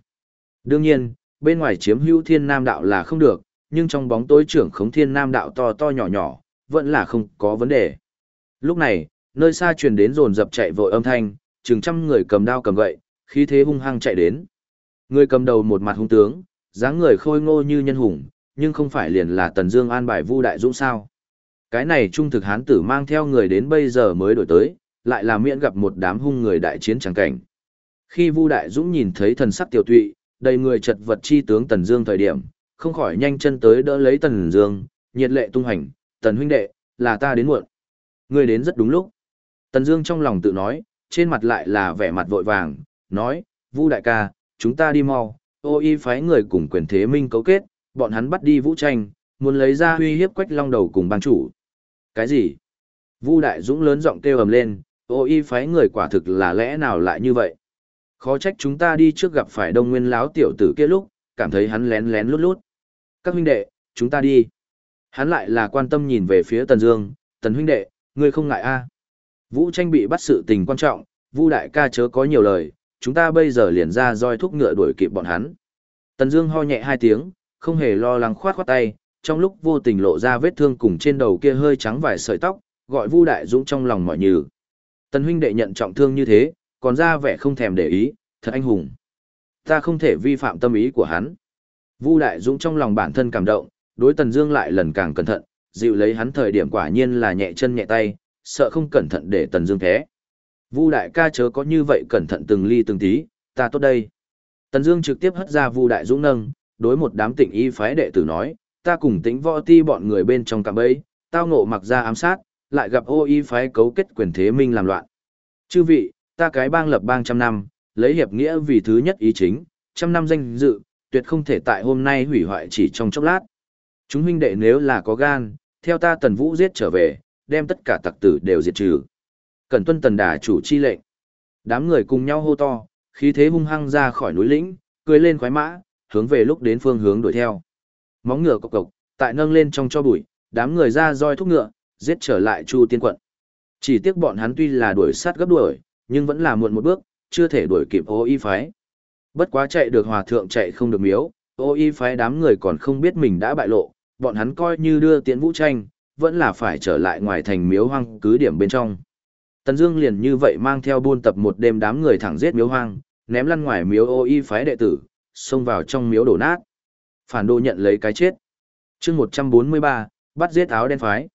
Đương nhiên, bên ngoài chiếm hữu thiên nam đạo là không được, nhưng trong bóng tối trưởng khống thiên nam đạo to to nhỏ nhỏ, vẫn là không có vấn đề. Lúc này, nơi xa truyền đến rồn dập chạy vội âm thanh, chừng trăm người cầm đao cầm gậy, khí thế hung hăng chạy đến. Người cầm đầu một mặt hung tướng, dáng người khôi ngô như nhân hùng, nhưng không phải liền là Tần Dương an bài Vu Đại Dũng sao? Cái này trung thực hán tử mang theo người đến bây giờ mới đổi tới, lại là miễn gặp một đám hung người đại chiến chẳng cảnh. Khi Vu Đại Dũng nhìn thấy thần sắc tiểu tụy, đầy người chật vật chi tướng Tần Dương thời điểm, không khỏi nhanh chân tới đỡ lấy Tần Dương, nhiệt lệ tung hành, "Tần huynh đệ, là ta đến muộn." Ngươi đến rất đúng lúc. Tần Dương trong lòng tự nói, trên mặt lại là vẻ mặt vội vàng, nói, Vu đại ca, chúng ta đi mau, ô y phái người cùng quyền thế minh cấu kết, bọn hắn bắt đi vũ tranh, muốn lấy ra uy hiếp quách long đầu cùng bang chủ. Cái gì? Vu đại dũng lớn giọng kêu ầm lên, ô y phái người quả thực là lẽ nào lại như vậy? Khó trách chúng ta đi trước gặp phải đông nguyên láo tiểu tử kia lúc, cảm thấy hắn lén lén lút lút. Các huynh đệ, chúng ta đi. Hắn lại là quan tâm nhìn về phía Tần Dương, Tần huynh đệ, ngươi không ngại a? Vũ tranh bị bắt sự tình quan trọng, Vu đại ca chớ có nhiều lời, chúng ta bây giờ liền ra roi thúc ngựa đuổi kịp bọn hắn. Tần Dương ho nhẹ hai tiếng, không hề lo lắng khoát khoát tay, trong lúc vô tình lộ ra vết thương cùng trên đầu kia hơi trắng vài sợi tóc, gọi Vu đại dũng trong lòng mỏi nhừ. Tần huynh đệ nhận trọng thương như thế, còn ra vẻ không thèm để ý, thật anh hùng. Ta không thể vi phạm tâm ý của hắn. Vu đại dũng trong lòng bản thân cảm động, đối Tần Dương lại lần càng cẩn thận, dịu lấy hắn thời điểm quả nhiên là nhẹ chân nhẹ tay, sợ không cẩn thận để Tần Dương té. Vu đại ca chớ có như vậy cẩn thận từng ly từng tí, ta tốt đây. Tần Dương trực tiếp hất ra Vu đại dũng nâng, đối một đám tịnh y phái đệ tử nói, ta cùng tĩnh võ ti bọn người bên trong cạm bẫy, tao ngộ mặc ra ám sát, lại gặp ô y phái cấu kết quyền thế minh làm loạn. Chư vị, ta cái bang lập bang trăm năm, lấy hiệp nghĩa vì thứ nhất ý chính, trăm năm danh dự, tuyệt không thể tại hôm nay hủy hoại chỉ trong chốc lát. Chúng huynh đệ nếu là có gan, theo ta tần vũ giết trở về, đem tất cả tặc tử đều diệt trừ. Cần tuân tần đà chủ chi lệnh. Đám người cùng nhau hô to, khí thế hung hăng ra khỏi núi lĩnh, cưỡi lên khoái mã, hướng về lúc đến phương hướng đuổi theo. Móng ngựa cộc cộc, tại nâng lên trong cho bụi, đám người ra roi thúc ngựa, giết trở lại Chu Tiên quận. Chỉ tiếc bọn hắn tuy là đuổi sát gấp đuổi, nhưng vẫn là muộn một bước, chưa thể đuổi kịp ô y phái. Bất quá chạy được hòa thượng chạy không được miếu, ô y phái đám người còn không biết mình đã bại lộ, bọn hắn coi như đưa tiễn vũ tranh, vẫn là phải trở lại ngoài thành miếu hoang cứ điểm bên trong. Tần Dương liền như vậy mang theo buôn tập một đêm đám người thẳng giết miếu hoang, ném lăn ngoài miếu ô y phái đệ tử, xông vào trong miếu đổ nát. Phản đồ nhận lấy cái chết. Chương 143, bắt giết áo đen phái.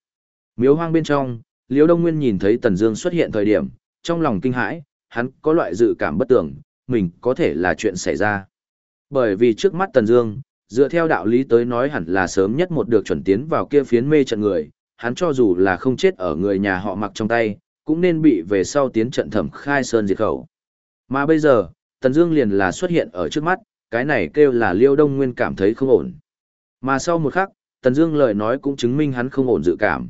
Miếu hoang bên trong, Liễu Đông Nguyên nhìn thấy Tần Dương xuất hiện thời điểm, trong lòng kinh hãi, hắn có loại dự cảm bất tưởng, mình có thể là chuyện xảy ra. Bởi vì trước mắt Tần Dương, dựa theo đạo lý tới nói hẳn là sớm nhất một được chuẩn tiến vào kia phiến mê trận người, hắn cho dù là không chết ở người nhà họ mặc trong tay, cũng nên bị về sau tiến trận thẩm khai sơn diệt khẩu. Mà bây giờ, Tần Dương liền là xuất hiện ở trước mắt, cái này kêu là Liêu Đông Nguyên cảm thấy không ổn. Mà sau một khắc, Tần Dương lời nói cũng chứng minh hắn không ổn dự cảm.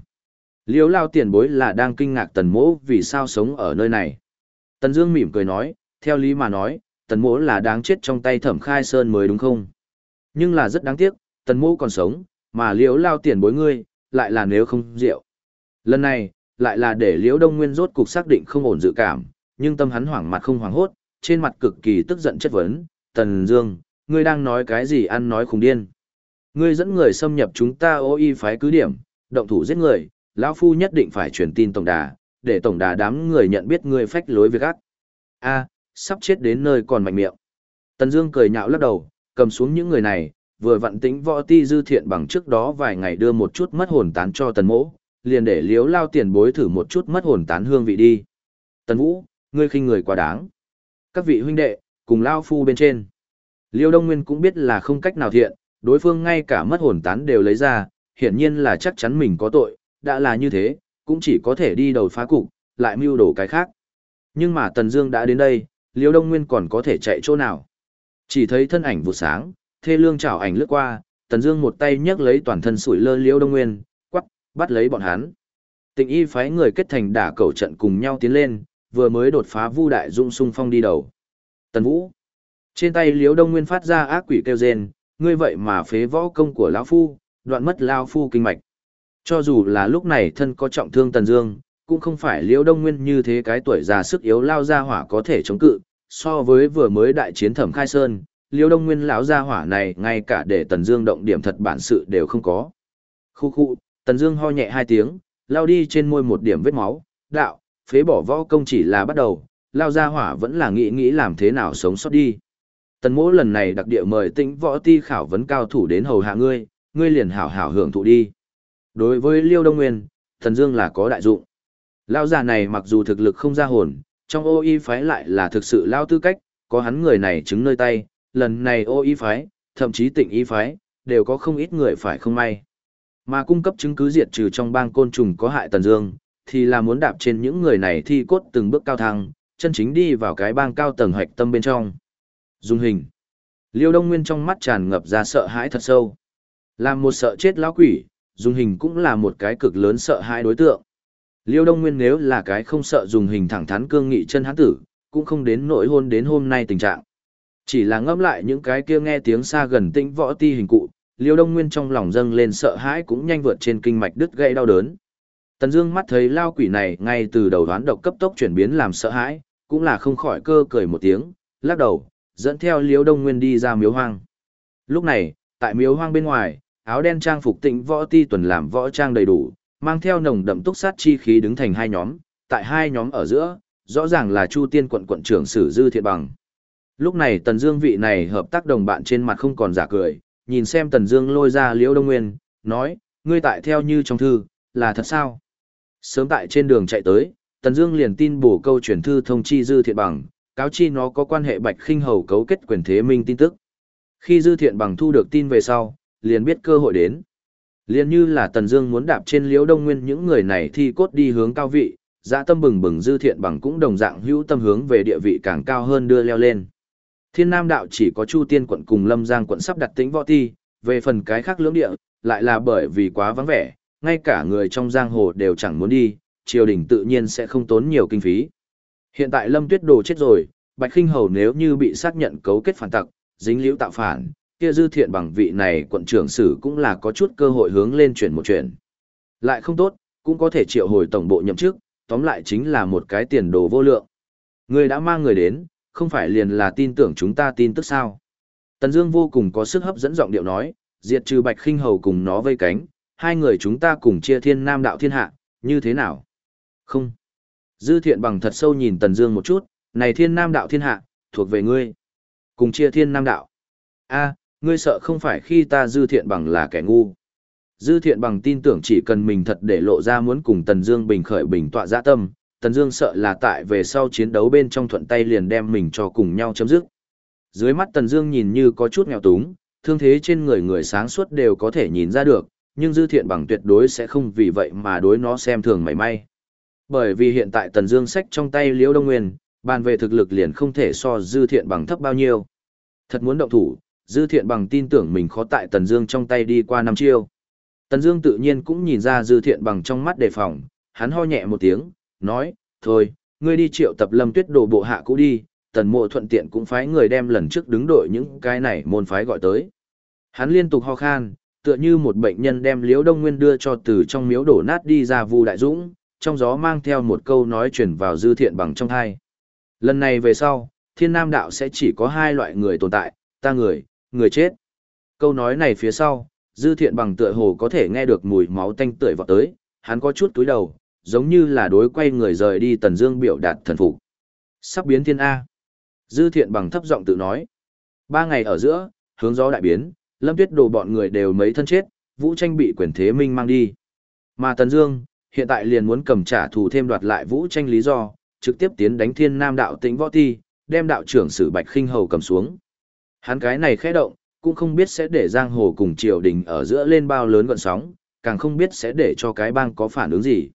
Liêu Lao tiền bối là đang kinh ngạc Tần Mỗ vì sao sống ở nơi này. Tần Dương mỉm cười nói, theo lý mà nói, Tần Mỗ là đáng chết trong tay Thẩm Khai Sơn mới đúng không? Nhưng là rất đáng tiếc, Tần Mỗ còn sống, mà Liêu Lao tiền bối ngươi, lại là nếu không rượu. Lần này, lại là để Liễu Đông Nguyên rốt cục xác định không ổn dự cảm, nhưng tâm hắn hoảng mặt không hoảng hốt, trên mặt cực kỳ tức giận chất vấn, "Tần Dương, ngươi đang nói cái gì ăn nói khùng điên? Ngươi dẫn người xâm nhập chúng ta ô y phái cứ điểm, động thủ giết người, lão phu nhất định phải truyền tin tổng đà, để tổng đà đám người nhận biết ngươi phách lối việc ác." A, sắp chết đến nơi còn mạnh miệng. Tần Dương cười nhạo lắc đầu, cầm xuống những người này, vừa vặn tính võ ti dư thiện bằng trước đó vài ngày đưa một chút mất hồn tán cho Tần Mỗ, liền để liếu lao tiền bối thử một chút mất hồn tán hương vị đi. Tần Vũ, ngươi khinh người quá đáng. Các vị huynh đệ, cùng lao phu bên trên. Liêu Đông Nguyên cũng biết là không cách nào thiện, đối phương ngay cả mất hồn tán đều lấy ra, hiển nhiên là chắc chắn mình có tội, đã là như thế, cũng chỉ có thể đi đầu phá cục, lại mưu đổ cái khác. Nhưng mà Tần Dương đã đến đây, Liêu Đông Nguyên còn có thể chạy chỗ nào? Chỉ thấy thân ảnh vụ sáng, thê lương chảo ảnh lướt qua, Tần Dương một tay nhấc lấy toàn thân sủi lơ Liêu Đông Nguyên, bắt lấy bọn hắn. Tịnh y phái người kết thành đả cầu trận cùng nhau tiến lên, vừa mới đột phá Vu Đại Dung xung phong đi đầu. Tần Vũ. Trên tay Liễu Đông Nguyên phát ra ác quỷ kêu rên, ngươi vậy mà phế võ công của lão phu, đoạn mất lão phu kinh mạch. Cho dù là lúc này thân có trọng thương Tần Dương, cũng không phải Liễu Đông Nguyên như thế cái tuổi già sức yếu lao ra hỏa có thể chống cự, so với vừa mới đại chiến Thẩm Khai Sơn, Liễu Đông Nguyên lão gia hỏa này ngay cả để Tần Dương động điểm thật bản sự đều không có. Khụ khụ, Tần Dương ho nhẹ hai tiếng, lao đi trên môi một điểm vết máu, đạo, phế bỏ võ công chỉ là bắt đầu, lao gia hỏa vẫn là nghĩ nghĩ làm thế nào sống sót đi. Tần mỗ lần này đặc địa mời tĩnh võ ti khảo vấn cao thủ đến hầu hạ ngươi, ngươi liền hảo hảo hưởng thụ đi. Đối với Liêu Đông Nguyên, Thần Dương là có đại dụng. Lão già này mặc dù thực lực không ra hồn, trong ô y phái lại là thực sự lao tư cách, có hắn người này chứng nơi tay, lần này ô y phái, thậm chí tịnh y phái, đều có không ít người phải không may. Mà cung cấp chứng cứ diệt trừ trong bang côn trùng có hại Tần Dương, thì là muốn đạp trên những người này thi cốt từng bước cao thăng, chân chính đi vào cái bang cao tầng hoạch tâm bên trong. Dung hình. Liêu Đông Nguyên trong mắt tràn ngập ra sợ hãi thật sâu. Làm một sợ chết lão quỷ, dùng hình cũng là một cái cực lớn sợ hãi đối tượng. Liêu Đông Nguyên nếu là cái không sợ dùng hình thẳng thắn cương nghị chân hán tử, cũng không đến nỗi hôn đến hôm nay tình trạng. Chỉ là ngâm lại những cái kia nghe tiếng xa gần tĩnh võ ti hình cụ, Liêu Đông Nguyên trong lòng dâng lên sợ hãi cũng nhanh vượt trên kinh mạch đứt gãy đau đớn. Tần Dương mắt thấy lao quỷ này ngay từ đầu đoán độc cấp tốc chuyển biến làm sợ hãi, cũng là không khỏi cơ cười một tiếng, lắc đầu, dẫn theo Liêu Đông Nguyên đi ra miếu hoang. Lúc này, tại miếu hoang bên ngoài, áo đen trang phục tịnh võ ti tuần làm võ trang đầy đủ, mang theo nồng đậm túc sát chi khí đứng thành hai nhóm, tại hai nhóm ở giữa, rõ ràng là Chu Tiên quận quận trưởng Sử Dư Thiện Bằng. Lúc này Tần Dương vị này hợp tác đồng bạn trên mặt không còn giả cười, nhìn xem Tần Dương lôi ra Liễu Đông Nguyên, nói, ngươi tại theo như trong thư, là thật sao? Sớm tại trên đường chạy tới, Tần Dương liền tin bổ câu truyền thư thông chi Dư Thiện Bằng, cáo chi nó có quan hệ Bạch Khinh Hầu cấu kết quyền thế minh tin tức. Khi Dư Thiện Bằng thu được tin về sau, liền biết cơ hội đến. Liên như là Tần Dương muốn đạp trên Liễu Đông Nguyên những người này thi cốt đi hướng cao vị, dạ tâm bừng bừng Dư Thiện Bằng cũng đồng dạng hữu tâm hướng về địa vị càng cao hơn đưa leo lên. Thiên Nam đạo chỉ có Chu Tiên quận cùng Lâm Giang quận sắp đặt tính võ ti, về phần cái khác lưỡng địa, lại là bởi vì quá vắng vẻ, ngay cả người trong giang hồ đều chẳng muốn đi, triều đình tự nhiên sẽ không tốn nhiều kinh phí. Hiện tại Lâm Tuyết Đồ chết rồi, Bạch Khinh Hầu nếu như bị xác nhận cấu kết phản tặc, dính liễu tạo phản, kia dư thiện bằng vị này quận trưởng sử cũng là có chút cơ hội hướng lên chuyển một chuyện. Lại không tốt, cũng có thể triệu hồi tổng bộ nhậm chức, tóm lại chính là một cái tiền đồ vô lượng. Người đã mang người đến, không phải liền là tin tưởng chúng ta tin tức sao. Tần Dương vô cùng có sức hấp dẫn giọng điệu nói, diệt trừ Bạch Khinh Hầu cùng nó vây cánh, hai người chúng ta cùng chia thiên nam đạo thiên hạ, như thế nào? Không. Dư thiện bằng thật sâu nhìn Tần Dương một chút, này thiên nam đạo thiên hạ, thuộc về ngươi. Cùng chia thiên nam đạo. A, ngươi sợ không phải khi ta dư thiện bằng là kẻ ngu. Dư thiện bằng tin tưởng chỉ cần mình thật để lộ ra muốn cùng Tần Dương bình khởi bình tọa dạ tâm, Tần Dương sợ là tại về sau chiến đấu bên trong thuận tay liền đem mình cho cùng nhau chấm dứt. Dưới mắt Tần Dương nhìn như có chút nghèo túng, thương thế trên người người sáng suốt đều có thể nhìn ra được, nhưng dư thiện bằng tuyệt đối sẽ không vì vậy mà đối nó xem thường mảy may. Bởi vì hiện tại Tần Dương sách trong tay Liễu Đông Nguyên, bàn về thực lực liền không thể so dư thiện bằng thấp bao nhiêu. Thật muốn động thủ, dư thiện bằng tin tưởng mình khó tại Tần Dương trong tay đi qua năm chiêu. Tần Dương tự nhiên cũng nhìn ra dư thiện bằng trong mắt đề phòng, hắn ho nhẹ một tiếng, nói, thôi, ngươi đi triệu tập lâm tuyết đồ bộ hạ cũ đi, tần mộ thuận tiện cũng phái người đem lần trước đứng đội những cái này môn phái gọi tới. Hắn liên tục ho khan, tựa như một bệnh nhân đem liễu đông nguyên đưa cho từ trong miếu đổ nát đi ra vu đại dũng, trong gió mang theo một câu nói truyền vào dư thiện bằng trong tai. Lần này về sau, thiên nam đạo sẽ chỉ có hai loại người tồn tại, ta người, người chết. Câu nói này phía sau, dư thiện bằng tựa hồ có thể nghe được mùi máu tanh tưởi vọt tới, hắn có chút túi đầu, giống như là đối quay người rời đi tần dương biểu đạt thần phục. Sắp biến thiên a. Dư thiện bằng thấp giọng tự nói. Ba ngày ở giữa hướng gió đại biến lâm tuyết đồ bọn người đều mấy thân chết vũ tranh bị quyền thế minh mang đi. Mà tần dương hiện tại liền muốn cầm trả thù thêm đoạt lại vũ tranh lý do trực tiếp tiến đánh thiên nam đạo tĩnh võ ti đem đạo trưởng sử bạch khinh hầu cầm xuống hắn cái này khẽ động cũng không biết sẽ để giang hồ cùng triều đình ở giữa lên bao lớn gọn sóng càng không biết sẽ để cho cái bang có phản ứng gì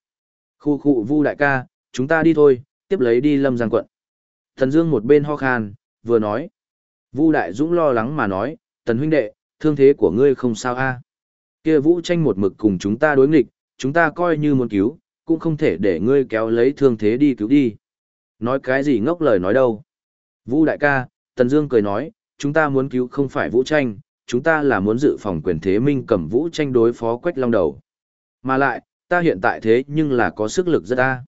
Khu khu vu đại ca, chúng ta đi thôi, tiếp lấy đi lâm giang quận. Thần Dương một bên ho khan, vừa nói. Vu đại dũng lo lắng mà nói, tần huynh đệ, thương thế của ngươi không sao a? Kia vũ tranh một mực cùng chúng ta đối nghịch, chúng ta coi như muốn cứu, cũng không thể để ngươi kéo lấy thương thế đi cứu đi. Nói cái gì ngốc lời nói đâu. Vu đại ca, Tần Dương cười nói, chúng ta muốn cứu không phải vũ tranh, chúng ta là muốn dự phòng quyền thế minh cầm vũ tranh đối phó quách long đầu. Mà lại, ta hiện tại thế nhưng là có sức lực rất ta.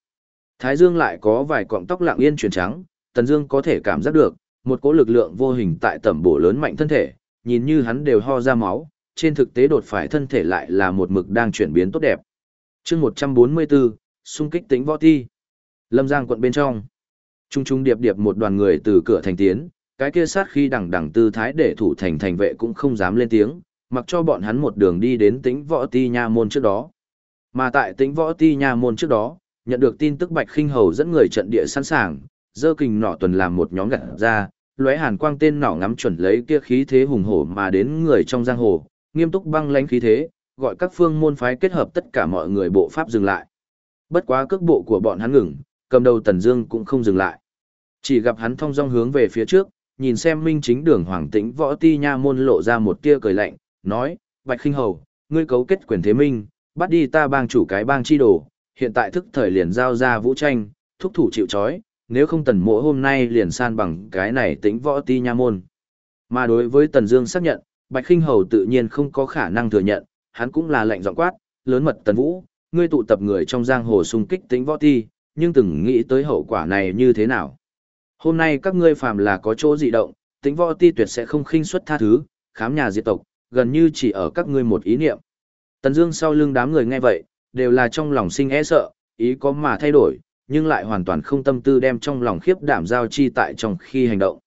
Thái Dương lại có vài cọng tóc lặng yên chuyển trắng, Tần Dương có thể cảm giác được, một cỗ lực lượng vô hình tại tầm bổ lớn mạnh thân thể, nhìn như hắn đều ho ra máu, trên thực tế đột phải thân thể lại là một mực đang chuyển biến tốt đẹp. Chương 144, xung kích tính võ thi. Lâm Giang quận bên trong. Trung trung điệp điệp một đoàn người từ cửa thành tiến, cái kia sát khi đằng đằng tư thái để thủ thành thành vệ cũng không dám lên tiếng, mặc cho bọn hắn một đường đi đến tính võ ti nha môn trước đó. Mà tại tĩnh võ ti nha môn trước đó, nhận được tin tức Bạch Khinh Hầu dẫn người trận địa sẵn sàng, dơ kình nỏ tuần làm một nhóm gặt ra, lóe hàn quang tên nỏ ngắm chuẩn lấy kia khí thế hùng hổ mà đến người trong giang hồ, nghiêm túc băng lãnh khí thế, gọi các phương môn phái kết hợp tất cả mọi người bộ pháp dừng lại. Bất quá cước bộ của bọn hắn ngừng, cầm đầu Tần Dương cũng không dừng lại. Chỉ gặp hắn thong dong hướng về phía trước, nhìn xem Minh Chính Đường Hoàng Tĩnh Võ Ti nha môn lộ ra một tia cười lạnh, nói: "Bạch Khinh Hầu, ngươi cấu kết quyền thế minh, bắt đi ta bang chủ cái bang chi đồ, hiện tại thức thời liền giao ra vũ tranh, thúc thủ chịu trói nếu không tần mộ hôm nay liền san bằng cái này tính võ ti nha môn. Mà đối với tần dương xác nhận, Bạch Kinh Hầu tự nhiên không có khả năng thừa nhận, hắn cũng là lệnh giọng quát, lớn mật tần vũ, ngươi tụ tập người trong giang hồ xung kích tính võ ti, nhưng từng nghĩ tới hậu quả này như thế nào. Hôm nay các ngươi phàm là có chỗ dị động, tính võ ti tuyệt sẽ không khinh suất tha thứ, khám nhà diệt tộc, gần như chỉ ở các ngươi một ý niệm. Tần Dương sau lưng đám người nghe vậy, đều là trong lòng sinh e sợ, ý có mà thay đổi, nhưng lại hoàn toàn không tâm tư đem trong lòng khiếp đảm giao chi tại trong khi hành động.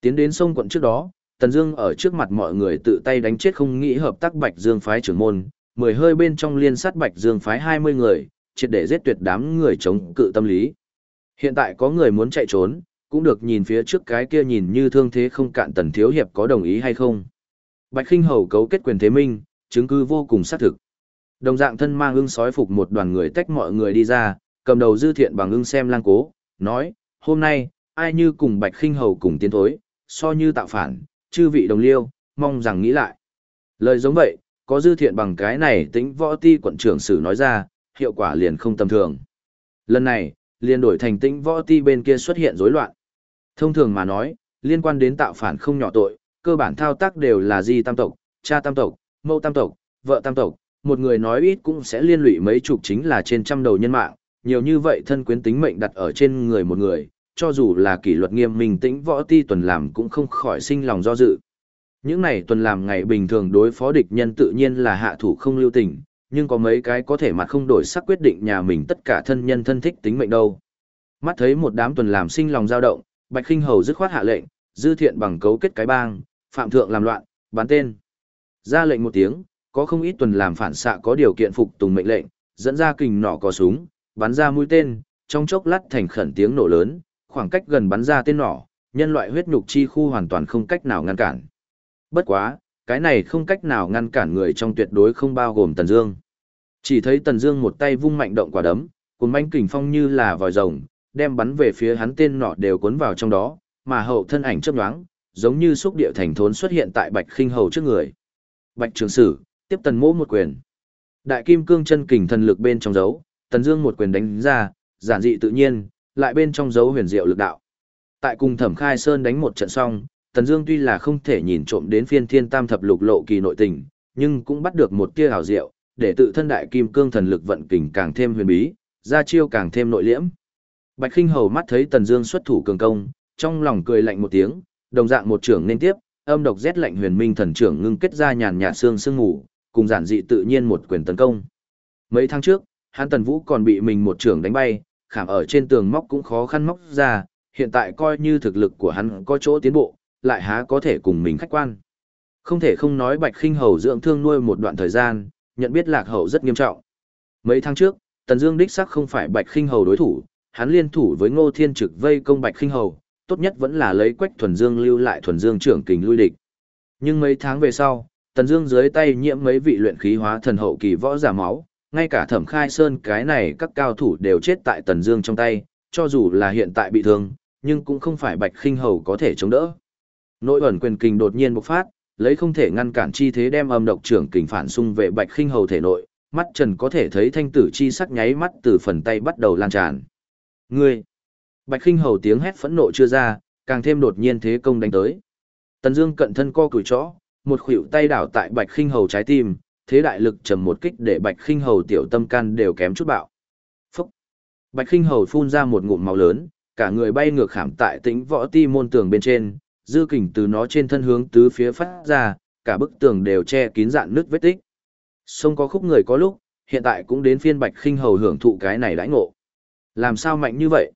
Tiến đến sông quận trước đó, Tần Dương ở trước mặt mọi người tự tay đánh chết không nghĩ hợp tác Bạch Dương phái trưởng môn, mười hơi bên trong liên sát Bạch Dương phái 20 người, triệt để giết tuyệt đám người chống cự tâm lý. Hiện tại có người muốn chạy trốn, cũng được nhìn phía trước cái kia nhìn như thương thế không cạn Tần thiếu hiệp có đồng ý hay không. Bạch Khinh Hầu cấu kết quyền thế minh, chứng cứ vô cùng xác thực. Đồng dạng thân mang ưng sói phục một đoàn người tách mọi người đi ra, cầm đầu dư thiện bằng ưng xem lang cố, nói, hôm nay, ai như cùng bạch khinh hầu cùng tiến thối, so như tạo phản, chư vị đồng liêu, mong rằng nghĩ lại. Lời giống vậy, có dư thiện bằng cái này tính võ ti quận trưởng sử nói ra, hiệu quả liền không tầm thường. Lần này, liền đổi thành tĩnh võ ti bên kia xuất hiện rối loạn. Thông thường mà nói, liên quan đến tạo phản không nhỏ tội, cơ bản thao tác đều là di tam tộc, cha tam tộc, mẫu tam tộc, vợ tam tộc, một người nói ít cũng sẽ liên lụy mấy chục chính là trên trăm đầu nhân mạng, nhiều như vậy thân quyến tính mệnh đặt ở trên người một người, cho dù là kỷ luật nghiêm minh tĩnh võ ti tuần làm cũng không khỏi sinh lòng do dự. Những này tuần làm ngày bình thường đối phó địch nhân tự nhiên là hạ thủ không lưu tình, nhưng có mấy cái có thể mặt không đổi sắc quyết định nhà mình tất cả thân nhân thân thích tính mệnh đâu. Mắt thấy một đám tuần làm sinh lòng dao động, Bạch Kinh Hầu dứt khoát hạ lệnh, dư thiện bằng cấu kết cái bang, phạm thượng làm loạn, bán tên. Ra lệnh một tiếng, có không ít tuần làm phản xạ có điều kiện phục tùng mệnh lệnh, dẫn ra kình nỏ có súng, bắn ra mũi tên, trong chốc lát thành khẩn tiếng nổ lớn, khoảng cách gần bắn ra tên nỏ, nhân loại huyết nhục chi khu hoàn toàn không cách nào ngăn cản. Bất quá, cái này không cách nào ngăn cản người trong tuyệt đối không bao gồm Tần Dương. Chỉ thấy Tần Dương một tay vung mạnh động quả đấm, cuốn manh kình phong như là vòi rồng, đem bắn về phía hắn tên nọ đều cuốn vào trong đó, mà hậu thân ảnh chớp nhoáng, giống như xúc địa thành thốn xuất hiện tại Bạch Khinh Hầu trước người. Bạch Trường Sử, tiếp Tần Mỗ một quyền. Đại kim cương chân kình thần lực bên trong dấu, Tần Dương một quyền đánh ra, giản dị tự nhiên, lại bên trong dấu huyền diệu lực đạo. Tại cùng Thẩm Khai Sơn đánh một trận xong, Tần Dương tuy là không thể nhìn trộm đến phiên thiên tam thập lục lộ kỳ nội tình, nhưng cũng bắt được một tia ảo diệu, để tự thân đại kim cương thần lực vận kình càng thêm huyền bí, ra chiêu càng thêm nội liễm. Bạch Kinh Hầu mắt thấy Tần Dương xuất thủ cường công, trong lòng cười lạnh một tiếng, đồng dạng một trưởng nên tiếp, âm độc rét lạnh huyền minh thần trưởng ngưng kết ra nhàn nhạt xương sương ngủ, cùng giản dị tự nhiên một quyền tấn công. Mấy tháng trước, hắn Tần Vũ còn bị mình một trưởng đánh bay, khảm ở trên tường móc cũng khó khăn móc ra, hiện tại coi như thực lực của hắn có chỗ tiến bộ, lại há có thể cùng mình khách quan. Không thể không nói Bạch Khinh Hầu dưỡng thương nuôi một đoạn thời gian, nhận biết lạc hậu rất nghiêm trọng. Mấy tháng trước, Tần Dương đích xác không phải Bạch Khinh Hầu đối thủ, hắn liên thủ với Ngô Thiên Trực vây công Bạch Khinh Hầu, tốt nhất vẫn là lấy Quách Thuần Dương lưu lại Thuần Dương trưởng kình lui địch. Nhưng mấy tháng về sau, Tần Dương dưới tay nhiễm mấy vị luyện khí hóa thần hậu kỳ võ giả máu, ngay cả Thẩm Khai Sơn cái này các cao thủ đều chết tại Tần Dương trong tay, cho dù là hiện tại bị thương, nhưng cũng không phải Bạch Khinh Hầu có thể chống đỡ. Nội ẩn quyền kình đột nhiên bộc phát, lấy không thể ngăn cản chi thế đem âm độc trưởng kình phản xung về Bạch Khinh Hầu thể nội, mắt Trần có thể thấy thanh tử chi sắc nháy mắt từ phần tay bắt đầu lan tràn. Ngươi! Bạch Kinh Hầu tiếng hét phẫn nộ chưa ra, càng thêm đột nhiên thế công đánh tới. Tần Dương cận thân co cùi chó, một khuỷu tay đảo tại Bạch Khinh Hầu trái tim, thế đại lực trầm một kích để Bạch Khinh Hầu tiểu tâm can đều kém chút bạo. Phúc! Bạch Khinh Hầu phun ra một ngụm máu lớn, cả người bay ngược khảm tại tĩnh võ ti môn tường bên trên, dư kình từ nó trên thân hướng tứ phía phát ra, cả bức tường đều che kín dạn nước vết tích. Sông có khúc người có lúc, hiện tại cũng đến phiên Bạch Khinh Hầu hưởng thụ cái này đãi ngộ. Làm sao mạnh như vậy?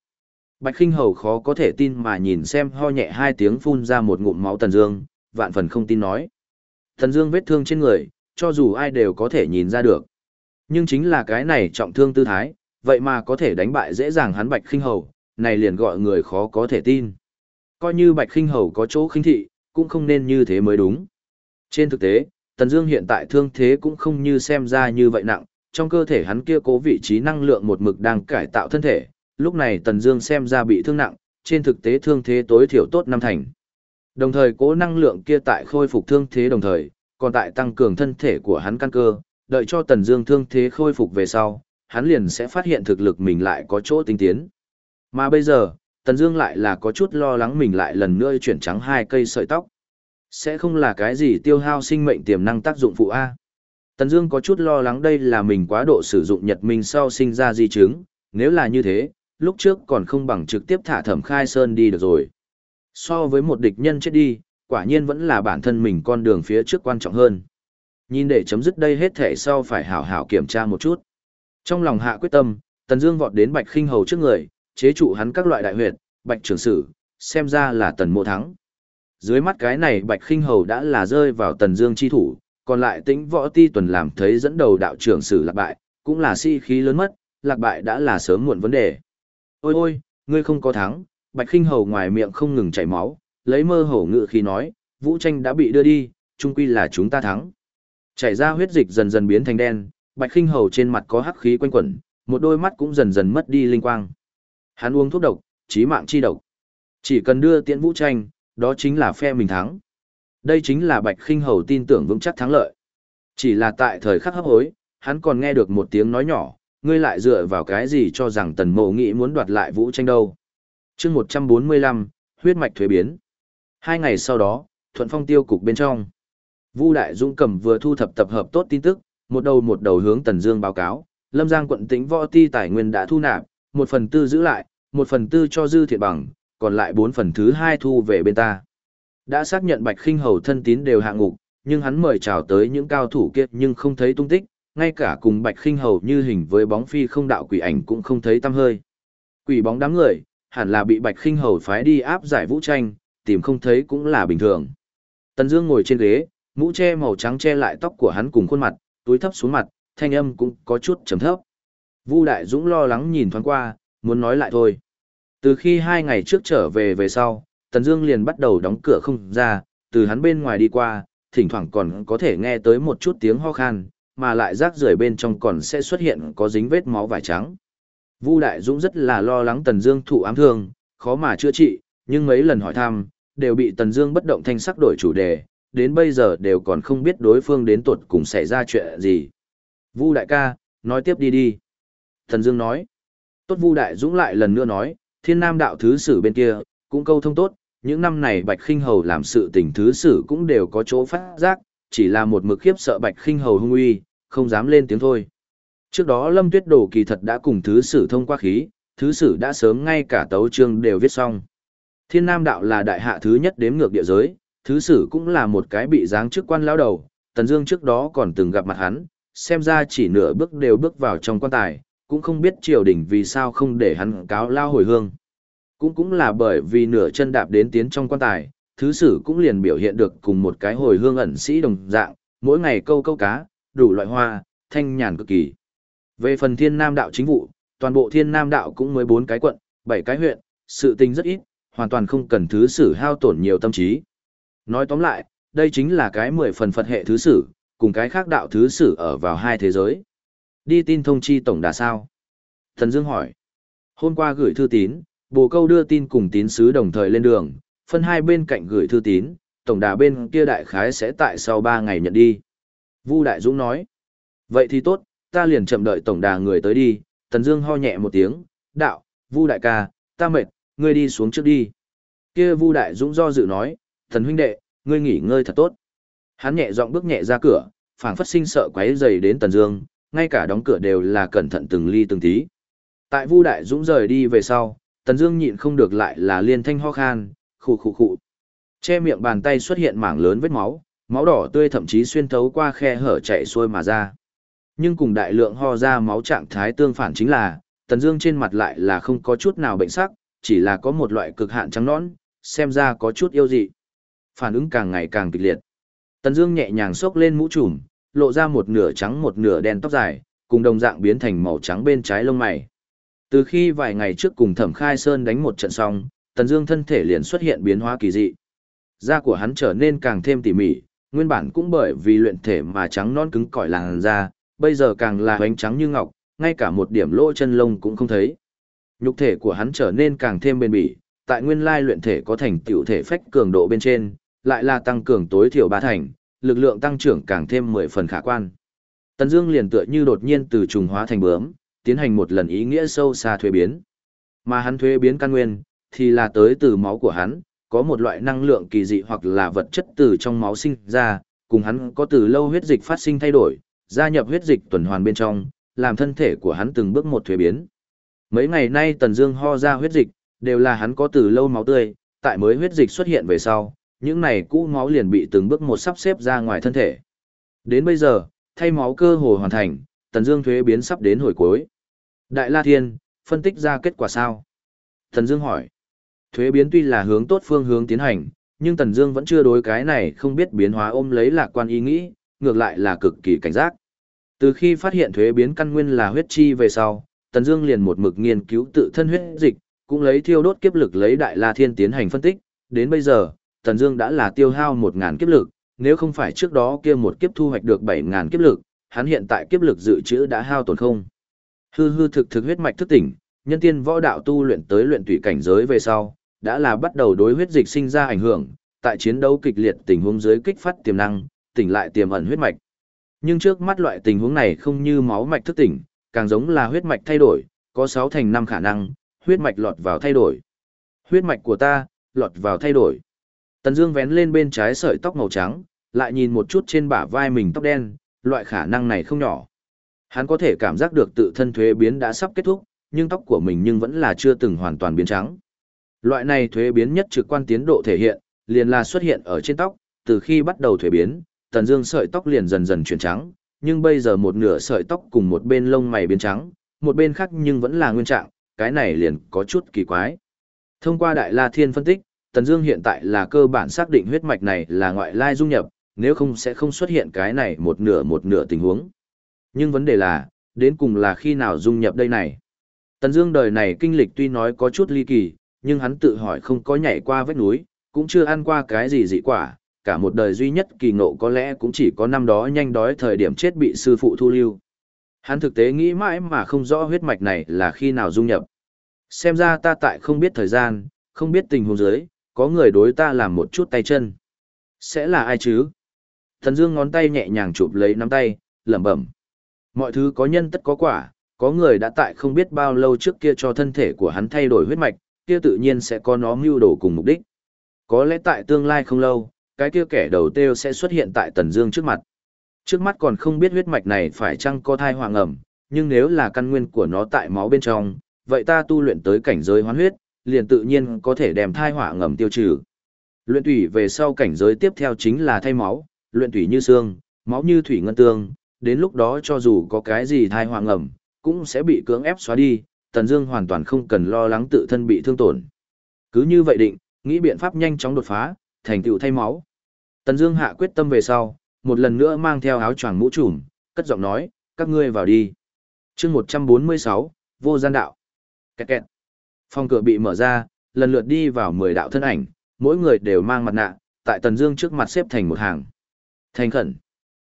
Bạch Khinh Hầu khó có thể tin mà nhìn xem ho nhẹ hai tiếng phun ra một ngụm máu Tần Dương, vạn phần không tin nói. Tần Dương vết thương trên người, cho dù ai đều có thể nhìn ra được. Nhưng chính là cái này trọng thương tư thái, vậy mà có thể đánh bại dễ dàng hắn Bạch Khinh Hầu, này liền gọi người khó có thể tin. Coi như Bạch Khinh Hầu có chỗ khinh thị, cũng không nên như thế mới đúng. Trên thực tế, Tần Dương hiện tại thương thế cũng không như xem ra như vậy nặng, trong cơ thể hắn kia cố vị trí năng lượng một mực đang cải tạo thân thể, lúc này Tần Dương xem ra bị thương nặng, trên thực tế thương thế tối thiểu tốt năm thành. Đồng thời cố năng lượng kia tại khôi phục thương thế đồng thời, còn tại tăng cường thân thể của hắn căn cơ, đợi cho Tần Dương thương thế khôi phục về sau, hắn liền sẽ phát hiện thực lực mình lại có chỗ tinh tiến. Mà bây giờ, Tần Dương lại là có chút lo lắng mình lại lần nữa chuyển trắng hai cây sợi tóc. Sẽ không là cái gì tiêu hao sinh mệnh tiềm năng tác dụng phụ a. Tần Dương có chút lo lắng đây là mình quá độ sử dụng Nhật Minh sau sinh ra di chứng, nếu là như thế, lúc trước còn không bằng trực tiếp thả Thẩm Khai Sơn đi được rồi. So với một địch nhân chết đi, quả nhiên vẫn là bản thân mình con đường phía trước quan trọng hơn. Nhìn để chấm dứt đây hết thể sau phải hảo hảo kiểm tra một chút. Trong lòng hạ quyết tâm, Tần Dương vọt đến Bạch Khinh Hầu trước người, chế trụ hắn các loại đại huyệt, Bạch Trường Sử, xem ra là Tần Mộ thắng. Dưới mắt cái này Bạch Khinh Hầu đã là rơi vào Tần Dương chi thủ, còn lại Tĩnh Võ Ti tuần làm thấy dẫn đầu đạo trưởng Sử lạc bại, cũng là si khí lớn mất, lạc bại đã là sớm muộn vấn đề. Ôi ôi, ngươi không có thắng, Bạch Khinh Hầu ngoài miệng không ngừng chảy máu, lấy mơ hổ ngự khi nói, Vũ Tranh đã bị đưa đi, chung quy là chúng ta thắng. Chảy ra huyết dịch dần dần biến thành đen, Bạch Khinh Hầu trên mặt có hắc khí quanh quẩn, một đôi mắt cũng dần dần mất đi linh quang. Hắn uống thuốc độc, chí mạng chi độc. Chỉ cần đưa tiễn Vũ Tranh, đó chính là phe mình thắng. Đây chính là Bạch Khinh Hầu tin tưởng vững chắc thắng lợi. Chỉ là tại thời khắc hấp hối, hắn còn nghe được một tiếng nói nhỏ, ngươi lại dựa vào cái gì cho rằng tần mộ nghĩ muốn đoạt lại vũ tranh đâu. chương 145, huyết mạch thuế biến. Hai ngày sau đó, thuận phong tiêu cục bên trong. Vu Đại Dũng cầm vừa thu thập tập hợp tốt tin tức, một đầu một đầu hướng Tần Dương báo cáo, Lâm Giang quận Tĩnh Võ Ti tài nguyên đã thu nạp, một phần tư giữ lại, một phần tư cho dư thiện bằng, còn lại bốn phần thứ hai thu về bên ta. Đã xác nhận Bạch Khinh Hầu thân tín đều hạ ngục, nhưng hắn mời chào tới những cao thủ kia nhưng không thấy tung tích, ngay cả cùng Bạch Khinh Hầu như hình với bóng phi không đạo quỷ ảnh cũng không thấy tăm hơi. Quỷ bóng đám người, hẳn là bị Bạch Khinh Hầu phái đi áp giải vũ tranh, tìm không thấy cũng là bình thường. Tần Dương ngồi trên ghế, mũ che màu trắng che lại tóc của hắn cùng khuôn mặt, túi thấp xuống mặt, thanh âm cũng có chút trầm thấp. Vu Đại Dũng lo lắng nhìn thoáng qua, muốn nói lại thôi. Từ khi hai ngày trước trở về về sau, Tần Dương liền bắt đầu đóng cửa không ra, từ hắn bên ngoài đi qua, thỉnh thoảng còn có thể nghe tới một chút tiếng ho khan, mà lại rác rưởi bên trong còn sẽ xuất hiện có dính vết máu vải trắng. Vu Đại Dũng rất là lo lắng Tần Dương thụ ám thương, khó mà chữa trị, nhưng mấy lần hỏi thăm, đều bị Tần Dương bất động thanh sắc đổi chủ đề, đến bây giờ đều còn không biết đối phương đến tuột cùng xảy ra chuyện gì. Vu đại ca, nói tiếp đi đi. Tần Dương nói. Tốt Vu đại dũng lại lần nữa nói, Thiên Nam đạo thứ sử bên kia cũng câu thông tốt, những năm này Bạch Khinh Hầu làm sự tình thứ sử cũng đều có chỗ phát giác, chỉ là một mực khiếp sợ Bạch Khinh Hầu hung uy, không dám lên tiếng thôi. Trước đó Lâm Tuyết Đồ kỳ thật đã cùng thứ sử thông qua khí, thứ sử đã sớm ngay cả tấu chương đều viết xong. Thiên Nam đạo là đại hạ thứ nhất đếm ngược địa giới, thứ sử cũng là một cái bị giáng chức quan lão đầu, Tần Dương trước đó còn từng gặp mặt hắn, xem ra chỉ nửa bước đều bước vào trong quan tài, cũng không biết triều đình vì sao không để hắn cáo lao hồi hương. Cũng cũng là bởi vì nửa chân đạp đến tiến trong quan tài, thứ sử cũng liền biểu hiện được cùng một cái hồi hương ẩn sĩ đồng dạng, mỗi ngày câu câu cá, đủ loại hoa, thanh nhàn cực kỳ. Về phần thiên nam đạo chính vụ, toàn bộ thiên nam đạo cũng mới bốn cái quận, bảy cái huyện, sự tình rất ít, hoàn toàn không cần thứ sử hao tổn nhiều tâm trí. Nói tóm lại, đây chính là cái mười phần Phật hệ thứ sử, cùng cái khác đạo thứ sử ở vào hai thế giới. Đi tin thông chi tổng đà sao? Thần Dương hỏi. Hôm qua gửi thư tín, bồ câu đưa tin cùng tín sứ đồng thời lên đường, phân hai bên cạnh gửi thư tín, tổng đà bên kia đại khái sẽ tại sau ba ngày nhận đi. Vu Đại Dũng nói. Vậy thì tốt, ta liền chậm đợi tổng đà người tới đi. Tần Dương ho nhẹ một tiếng, đạo, Vu Đại ca, ta mệt, ngươi đi xuống trước đi. Kia Vu Đại Dũng do dự nói, thần huynh đệ, ngươi nghỉ ngơi thật tốt. Hắn nhẹ giọng bước nhẹ ra cửa, phảng phất sinh sợ quấy rầy đến Tần Dương, ngay cả đóng cửa đều là cẩn thận từng ly từng tí. Tại Vu Đại Dũng rời đi về sau, Tần Dương nhịn không được lại là liên thanh ho khan, khụ khụ khụ. Che miệng bàn tay xuất hiện mảng lớn vết máu, máu đỏ tươi thậm chí xuyên thấu qua khe hở chảy xuôi mà ra. Nhưng cùng đại lượng ho ra máu trạng thái tương phản chính là, Tần Dương trên mặt lại là không có chút nào bệnh sắc, chỉ là có một loại cực hạn trắng nõn, xem ra có chút yêu dị phản ứng càng ngày càng kịch liệt. Tần Dương nhẹ nhàng xốc lên mũ trùm, lộ ra một nửa trắng một nửa đen tóc dài, cùng đồng dạng biến thành màu trắng bên trái lông mày. Từ khi vài ngày trước cùng Thẩm Khai Sơn đánh một trận xong, Tần Dương thân thể liền xuất hiện biến hóa kỳ dị. Da của hắn trở nên càng thêm tỉ mỉ, nguyên bản cũng bởi vì luyện thể mà trắng non cứng cỏi làn da, bây giờ càng là hoánh trắng như ngọc, ngay cả một điểm lỗ chân lông cũng không thấy. Nhục thể của hắn trở nên càng thêm bền bỉ, tại nguyên lai luyện thể có thành tựu thể phách cường độ bên trên, lại là tăng cường tối thiểu ba thành, lực lượng tăng trưởng càng thêm 10 phần khả quan. Tần Dương liền tựa như đột nhiên từ trùng hóa thành bướm, tiến hành một lần ý nghĩa sâu xa thuế biến. Mà hắn thuế biến căn nguyên thì là tới từ máu của hắn, có một loại năng lượng kỳ dị hoặc là vật chất từ trong máu sinh ra, cùng hắn có từ lâu huyết dịch phát sinh thay đổi, gia nhập huyết dịch tuần hoàn bên trong, làm thân thể của hắn từng bước một thuế biến. Mấy ngày nay Tần Dương ho ra huyết dịch, đều là hắn có từ lâu máu tươi, tại mới huyết dịch xuất hiện về sau, những này cũ máu liền bị từng bước một sắp xếp ra ngoài thân thể. Đến bây giờ, thay máu cơ hồ hoàn thành, Tần Dương thuế biến sắp đến hồi cuối. Đại La Thiên, phân tích ra kết quả sao? Thần Dương hỏi. Thuế biến tuy là hướng tốt phương hướng tiến hành, nhưng Tần Dương vẫn chưa đối cái này không biết biến hóa ôm lấy lạc quan ý nghĩ, ngược lại là cực kỳ cảnh giác. Từ khi phát hiện thuế biến căn nguyên là huyết chi về sau, Tần Dương liền một mực nghiên cứu tự thân huyết dịch, cũng lấy thiêu đốt kiếp lực lấy Đại La Thiên tiến hành phân tích, đến bây giờ, Tần Dương đã là tiêu hao 1000 kiếp lực, nếu không phải trước đó kia một kiếp thu hoạch được 7000 kiếp lực, hắn hiện tại kiếp lực dự trữ đã hao tổn không. Hư hư thực thực huyết mạch thức tỉnh, nhân tiên võ đạo tu luyện tới luyện tùy cảnh giới về sau, đã là bắt đầu đối huyết dịch sinh ra ảnh hưởng, tại chiến đấu kịch liệt tình huống dưới kích phát tiềm năng, tỉnh lại tiềm ẩn huyết mạch. Nhưng trước mắt loại tình huống này không như máu mạch thức tỉnh, càng giống là huyết mạch thay đổi, có 6 thành 5 khả năng, huyết mạch lọt vào thay đổi. Huyết mạch của ta, lọt vào thay đổi. Tần Dương vén lên bên trái sợi tóc màu trắng, lại nhìn một chút trên bả vai mình tóc đen, loại khả năng này không nhỏ. Hắn có thể cảm giác được tự thân thuế biến đã sắp kết thúc, nhưng tóc của mình nhưng vẫn là chưa từng hoàn toàn biến trắng. Loại này thuế biến nhất trực quan tiến độ thể hiện, liền là xuất hiện ở trên tóc, từ khi bắt đầu thuế biến, Tần Dương sợi tóc liền dần dần chuyển trắng, nhưng bây giờ một nửa sợi tóc cùng một bên lông mày biến trắng, một bên khác nhưng vẫn là nguyên trạng, cái này liền có chút kỳ quái. Thông qua Đại La Thiên phân tích, Tần Dương hiện tại là cơ bản xác định huyết mạch này là ngoại lai dung nhập, nếu không sẽ không xuất hiện cái này một nửa một nửa tình huống. Nhưng vấn đề là, đến cùng là khi nào dung nhập đây này? Tần Dương đời này kinh lịch tuy nói có chút ly kỳ, nhưng hắn tự hỏi không có nhảy qua vách núi, cũng chưa ăn qua cái gì dị quả, cả một đời duy nhất kỳ ngộ có lẽ cũng chỉ có năm đó nhanh đói thời điểm chết bị sư phụ thu lưu. Hắn thực tế nghĩ mãi mà không rõ huyết mạch này là khi nào dung nhập. Xem ra ta tại không biết thời gian, không biết tình huống dưới, có người đối ta làm một chút tay chân. Sẽ là ai chứ? Thần Dương ngón tay nhẹ nhàng chụp lấy nắm tay, lẩm bẩm. Mọi thứ có nhân tất có quả, có người đã tại không biết bao lâu trước kia cho thân thể của hắn thay đổi huyết mạch, kia tự nhiên sẽ có nó mưu đồ cùng mục đích. Có lẽ tại tương lai không lâu, cái kia kẻ đầu tiêu sẽ xuất hiện tại Tần Dương trước mặt. Trước mắt còn không biết huyết mạch này phải chăng có thai hoàng ẩm, nhưng nếu là căn nguyên của nó tại máu bên trong, vậy ta tu luyện tới cảnh giới hoán huyết, liền tự nhiên có thể đem thai hỏa ngầm tiêu trừ. Luyện thủy về sau cảnh giới tiếp theo chính là thay máu, luyện thủy như xương, máu như thủy ngân tương, đến lúc đó cho dù có cái gì thai hoang ngầm, cũng sẽ bị cưỡng ép xóa đi, Tần Dương hoàn toàn không cần lo lắng tự thân bị thương tổn. Cứ như vậy định, nghĩ biện pháp nhanh chóng đột phá, thành tựu thay máu. Tần Dương hạ quyết tâm về sau, một lần nữa mang theo áo choàng mũ trùm, cất giọng nói, các ngươi vào đi. Chương 146, vô gian đạo. Kẹt kẹt. Phòng cửa bị mở ra, lần lượt đi vào 10 đạo thân ảnh, mỗi người đều mang mặt nạ, tại Tần Dương trước mặt xếp thành một hàng. Thành khẩn.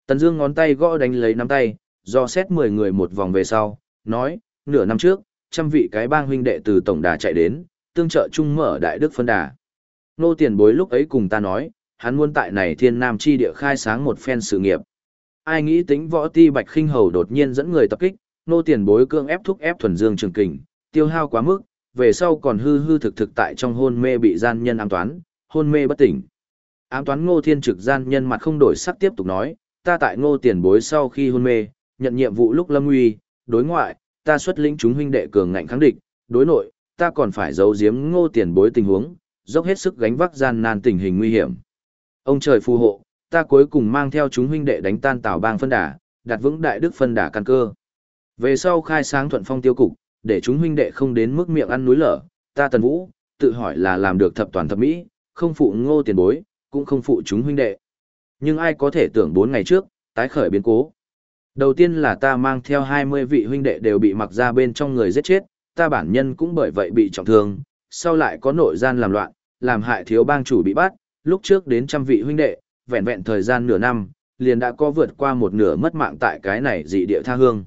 Tần Dương ngón tay gõ đánh lấy nắm tay, do xét 10 người một vòng về sau, nói, nửa năm trước, trăm vị cái bang huynh đệ từ tổng đà chạy đến, tương trợ chung mở đại đức phân đà. Nô tiền bối lúc ấy cùng ta nói, hắn muốn tại này thiên nam chi địa khai sáng một phen sự nghiệp. Ai nghĩ tính võ ti bạch khinh hầu đột nhiên dẫn người tập kích, nô tiền bối cương ép thúc ép thuần dương trường kình, tiêu hao quá mức, về sau còn hư hư thực thực tại trong hôn mê bị gian nhân ám toán, hôn mê bất tỉnh. Ám toán ngô thiên trực gian nhân mặt không đổi sắc tiếp tục nói, ta tại ngô tiền bối sau khi hôn mê, nhận nhiệm vụ lúc lâm nguy, đối ngoại, ta xuất lĩnh chúng huynh đệ cường ngạnh kháng địch, đối nội, ta còn phải giấu giếm ngô tiền bối tình huống, dốc hết sức gánh vác gian nan tình hình nguy hiểm. Ông trời phù hộ, ta cuối cùng mang theo chúng huynh đệ đánh tan tào bang phân đà, đặt vững đại đức phân đà căn cơ. Về sau khai sáng thuận phong tiêu cục, để chúng huynh đệ không đến mức miệng ăn núi lở, ta tần vũ, tự hỏi là làm được thập toàn thập mỹ, không phụ ngô tiền bối, cũng không phụ chúng huynh đệ. Nhưng ai có thể tưởng bốn ngày trước, tái khởi biến cố. Đầu tiên là ta mang theo 20 vị huynh đệ đều bị mặc ra bên trong người giết chết, ta bản nhân cũng bởi vậy bị trọng thương, sau lại có nội gian làm loạn, làm hại thiếu bang chủ bị bắt, lúc trước đến trăm vị huynh đệ, vẹn vẹn thời gian nửa năm, liền đã có vượt qua một nửa mất mạng tại cái này dị địa tha hương.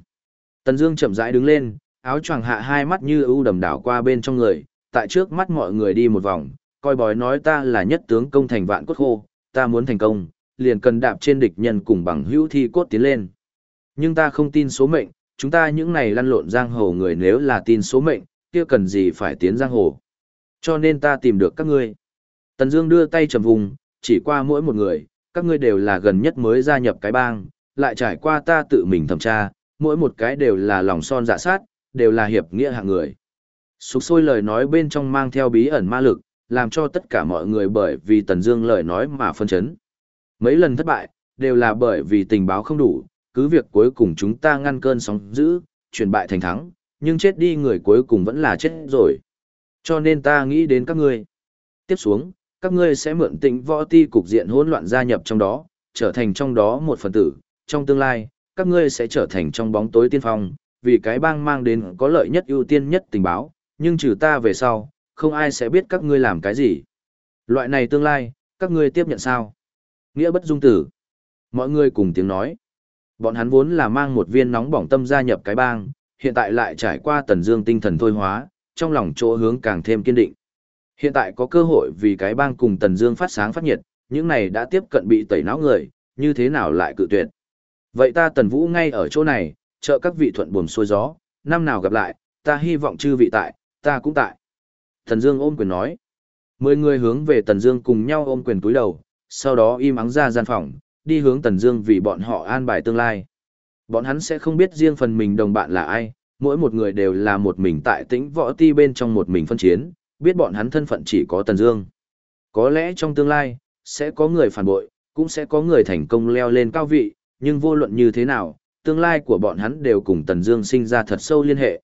Tần Dương chậm rãi đứng lên, áo choàng hạ hai mắt như ưu đầm đảo qua bên trong người, tại trước mắt mọi người đi một vòng, coi bói nói ta là nhất tướng công thành vạn cốt khô, ta muốn thành công, liền cần đạp trên địch nhân cùng bằng hữu thi cốt tiến lên. Nhưng ta không tin số mệnh, chúng ta những này lăn lộn giang hồ người nếu là tin số mệnh, kia cần gì phải tiến giang hồ. Cho nên ta tìm được các ngươi. Tần Dương đưa tay trầm vùng, chỉ qua mỗi một người, các ngươi đều là gần nhất mới gia nhập cái bang, lại trải qua ta tự mình thẩm tra, mỗi một cái đều là lòng son dạ sát, đều là hiệp nghĩa hạng người. Sục sôi lời nói bên trong mang theo bí ẩn ma lực, làm cho tất cả mọi người bởi vì Tần Dương lời nói mà phân chấn. Mấy lần thất bại, đều là bởi vì tình báo không đủ, cứ việc cuối cùng chúng ta ngăn cơn sóng dữ, chuyển bại thành thắng, nhưng chết đi người cuối cùng vẫn là chết rồi. Cho nên ta nghĩ đến các ngươi. Tiếp xuống, các ngươi sẽ mượn tịnh võ ti cục diện hỗn loạn gia nhập trong đó, trở thành trong đó một phần tử. Trong tương lai, các ngươi sẽ trở thành trong bóng tối tiên phong, vì cái bang mang đến có lợi nhất ưu tiên nhất tình báo, nhưng trừ ta về sau, không ai sẽ biết các ngươi làm cái gì. Loại này tương lai, các ngươi tiếp nhận sao? Nghĩa bất dung tử. Mọi người cùng tiếng nói. Bọn hắn vốn là mang một viên nóng bỏng tâm gia nhập cái bang, hiện tại lại trải qua tần dương tinh thần thôi hóa, trong lòng chỗ hướng càng thêm kiên định. Hiện tại có cơ hội vì cái bang cùng tần dương phát sáng phát nhiệt, những này đã tiếp cận bị tẩy não người, như thế nào lại cự tuyệt. Vậy ta tần vũ ngay ở chỗ này, trợ các vị thuận buồm xuôi gió, năm nào gặp lại, ta hy vọng chư vị tại, ta cũng tại. Tần Dương ôm quyền nói. Mười người hướng về Tần Dương cùng nhau ôm quyền túi đầu, sau đó im ắng ra gian phòng, đi hướng Tần Dương vì bọn họ an bài tương lai. Bọn hắn sẽ không biết riêng phần mình đồng bạn là ai, mỗi một người đều là một mình tại tĩnh võ ti bên trong một mình phân chiến, biết bọn hắn thân phận chỉ có Tần Dương. Có lẽ trong tương lai, sẽ có người phản bội, cũng sẽ có người thành công leo lên cao vị, nhưng vô luận như thế nào, tương lai của bọn hắn đều cùng Tần Dương sinh ra thật sâu liên hệ.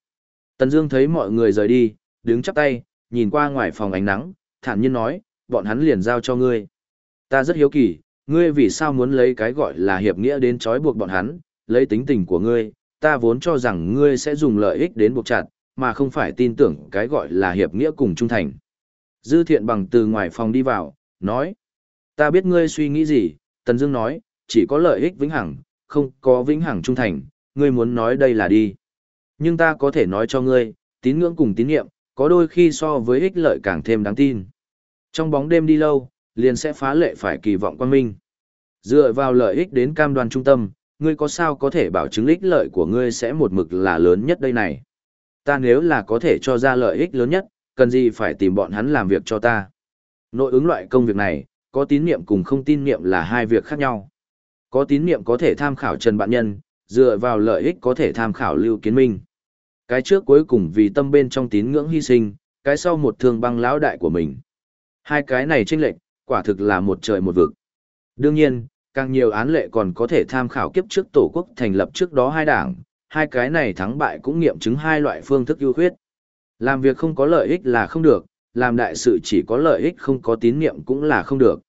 Tần Dương thấy mọi người rời đi, đứng chắp tay, nhìn qua ngoài phòng ánh nắng, thản nhiên nói, bọn hắn liền giao cho ngươi. Ta rất hiếu kỳ, ngươi vì sao muốn lấy cái gọi là hiệp nghĩa đến trói buộc bọn hắn, lấy tính tình của ngươi, ta vốn cho rằng ngươi sẽ dùng lợi ích đến buộc chặt, mà không phải tin tưởng cái gọi là hiệp nghĩa cùng trung thành. Dư thiện bằng từ ngoài phòng đi vào, nói, ta biết ngươi suy nghĩ gì, Tần Dương nói, chỉ có lợi ích vĩnh hằng, không có vĩnh hằng trung thành, ngươi muốn nói đây là đi. Nhưng ta có thể nói cho ngươi, tín ngưỡng cùng tín nhiệm, có đôi khi so với ích lợi càng thêm đáng tin. Trong bóng đêm đi lâu, liền sẽ phá lệ phải kỳ vọng quan minh. Dựa vào lợi ích đến cam đoan trung tâm, ngươi có sao có thể bảo chứng ích lợi của ngươi sẽ một mực là lớn nhất đây này. Ta nếu là có thể cho ra lợi ích lớn nhất, cần gì phải tìm bọn hắn làm việc cho ta. Nội ứng loại công việc này, có tín niệm cùng không tín niệm là hai việc khác nhau. Có tín niệm có thể tham khảo Trần Bạn Nhân, dựa vào lợi ích có thể tham khảo Lưu Kiến Minh. Cái trước cuối cùng vì tâm bên trong tín ngưỡng hy sinh, cái sau một thương băng lão đại của mình. Hai cái này chênh lệch, quả thực là một trời một vực. Đương nhiên, càng nhiều án lệ còn có thể tham khảo kiếp trước tổ quốc thành lập trước đó hai đảng, hai cái này thắng bại cũng nghiệm chứng hai loại phương thức ưu khuyết. Làm việc không có lợi ích là không được, làm đại sự chỉ có lợi ích không có tín nhiệm cũng là không được.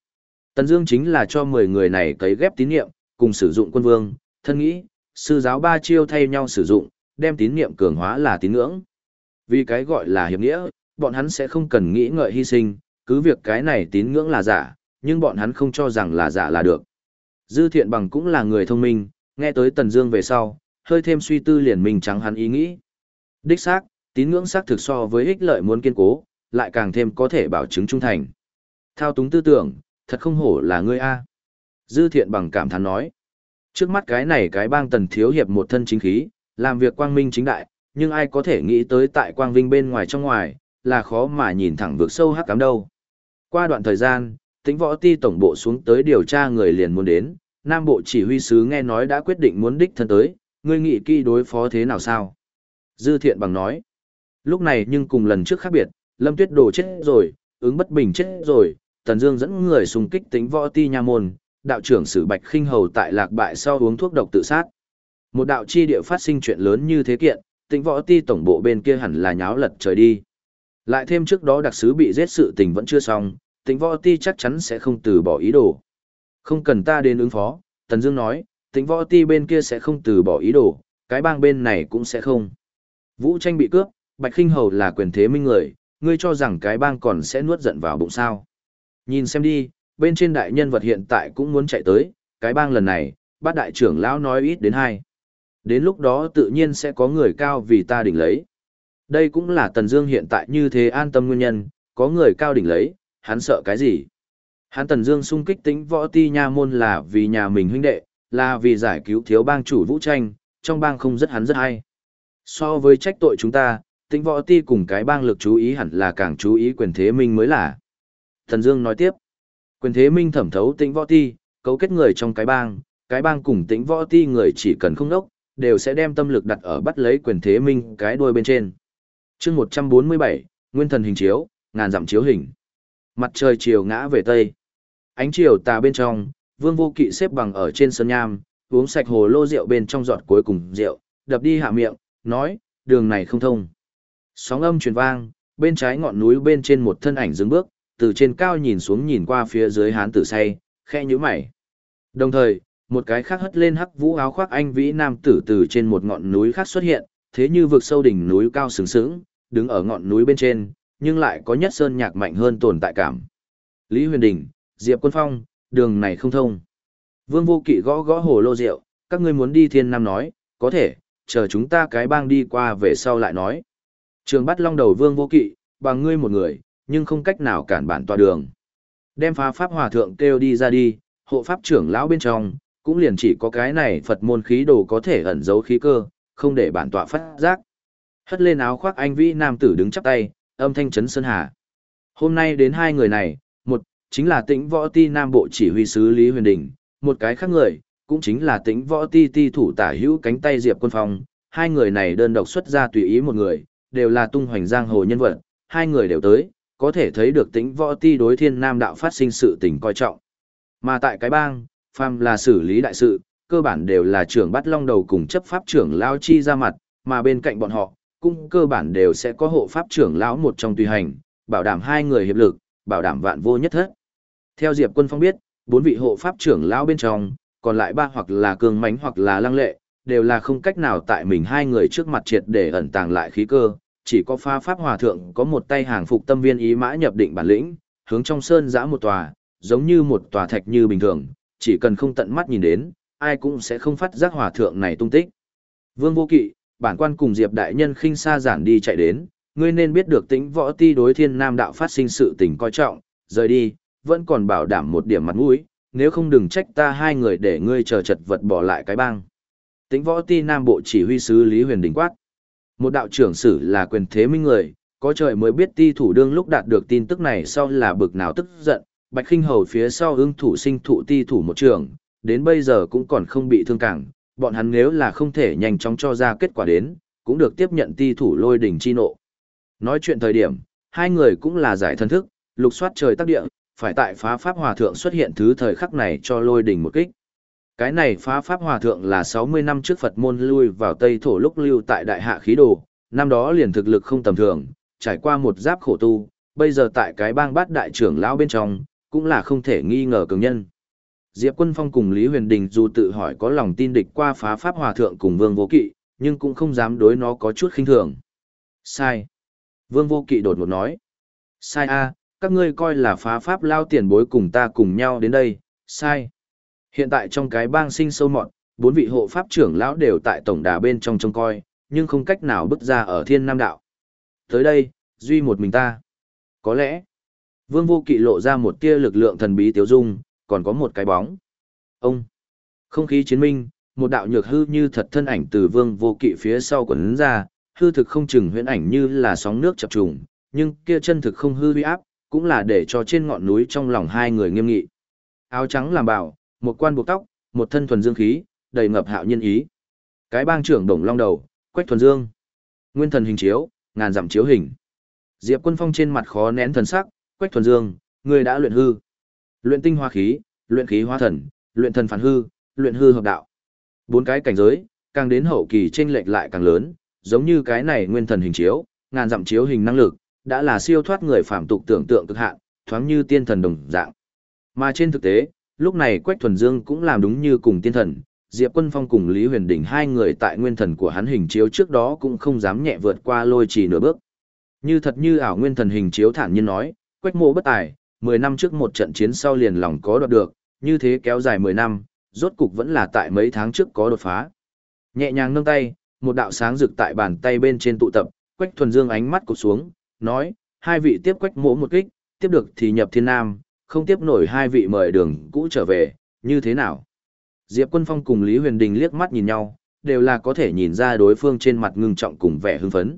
Tần Dương chính là cho 10 người này cấy ghép tín nhiệm, cùng sử dụng quân vương, thân nghĩ, sư giáo ba chiêu thay nhau sử dụng, đem tín niệm cường hóa là tín ngưỡng. Vì cái gọi là hiệp nghĩa, bọn hắn sẽ không cần nghĩ ngợi hy sinh, cứ việc cái này tín ngưỡng là giả, nhưng bọn hắn không cho rằng là giả là được. Dư Thiện Bằng cũng là người thông minh, nghe tới Tần Dương về sau, hơi thêm suy tư liền mình trắng hắn ý nghĩ. Đích xác, tín ngưỡng xác thực so với ích lợi muốn kiên cố, lại càng thêm có thể bảo chứng trung thành. Thao túng tư tưởng, thật không hổ là ngươi a. Dư Thiện Bằng cảm thán nói. Trước mắt cái này cái bang Tần thiếu hiệp một thân chính khí, làm việc quang minh chính đại, nhưng ai có thể nghĩ tới tại quang vinh bên ngoài trong ngoài, là khó mà nhìn thẳng vượt sâu hắc cám đâu. Qua đoạn thời gian, tính võ ti tổng bộ xuống tới điều tra người liền muốn đến, Nam Bộ chỉ huy sứ nghe nói đã quyết định muốn đích thân tới, ngươi nghĩ kỳ đối phó thế nào sao? Dư thiện bằng nói, lúc này nhưng cùng lần trước khác biệt, Lâm Tuyết Đồ chết rồi, ứng bất bình chết rồi, Tần Dương dẫn người xung kích tính võ ti nha môn, đạo trưởng Sử Bạch Khinh Hầu tại lạc bại sau uống thuốc độc tự sát. Một đạo chi địa phát sinh chuyện lớn như thế kiện, tính võ ti tổng bộ bên kia hẳn là nháo lật trời đi. Lại thêm trước đó đặc sứ bị giết sự tình vẫn chưa xong, tĩnh võ ti chắc chắn sẽ không từ bỏ ý đồ. Không cần ta đến ứng phó, Tần Dương nói, tĩnh võ ti bên kia sẽ không từ bỏ ý đồ, cái bang bên này cũng sẽ không. Vũ tranh bị cướp, Bạch Khinh Hầu là quyền thế minh người, ngươi cho rằng cái bang còn sẽ nuốt giận vào bụng sao. Nhìn xem đi, bên trên đại nhân vật hiện tại cũng muốn chạy tới, cái bang lần này, bát đại trưởng lão nói ít đến hai. Đến lúc đó tự nhiên sẽ có người cao vì ta đỉnh lấy. Đây cũng là Tần Dương hiện tại như thế an tâm nguyên nhân, có người cao đỉnh lấy, hắn sợ cái gì? Hắn Tần Dương xung kích tính võ ti nha môn là vì nhà mình huynh đệ, là vì giải cứu thiếu bang chủ vũ tranh, trong bang không rất hắn rất hay. So với trách tội chúng ta, tính võ ti cùng cái bang lực chú ý hẳn là càng chú ý quyền thế minh mới là. Tần Dương nói tiếp, quyền thế minh thẩm thấu tính võ ti, cấu kết người trong cái bang, cái bang cùng tính võ ti người chỉ cần không đốc, đều sẽ đem tâm lực đặt ở bắt lấy quyền thế minh cái đuôi bên trên. Chương 147, Nguyên thần hình chiếu, ngàn dặm chiếu hình. Mặt trời chiều ngã về tây. Ánh chiều tà bên trong, Vương Vô Kỵ xếp bằng ở trên sân nham, uống sạch hồ lô rượu bên trong giọt cuối cùng rượu, đập đi hạ miệng, nói, đường này không thông. Sóng âm truyền vang, bên trái ngọn núi bên trên một thân ảnh dừng bước, từ trên cao nhìn xuống nhìn qua phía dưới hán tử say, khe nhíu mày. Đồng thời, một cái khác hất lên hắc vũ áo khoác anh vĩ nam tử từ trên một ngọn núi khác xuất hiện, thế như vực sâu đỉnh núi cao sừng sững, đứng ở ngọn núi bên trên, nhưng lại có nhất sơn nhạc mạnh hơn tồn tại cảm. Lý Huyền Đình, Diệp Quân Phong, đường này không thông. Vương Vô Kỵ gõ gõ hồ lô rượu, các ngươi muốn đi thiên nam nói, có thể, chờ chúng ta cái bang đi qua về sau lại nói. Trường bắt long đầu Vương Vô Kỵ, bằng ngươi một người, nhưng không cách nào cản bản tòa đường. Đem phá pháp hòa thượng kêu đi ra đi, hộ pháp trưởng lão bên trong, cũng liền chỉ có cái này Phật môn khí đồ có thể ẩn giấu khí cơ, không để bản tọa phát giác. Hất lên áo khoác anh vĩ nam tử đứng chắp tay, âm thanh chấn sơn hà. Hôm nay đến hai người này, một, chính là tĩnh võ ti nam bộ chỉ huy sứ Lý Huyền Đình, một cái khác người, cũng chính là tĩnh võ ti ti thủ tả hữu cánh tay Diệp Quân Phong. Hai người này đơn độc xuất ra tùy ý một người, đều là tung hoành giang hồ nhân vật, hai người đều tới, có thể thấy được tĩnh võ ti đối thiên nam đạo phát sinh sự tình coi trọng. Mà tại cái bang, phàm là xử lý đại sự, cơ bản đều là trưởng bắt long đầu cùng chấp pháp trưởng lao chi ra mặt, mà bên cạnh bọn họ, cũng cơ bản đều sẽ có hộ pháp trưởng lão một trong tùy hành, bảo đảm hai người hiệp lực, bảo đảm vạn vô nhất thất. Theo Diệp Quân Phong biết, bốn vị hộ pháp trưởng lão bên trong, còn lại ba hoặc là cường mãnh hoặc là lăng lệ, đều là không cách nào tại mình hai người trước mặt triệt để ẩn tàng lại khí cơ, chỉ có pha pháp hòa thượng có một tay hàng phục tâm viên ý mã nhập định bản lĩnh, hướng trong sơn giã một tòa, giống như một tòa thạch như bình thường, chỉ cần không tận mắt nhìn đến, ai cũng sẽ không phát giác hòa thượng này tung tích. Vương Vô Kỵ, bản quan cùng Diệp đại nhân khinh xa giản đi chạy đến, ngươi nên biết được tính võ ti đối thiên nam đạo phát sinh sự tình coi trọng, rời đi, vẫn còn bảo đảm một điểm mặt mũi, nếu không đừng trách ta hai người để ngươi chờ chật vật bỏ lại cái bang. Tính võ ti nam bộ chỉ huy sứ Lý Huyền Đình quát. Một đạo trưởng sử là quyền thế minh người, có trời mới biết ti thủ đương lúc đạt được tin tức này sau là bực nào tức giận, Bạch Khinh Hầu phía sau ưng thủ sinh thụ ti thủ một trường, đến bây giờ cũng còn không bị thương cảng, bọn hắn nếu là không thể nhanh chóng cho ra kết quả đến, cũng được tiếp nhận ti thủ lôi đỉnh chi nộ. Nói chuyện thời điểm, hai người cũng là giải thân thức, lục soát trời tác địa, phải tại phá pháp hòa thượng xuất hiện thứ thời khắc này cho lôi đỉnh một kích. Cái này phá pháp hòa thượng là 60 năm trước Phật môn lui vào Tây Thổ lúc lưu tại đại hạ khí đồ, năm đó liền thực lực không tầm thường, trải qua một giáp khổ tu, bây giờ tại cái bang bát đại trưởng lão bên trong, cũng là không thể nghi ngờ cường nhân. Diệp Quân Phong cùng Lý Huyền Đình dù tự hỏi có lòng tin địch qua phá pháp hòa thượng cùng Vương Vô Kỵ, nhưng cũng không dám đối nó có chút khinh thường. Sai. Vương Vô Kỵ đột ngột nói. Sai a, các ngươi coi là phá pháp lao tiền bối cùng ta cùng nhau đến đây, sai. Hiện tại trong cái bang sinh sâu mọn, bốn vị hộ pháp trưởng lão đều tại tổng đà bên trong trông coi, nhưng không cách nào bước ra ở thiên nam đạo. Tới đây, duy một mình ta. Có lẽ, vương vô kỵ lộ ra một tia lực lượng thần bí tiếu dung, còn có một cái bóng. Ông, không khí chiến minh, một đạo nhược hư như thật thân ảnh từ vương vô kỵ phía sau quấn ra, hư thực không chừng huyễn ảnh như là sóng nước chập trùng, nhưng kia chân thực không hư uy áp, cũng là để cho trên ngọn núi trong lòng hai người nghiêm nghị. Áo trắng làm bảo, một quan buộc tóc, một thân thuần dương khí, đầy ngập hạo nhân ý. Cái bang trưởng đồng long đầu, quách thuần dương. Nguyên thần hình chiếu, ngàn dặm chiếu hình. Diệp Quân Phong trên mặt khó nén thần sắc, quách thuần dương, người đã luyện hư. Luyện tinh hoa khí, luyện khí hóa thần, luyện thần phản hư, luyện hư hợp đạo. Bốn cái cảnh giới, càng đến hậu kỳ chênh lệch lại càng lớn, giống như cái này nguyên thần hình chiếu, ngàn dặm chiếu hình năng lực, đã là siêu thoát người phạm tục tưởng tượng cực hạn, thoáng như tiên thần đồng dạng. Mà trên thực tế, lúc này Quách Thuần Dương cũng làm đúng như cùng tiên thần, Diệp Quân Phong cùng Lý Huyền Đình hai người tại nguyên thần của hắn hình chiếu trước đó cũng không dám nhẹ vượt qua lôi trì nửa bước. Như thật như ảo nguyên thần hình chiếu thản nhiên nói, Quách Mộ bất tài, 10 năm trước một trận chiến sau liền lòng có đoạt được, như thế kéo dài 10 năm, rốt cục vẫn là tại mấy tháng trước có đột phá. Nhẹ nhàng nâng tay, một đạo sáng rực tại bàn tay bên trên tụ tập, Quách Thuần Dương ánh mắt cụp xuống, nói, hai vị tiếp Quách Mỗ một kích, tiếp được thì nhập Thiên Nam, không tiếp nổi hai vị mời đường cũ trở về, như thế nào? Diệp Quân Phong cùng Lý Huyền Đình liếc mắt nhìn nhau, đều là có thể nhìn ra đối phương trên mặt ngưng trọng cùng vẻ hưng phấn.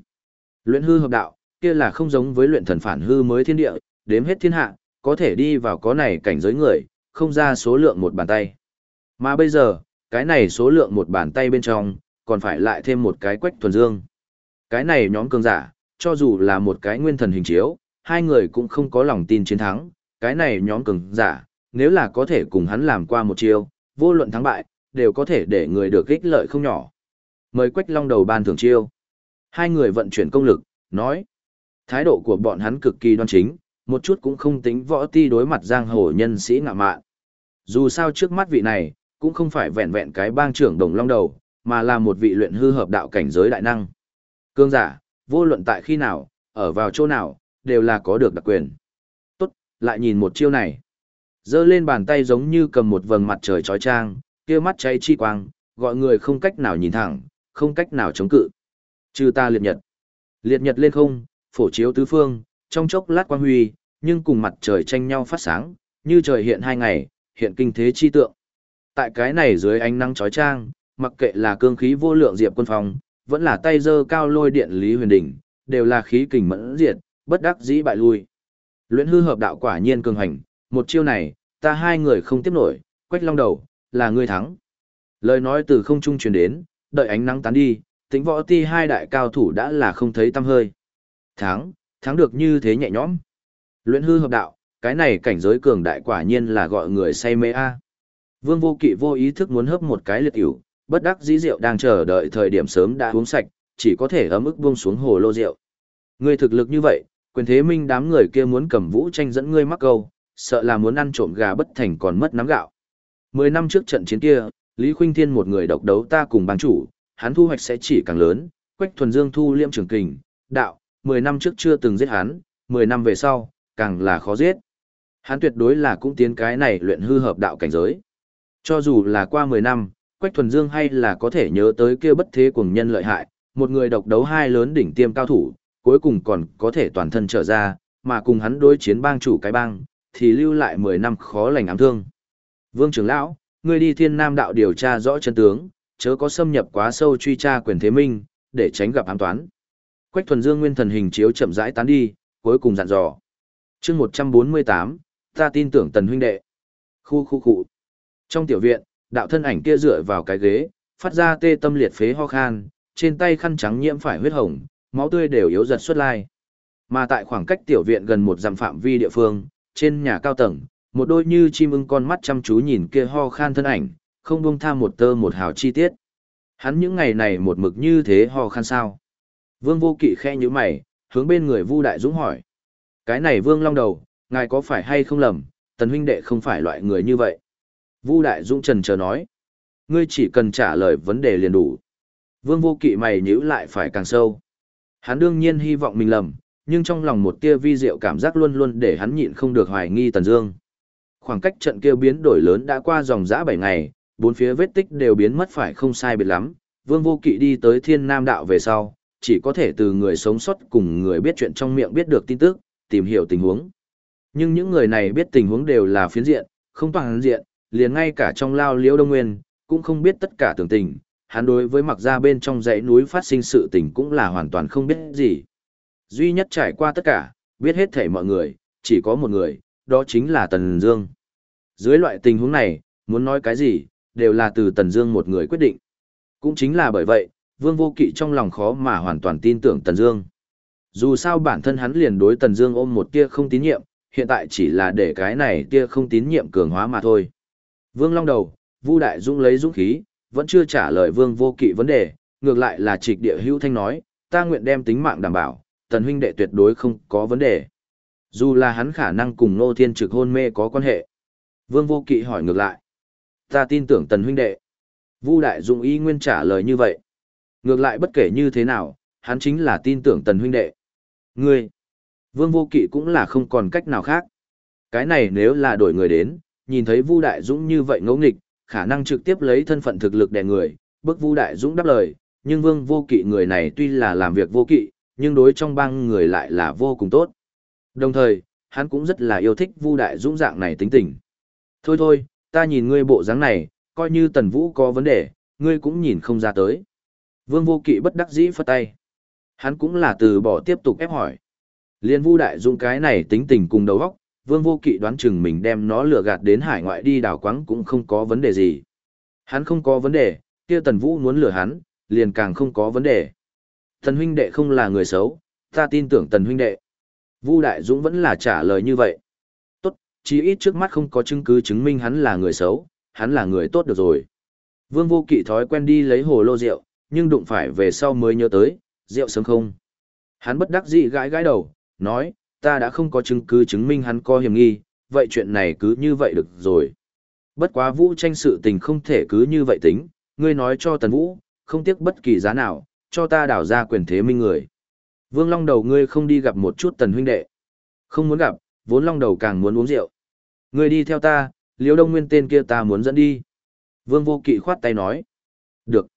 Luyện hư hợp đạo, kia là không giống với luyện thần phản hư mới thiên địa, đếm hết thiên hạ, có thể đi vào có này cảnh giới người, không ra số lượng một bàn tay. Mà bây giờ, cái này số lượng một bàn tay bên trong, còn phải lại thêm một cái quách thuần dương. Cái này nhóm cường giả, cho dù là một cái nguyên thần hình chiếu, hai người cũng không có lòng tin chiến thắng, cái này nhóm cường giả, nếu là có thể cùng hắn làm qua một chiêu, vô luận thắng bại, đều có thể để người được ích lợi không nhỏ. Mời Quách Long đầu ban thưởng chiêu. Hai người vận chuyển công lực, nói. Thái độ của bọn hắn cực kỳ đoan chính, một chút cũng không tính võ ti đối mặt giang hồ nhân sĩ ngạ mạn. Dù sao trước mắt vị này, cũng không phải vẹn vẹn cái bang trưởng đồng long đầu, mà là một vị luyện hư hợp đạo cảnh giới đại năng. Cương giả, vô luận tại khi nào, ở vào chỗ nào, đều là có được đặc quyền lại nhìn một chiêu này. giơ lên bàn tay giống như cầm một vầng mặt trời trói trang, kia mắt cháy chi quang, gọi người không cách nào nhìn thẳng, không cách nào chống cự. Trừ ta liệt nhật. Liệt nhật lên không, phổ chiếu tứ phương, trong chốc lát quang huy, nhưng cùng mặt trời tranh nhau phát sáng, như trời hiện hai ngày, hiện kinh thế chi tượng. Tại cái này dưới ánh nắng chói trang, mặc kệ là cương khí vô lượng diệp quân phòng, vẫn là tay giơ cao lôi điện lý huyền đỉnh, đều là khí kình mẫn diệt, bất đắc dĩ bại lui. Luyện hư hợp đạo quả nhiên cường hành, một chiêu này, ta hai người không tiếp nổi, quách long đầu, là ngươi thắng. Lời nói từ không trung truyền đến, đợi ánh nắng tán đi, tính võ ti hai đại cao thủ đã là không thấy tâm hơi. Thắng, thắng được như thế nhẹ nhõm. Luyện hư hợp đạo, cái này cảnh giới cường đại quả nhiên là gọi người say mê a. Vương vô kỵ vô ý thức muốn hấp một cái liệt ỉu, bất đắc dĩ rượu đang chờ đợi thời điểm sớm đã uống sạch, chỉ có thể ấm ức buông xuống hồ lô rượu. Ngươi thực lực như vậy, quyền thế minh đám người kia muốn cầm vũ tranh dẫn ngươi mắc câu, sợ là muốn ăn trộm gà bất thành còn mất nắm gạo. Mười năm trước trận chiến kia, Lý Khuynh Thiên một người độc đấu ta cùng bang chủ, hắn thu hoạch sẽ chỉ càng lớn, Quách Thuần Dương thu liêm trường kình, đạo, mười năm trước chưa từng giết hắn, mười năm về sau, càng là khó giết. Hắn tuyệt đối là cũng tiến cái này luyện hư hợp đạo cảnh giới. Cho dù là qua mười năm, Quách Thuần Dương hay là có thể nhớ tới kia bất thế cuồng nhân lợi hại, một người độc đấu hai lớn đỉnh tiêm cao thủ, cuối cùng còn có thể toàn thân trở ra, mà cùng hắn đối chiến bang chủ cái bang, thì lưu lại 10 năm khó lành ám thương. Vương trưởng lão, ngươi đi thiên nam đạo điều tra rõ chân tướng, chớ có xâm nhập quá sâu truy tra quyền thế minh, để tránh gặp ám toán. Quách thuần dương nguyên thần hình chiếu chậm rãi tán đi, cuối cùng dặn dò. chương 148, ta tin tưởng tần huynh đệ. Khu khu cụ. Trong tiểu viện, đạo thân ảnh kia dựa vào cái ghế, phát ra tê tâm liệt phế ho khan, trên tay khăn trắng nhiễm phải huyết hồng, máu tươi đều yếu giật xuất lai. Mà tại khoảng cách tiểu viện gần một dặm phạm vi địa phương, trên nhà cao tầng, một đôi như chim ưng con mắt chăm chú nhìn kia ho khan thân ảnh, không buông tha một tơ một hào chi tiết. Hắn những ngày này một mực như thế ho khan sao? Vương Vô Kỵ khe như mày, hướng bên người Vu Đại Dũng hỏi: "Cái này Vương Long đầu, ngài có phải hay không lầm, Tần huynh đệ không phải loại người như vậy?" Vu Đại Dũng trần chờ nói: "Ngươi chỉ cần trả lời vấn đề liền đủ." Vương Vô Kỵ mày nhíu lại phải càng sâu. Hắn đương nhiên hy vọng mình lầm, nhưng trong lòng một tia vi diệu cảm giác luôn luôn để hắn nhịn không được hoài nghi Tần Dương. Khoảng cách trận kia biến đổi lớn đã qua dòng dã 7 ngày, bốn phía vết tích đều biến mất phải không sai biệt lắm. Vương Vô Kỵ đi tới Thiên Nam đạo về sau, chỉ có thể từ người sống sót cùng người biết chuyện trong miệng biết được tin tức, tìm hiểu tình huống. Nhưng những người này biết tình huống đều là phiến diện, không toàn diện, liền ngay cả trong lao liễu đông nguyên, cũng không biết tất cả tường tình, hắn đối với mặc ra bên trong dãy núi phát sinh sự tình cũng là hoàn toàn không biết gì. Duy nhất trải qua tất cả, biết hết thể mọi người, chỉ có một người, đó chính là Tần Dương. Dưới loại tình huống này, muốn nói cái gì, đều là từ Tần Dương một người quyết định. Cũng chính là bởi vậy, Vương Vô Kỵ trong lòng khó mà hoàn toàn tin tưởng Tần Dương. Dù sao bản thân hắn liền đối Tần Dương ôm một tia không tín nhiệm, hiện tại chỉ là để cái này tia không tín nhiệm cường hóa mà thôi. Vương Long Đầu, Vu Đại Dũng lấy dũng khí, vẫn chưa trả lời Vương Vô Kỵ vấn đề, ngược lại là Trịch Địa Hữu Thanh nói, ta nguyện đem tính mạng đảm bảo, tần huynh đệ tuyệt đối không có vấn đề. Dù là hắn khả năng cùng Nô Thiên Trực hôn mê có quan hệ. Vương Vô Kỵ hỏi ngược lại. Ta tin tưởng tần huynh đệ. Vu Đại Dũng y nguyên trả lời như vậy. Ngược lại bất kể như thế nào, hắn chính là tin tưởng tần huynh đệ. Ngươi. Vương Vô Kỵ cũng là không còn cách nào khác. Cái này nếu là đổi người đến, nhìn thấy Vu Đại Dũng như vậy ngẫu nghịch, khả năng trực tiếp lấy thân phận thực lực đè người, bức Vu Đại Dũng đáp lời, nhưng Vương Vô Kỵ người này tuy là làm việc vô kỵ, nhưng đối trong bang người lại là vô cùng tốt. Đồng thời, hắn cũng rất là yêu thích Vu Đại Dũng dạng này tính tình. Thôi thôi, ta nhìn ngươi bộ dáng này, coi như Tần Vũ có vấn đề, ngươi cũng nhìn không ra tới. Vương Vô Kỵ bất đắc dĩ phất tay. Hắn cũng là từ bỏ tiếp tục ép hỏi. Liên Vu Đại Dung cái này tính tình cùng đầu óc, Vương Vô Kỵ đoán chừng mình đem nó lừa gạt đến hải ngoại đi đào quáng cũng không có vấn đề gì. Hắn không có vấn đề, kia Tần Vũ muốn lừa hắn, liền càng không có vấn đề. Tần huynh đệ không là người xấu, ta tin tưởng tần huynh đệ. Vu Đại Dũng vẫn là trả lời như vậy. Tốt, chí ít trước mắt không có chứng cứ chứng minh hắn là người xấu, hắn là người tốt được rồi. Vương vô kỵ thói quen đi lấy hồ lô rượu, nhưng đụng phải về sau mới nhớ tới, rượu sớm không. Hắn bất đắc dĩ gãi gãi đầu, nói, ta đã không có chứng cứ chứng minh hắn có hiểm nghi, vậy chuyện này cứ như vậy được rồi. Bất quá vũ tranh sự tình không thể cứ như vậy tính, ngươi nói cho tần vũ, không tiếc bất kỳ giá nào, cho ta đảo ra quyền thế minh người. Vương Long đầu ngươi không đi gặp một chút tần huynh đệ. Không muốn gặp, vốn Long đầu càng muốn uống rượu. Ngươi đi theo ta, liễu đông nguyên tên kia ta muốn dẫn đi. Vương vô kỵ khoát tay nói. Được.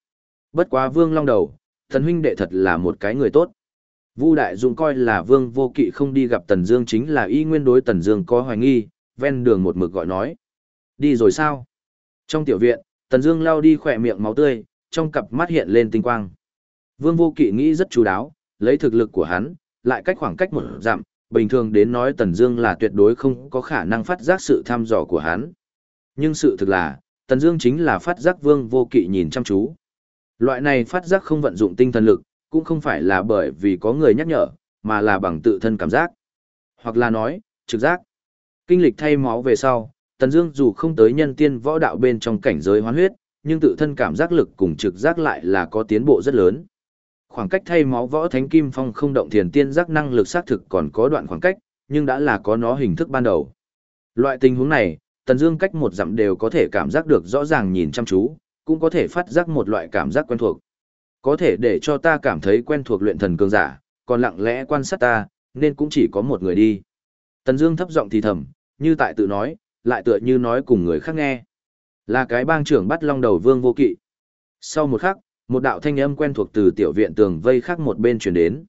Bất quá Vương Long đầu, thần huynh đệ thật là một cái người tốt. Vu Đại Dũng coi là Vương Vô Kỵ không đi gặp Tần Dương chính là y nguyên đối Tần Dương có hoài nghi, ven đường một mực gọi nói. Đi rồi sao? Trong tiểu viện, Tần Dương lau đi khỏe miệng máu tươi, trong cặp mắt hiện lên tinh quang. Vương Vô Kỵ nghĩ rất chú đáo, lấy thực lực của hắn, lại cách khoảng cách một dặm, bình thường đến nói Tần Dương là tuyệt đối không có khả năng phát giác sự thăm dò của hắn. Nhưng sự thực là, Tần Dương chính là phát giác Vương Vô Kỵ nhìn chăm chú. Loại này phát giác không vận dụng tinh thần lực, cũng không phải là bởi vì có người nhắc nhở, mà là bằng tự thân cảm giác. Hoặc là nói, trực giác. Kinh lịch thay máu về sau, Tần Dương dù không tới nhân tiên võ đạo bên trong cảnh giới hoán huyết, nhưng tự thân cảm giác lực cùng trực giác lại là có tiến bộ rất lớn. Khoảng cách thay máu võ thánh kim phong không động thiền tiên giác năng lực xác thực còn có đoạn khoảng cách, nhưng đã là có nó hình thức ban đầu. Loại tình huống này, Tần Dương cách một dặm đều có thể cảm giác được rõ ràng nhìn chăm chú, cũng có thể phát giác một loại cảm giác quen thuộc. Có thể để cho ta cảm thấy quen thuộc luyện thần cường giả, còn lặng lẽ quan sát ta, nên cũng chỉ có một người đi. Tần Dương thấp giọng thì thầm, như tại tự nói, lại tựa như nói cùng người khác nghe. Là cái bang trưởng bắt long đầu Vương Vô Kỵ. Sau một khắc, một đạo thanh âm quen thuộc từ tiểu viện tường vây khác một bên truyền đến.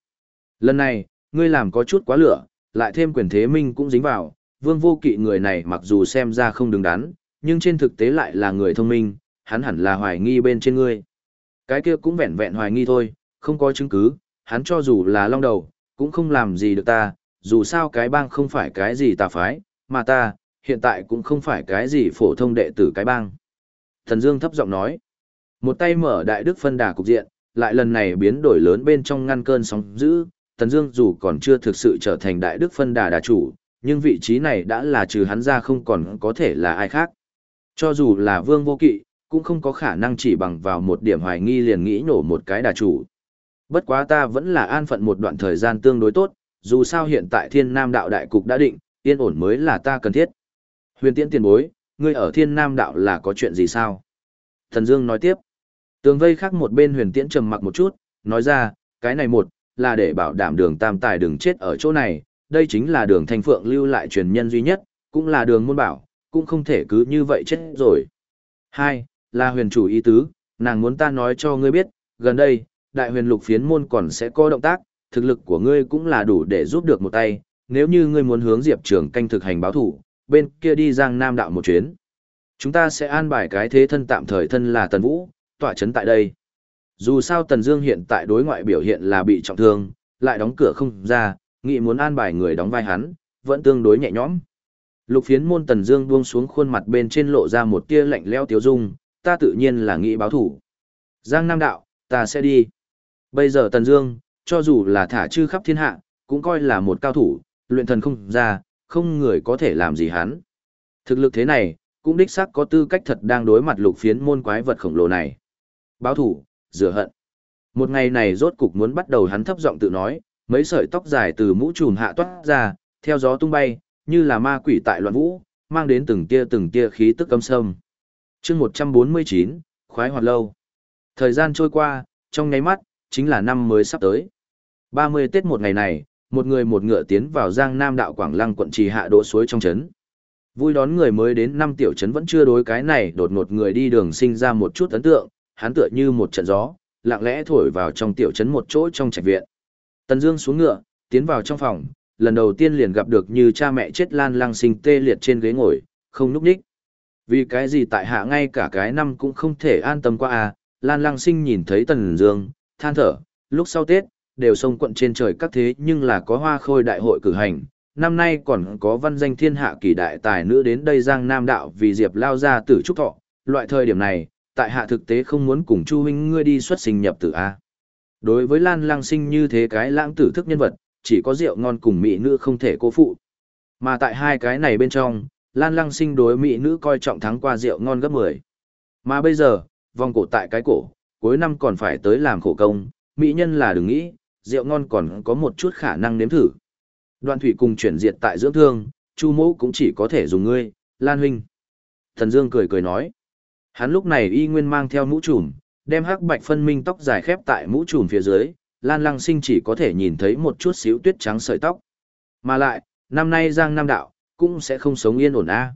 Lần này, ngươi làm có chút quá lửa, lại thêm quyền thế minh cũng dính vào, Vương Vô Kỵ người này mặc dù xem ra không đứng đắn, nhưng trên thực tế lại là người thông minh, hắn hẳn là hoài nghi bên trên ngươi. Cái kia cũng vẹn vẹn hoài nghi thôi, không có chứng cứ, hắn cho dù là long đầu, cũng không làm gì được ta, dù sao cái bang không phải cái gì tà phái, mà ta, hiện tại cũng không phải cái gì phổ thông đệ tử cái bang. Thần Dương thấp giọng nói, một tay mở đại đức phân đà cục diện, lại lần này biến đổi lớn bên trong ngăn cơn sóng dữ, Thần Dương dù còn chưa thực sự trở thành đại đức phân đà đà chủ, nhưng vị trí này đã là trừ hắn ra không còn có thể là ai khác. Cho dù là Vương Vô Kỵ, cũng không có khả năng chỉ bằng vào một điểm hoài nghi liền nghĩ nổ một cái đà chủ. Bất quá ta vẫn là an phận một đoạn thời gian tương đối tốt, dù sao hiện tại Thiên Nam đạo đại cục đã định, yên ổn mới là ta cần thiết. Huyền Tiễn tiền bối, ngươi ở Thiên Nam đạo là có chuyện gì sao? Thần Dương nói tiếp. Tường vây khác một bên Huyền Tiễn trầm mặc một chút, nói ra, cái này một, là để bảo đảm đường tam tài đừng chết ở chỗ này, đây chính là đường thanh phượng lưu lại truyền nhân duy nhất, cũng là đường môn bảo, cũng không thể cứ như vậy chết rồi. Hai, là huyền chủ ý tứ, nàng muốn ta nói cho ngươi biết, gần đây, đại huyền lục phiến môn còn sẽ có động tác, thực lực của ngươi cũng là đủ để giúp được một tay, nếu như ngươi muốn hướng Diệp Trường canh thực hành báo thủ, bên kia đi Giang Nam đạo một chuyến. Chúng ta sẽ an bài cái thế thân tạm thời thân là Tần Vũ, tỏa chấn tại đây. Dù sao Tần Dương hiện tại đối ngoại biểu hiện là bị trọng thương, lại đóng cửa không ra, nghĩ muốn an bài người đóng vai hắn, vẫn tương đối nhẹ nhõm. Lục phiến môn Tần Dương buông xuống khuôn mặt bên trên lộ ra một tia lạnh lẽo tiêu dung, ta tự nhiên là nghĩ báo thủ. Giang Nam đạo, ta sẽ đi. Bây giờ Tần Dương, cho dù là thả chư khắp thiên hạ, cũng coi là một cao thủ, luyện thần không ra, không người có thể làm gì hắn. Thực lực thế này, cũng đích xác có tư cách thật đang đối mặt lục phiến môn quái vật khổng lồ này. Báo thủ, rửa hận. Một ngày này rốt cục muốn bắt đầu hắn thấp giọng tự nói, mấy sợi tóc dài từ mũ trùm hạ toát ra, theo gió tung bay, như là ma quỷ tại loạn vũ, mang đến từng tia từng tia khí tức âm sâm chương 149, khoái hoạt lâu. Thời gian trôi qua, trong nháy mắt, chính là năm mới sắp tới. 30 Tết một ngày này, một người một ngựa tiến vào Giang Nam đạo Quảng Lăng quận trì hạ đỗ suối trong trấn. Vui đón người mới đến năm tiểu trấn vẫn chưa đối cái này đột ngột người đi đường sinh ra một chút ấn tượng, hắn tựa như một trận gió, lặng lẽ thổi vào trong tiểu trấn một chỗ trong trạch viện. Tần Dương xuống ngựa, tiến vào trong phòng, lần đầu tiên liền gặp được như cha mẹ chết Lan Lăng Sinh tê liệt trên ghế ngồi, không nhúc nhích. Vì cái gì tại hạ ngay cả cái năm cũng không thể an tâm qua à? Lan Lăng Sinh nhìn thấy Tần Dương, than thở, lúc sau Tết, đều sông quận trên trời các thế nhưng là có hoa khôi đại hội cử hành. Năm nay còn có văn danh thiên hạ kỳ đại tài nữ đến đây Giang Nam đạo vì Diệp lao ra tử trúc thọ. Loại thời điểm này, tại hạ thực tế không muốn cùng Chu huynh ngươi đi xuất sinh nhập tử a. Đối với Lan Lang Sinh như thế cái lãng tử thức nhân vật, chỉ có rượu ngon cùng mỹ nữ không thể cố phụ. Mà tại hai cái này bên trong, Lan Lăng Sinh đối mỹ nữ coi trọng thắng qua rượu ngon gấp 10. Mà bây giờ, vòng cổ tại cái cổ, cuối năm còn phải tới làm khổ công, mỹ nhân là đừng nghĩ, rượu ngon còn có một chút khả năng nếm thử. Đoạn thủy cùng chuyển diệt tại dưỡng thương, Chu mẫu cũng chỉ có thể dùng ngươi, Lan huynh. Thần Dương cười cười nói. Hắn lúc này y nguyên mang theo mũ trùm, đem hắc bạch phân minh tóc dài khép tại mũ trùm phía dưới, Lan Lăng Sinh chỉ có thể nhìn thấy một chút xíu tuyết trắng sợi tóc. Mà lại, năm nay Giang Nam Đạo, cũng sẽ không sống yên ổn a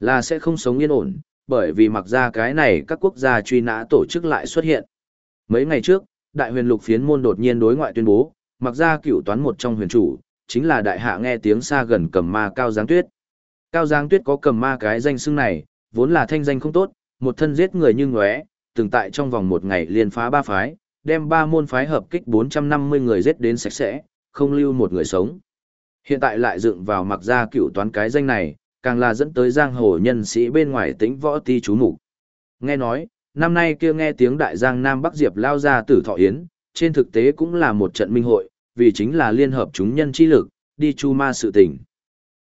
Là sẽ không sống yên ổn, bởi vì mặc ra cái này các quốc gia truy nã tổ chức lại xuất hiện. Mấy ngày trước, Đại huyền lục phiến môn đột nhiên đối ngoại tuyên bố, mặc ra cựu toán một trong huyền chủ, chính là đại hạ nghe tiếng xa gần cầm ma Cao Giáng Tuyết. Cao Giáng Tuyết có cầm ma cái danh xưng này, vốn là thanh danh không tốt, một thân giết người như ngóe, từng tại trong vòng một ngày liền phá ba phái, đem ba môn phái hợp kích 450 người giết đến sạch sẽ, không lưu một người sống. Hiện tại lại dựng vào mặc ra cựu toán cái danh này, càng là dẫn tới giang hồ nhân sĩ bên ngoài tính võ ti chú mục Nghe nói, năm nay kia nghe tiếng đại giang Nam Bắc Diệp lao ra tử thọ yến, trên thực tế cũng là một trận minh hội, vì chính là liên hợp chúng nhân chi lực, đi chu ma sự tình.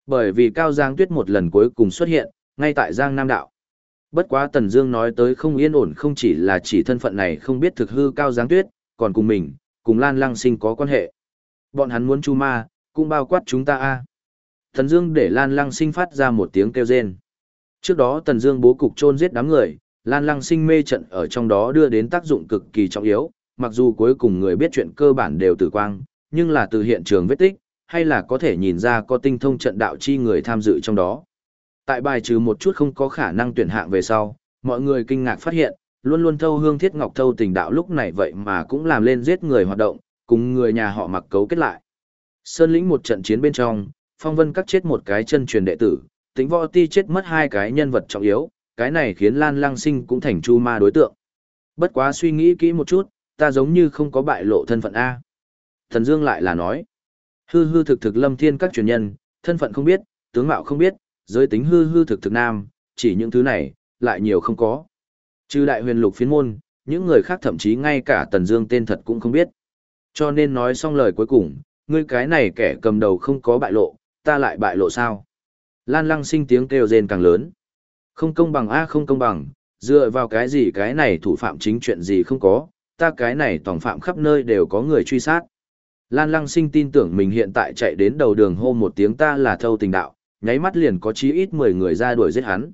Bởi vì Cao Giang Tuyết một lần cuối cùng xuất hiện, ngay tại Giang Nam Đạo. Bất quá Tần Dương nói tới không yên ổn không chỉ là chỉ thân phận này không biết thực hư Cao Giang Tuyết, còn cùng mình, cùng Lan Lăng Sinh có quan hệ. Bọn hắn muốn chu ma, cũng bao quát chúng ta a. Tần Dương để Lan Lăng Sinh phát ra một tiếng kêu rên. Trước đó Tần Dương bố cục chôn giết đám người, Lan Lăng Sinh mê trận ở trong đó đưa đến tác dụng cực kỳ trọng yếu, mặc dù cuối cùng người biết chuyện cơ bản đều tử quang, nhưng là từ hiện trường vết tích, hay là có thể nhìn ra có tinh thông trận đạo chi người tham dự trong đó. Tại bài trừ một chút không có khả năng tuyển hạng về sau, mọi người kinh ngạc phát hiện, luôn luôn thâu hương thiết ngọc thâu tình đạo lúc này vậy mà cũng làm lên giết người hoạt động, cùng người nhà họ mặc cấu kết lại. Sơn lĩnh một trận chiến bên trong, phong vân cắt chết một cái chân truyền đệ tử, tính võ ti chết mất hai cái nhân vật trọng yếu, cái này khiến Lan Lăng Sinh cũng thành chu ma đối tượng. Bất quá suy nghĩ kỹ một chút, ta giống như không có bại lộ thân phận A. Thần Dương lại là nói, hư hư thực thực lâm thiên các truyền nhân, thân phận không biết, tướng mạo không biết, giới tính hư hư thực thực nam, chỉ những thứ này, lại nhiều không có. Trừ đại huyền lục phiến môn, những người khác thậm chí ngay cả Tần Dương tên thật cũng không biết. Cho nên nói xong lời cuối cùng, ngươi cái này kẻ cầm đầu không có bại lộ, ta lại bại lộ sao? Lan Lăng sinh tiếng kêu rên càng lớn. Không công bằng a không công bằng, dựa vào cái gì cái này thủ phạm chính chuyện gì không có, ta cái này tổng phạm khắp nơi đều có người truy sát. Lan Lăng sinh tin tưởng mình hiện tại chạy đến đầu đường hô một tiếng ta là thâu tình đạo, nháy mắt liền có chí ít 10 người ra đuổi giết hắn.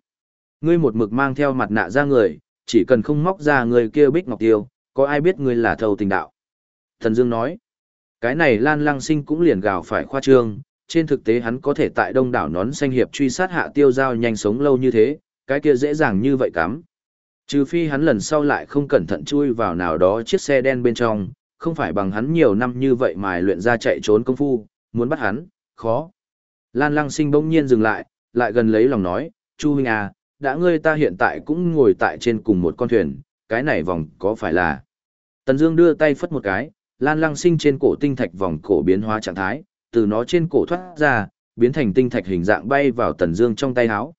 Ngươi một mực mang theo mặt nạ ra người, chỉ cần không móc ra người kia bích ngọc tiêu, có ai biết ngươi là thâu tình đạo. Thần Dương nói, cái này Lan Lăng sinh cũng liền gào phải khoa trương, trên thực tế hắn có thể tại đông đảo nón xanh hiệp truy sát hạ tiêu giao nhanh sống lâu như thế, cái kia dễ dàng như vậy cắm. Trừ phi hắn lần sau lại không cẩn thận chui vào nào đó chiếc xe đen bên trong, không phải bằng hắn nhiều năm như vậy mà luyện ra chạy trốn công phu, muốn bắt hắn, khó. Lan Lăng Sinh bỗng nhiên dừng lại, lại gần lấy lòng nói, Chu huynh à, đã ngươi ta hiện tại cũng ngồi tại trên cùng một con thuyền, cái này vòng có phải là... Tần Dương đưa tay phất một cái, Lan Lăng Sinh trên cổ tinh thạch vòng cổ biến hóa trạng thái, từ nó trên cổ thoát ra, biến thành tinh thạch hình dạng bay vào Tần Dương trong tay áo.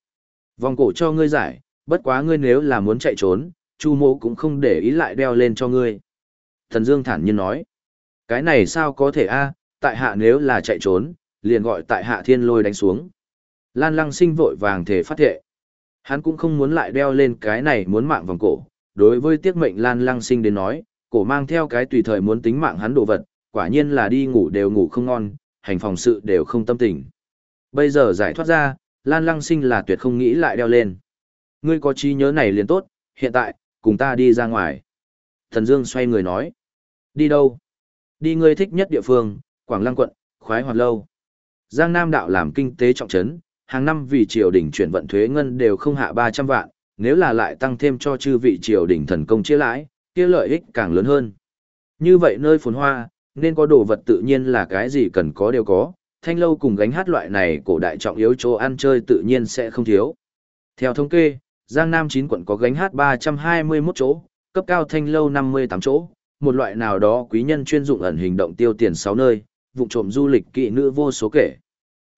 Vòng cổ cho ngươi giải, bất quá ngươi nếu là muốn chạy trốn, Chu Mộ cũng không để ý lại đeo lên cho ngươi. Tần Dương thản nhiên nói, cái này sao có thể a? tại hạ nếu là chạy trốn, liền gọi tại hạ thiên lôi đánh xuống. Lan Lăng Sinh vội vàng thể phát thệ. Hắn cũng không muốn lại đeo lên cái này muốn mạng vòng cổ, đối với tiết mệnh Lan Lăng Sinh đến nói, cổ mang theo cái tùy thời muốn tính mạng hắn đồ vật, quả nhiên là đi ngủ đều ngủ không ngon, hành phòng sự đều không tâm tình. Bây giờ giải thoát ra, Lan Lăng Sinh là tuyệt không nghĩ lại đeo lên. Ngươi có trí nhớ này liền tốt, hiện tại, cùng ta đi ra ngoài. Thần Dương xoay người nói. Đi đâu? Đi ngươi thích nhất địa phương, Quảng Lăng quận, khoái hoạt lâu. Giang Nam đạo làm kinh tế trọng trấn, hàng năm vì triều đình chuyển vận thuế ngân đều không hạ 300 vạn, nếu là lại tăng thêm cho chư vị triều đình thần công chia lãi, kia lợi ích càng lớn hơn. Như vậy nơi phồn hoa, nên có đồ vật tự nhiên là cái gì cần có đều có, thanh lâu cùng gánh hát loại này cổ đại trọng yếu chỗ ăn chơi tự nhiên sẽ không thiếu. Theo thống kê, Giang Nam 9 quận có gánh hát 321 chỗ, cấp cao thanh lâu 58 chỗ, một loại nào đó quý nhân chuyên dụng ẩn hình động tiêu tiền 6 nơi, vụ trộm du lịch kỵ nữ vô số kể.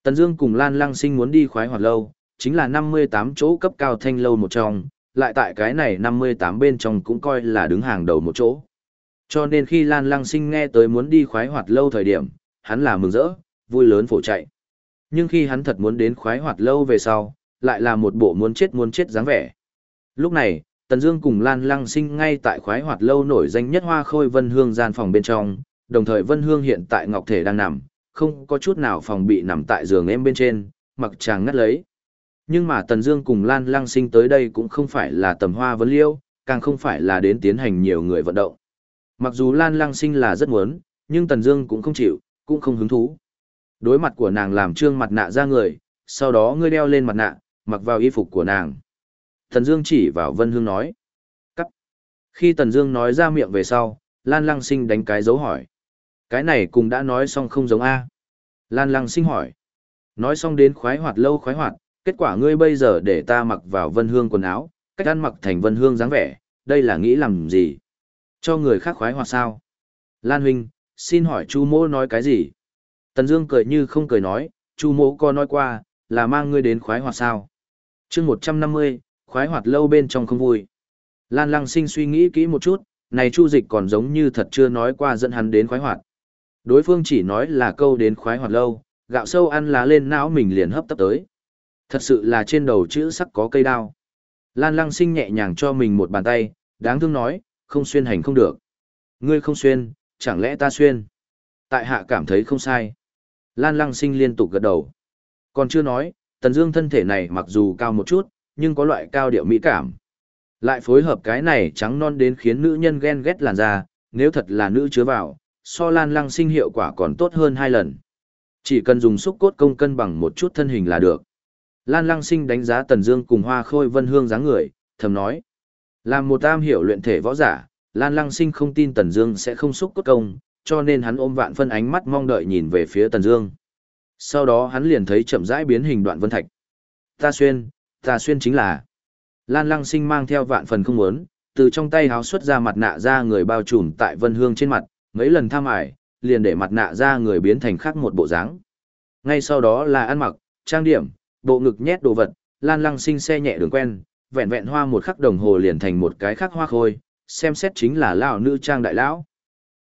Tần Dương cùng Lan Lăng Sinh muốn đi khoái hoạt lâu, chính là 58 chỗ cấp cao thanh lâu một trong, lại tại cái này 58 bên trong cũng coi là đứng hàng đầu một chỗ. Cho nên khi Lan Lăng Sinh nghe tới muốn đi khoái hoạt lâu thời điểm, hắn là mừng rỡ, vui lớn phổ chạy. Nhưng khi hắn thật muốn đến khoái hoạt lâu về sau, lại là một bộ muốn chết muốn chết dáng vẻ. Lúc này, Tần Dương cùng Lan Lăng Sinh ngay tại khoái hoạt lâu nổi danh nhất Hoa Khôi Vân Hương gian phòng bên trong, đồng thời Vân Hương hiện tại ngọc thể đang nằm, không có chút nào phòng bị nằm tại giường em bên trên, mặc chàng ngắt lấy. Nhưng mà Tần Dương cùng Lan Lăng Sinh tới đây cũng không phải là tầm hoa vấn liêu, càng không phải là đến tiến hành nhiều người vận động. Mặc dù Lan Lăng Sinh là rất muốn, nhưng Tần Dương cũng không chịu, cũng không hứng thú. Đối mặt của nàng làm trương mặt nạ ra người, sau đó ngươi đeo lên mặt nạ, mặc vào y phục của nàng. Tần Dương chỉ vào Vân Hương nói. Cắt. Khi Tần Dương nói ra miệng về sau, Lan Lăng Sinh đánh cái dấu hỏi. Cái này cùng đã nói xong không giống A. Lan Lăng Sinh hỏi. Nói xong đến khoái hoạt lâu khoái hoạt, kết quả ngươi bây giờ để ta mặc vào Vân Hương quần áo, cách ăn mặc thành Vân Hương dáng vẻ, đây là nghĩ làm gì? Cho người khác khoái hoặc sao? Lan Huynh, xin hỏi Chu Mỗ nói cái gì? Tần Dương cười như không cười nói, Chu Mỗ có nói qua, là mang ngươi đến khoái hoạt sao? Chương 150, khoái hoạt lâu bên trong không vui. Lan Lăng Sinh suy nghĩ kỹ một chút, này Chu Dịch còn giống như thật chưa nói qua dẫn hắn đến khoái hoạt. Đối phương chỉ nói là câu đến khoái hoạt lâu, gạo sâu ăn lá lên não mình liền hấp tấp tới. Thật sự là trên đầu chữ sắc có cây đao. Lan lăng sinh nhẹ nhàng cho mình một bàn tay, đáng thương nói, không xuyên hành không được. Ngươi không xuyên, chẳng lẽ ta xuyên? Tại hạ cảm thấy không sai. Lan lăng sinh liên tục gật đầu. Còn chưa nói, Tần Dương thân thể này mặc dù cao một chút, nhưng có loại cao điệu mỹ cảm. Lại phối hợp cái này trắng non đến khiến nữ nhân ghen ghét làn da, nếu thật là nữ chứa vào, so Lan lăng sinh hiệu quả còn tốt hơn hai lần. Chỉ cần dùng xúc cốt công cân bằng một chút thân hình là được. Lan lăng sinh đánh giá Tần Dương cùng Hoa Khôi Vân Hương dáng người, thầm nói: "Làm một tam hiểu luyện thể võ giả, Lan lăng sinh không tin Tần Dương sẽ không xúc cốt công, cho nên hắn ôm vạn phân ánh mắt mong đợi nhìn về phía Tần Dương. Sau đó hắn liền thấy chậm rãi biến hình đoạn vân thạch. Ta xuyên, ta xuyên chính là. Lan Lăng Sinh mang theo vạn phần không muốn, từ trong tay háo xuất ra mặt nạ ra người bao trùm tại Vân Hương trên mặt, mấy lần tham ải, liền để mặt nạ ra người biến thành khác một bộ dáng. Ngay sau đó là ăn mặc, trang điểm, bộ ngực nhét đồ vật, Lan Lăng Sinh xe nhẹ đường quen, vẹn vẹn hoa một khắc đồng hồ liền thành một cái khác hoa khôi, xem xét chính là lão nữ trang đại lão.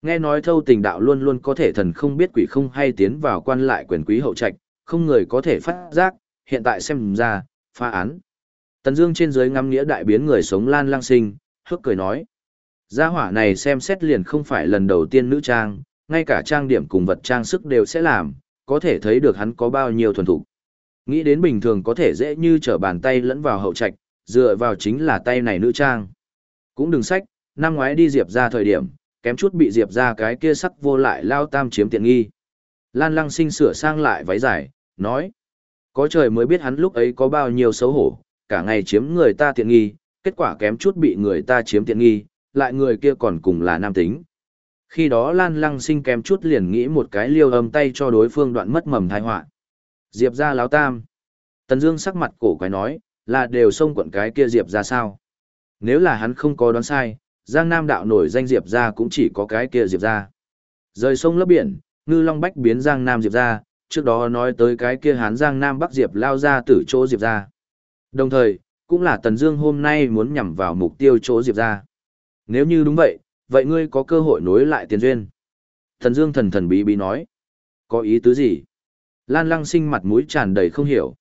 Nghe nói thâu tình đạo luôn luôn có thể thần không biết quỷ không hay tiến vào quan lại quyền quý hậu trạch, không người có thể phát giác, hiện tại xem ra, phá án. Tần Dương trên dưới ngắm nghĩa đại biến người sống lan lang sinh, hước cười nói. Gia hỏa này xem xét liền không phải lần đầu tiên nữ trang, ngay cả trang điểm cùng vật trang sức đều sẽ làm, có thể thấy được hắn có bao nhiêu thuần thủ. Nghĩ đến bình thường có thể dễ như trở bàn tay lẫn vào hậu trạch, dựa vào chính là tay này nữ trang. Cũng đừng sách, năm ngoái đi diệp ra thời điểm, kém chút bị diệp ra cái kia sắc vô lại lao tam chiếm tiện nghi. Lan lăng sinh sửa sang lại váy dài, nói. Có trời mới biết hắn lúc ấy có bao nhiêu xấu hổ, cả ngày chiếm người ta tiện nghi, kết quả kém chút bị người ta chiếm tiện nghi, lại người kia còn cùng là nam tính. Khi đó Lan Lăng sinh kém chút liền nghĩ một cái liêu âm tay cho đối phương đoạn mất mầm thai họa. Diệp ra láo tam. Tần Dương sắc mặt cổ quái nói, là đều xông quận cái kia Diệp ra sao? Nếu là hắn không có đoán sai, Giang Nam đạo nổi danh Diệp ra cũng chỉ có cái kia Diệp ra. Rời sông lấp biển, ngư long bách biến Giang Nam Diệp ra, trước đó nói tới cái kia hán Giang Nam Bắc Diệp lao ra từ chỗ Diệp ra. Đồng thời, cũng là Tần Dương hôm nay muốn nhằm vào mục tiêu chỗ Diệp ra. Nếu như đúng vậy, vậy ngươi có cơ hội nối lại tiền duyên. Tần Dương thần thần bí bí nói. Có ý tứ gì? Lan Lăng Sinh mặt mũi tràn đầy không hiểu.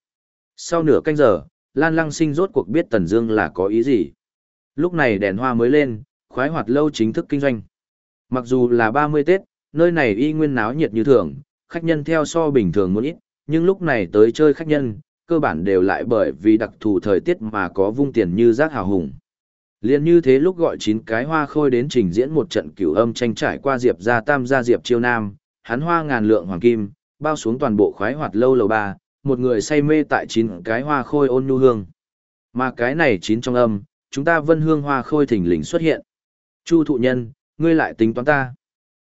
Sau nửa canh giờ, Lan Lăng Sinh rốt cuộc biết Tần Dương là có ý gì. Lúc này đèn hoa mới lên, khoái hoạt lâu chính thức kinh doanh. Mặc dù là 30 Tết, nơi này y nguyên náo nhiệt như thường, khách nhân theo so bình thường muốn ít, nhưng lúc này tới chơi khách nhân, cơ bản đều lại bởi vì đặc thù thời tiết mà có vung tiền như rác hào hùng. Liên như thế lúc gọi chín cái hoa khôi đến trình diễn một trận cửu âm tranh trải qua diệp gia tam gia diệp chiêu nam, hắn hoa ngàn lượng hoàng kim, bao xuống toàn bộ khoái hoạt lâu lầu ba, một người say mê tại chín cái hoa khôi ôn nhu hương. Mà cái này chín trong âm, chúng ta vân hương hoa khôi thỉnh lình xuất hiện. Chu thụ nhân, ngươi lại tính toán ta.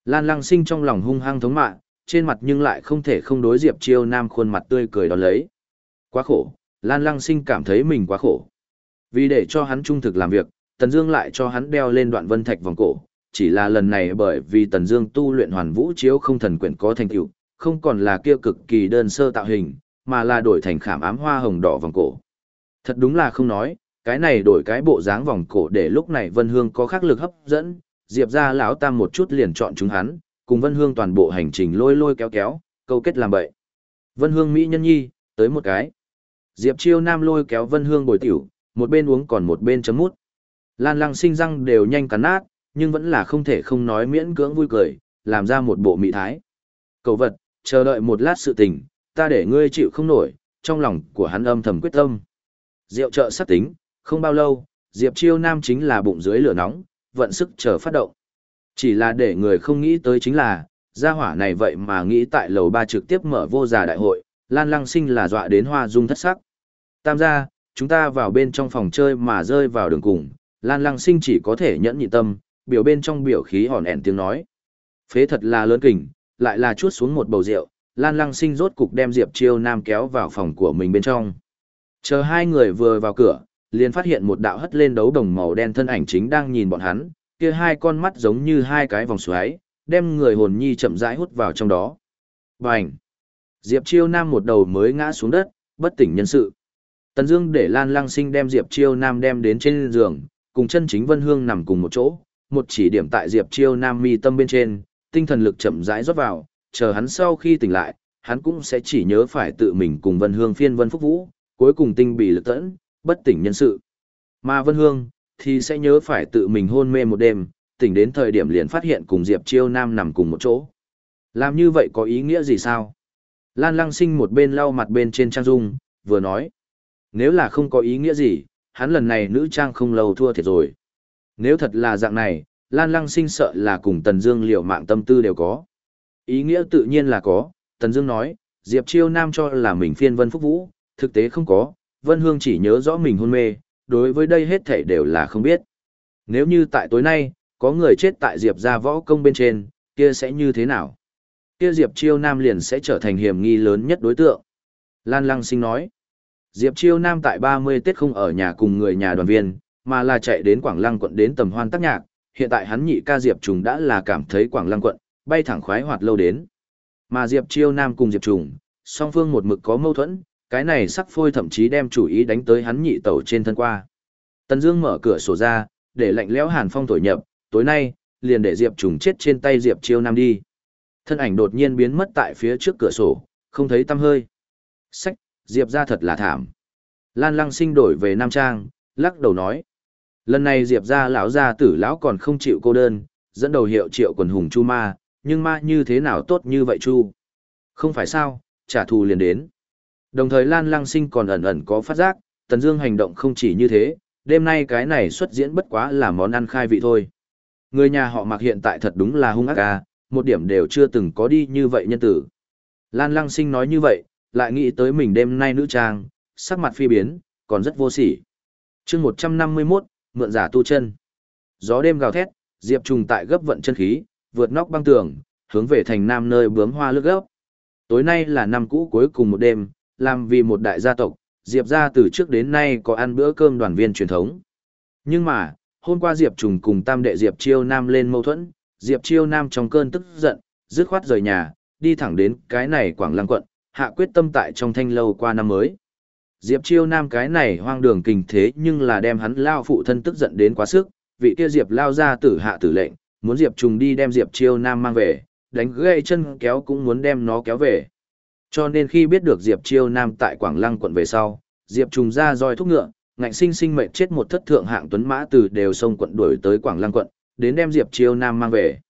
Lan lăng sinh trong lòng hung hăng thống mạ, trên mặt nhưng lại không thể không đối diệp chiêu nam khuôn mặt tươi cười đón lấy. Quá khổ, Lan lăng sinh cảm thấy mình quá khổ. Vì để cho hắn trung thực làm việc, Tần Dương lại cho hắn đeo lên đoạn vân thạch vòng cổ, chỉ là lần này bởi vì Tần Dương tu luyện hoàn vũ chiếu không thần quyển có thành tựu, không còn là kia cực kỳ đơn sơ tạo hình, mà là đổi thành khảm ám hoa hồng đỏ vòng cổ. Thật đúng là không nói, cái này đổi cái bộ dáng vòng cổ để lúc này Vân Hương có khắc lực hấp dẫn, Diệp gia lão tam một chút liền chọn chúng hắn, cùng Vân Hương toàn bộ hành trình lôi lôi kéo kéo, câu kết làm bậy. Vân Hương mỹ nhân nhi, tới một cái. Diệp Chiêu Nam lôi kéo Vân Hương bồi tiểu, một bên uống còn một bên chấm mút. Lan Lăng sinh răng đều nhanh cắn nát, nhưng vẫn là không thể không nói miễn cưỡng vui cười, làm ra một bộ mỹ thái. Cầu vật, chờ đợi một lát sự tình, ta để ngươi chịu không nổi, trong lòng của hắn âm thầm quyết tâm. Diệu trợ sát tính, không bao lâu, Diệp Chiêu Nam chính là bụng dưới lửa nóng, vận sức chờ phát động. Chỉ là để người không nghĩ tới chính là, gia hỏa này vậy mà nghĩ tại lầu ba trực tiếp mở vô giả đại hội, Lan Lăng Sinh là dọa đến hoa dung thất sắc. Tam gia, chúng ta vào bên trong phòng chơi mà rơi vào đường cùng, Lan Lăng Sinh chỉ có thể nhẫn nhị tâm, biểu bên trong biểu khí hòn ẻn tiếng nói. Phế thật là lớn kình, lại là chuốt xuống một bầu rượu, Lan Lăng Sinh rốt cục đem Diệp Chiêu Nam kéo vào phòng của mình bên trong. Chờ hai người vừa vào cửa, liền phát hiện một đạo hất lên đấu đồng màu đen thân ảnh chính đang nhìn bọn hắn, kia hai con mắt giống như hai cái vòng xoáy, đem người hồn nhi chậm rãi hút vào trong đó. Bành! Diệp Chiêu Nam một đầu mới ngã xuống đất, bất tỉnh nhân sự. Tần Dương để Lan Lăng Sinh đem Diệp Chiêu Nam đem đến trên giường, cùng chân chính Vân Hương nằm cùng một chỗ, một chỉ điểm tại Diệp Chiêu Nam mi tâm bên trên, tinh thần lực chậm rãi rót vào, chờ hắn sau khi tỉnh lại, hắn cũng sẽ chỉ nhớ phải tự mình cùng Vân Hương phiên Vân Phúc Vũ, cuối cùng tinh bị lực tẫn, bất tỉnh nhân sự. Mà Vân Hương, thì sẽ nhớ phải tự mình hôn mê một đêm, tỉnh đến thời điểm liền phát hiện cùng Diệp Chiêu Nam nằm cùng một chỗ. Làm như vậy có ý nghĩa gì sao? Lan Lăng Sinh một bên lau mặt bên trên trang dung, vừa nói. Nếu là không có ý nghĩa gì, hắn lần này nữ trang không lâu thua thiệt rồi. Nếu thật là dạng này, Lan Lăng Sinh sợ là cùng Tần Dương liều mạng tâm tư đều có. Ý nghĩa tự nhiên là có, Tần Dương nói, Diệp Chiêu Nam cho là mình phiên Vân Phúc Vũ, thực tế không có, Vân Hương chỉ nhớ rõ mình hôn mê, đối với đây hết thảy đều là không biết. Nếu như tại tối nay, có người chết tại Diệp gia võ công bên trên, kia sẽ như thế nào? Kia Diệp Chiêu Nam liền sẽ trở thành hiểm nghi lớn nhất đối tượng. Lan Lăng Sinh nói, Diệp Chiêu Nam tại 30 Tết không ở nhà cùng người nhà đoàn viên, mà là chạy đến Quảng Lăng quận đến tầm hoan tác nhạc, hiện tại hắn nhị ca Diệp Trùng đã là cảm thấy Quảng Lăng quận, bay thẳng khoái hoạt lâu đến. Mà Diệp Chiêu Nam cùng Diệp Trùng, song phương một mực có mâu thuẫn, cái này sắc phôi thậm chí đem chủ ý đánh tới hắn nhị tẩu trên thân qua. Tần Dương mở cửa sổ ra, để lạnh lẽo hàn phong thổi nhập, tối nay, liền để Diệp Trùng chết trên tay Diệp Chiêu Nam đi. Thân ảnh đột nhiên biến mất tại phía trước cửa sổ, không thấy tăm hơi. Sách, Diệp gia thật là thảm. Lan Lăng Sinh đổi về Nam Trang, lắc đầu nói. Lần này Diệp ra lão gia tử lão còn không chịu cô đơn, dẫn đầu hiệu triệu quần hùng Chu Ma, nhưng ma như thế nào tốt như vậy Chu? Không phải sao, trả thù liền đến. Đồng thời Lan Lăng Sinh còn ẩn ẩn có phát giác, Tần Dương hành động không chỉ như thế, đêm nay cái này xuất diễn bất quá là món ăn khai vị thôi. Người nhà họ Mặc hiện tại thật đúng là hung ác ca một điểm đều chưa từng có đi như vậy nhân tử. Lan Lăng Sinh nói như vậy, lại nghĩ tới mình đêm nay nữ trang, sắc mặt phi biến, còn rất vô sỉ. chương 151, mượn giả tu chân. Gió đêm gào thét, Diệp Trùng tại gấp vận chân khí, vượt nóc băng tường, hướng về thành nam nơi bướm hoa lướt gấp. Tối nay là năm cũ cuối cùng một đêm, làm vì một đại gia tộc, Diệp gia từ trước đến nay có ăn bữa cơm đoàn viên truyền thống. Nhưng mà, hôm qua Diệp Trùng cùng tam đệ Diệp Chiêu Nam lên mâu thuẫn, Diệp Chiêu Nam trong cơn tức giận, dứt khoát rời nhà, đi thẳng đến cái này Quảng Lăng quận, hạ quyết tâm tại trong thanh lâu qua năm mới. Diệp Chiêu Nam cái này hoang đường kinh thế nhưng là đem hắn lao phụ thân tức giận đến quá sức, vị kia Diệp lao ra tử hạ tử lệnh, muốn Diệp trùng đi đem Diệp Chiêu Nam mang về, đánh gãy chân kéo cũng muốn đem nó kéo về. Cho nên khi biết được Diệp Chiêu Nam tại Quảng Lăng quận về sau, Diệp trùng ra roi thúc ngựa, ngạnh sinh sinh mệnh chết một thất thượng hạng tuấn mã từ đều sông quận đuổi tới Quảng Lăng quận, đến đem Diệp Chiêu Nam mang về.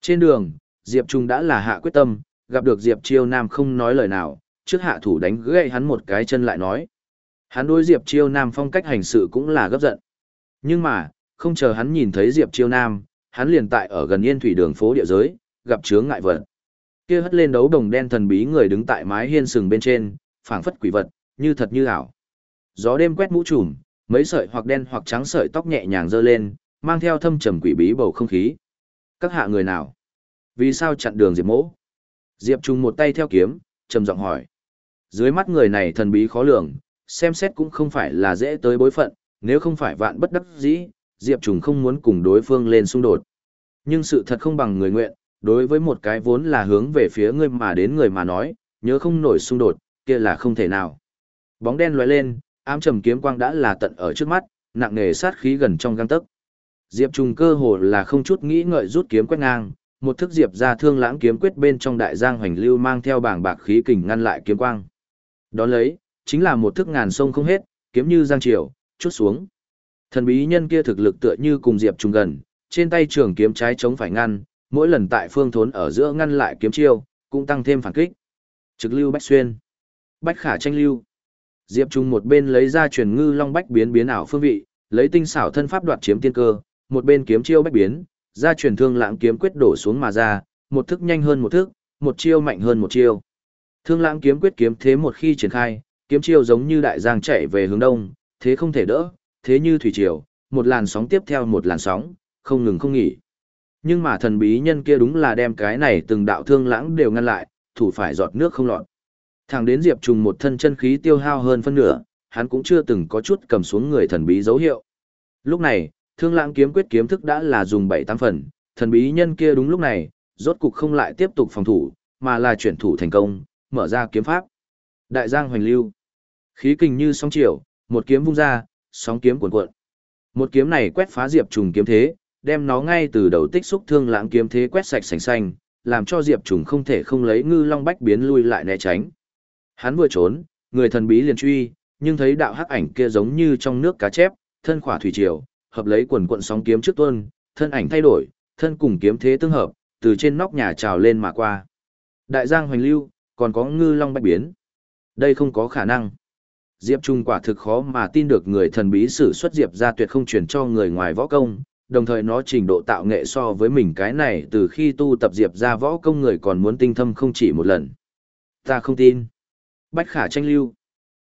Trên đường, Diệp Trung đã là hạ quyết tâm, gặp được Diệp Chiêu Nam không nói lời nào, trước hạ thủ đánh gậy hắn một cái chân lại nói. Hắn đối Diệp Chiêu Nam phong cách hành sự cũng là gấp giận. Nhưng mà, không chờ hắn nhìn thấy Diệp Chiêu Nam, hắn liền tại ở gần Yên Thủy đường phố địa giới, gặp chướng ngại vật. Kia hất lên đấu đồng đen thần bí người đứng tại mái hiên sừng bên trên, phảng phất quỷ vật, như thật như ảo. Gió đêm quét mũ trùm, mấy sợi hoặc đen hoặc trắng sợi tóc nhẹ nhàng giơ lên, mang theo thâm trầm quỷ bí bầu không khí. Các hạ người nào? Vì sao chặn đường Diệp Mỗ? Diệp Trung một tay theo kiếm, trầm giọng hỏi. Dưới mắt người này thần bí khó lường, xem xét cũng không phải là dễ tới bối phận, nếu không phải vạn bất đắc dĩ, Diệp trùng không muốn cùng đối phương lên xung đột. Nhưng sự thật không bằng người nguyện, đối với một cái vốn là hướng về phía người mà đến người mà nói, nhớ không nổi xung đột, kia là không thể nào. Bóng đen lóe lên, ám trầm kiếm quang đã là tận ở trước mắt, nặng nề sát khí gần trong gang tấc. Diệp Trùng cơ hồ là không chút nghĩ ngợi rút kiếm quét ngang, một thức diệp ra thương lãng kiếm quyết bên trong đại giang hoành lưu mang theo bảng bạc khí kình ngăn lại kiếm quang. Đón lấy, chính là một thức ngàn sông không hết, kiếm như giang triều, chút xuống. Thần bí nhân kia thực lực tựa như cùng diệp trùng gần, trên tay trường kiếm trái chống phải ngăn, mỗi lần tại phương thốn ở giữa ngăn lại kiếm chiêu, cũng tăng thêm phản kích. Trực lưu bách xuyên, bách khả tranh lưu. Diệp trùng một bên lấy ra truyền ngư long bách biến biến ảo phương vị, lấy tinh xảo thân pháp đoạt chiếm tiên cơ, một bên kiếm chiêu bách biến, ra truyền thương lãng kiếm quyết đổ xuống mà ra, một thức nhanh hơn một thức, một chiêu mạnh hơn một chiêu. Thương lãng kiếm quyết kiếm thế một khi triển khai, kiếm chiêu giống như đại giang chạy về hướng đông, thế không thể đỡ, thế như thủy triều, một làn sóng tiếp theo một làn sóng, không ngừng không nghỉ. Nhưng mà thần bí nhân kia đúng là đem cái này từng đạo thương lãng đều ngăn lại, thủ phải giọt nước không lọt. Thẳng đến Diệp Trùng một thân chân khí tiêu hao hơn phân nửa, hắn cũng chưa từng có chút cầm xuống người thần bí dấu hiệu. Lúc này, Thương lãng kiếm quyết kiếm thức đã là dùng bảy tám phần, thần bí nhân kia đúng lúc này, rốt cục không lại tiếp tục phòng thủ, mà là chuyển thủ thành công, mở ra kiếm pháp. Đại giang hoành lưu. Khí kình như sóng chiều, một kiếm vung ra, sóng kiếm cuồn cuộn. Một kiếm này quét phá diệp trùng kiếm thế, đem nó ngay từ đầu tích xúc thương lãng kiếm thế quét sạch sành xanh, làm cho Diệp Trùng không thể không lấy ngư long bách biến lui lại né tránh. Hắn vừa trốn, người thần bí liền truy, nhưng thấy đạo hắc ảnh kia giống như trong nước cá chép, thân khỏa thủy triều, hợp lấy quần quận sóng kiếm trước tuôn, thân ảnh thay đổi, thân cùng kiếm thế tương hợp, từ trên nóc nhà trào lên mà qua. Đại giang hoành lưu, còn có ngư long bách biến. Đây không có khả năng. Diệp Trung quả thực khó mà tin được người thần bí sử xuất Diệp ra tuyệt không truyền cho người ngoài võ công, đồng thời nó trình độ tạo nghệ so với mình cái này từ khi tu tập Diệp ra võ công người còn muốn tinh thâm không chỉ một lần. Ta không tin. Bách khả tranh lưu.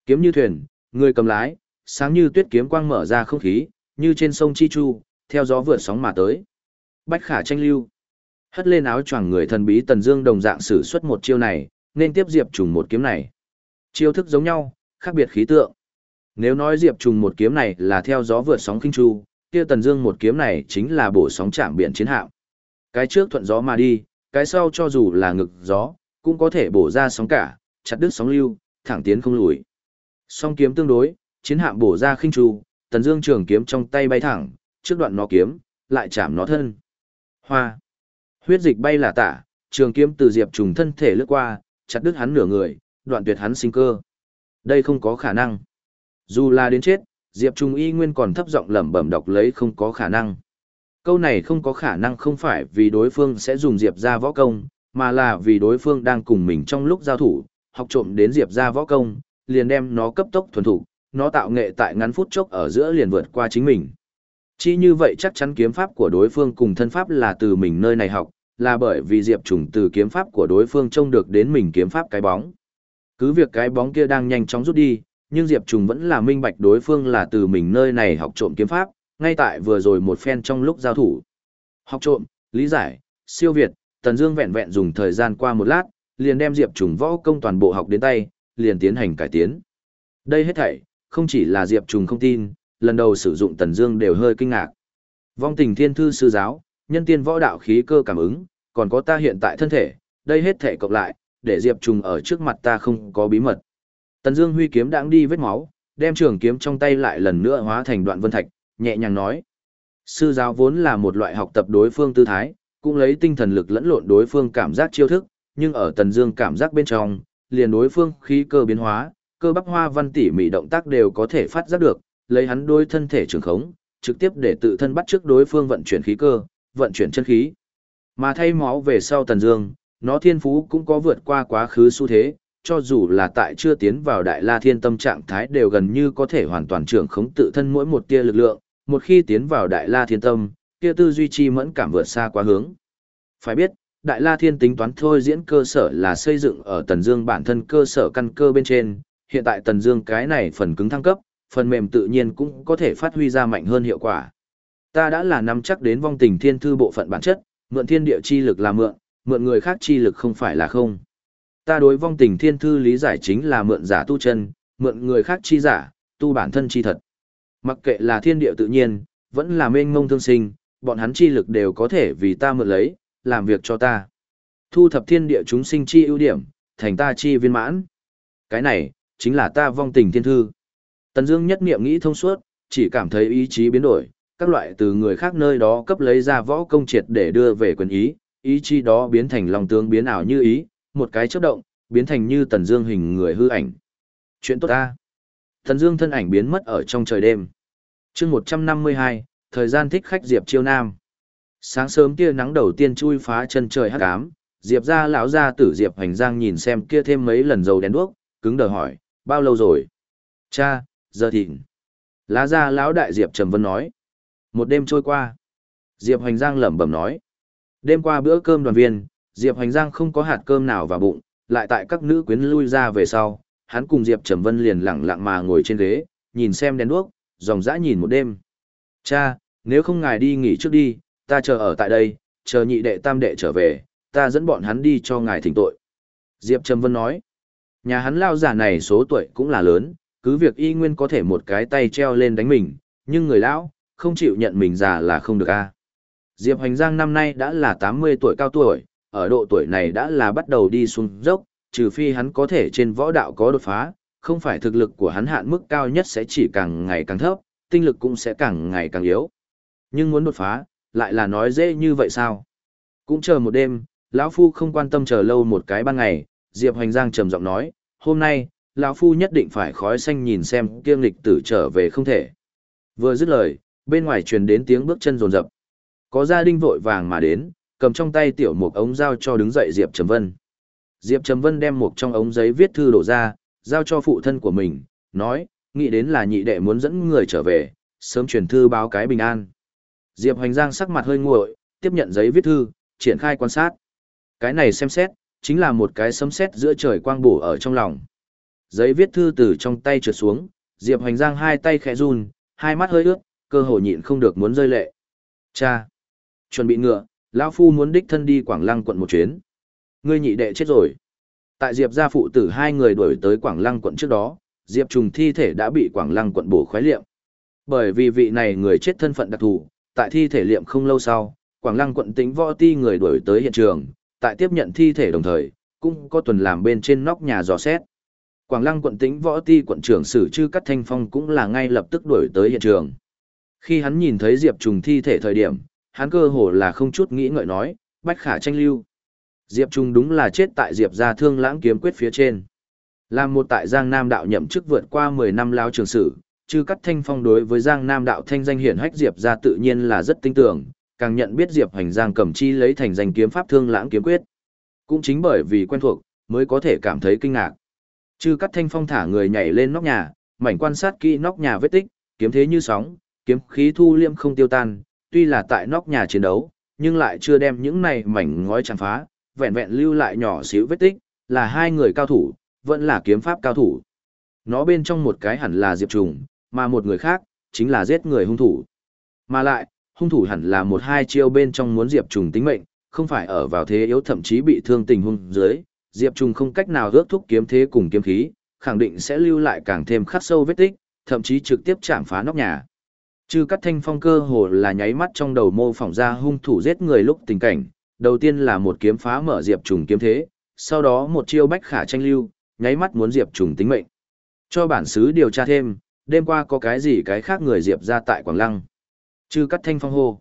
Kiếm như thuyền, người cầm lái, sáng như tuyết kiếm quang mở ra không khí, như trên sông Chi Chu, theo gió vượt sóng mà tới. Bách khả tranh lưu. Hất lên áo choàng người thần bí Tần Dương đồng dạng sử xuất một chiêu này, nên tiếp Diệp Trùng một kiếm này. Chiêu thức giống nhau, khác biệt khí tượng. Nếu nói Diệp Trùng một kiếm này là theo gió vượt sóng kinh chu, kia Tần Dương một kiếm này chính là bổ sóng chạm biển chiến hạm. Cái trước thuận gió mà đi, cái sau cho dù là ngực gió, cũng có thể bổ ra sóng cả, chặt đứt sóng lưu, thẳng tiến không lùi. Song kiếm tương đối, chiến hạm bổ ra khinh chu, Tần Dương trường kiếm trong tay bay thẳng, trước đoạn nó kiếm, lại chạm nó thân. Hoa. Huyết dịch bay là tả, trường kiếm từ Diệp Trùng thân thể lướt qua, chặt đứt hắn nửa người, đoạn tuyệt hắn sinh cơ. Đây không có khả năng. Dù là đến chết, Diệp Trung y nguyên còn thấp giọng lẩm bẩm đọc lấy không có khả năng. Câu này không có khả năng không phải vì đối phương sẽ dùng Diệp ra võ công, mà là vì đối phương đang cùng mình trong lúc giao thủ, học trộm đến Diệp ra võ công, liền đem nó cấp tốc thuần thủ, nó tạo nghệ tại ngắn phút chốc ở giữa liền vượt qua chính mình. Chỉ như vậy chắc chắn kiếm pháp của đối phương cùng thân pháp là từ mình nơi này học, là bởi vì Diệp Trùng từ kiếm pháp của đối phương trông được đến mình kiếm pháp cái bóng. Cứ việc cái bóng kia đang nhanh chóng rút đi, nhưng Diệp Trùng vẫn là minh bạch đối phương là từ mình nơi này học trộm kiếm pháp, ngay tại vừa rồi một phen trong lúc giao thủ. Học trộm, lý giải, siêu việt, Tần Dương vẹn vẹn dùng thời gian qua một lát, liền đem Diệp Trùng võ công toàn bộ học đến tay, liền tiến hành cải tiến. Đây hết thảy, không chỉ là Diệp Trùng không tin, lần đầu sử dụng Tần Dương đều hơi kinh ngạc. Vong Tình Thiên Thư sư giáo, nhân tiên võ đạo khí cơ cảm ứng, còn có ta hiện tại thân thể, đây hết thể cộng lại, để Diệp Trùng ở trước mặt ta không có bí mật. Tần Dương huy kiếm đãng đi vết máu, đem trường kiếm trong tay lại lần nữa hóa thành đoạn vân thạch, nhẹ nhàng nói: "Sư giáo vốn là một loại học tập đối phương tư thái, cũng lấy tinh thần lực lẫn lộn đối phương cảm giác chiêu thức, nhưng ở Tần Dương cảm giác bên trong, liền đối phương khí cơ biến hóa, cơ bắp hoa văn tỉ mỉ động tác đều có thể phát giác được, lấy hắn đối thân thể trường khống, trực tiếp để tự thân bắt trước đối phương vận chuyển khí cơ, vận chuyển chân khí. Mà thay máu về sau Tần Dương, nó thiên phú cũng có vượt qua quá khứ xu thế, cho dù là tại chưa tiến vào đại la thiên tâm trạng thái đều gần như có thể hoàn toàn trưởng khống tự thân mỗi một tia lực lượng, một khi tiến vào đại la thiên tâm, kia tư duy chi mẫn cảm vượt xa quá hướng. Phải biết, đại la thiên tính toán thôi diễn cơ sở là xây dựng ở tần dương bản thân cơ sở căn cơ bên trên, hiện tại tần dương cái này phần cứng thăng cấp, phần mềm tự nhiên cũng có thể phát huy ra mạnh hơn hiệu quả. Ta đã là nắm chắc đến vong tình thiên thư bộ phận bản chất, mượn thiên địa chi lực là mượn, mượn người khác chi lực không phải là không. Ta đối vong tình thiên thư lý giải chính là mượn giả tu chân, mượn người khác chi giả, tu bản thân chi thật. Mặc kệ là thiên địa tự nhiên, vẫn là mênh mông thương sinh, bọn hắn chi lực đều có thể vì ta mượn lấy, làm việc cho ta. Thu thập thiên địa chúng sinh chi ưu điểm, thành ta chi viên mãn. Cái này, chính là ta vong tình thiên thư. Tần Dương nhất niệm nghĩ thông suốt, chỉ cảm thấy ý chí biến đổi, các loại từ người khác nơi đó cấp lấy ra võ công triệt để đưa về quyền ý, ý chi đó biến thành lòng tướng biến ảo như ý, một cái chớp động, biến thành như Tần Dương hình người hư ảnh. Chuyện tốt ta. Tần Dương thân ảnh biến mất ở trong trời đêm. Chương 152, thời gian thích khách Diệp Chiêu Nam. Sáng sớm tia nắng đầu tiên chui phá chân trời hắc ám, Diệp gia lão gia tử Diệp Hành Giang nhìn xem kia thêm mấy lần dầu đèn đuốc, cứng đờ hỏi, bao lâu rồi? Cha, giờ thịnh. Lá gia lão đại Diệp Trầm Vân nói. Một đêm trôi qua. Diệp Hoành Giang lẩm bẩm nói. Đêm qua bữa cơm đoàn viên, Diệp Hoành Giang không có hạt cơm nào vào bụng, lại tại các nữ quyến lui ra về sau, hắn cùng Diệp Trầm Vân liền lẳng lặng mà ngồi trên ghế, nhìn xem đèn đuốc, dòng dã nhìn một đêm. Cha, nếu không ngài đi nghỉ trước đi, ta chờ ở tại đây, chờ nhị đệ tam đệ trở về, ta dẫn bọn hắn đi cho ngài thỉnh tội. Diệp Trầm Vân nói, nhà hắn lao giả này số tuổi cũng là lớn, cứ việc y nguyên có thể một cái tay treo lên đánh mình, nhưng người lão, không chịu nhận mình già là không được a. Diệp Hoành Giang năm nay đã là 80 tuổi cao tuổi, ở độ tuổi này đã là bắt đầu đi xuống dốc, trừ phi hắn có thể trên võ đạo có đột phá, không phải thực lực của hắn hạn mức cao nhất sẽ chỉ càng ngày càng thấp, tinh lực cũng sẽ càng ngày càng yếu. Nhưng muốn đột phá, lại là nói dễ như vậy sao? Cũng chờ một đêm, lão phu không quan tâm chờ lâu một cái ban ngày, Diệp Hoành Giang trầm giọng nói, hôm nay, lão phu nhất định phải khói xanh nhìn xem kiêm lịch tử trở về không thể. Vừa dứt lời, bên ngoài truyền đến tiếng bước chân rồn rập. Có gia đình vội vàng mà đến, cầm trong tay tiểu một ống giao cho đứng dậy Diệp Trầm Vân. Diệp Trầm Vân đem một trong ống giấy viết thư đổ ra, giao cho phụ thân của mình, nói, nghĩ đến là nhị đệ muốn dẫn người trở về, sớm truyền thư báo cái bình an. Diệp Hoành Giang sắc mặt hơi nguội, tiếp nhận giấy viết thư, triển khai quan sát. Cái này xem xét, chính là một cái sấm sét giữa trời quang bổ ở trong lòng. Giấy viết thư từ trong tay trượt xuống, Diệp Hoành Giang hai tay khẽ run, hai mắt hơi ướt, cơ hồ nhịn không được muốn rơi lệ. Cha! Chuẩn bị ngựa, lão Phu muốn đích thân đi Quảng Lăng quận một chuyến. Ngươi nhị đệ chết rồi. Tại Diệp gia phụ tử hai người đuổi tới Quảng Lăng quận trước đó, Diệp Trùng thi thể đã bị Quảng Lăng quận bổ khoái liệm. Bởi vì vị này người chết thân phận đặc thù, tại thi thể liệm không lâu sau, Quảng Lăng quận tính võ ti người đuổi tới hiện trường, tại tiếp nhận thi thể đồng thời, cũng có tuần làm bên trên nóc nhà dò xét. Quảng Lăng quận tính võ ti quận trưởng sử chư cắt thanh phong cũng là ngay lập tức đuổi tới hiện trường. Khi hắn nhìn thấy Diệp Trùng thi thể thời điểm, hắn cơ hồ là không chút nghĩ ngợi nói, bách khả tranh lưu. Diệp Trùng đúng là chết tại Diệp gia thương lãng kiếm quyết phía trên. Làm một tại Giang Nam đạo nhậm chức vượt qua 10 năm lao trường sử, chư cắt thanh phong đối với Giang Nam đạo thanh danh hiển hách Diệp gia tự nhiên là rất tinh tưởng, càng nhận biết Diệp Hành Giang cầm chi lấy thành danh kiếm pháp thương lãng kiếm quyết. Cũng chính bởi vì quen thuộc, mới có thể cảm thấy kinh ngạc. Chư cắt thanh phong thả người nhảy lên nóc nhà, mảnh quan sát kỹ nóc nhà vết tích, kiếm thế như sóng, kiếm khí thu liêm không tiêu tan, tuy là tại nóc nhà chiến đấu, nhưng lại chưa đem những này mảnh ngói chạm phá, vẹn vẹn lưu lại nhỏ xíu vết tích, là hai người cao thủ, vẫn là kiếm pháp cao thủ. Nó bên trong một cái hẳn là Diệp Trùng, mà một người khác, chính là giết người hung thủ. Mà lại, hung thủ hẳn là một hai chiêu bên trong muốn Diệp Trùng tính mệnh, không phải ở vào thế yếu thậm chí bị thương tình hung dưới, Diệp Trùng không cách nào rước thúc kiếm thế cùng kiếm khí, khẳng định sẽ lưu lại càng thêm khắc sâu vết tích, thậm chí trực tiếp chạm phá nóc nhà. Chư cắt thanh phong cơ hồ là nháy mắt trong đầu mô phỏng ra hung thủ giết người lúc tình cảnh, đầu tiên là một kiếm phá mở Diệp Trùng kiếm thế, sau đó một chiêu bách khả tranh lưu, nháy mắt muốn Diệp Trùng tính mệnh. Cho bản xứ điều tra thêm, đêm qua có cái gì cái khác người Diệp ra tại Quảng Lăng. Chư cắt thanh phong hô.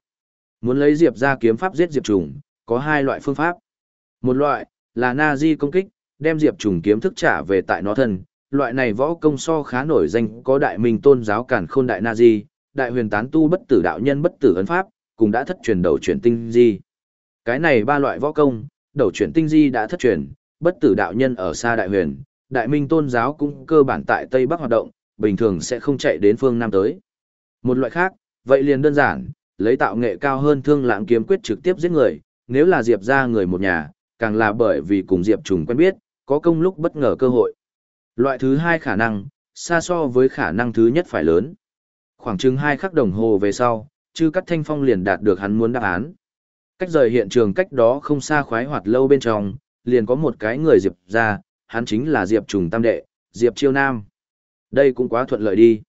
Muốn lấy Diệp ra kiếm pháp giết Diệp Trùng, có hai loại phương pháp. Một loại, là na di công kích, đem Diệp Trùng kiếm thức trả về tại nó thân. Loại này võ công so khá nổi danh có đại minh tôn giáo cản khôn đại na di, đại huyền tán tu bất tử đạo nhân bất tử ấn pháp, cũng đã thất truyền đầu chuyển tinh di. Cái này ba loại võ công, đầu chuyển tinh di đã thất truyền, bất tử đạo nhân ở xa đại huyền, đại minh tôn giáo cũng cơ bản tại Tây Bắc hoạt động, bình thường sẽ không chạy đến phương Nam tới. Một loại khác, vậy liền đơn giản, lấy tạo nghệ cao hơn thương lãng kiếm quyết trực tiếp giết người, nếu là Diệp ra người một nhà, càng là bởi vì cùng Diệp trùng quen biết, có công lúc bất ngờ cơ hội. Loại thứ hai khả năng, xa so với khả năng thứ nhất phải lớn. Khoảng chừng hai khắc đồng hồ về sau, chư cắt thanh phong liền đạt được hắn muốn đáp án. Cách rời hiện trường cách đó không xa khoái hoạt lâu bên trong, liền có một cái người Diệp ra, hắn chính là Diệp trùng tam đệ, Diệp chiêu nam. Đây cũng quá thuận lợi đi.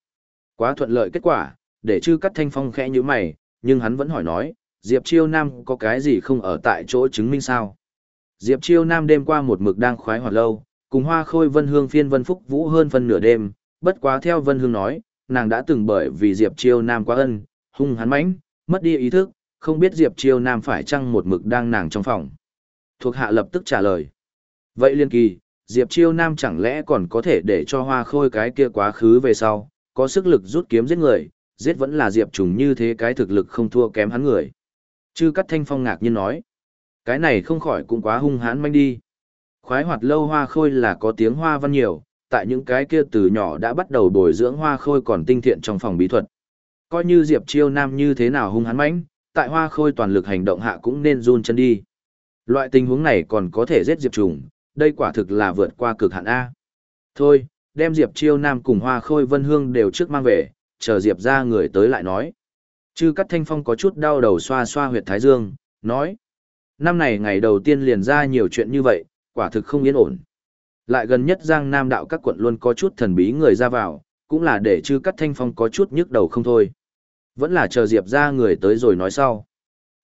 Quá thuận lợi kết quả, để chư cắt thanh phong khẽ như mày, nhưng hắn vẫn hỏi nói, Diệp chiêu nam có cái gì không ở tại chỗ chứng minh sao? Diệp chiêu nam đêm qua một mực đang khoái hoạt lâu, cùng hoa khôi vân hương phiên vân phúc vũ hơn phân nửa đêm, bất quá theo vân hương nói, nàng đã từng bởi vì Diệp chiêu nam quá ân, hung hắn mãnh, mất đi ý thức, không biết Diệp chiêu nam phải chăng một mực đang nàng trong phòng. Thuộc hạ lập tức trả lời. Vậy liên kỳ, Diệp chiêu nam chẳng lẽ còn có thể để cho hoa khôi cái kia quá khứ về sau, có sức lực rút kiếm giết người, giết vẫn là Diệp trùng như thế cái thực lực không thua kém hắn người. Chư cắt thanh phong ngạc nhiên nói. Cái này không khỏi cũng quá hung hãn manh đi. Khoái hoạt lâu hoa khôi là có tiếng hoa văn nhiều, tại những cái kia từ nhỏ đã bắt đầu bồi dưỡng hoa khôi còn tinh thiện trong phòng bí thuật. Coi như Diệp Chiêu Nam như thế nào hung hãn mãnh, tại hoa khôi toàn lực hành động hạ cũng nên run chân đi. Loại tình huống này còn có thể giết Diệp trùng, đây quả thực là vượt qua cực hạn A. Thôi, đem Diệp Chiêu Nam cùng hoa khôi vân hương đều trước mang về, chờ Diệp ra người tới lại nói. Chư cắt thanh phong có chút đau đầu xoa xoa huyệt thái dương, nói. Năm này ngày đầu tiên liền ra nhiều chuyện như vậy, quả thực không yên ổn. Lại gần nhất Giang Nam đạo các quận luôn có chút thần bí người ra vào, cũng là để chư cắt thanh phong có chút nhức đầu không thôi. Vẫn là chờ Diệp ra người tới rồi nói sau.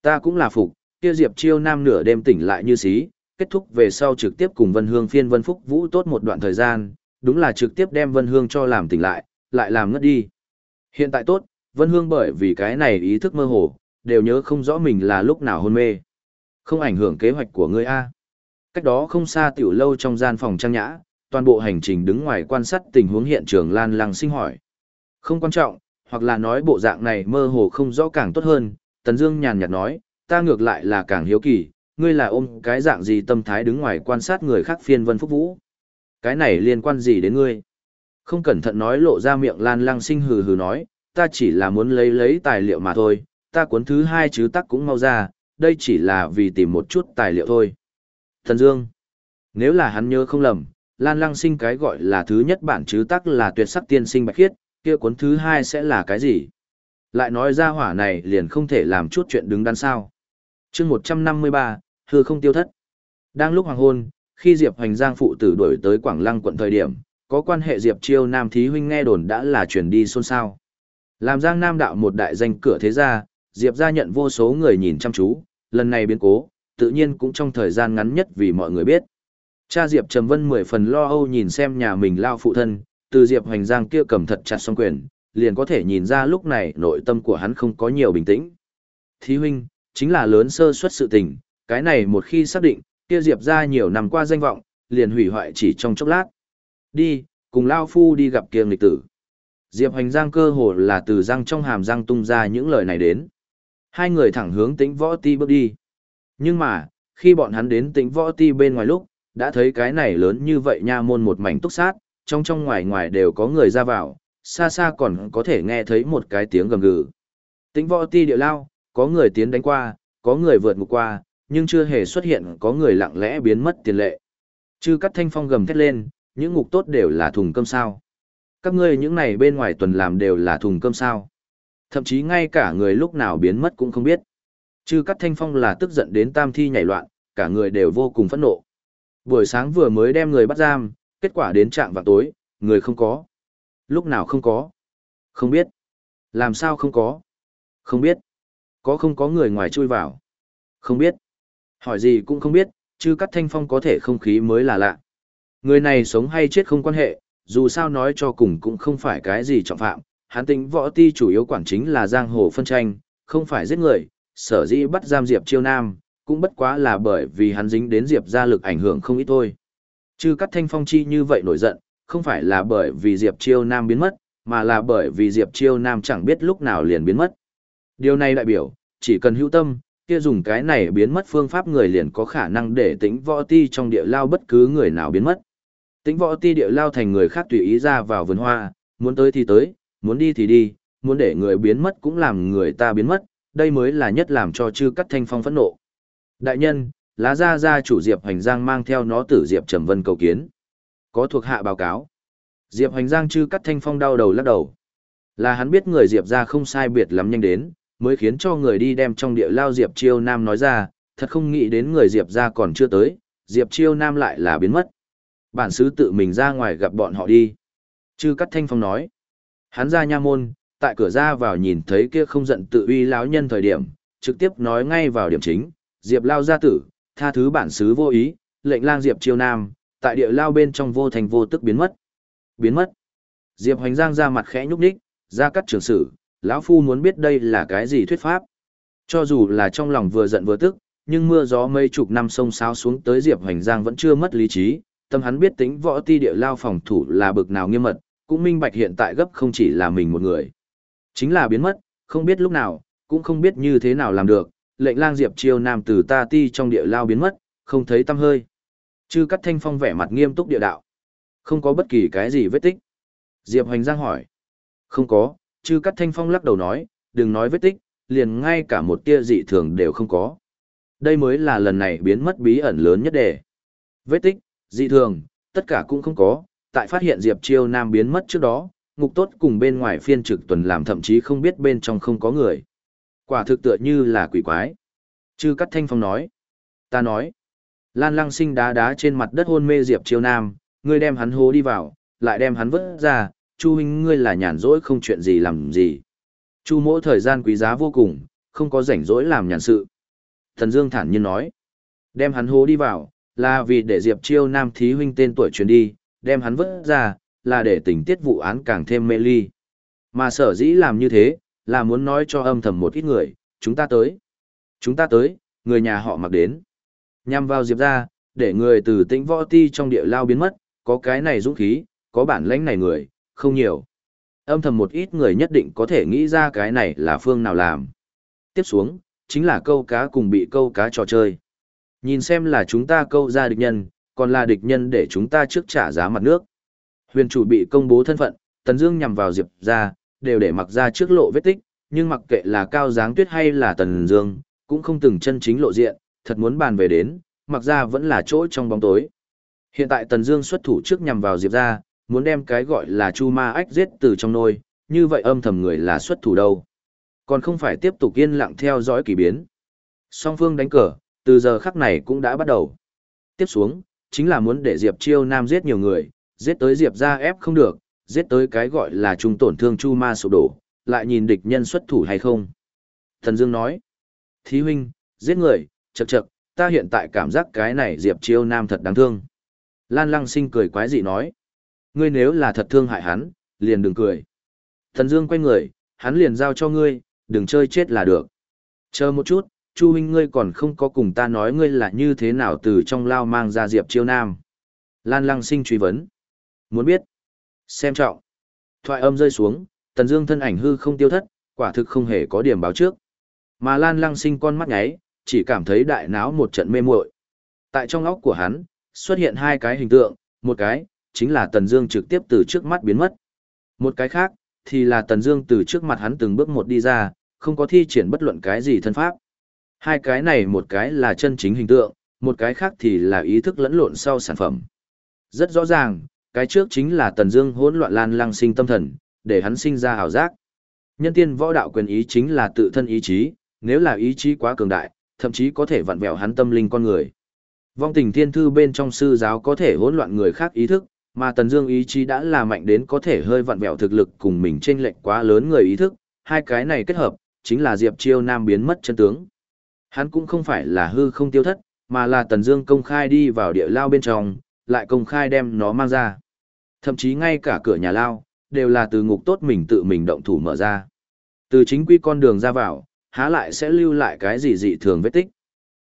Ta cũng là phục, kia Diệp chiêu nam nửa đêm tỉnh lại như xí, kết thúc về sau trực tiếp cùng Vân Hương phiên Vân Phúc Vũ tốt một đoạn thời gian, đúng là trực tiếp đem Vân Hương cho làm tỉnh lại, lại làm ngất đi. Hiện tại tốt, Vân Hương bởi vì cái này ý thức mơ hồ, đều nhớ không rõ mình là lúc nào hôn mê. Không ảnh hưởng kế hoạch của ngươi A. Cách đó không xa tiểu lâu trong gian phòng trang nhã, toàn bộ hành trình đứng ngoài quan sát tình huống hiện trường Lan Lăng sinh hỏi. Không quan trọng, hoặc là nói bộ dạng này mơ hồ không rõ càng tốt hơn, Tần Dương nhàn nhạt nói, ta ngược lại là càng hiếu kỳ, ngươi là ôm cái dạng gì tâm thái đứng ngoài quan sát người khác phiên vân phúc vũ. Cái này liên quan gì đến ngươi? Không cẩn thận nói lộ ra miệng Lan Lăng sinh hừ hừ nói, ta chỉ là muốn lấy lấy tài liệu mà thôi, ta cuốn thứ hai chứ tắc cũng mau ra, đây chỉ là vì tìm một chút tài liệu thôi. Thần Dương, nếu là hắn nhớ không lầm, Lan Lăng sinh cái gọi là thứ nhất bản chứ tắc là tuyệt sắc tiên sinh bạch khiết, kia cuốn thứ hai sẽ là cái gì? Lại nói ra hỏa này liền không thể làm chút chuyện đứng đắn sao. chương 153, hư không tiêu thất. Đang lúc hoàng hôn, khi Diệp Hoành Giang phụ tử đuổi tới Quảng Lăng quận thời điểm, có quan hệ Diệp Chiêu Nam Thí Huynh nghe đồn đã là chuyển đi xôn xao. Làm Giang Nam đạo một đại danh cửa thế gia, Diệp gia nhận vô số người nhìn chăm chú, lần này biến cố, tự nhiên cũng trong thời gian ngắn nhất vì mọi người biết. Cha Diệp Trầm Vân mười phần lo âu nhìn xem nhà mình lao phụ thân, từ Diệp Hoành Giang kia cầm thật chặt song quyền, liền có thể nhìn ra lúc này nội tâm của hắn không có nhiều bình tĩnh. Thí huynh, chính là lớn sơ suất sự tình, cái này một khi xác định, kia Diệp ra nhiều năm qua danh vọng, liền hủy hoại chỉ trong chốc lát. Đi, cùng Lao Phu đi gặp kia nghịch tử. Diệp Hoành Giang cơ hồ là từ răng trong hàm răng tung ra những lời này đến. Hai người thẳng hướng tĩnh võ ti bước đi. Nhưng mà, khi bọn hắn đến tĩnh võ ti bên ngoài lúc, đã thấy cái này lớn như vậy nha môn một mảnh túc sát, trong trong ngoài ngoài đều có người ra vào, xa xa còn có thể nghe thấy một cái tiếng gầm gừ. Tĩnh võ ti địa lao, có người tiến đánh qua, có người vượt ngục qua, nhưng chưa hề xuất hiện có người lặng lẽ biến mất tiền lệ. Chư cắt thanh phong gầm thét lên, những ngục tốt đều là thùng cơm sao. Các ngươi những này bên ngoài tuần làm đều là thùng cơm sao. Thậm chí ngay cả người lúc nào biến mất cũng không biết. Chư cắt thanh phong là tức giận đến tam thi nhảy loạn, cả người đều vô cùng phẫn nộ. Buổi sáng vừa mới đem người bắt giam, kết quả đến trạng vào tối, người không có. Lúc nào không có? Không biết. Làm sao không có? Không biết. Có không có người ngoài chui vào? Không biết. Hỏi gì cũng không biết, chứ cắt thanh phong có thể không khí mới là lạ. Người này sống hay chết không quan hệ, dù sao nói cho cùng cũng không phải cái gì trọng phạm. Hán tính võ ti chủ yếu quản chính là giang hồ phân tranh, không phải giết người, sở dĩ bắt giam Diệp Chiêu Nam, cũng bất quá là bởi vì hắn dính đến Diệp gia lực ảnh hưởng không ít thôi. Chứ cắt thanh phong chi như vậy nổi giận, không phải là bởi vì Diệp Chiêu Nam biến mất, mà là bởi vì Diệp Chiêu Nam chẳng biết lúc nào liền biến mất. Điều này đại biểu, chỉ cần hữu tâm, kia dùng cái này biến mất phương pháp người liền có khả năng để tĩnh võ ti trong địa lao bất cứ người nào biến mất. Tĩnh võ ti địa lao thành người khác tùy ý ra vào vườn hoa, muốn tới thì tới, muốn đi thì đi, muốn để người biến mất cũng làm người ta biến mất, đây mới là nhất làm cho chư cắt thanh phong phẫn nộ. Đại nhân, lá gia gia chủ Diệp Hoành Giang mang theo nó tử Diệp Trầm Vân cầu kiến. Có thuộc hạ báo cáo. Diệp Hoành Giang chư cắt thanh phong đau đầu lắc đầu. Là hắn biết người Diệp ra không sai biệt lắm nhanh đến, mới khiến cho người đi đem trong địa lao Diệp Chiêu Nam nói ra, thật không nghĩ đến người Diệp ra còn chưa tới, Diệp Chiêu Nam lại là biến mất. Bản sứ tự mình ra ngoài gặp bọn họ đi. Chư cắt thanh phong nói. Hắn ra nha môn, tại cửa ra vào nhìn thấy kia không giận tự uy lão nhân thời điểm, trực tiếp nói ngay vào điểm chính, Diệp lao gia tử, tha thứ bản sứ vô ý, lệnh lang Diệp Chiêu Nam, tại địa lao bên trong vô thành vô tức biến mất. Biến mất. Diệp Hoành Giang ra mặt khẽ nhúc nhích, ra cắt trường sử, lão phu muốn biết đây là cái gì thuyết pháp. Cho dù là trong lòng vừa giận vừa tức, nhưng mưa gió mây chục năm sông sáo xuống tới Diệp Hoành Giang vẫn chưa mất lý trí, tâm hắn biết tính võ ti địa lao phòng thủ là bực nào nghiêm mật, cũng minh bạch hiện tại gấp không chỉ là mình một người. Chính là biến mất, không biết lúc nào, cũng không biết như thế nào làm được, lệnh lang Diệp Chiêu Nam từ ta ti trong địa lao biến mất, không thấy tâm hơi. Chư cắt thanh phong vẻ mặt nghiêm túc địa đạo. Không có bất kỳ cái gì vết tích. Diệp Hoành Giang hỏi. Không có, chư cắt thanh phong lắc đầu nói, đừng nói vết tích, liền ngay cả một tia dị thường đều không có. Đây mới là lần này biến mất bí ẩn lớn nhất đề. Vết tích, dị thường, tất cả cũng không có, tại phát hiện Diệp Chiêu Nam biến mất trước đó, ngục tốt cùng bên ngoài phiên trực tuần làm thậm chí không biết bên trong không có người. Quả thực tựa như là quỷ quái. Chư cắt thanh phong nói. Ta nói. Lan lăng sinh đá đá trên mặt đất hôn mê Diệp Chiêu Nam, ngươi đem hắn hố đi vào, lại đem hắn vứt ra, Chu huynh ngươi là nhàn rỗi không chuyện gì làm gì. Chu mỗi thời gian quý giá vô cùng, không có rảnh rỗi làm nhàn sự. Thần Dương thản nhiên nói, đem hắn hố đi vào, là vì để Diệp Chiêu Nam thí huynh tên tuổi truyền đi, đem hắn vứt ra, là để tình tiết vụ án càng thêm mê ly. Mà sở dĩ làm như thế, là muốn nói cho âm thầm một ít người, chúng ta tới. Chúng ta tới, người nhà họ mặc đến. Nhằm vào Diệp ra, để người từ tĩnh võ ti trong địa lao biến mất, có cái này dũng khí, có bản lãnh này người, không nhiều. Âm thầm một ít người nhất định có thể nghĩ ra cái này là phương nào làm. Tiếp xuống, chính là câu cá cùng bị câu cá trò chơi. Nhìn xem là chúng ta câu ra địch nhân, còn là địch nhân để chúng ta trước trả giá mặt nước. Huyền chủ bị công bố thân phận, Tần Dương nhằm vào Diệp Gia, đều để mặc ra trước lộ vết tích, nhưng mặc kệ là Cao Giáng Tuyết hay là Tần Dương, cũng không từng chân chính lộ diện, thật muốn bàn về đến, mặc ra vẫn là chỗ trong bóng tối. Hiện tại Tần Dương xuất thủ trước nhằm vào Diệp gia, muốn đem cái gọi là Chu Ma Ách giết từ trong nôi, như vậy âm thầm người là xuất thủ đâu. Còn không phải tiếp tục yên lặng theo dõi kỳ biến. Song phương đánh cờ, từ giờ khắc này cũng đã bắt đầu. Tiếp xuống, chính là muốn để Diệp Chiêu Nam giết nhiều người, giết tới Diệp gia ép không được, giết tới cái gọi là trung tổn thương Chu Ma sụp đổ, lại nhìn địch nhân xuất thủ hay không. Thần Dương nói, Thí huynh, giết người, chật chật, ta hiện tại cảm giác cái này Diệp Chiêu Nam thật đáng thương. Lan Lăng Sinh cười quái dị nói, ngươi nếu là thật thương hại hắn, liền đừng cười. Thần Dương quay người, hắn liền giao cho ngươi, đừng chơi chết là được. Chờ một chút, Chu huynh ngươi còn không có cùng ta nói ngươi là như thế nào từ trong lao mang ra Diệp Chiêu Nam. Lan Lăng Sinh truy vấn. Muốn biết? Xem trọng. Thoại âm rơi xuống, Tần Dương thân ảnh hư không tiêu thất, quả thực không hề có điểm báo trước. Mà Lan Lăng Sinh con mắt nháy, chỉ cảm thấy đại náo một trận mê muội. Tại trong óc của hắn, xuất hiện hai cái hình tượng, một cái chính là Tần Dương trực tiếp từ trước mắt biến mất. Một cái khác thì là Tần Dương từ trước mặt hắn từng bước một đi ra, không có thi triển bất luận cái gì thân pháp. Hai cái này một cái là chân chính hình tượng, một cái khác thì là ý thức lẫn lộn sau sản phẩm. Rất rõ ràng, cái trước chính là Tần Dương hỗn loạn lan lăng sinh tâm thần, để hắn sinh ra ảo giác. Nhân tiên võ đạo quyền ý chính là tự thân ý chí, nếu là ý chí quá cường đại, thậm chí có thể vặn vẹo hắn tâm linh con người. Vong tình thiên thư bên trong sư giáo có thể hỗn loạn người khác ý thức, mà Tần Dương ý chí đã là mạnh đến có thể hơi vặn vẹo thực lực cùng mình chênh lệch quá lớn người ý thức, hai cái này kết hợp, chính là Diệp Chiêu Nam biến mất chân tướng. Hắn cũng không phải là hư không tiêu thất, mà là Tần Dương công khai đi vào địa lao bên trong, lại công khai đem nó mang ra. Thậm chí ngay cả cửa nhà lao, đều là từ ngục tốt mình tự mình động thủ mở ra. Từ chính quy con đường ra vào, há lại sẽ lưu lại cái gì dị thường vết tích.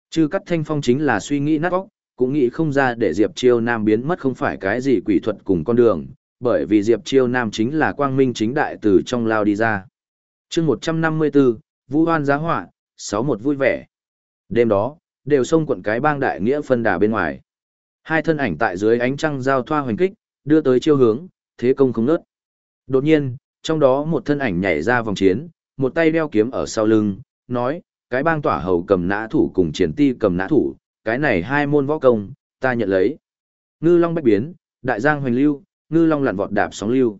Chư cắt thanh phong chính là suy nghĩ nát óc, cũng nghĩ không ra để Diệp Chiêu Nam biến mất không phải cái gì quỷ thuật cùng con đường, bởi vì Diệp Chiêu Nam chính là quang minh chính đại từ trong lao đi ra. chương 154, Vũ Hoan giá họa, 61 vui vẻ. Đêm đó, đều xông quận cái bang đại nghĩa phân đà bên ngoài. Hai thân ảnh tại dưới ánh trăng giao thoa hoành kích, đưa tới chiêu hướng, thế công không nớt. Đột nhiên, trong đó một thân ảnh nhảy ra vòng chiến, một tay đeo kiếm ở sau lưng, nói, cái bang tỏa hầu cầm nã thủ cùng triển ti cầm nã thủ, cái này hai môn võ công, ta nhận lấy. Ngư long bách biến, đại giang hoành lưu, ngư long lặn vọt đạp sóng lưu.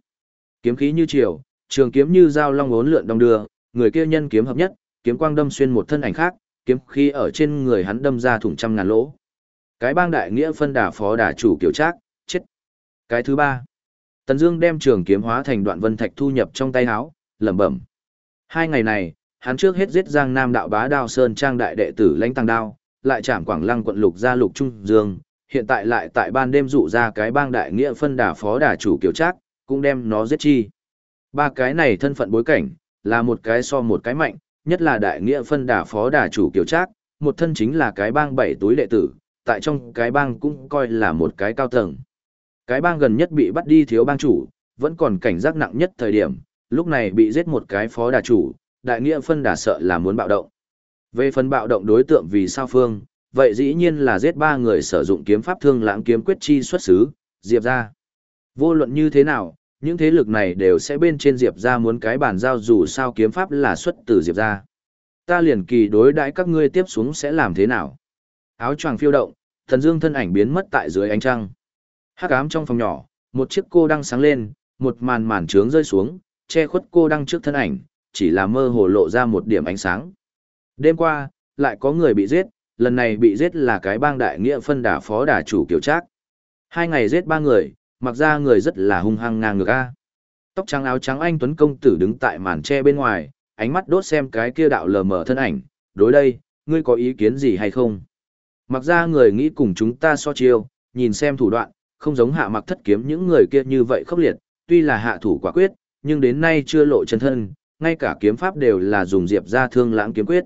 Kiếm khí như chiều, trường kiếm như dao long uốn lượn đong đưa, người kia nhân kiếm hợp nhất, kiếm quang đâm xuyên một thân ảnh khác, kiếm khí ở trên người hắn đâm ra thủng trăm ngàn lỗ. Cái bang đại nghĩa phân đà phó đà chủ kiểu trác. Cái thứ ba, Tần Dương đem trường kiếm hóa thành đoạn vân thạch thu nhập trong tay áo, lẩm bẩm. Hai ngày này, hắn trước hết giết Giang Nam đạo bá đao sơn trang đại đệ tử lãnh tăng đao, lại chạm Quảng Lăng quận lục gia lục trung dương, hiện tại lại tại ban đêm dụ ra cái bang đại nghĩa phân đà phó đà chủ kiểu trác, cũng đem nó giết chi. Ba cái này thân phận bối cảnh, là một cái so một cái mạnh, nhất là đại nghĩa phân đà phó đà chủ kiểu trác, một thân chính là cái bang bảy túi đệ tử, tại trong cái bang cũng coi là một cái cao tầng. Cái bang gần nhất bị bắt đi thiếu bang chủ, vẫn còn cảnh giác nặng nhất thời điểm, lúc này bị giết một cái phó đà chủ, đại nghĩa phân đà sợ là muốn bạo động. Về phần bạo động đối tượng vì sao phương, vậy dĩ nhiên là giết ba người sử dụng kiếm pháp thương lãng kiếm quyết chi xuất xứ, Diệp ra. Vô luận như thế nào, những thế lực này đều sẽ bên trên Diệp ra muốn cái bản giao dù sao kiếm pháp là xuất từ Diệp ra. Ta liền kỳ đối đãi các ngươi tiếp xuống sẽ làm thế nào? Áo choàng phiêu động, thần dương thân ảnh biến mất tại dưới ánh trăng. Hắc ám trong phòng nhỏ, một chiếc cô đang sáng lên, một màn màn trướng rơi xuống, che khuất cô đang trước thân ảnh, chỉ là mơ hồ lộ ra một điểm ánh sáng. Đêm qua, lại có người bị giết, lần này bị giết là cái bang đại nghĩa phân đà phó đà chủ kiểu trác. Hai ngày giết ba người, mặc ra người rất là hung hăng ngang ngược a. Tóc trắng áo trắng anh Tuấn Công Tử đứng tại màn tre bên ngoài, ánh mắt đốt xem cái kia đạo lờ mờ thân ảnh, đối đây, ngươi có ý kiến gì hay không? Mặc ra người nghĩ cùng chúng ta so chiêu, nhìn xem thủ đoạn, không giống hạ mặc thất kiếm những người kia như vậy khốc liệt, tuy là hạ thủ quả quyết, nhưng đến nay chưa lộ chân thân, ngay cả kiếm pháp đều là dùng diệp ra thương lãng kiếm quyết.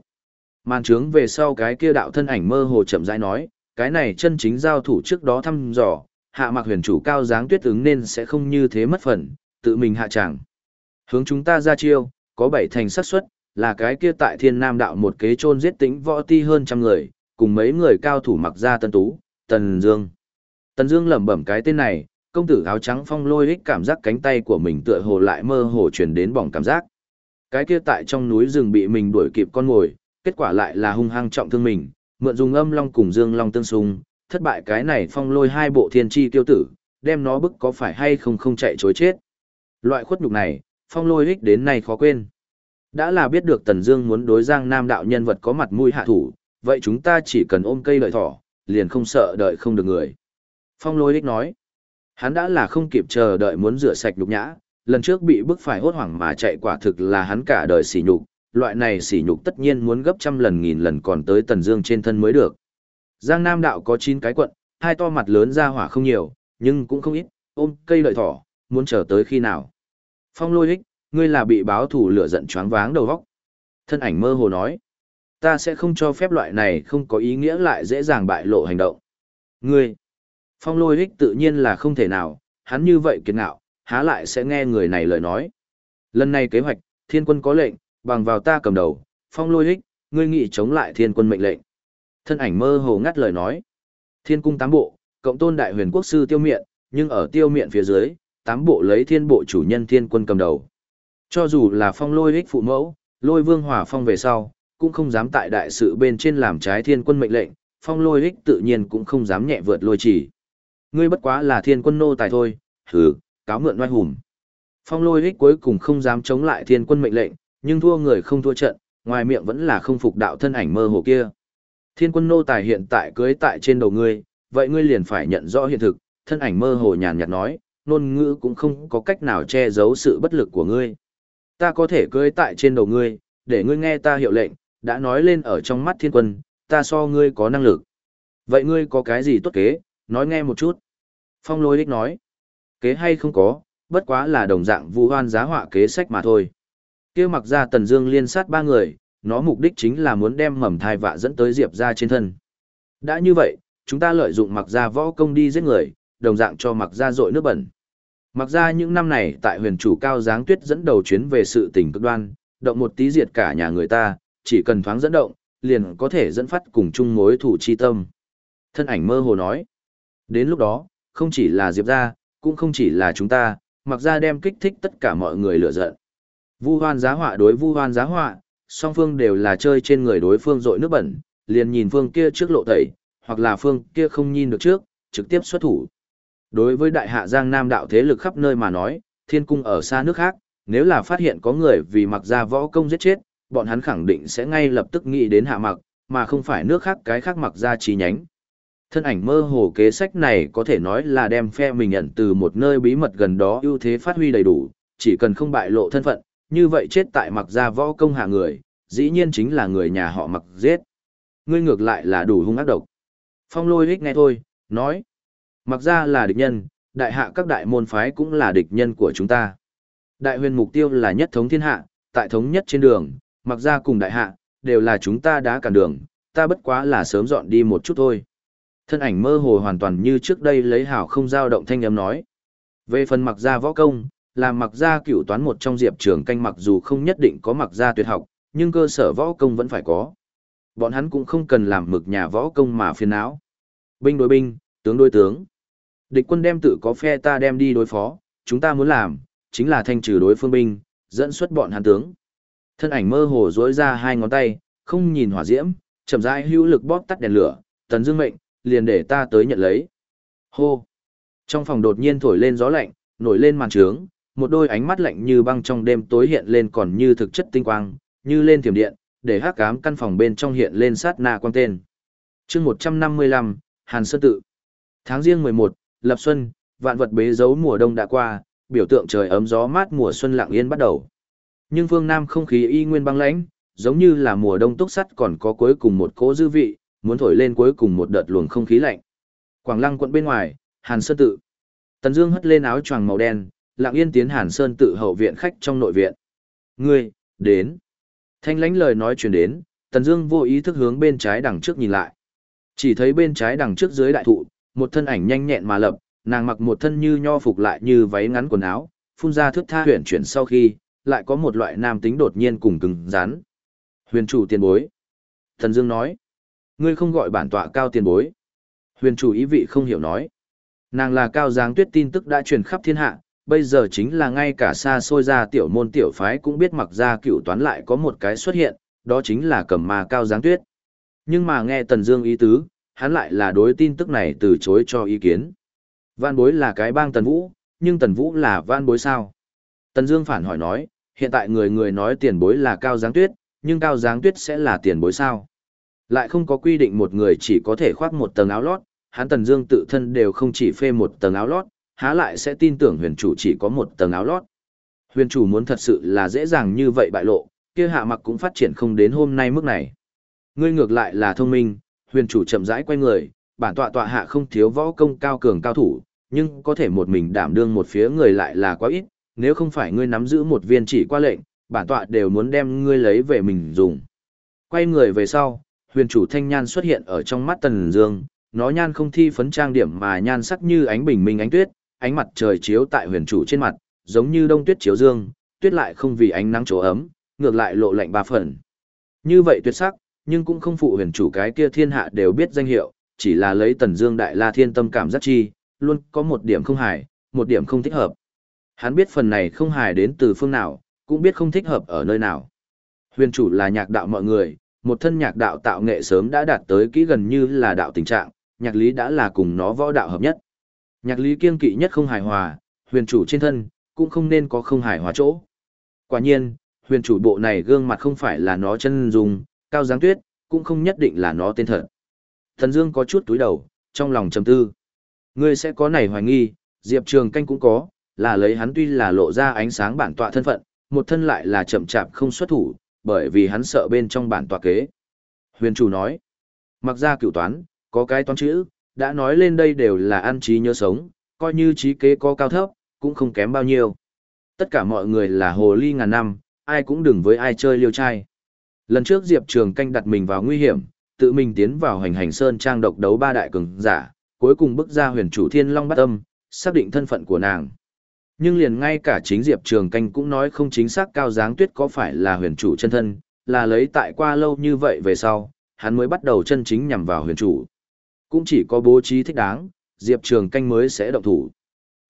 Màn trướng về sau cái kia đạo thân ảnh mơ hồ chậm rãi nói, cái này chân chính giao thủ trước đó thăm dò, hạ mặc huyền chủ cao dáng tuyết ứng nên sẽ không như thế mất phần, tự mình hạ chẳng. Hướng chúng ta ra chiêu, có bảy thành xác suất là cái kia tại thiên nam đạo một kế chôn giết tính võ ti hơn trăm người, cùng mấy người cao thủ mặc ra tân tú, Tần Dương. Tần Dương lẩm bẩm cái tên này, công tử áo trắng phong lôi ích cảm giác cánh tay của mình tựa hồ lại mơ hồ truyền đến bỏng cảm giác. Cái kia tại trong núi rừng bị mình đuổi kịp con ngồi, kết quả lại là hung hăng trọng thương mình, mượn dùng âm long cùng dương long tương xung, thất bại cái này phong lôi hai bộ thiên chi tiêu tử, đem nó bức có phải hay không không chạy chối chết. Loại khuất nhục này, phong lôi ích đến nay khó quên. Đã là biết được Tần Dương muốn đối Giang Nam đạo nhân vật có mặt mũi hạ thủ, vậy chúng ta chỉ cần ôm cây đợi thỏ, liền không sợ đợi không được người. Phong lôi ích nói, hắn đã là không kịp chờ đợi muốn rửa sạch nhục nhã, lần trước bị bức phải hốt hoảng mà chạy quả thực là hắn cả đời sỉ nhục, loại này sỉ nhục tất nhiên muốn gấp trăm lần nghìn lần còn tới Tần Dương trên thân mới được. Giang Nam đạo có 9 cái quận, hai to mặt lớn ra hỏa không nhiều, nhưng cũng không ít, ôm cây lợi thỏ, muốn chờ tới khi nào. Phong lôi ích, ngươi là bị báo thủ lửa giận choáng váng đầu óc. Thân ảnh mơ hồ nói, ta sẽ không cho phép loại này không có ý nghĩa lại dễ dàng bại lộ hành động. Ngươi, phong lôi ích tự nhiên là không thể nào, hắn như vậy kiệt ngạo, há lại sẽ nghe người này lời nói. Lần này kế hoạch, thiên quân có lệnh, bằng vào ta cầm đầu, phong lôi ích, ngươi nghị chống lại thiên quân mệnh lệnh. Thân ảnh mơ hồ ngắt lời nói. Thiên cung tám bộ, cộng tôn đại huyền quốc sư tiêu miện, nhưng ở tiêu miện phía dưới, tám bộ lấy thiên bộ chủ nhân thiên quân cầm đầu. Cho dù là phong lôi ích phụ mẫu, lôi vương hỏa phong về sau, cũng không dám tại đại sự bên trên làm trái thiên quân mệnh lệnh, phong lôi ích tự nhiên cũng không dám nhẹ vượt lôi chỉ. Ngươi bất quá là thiên quân nô tài thôi, hừ, cáo mượn oai hùng. Phong lôi ích cuối cùng không dám chống lại thiên quân mệnh lệnh, nhưng thua người không thua trận, ngoài miệng vẫn là không phục đạo thân ảnh mơ hồ kia. Thiên quân nô tài hiện tại cưới tại trên đầu ngươi, vậy ngươi liền phải nhận rõ hiện thực, thân ảnh mơ hồ nhàn nhạt nói, ngôn ngữ cũng không có cách nào che giấu sự bất lực của ngươi. Ta có thể cưới tại trên đầu ngươi, để ngươi nghe ta hiệu lệnh, đã nói lên ở trong mắt thiên quân, ta so ngươi có năng lực. Vậy ngươi có cái gì tốt kế, nói nghe một chút. Phong lôi đích nói, kế hay không có, bất quá là đồng dạng vu hoan giá họa kế sách mà thôi. kia mặc ra tần dương liên sát ba người, nó mục đích chính là muốn đem mầm thai vạ dẫn tới diệp ra trên thân. Đã như vậy, chúng ta lợi dụng mặc ra võ công đi giết người, đồng dạng cho mặc ra dội nước bẩn. Mặc ra những năm này tại huyền chủ cao giáng tuyết dẫn đầu chuyến về sự tình cực đoan, động một tí diệt cả nhà người ta, chỉ cần thoáng dẫn động, liền có thể dẫn phát cùng chung mối thủ chi tâm. Thân ảnh mơ hồ nói, đến lúc đó, không chỉ là diệp gia cũng không chỉ là chúng ta, mặc ra đem kích thích tất cả mọi người lửa giận. Vu hoan giá họa đối vu hoan giá họa, song phương đều là chơi trên người đối phương rội nước bẩn, liền nhìn phương kia trước lộ tẩy, hoặc là phương kia không nhìn được trước, trực tiếp xuất thủ. Đối với đại hạ Giang Nam đạo thế lực khắp nơi mà nói, thiên cung ở xa nước khác, nếu là phát hiện có người vì mặc ra võ công giết chết, bọn hắn khẳng định sẽ ngay lập tức nghĩ đến hạ mặc, mà không phải nước khác cái khác mặc ra chi nhánh. Thân ảnh mơ hồ kế sách này có thể nói là đem phe mình nhận từ một nơi bí mật gần đó ưu thế phát huy đầy đủ, chỉ cần không bại lộ thân phận, như vậy chết tại mặc Gia võ công hạ người, dĩ nhiên chính là người nhà họ mặc giết. Ngươi ngược lại là đủ hung ác độc. Phong lôi hích nghe thôi, nói. Mặc Gia là địch nhân, đại hạ các đại môn phái cũng là địch nhân của chúng ta. Đại huyền mục tiêu là nhất thống thiên hạ, tại thống nhất trên đường, mặc Gia cùng đại hạ, đều là chúng ta đã cản đường, ta bất quá là sớm dọn đi một chút thôi. Thân ảnh mơ hồ hoàn toàn như trước đây lấy hảo không dao động thanh âm nói. Về phần mặc gia võ công, là mặc gia cửu toán một trong diệp trường canh mặc dù không nhất định có mặc gia tuyệt học, nhưng cơ sở võ công vẫn phải có. Bọn hắn cũng không cần làm mực nhà võ công mà phiền não. Binh đối binh, tướng đối tướng. Địch quân đem tự có phe ta đem đi đối phó, chúng ta muốn làm, chính là thanh trừ đối phương binh, dẫn xuất bọn hàn tướng. Thân ảnh mơ hồ dối ra hai ngón tay, không nhìn hỏa diễm, chậm rãi hữu lực bóp tắt đèn lửa, tần dương mệnh, liền để ta tới nhận lấy. Hô! Trong phòng đột nhiên thổi lên gió lạnh, nổi lên màn trướng, một đôi ánh mắt lạnh như băng trong đêm tối hiện lên còn như thực chất tinh quang, như lên thiểm điện, để hắc ám căn phòng bên trong hiện lên sát na quang tên. chương 155, Hàn Sơn Tự. Tháng riêng 11, Lập Xuân, vạn vật bế dấu mùa đông đã qua, biểu tượng trời ấm gió mát mùa xuân lặng yên bắt đầu. Nhưng phương Nam không khí y nguyên băng lãnh, giống như là mùa đông túc sắt còn có cuối cùng một cỗ dư vị, muốn thổi lên cuối cùng một đợt luồng không khí lạnh. Quảng Lăng quận bên ngoài, Hàn Sơn Tự. Tần Dương hất lên áo choàng màu đen, lặng yên tiến Hàn Sơn Tự hậu viện khách trong nội viện. "Ngươi, đến." Thanh lãnh lời nói truyền đến, Tần Dương vô ý thức hướng bên trái đằng trước nhìn lại. Chỉ thấy bên trái đằng trước dưới đại thụ, một thân ảnh nhanh nhẹn mà lập, nàng mặc một thân như nho phục lại như váy ngắn quần áo, phun ra thước tha huyền chuyển sau khi, lại có một loại nam tính đột nhiên cùng cứng rắn. Huyền chủ tiền bối. Tần Dương nói, ngươi không gọi bản tọa cao tiền bối. Huyền chủ ý vị không hiểu nói. Nàng là cao giáng tuyết tin tức đã truyền khắp thiên hạ, bây giờ chính là ngay cả xa xôi ra tiểu môn tiểu phái cũng biết mặc ra cựu toán lại có một cái xuất hiện, đó chính là cầm ma cao giáng tuyết. Nhưng mà nghe Tần Dương ý tứ, hắn lại là đối tin tức này từ chối cho ý kiến. Van bối là cái bang Tần Vũ, nhưng Tần Vũ là van bối sao? Tần Dương phản hỏi nói, hiện tại người người nói tiền bối là cao giáng tuyết, nhưng cao giáng tuyết sẽ là tiền bối sao? Lại không có quy định một người chỉ có thể khoác một tầng áo lót, hắn Tần Dương tự thân đều không chỉ phê một tầng áo lót, há lại sẽ tin tưởng huyền chủ chỉ có một tầng áo lót. Huyền chủ muốn thật sự là dễ dàng như vậy bại lộ, kia hạ mặc cũng phát triển không đến hôm nay mức này. Ngươi ngược lại là thông minh, huyền chủ chậm rãi quay người, bản tọa tọa hạ không thiếu võ công cao cường cao thủ, nhưng có thể một mình đảm đương một phía người lại là quá ít, nếu không phải ngươi nắm giữ một viên chỉ qua lệnh, bản tọa đều muốn đem ngươi lấy về mình dùng. Quay người về sau, huyền chủ thanh nhan xuất hiện ở trong mắt Tần Dương, nó nhan không thi phấn trang điểm mà nhan sắc như ánh bình minh ánh tuyết, ánh mặt trời chiếu tại huyền chủ trên mặt, giống như đông tuyết chiếu dương, tuyết lại không vì ánh nắng chỗ ấm, ngược lại lộ lạnh ba phần. Như vậy tuyệt sắc, nhưng cũng không phụ huyền chủ cái kia thiên hạ đều biết danh hiệu, chỉ là lấy Tần Dương Đại La Thiên Tâm cảm giác chi, luôn có một điểm không hài, một điểm không thích hợp. Hắn biết phần này không hài đến từ phương nào, cũng biết không thích hợp ở nơi nào. Huyền chủ là nhạc đạo mọi người, một thân nhạc đạo tạo nghệ sớm đã đạt tới kỹ gần như là đạo tình trạng, nhạc lý đã là cùng nó võ đạo hợp nhất. Nhạc lý kiên kỵ nhất không hài hòa, huyền chủ trên thân, cũng không nên có không hài hòa chỗ. Quả nhiên, huyền chủ bộ này gương mặt không phải là nó chân dung, cao dáng tuyết, cũng không nhất định là nó tên thật. Thần Dương có chút túi đầu, trong lòng trầm tư. Ngươi sẽ có này hoài nghi, Diệp Trường Canh cũng có, là lấy hắn tuy là lộ ra ánh sáng bản tọa thân phận, một thân lại là chậm chạp không xuất thủ, bởi vì hắn sợ bên trong bản tọa kế. Huyền chủ nói, mặc ra cựu toán, có cái toán chữ, đã nói lên đây đều là ăn trí nhớ sống, coi như trí kế có cao thấp, cũng không kém bao nhiêu. Tất cả mọi người là hồ ly ngàn năm, ai cũng đừng với ai chơi liêu trai. Lần trước Diệp Trường canh đặt mình vào nguy hiểm, tự mình tiến vào hành hành sơn trang độc đấu ba đại cường giả, cuối cùng bức ra huyền chủ thiên long bắt âm, xác định thân phận của nàng. Nhưng liền ngay cả chính Diệp Trường canh cũng nói không chính xác cao Giáng tuyết có phải là huyền chủ chân thân, là lấy tại qua lâu như vậy về sau, hắn mới bắt đầu chân chính nhằm vào huyền chủ. Cũng chỉ có bố trí thích đáng, Diệp Trường canh mới sẽ động thủ.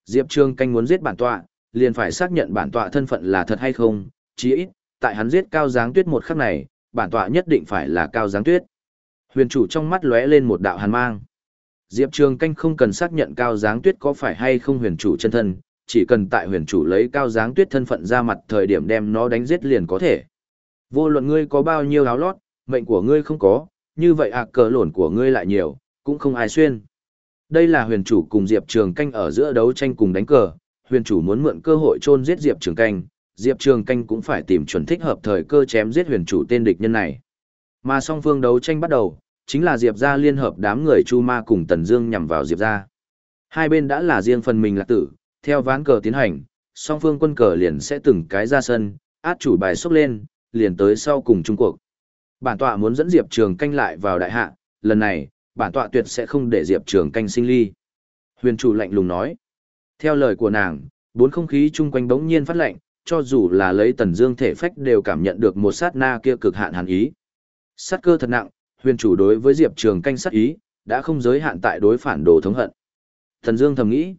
Diệp Trường canh muốn giết bản tọa, liền phải xác nhận bản tọa thân phận là thật hay không, chí ít, tại hắn giết cao giáng tuyết một khắc này, bản tọa nhất định phải là cao giáng tuyết. Huyền chủ trong mắt lóe lên một đạo hàn mang. Diệp Trường canh không cần xác nhận cao giáng tuyết có phải hay không huyền chủ chân thân, chỉ cần tại huyền chủ lấy cao dáng tuyết thân phận ra mặt thời điểm đem nó đánh giết liền có thể. Vô luận ngươi có bao nhiêu áo lót, mệnh của ngươi không có, như vậy ạ cờ lổn của ngươi lại nhiều, cũng không ai xuyên. Đây là huyền chủ cùng Diệp Trường canh ở giữa đấu tranh cùng đánh cờ, huyền chủ muốn mượn cơ hội chôn giết Diệp Trường canh, Diệp Trường canh cũng phải tìm chuẩn thích hợp thời cơ chém giết huyền chủ tên địch nhân này. Mà song phương đấu tranh bắt đầu, chính là Diệp gia liên hợp đám người Chu Ma cùng Tần Dương nhằm vào Diệp gia. Hai bên đã là riêng phần mình là tử, theo ván cờ tiến hành, song phương quân cờ liền sẽ từng cái ra sân, át chủ bài xốc lên, liền tới sau cùng trung cuộc. Bản tọa muốn dẫn Diệp Trường canh lại vào đại hạ, lần này, bản tọa tuyệt sẽ không để Diệp Trường canh sinh ly. Huyền chủ lạnh lùng nói. Theo lời của nàng, bốn không khí chung quanh bỗng nhiên phát lạnh, cho dù là lấy tần dương thể phách đều cảm nhận được một sát na kia cực hạn hàn ý. Sát cơ thật nặng, huyền chủ đối với Diệp Trường canh sát ý, đã không giới hạn tại đối phản đồ thống hận. Tần Dương thầm nghĩ,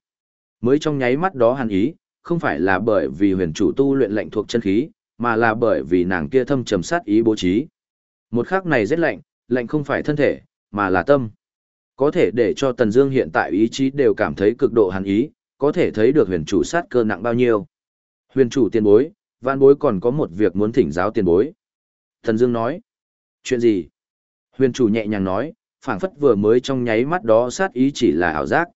mới trong nháy mắt đó hàn ý, không phải là bởi vì huyền chủ tu luyện lệnh thuộc chân khí, mà là bởi vì nàng kia thâm trầm sát ý bố trí. Một khắc này rất lạnh, lạnh không phải thân thể, mà là tâm. Có thể để cho Tần Dương hiện tại ý chí đều cảm thấy cực độ hàn ý, có thể thấy được huyền chủ sát cơ nặng bao nhiêu. Huyền chủ tiền bối, vạn bối còn có một việc muốn thỉnh giáo tiền bối. Tần Dương nói. Chuyện gì? Huyền chủ nhẹ nhàng nói, phảng phất vừa mới trong nháy mắt đó sát ý chỉ là ảo giác.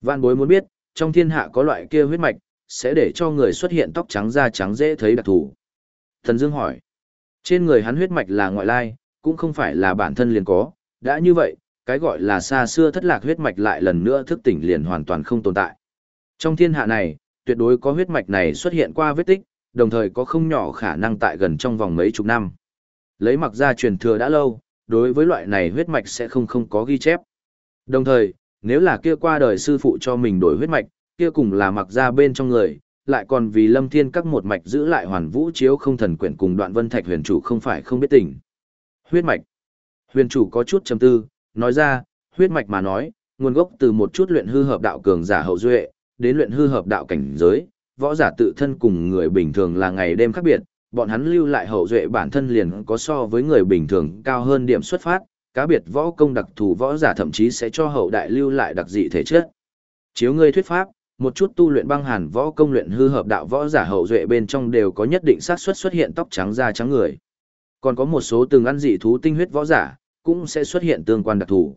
Vạn bối muốn biết, trong thiên hạ có loại kia huyết mạch, sẽ để cho người xuất hiện tóc trắng da trắng dễ thấy đặc thù. Thần Dương hỏi. Trên người hắn huyết mạch là ngoại lai, cũng không phải là bản thân liền có, đã như vậy, cái gọi là xa xưa thất lạc huyết mạch lại lần nữa thức tỉnh liền hoàn toàn không tồn tại. Trong thiên hạ này, tuyệt đối có huyết mạch này xuất hiện qua vết tích, đồng thời có không nhỏ khả năng tại gần trong vòng mấy chục năm. Lấy mặc ra truyền thừa đã lâu, đối với loại này huyết mạch sẽ không không có ghi chép. Đồng thời, nếu là kia qua đời sư phụ cho mình đổi huyết mạch, kia cùng là mặc ra bên trong người, lại còn vì lâm thiên các một mạch giữ lại hoàn vũ chiếu không thần quyển cùng đoạn vân thạch huyền chủ không phải không biết tình. Huyết mạch. Huyền chủ có chút trầm tư, nói ra, huyết mạch mà nói, nguồn gốc từ một chút luyện hư hợp đạo cường giả hậu duệ, đến luyện hư hợp đạo cảnh giới, võ giả tự thân cùng người bình thường là ngày đêm khác biệt, bọn hắn lưu lại hậu duệ bản thân liền có so với người bình thường cao hơn điểm xuất phát, cá biệt võ công đặc thù võ giả thậm chí sẽ cho hậu đại lưu lại đặc dị thể chất. Chiếu ngươi thuyết pháp, một chút tu luyện băng hàn võ công luyện hư hợp đạo võ giả hậu duệ bên trong đều có nhất định xác suất xuất hiện tóc trắng da trắng người. Còn có một số từng ăn dị thú tinh huyết võ giả, cũng sẽ xuất hiện tương quan đặc thù.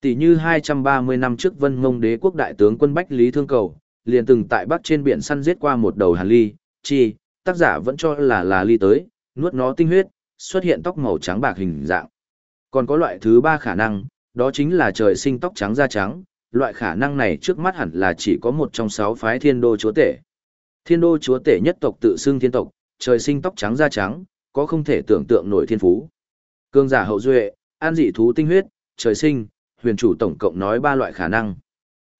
Tỷ như 230 năm trước Vân Mông Đế quốc đại tướng quân Bách Lý Thương Cầu, liền từng tại Bắc trên biển săn giết qua một đầu hàn ly, chi, tác giả vẫn cho là là ly tới, nuốt nó tinh huyết, xuất hiện tóc màu trắng bạc hình dạng. Còn có loại thứ ba khả năng, đó chính là trời sinh tóc trắng da trắng, loại khả năng này trước mắt hẳn là chỉ có một trong sáu phái thiên đô chúa tể. Thiên đô chúa tể nhất tộc tự xưng thiên tộc, trời sinh tóc trắng da trắng, có không thể tưởng tượng nổi thiên phú. Cương giả hậu duệ, an dị thú tinh huyết, trời sinh, huyền chủ tổng cộng nói ba loại khả năng.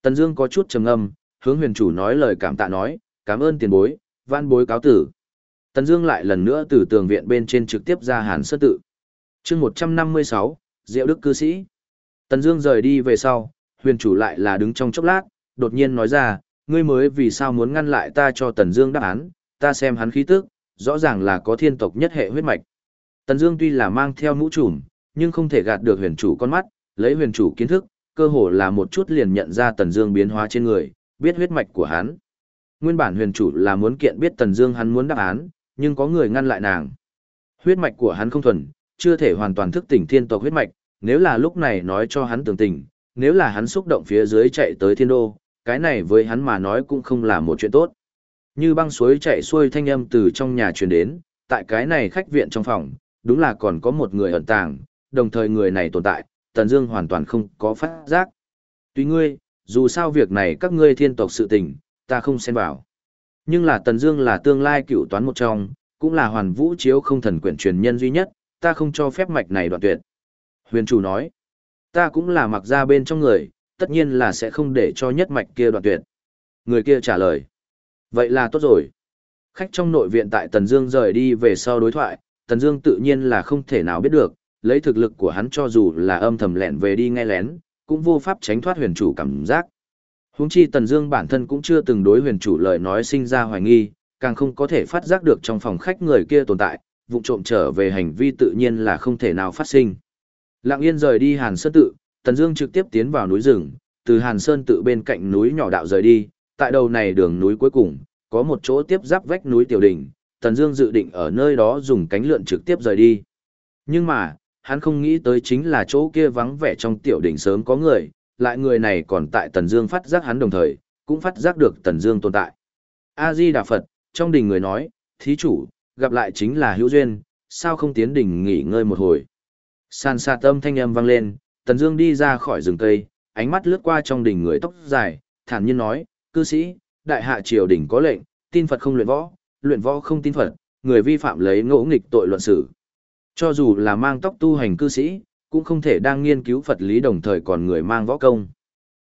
Tần Dương có chút trầm ngâm, hướng huyền chủ nói lời cảm tạ nói, cảm ơn tiền bối, van bối cáo tử. Tần Dương lại lần nữa từ tường viện bên trên trực tiếp ra Hàn Sơn tự. Chương 156, Diệu Đức cư sĩ. Tần Dương rời đi về sau, huyền chủ lại là đứng trong chốc lát, đột nhiên nói ra, ngươi mới vì sao muốn ngăn lại ta cho Tần Dương đáp án, ta xem hắn khí tức, rõ ràng là có thiên tộc nhất hệ huyết mạch. Tần Dương tuy là mang theo mũ trùm, nhưng không thể gạt được huyền chủ con mắt, lấy huyền chủ kiến thức, cơ hồ là một chút liền nhận ra Tần Dương biến hóa trên người, biết huyết mạch của hắn. Nguyên bản huyền chủ là muốn kiện biết Tần Dương hắn muốn đáp án, nhưng có người ngăn lại nàng. Huyết mạch của hắn không thuần, chưa thể hoàn toàn thức tỉnh thiên tộc huyết mạch, nếu là lúc này nói cho hắn tường tình, nếu là hắn xúc động phía dưới chạy tới thiên đô, cái này với hắn mà nói cũng không là một chuyện tốt. Như băng suối chạy xuôi thanh âm từ trong nhà truyền đến, tại cái này khách viện trong phòng, đúng là còn có một người ẩn tàng, đồng thời người này tồn tại, Tần Dương hoàn toàn không có phát giác. Tuy ngươi, dù sao việc này các ngươi thiên tộc sự tình, ta không xen vào. Nhưng là Tần Dương là tương lai cựu toán một trong, cũng là hoàn vũ chiếu không thần quyển truyền nhân duy nhất, ta không cho phép mạch này đoạn tuyệt. Huyền chủ nói, ta cũng là mặc ra bên trong người, tất nhiên là sẽ không để cho nhất mạch kia đoạn tuyệt. Người kia trả lời, vậy là tốt rồi. Khách trong nội viện tại Tần Dương rời đi về sau đối thoại, Tần Dương tự nhiên là không thể nào biết được, lấy thực lực của hắn cho dù là âm thầm lén về đi nghe lén, cũng vô pháp tránh thoát huyền chủ cảm giác. Huống chi Tần Dương bản thân cũng chưa từng đối huyền chủ lời nói sinh ra hoài nghi, càng không có thể phát giác được trong phòng khách người kia tồn tại, vụ trộm trở về hành vi tự nhiên là không thể nào phát sinh. Lặng yên rời đi Hàn Sơn tự, Tần Dương trực tiếp tiến vào núi rừng, từ Hàn Sơn tự bên cạnh núi nhỏ đạo rời đi, tại đầu này đường núi cuối cùng, có một chỗ tiếp giáp vách núi tiểu đỉnh, Tần Dương dự định ở nơi đó dùng cánh lượn trực tiếp rời đi. Nhưng mà, hắn không nghĩ tới chính là chỗ kia vắng vẻ trong tiểu đỉnh sớm có người, lại người này còn tại Tần Dương phát giác hắn đồng thời, cũng phát giác được Tần Dương tồn tại. A Di Đà Phật, trong đình người nói, thí chủ, gặp lại chính là hữu duyên, sao không tiến đỉnh nghỉ ngơi một hồi. San xa tâm thanh âm vang lên, Tần Dương đi ra khỏi rừng cây, ánh mắt lướt qua trong đình người tóc dài, thản nhiên nói, cư sĩ, đại hạ triều đình có lệnh, tin Phật không luyện võ, luyện võ không tin Phật, người vi phạm lấy ngỗ nghịch tội luận xử. Cho dù là mang tóc tu hành cư sĩ, cũng không thể đang nghiên cứu Phật lý đồng thời còn người mang võ công.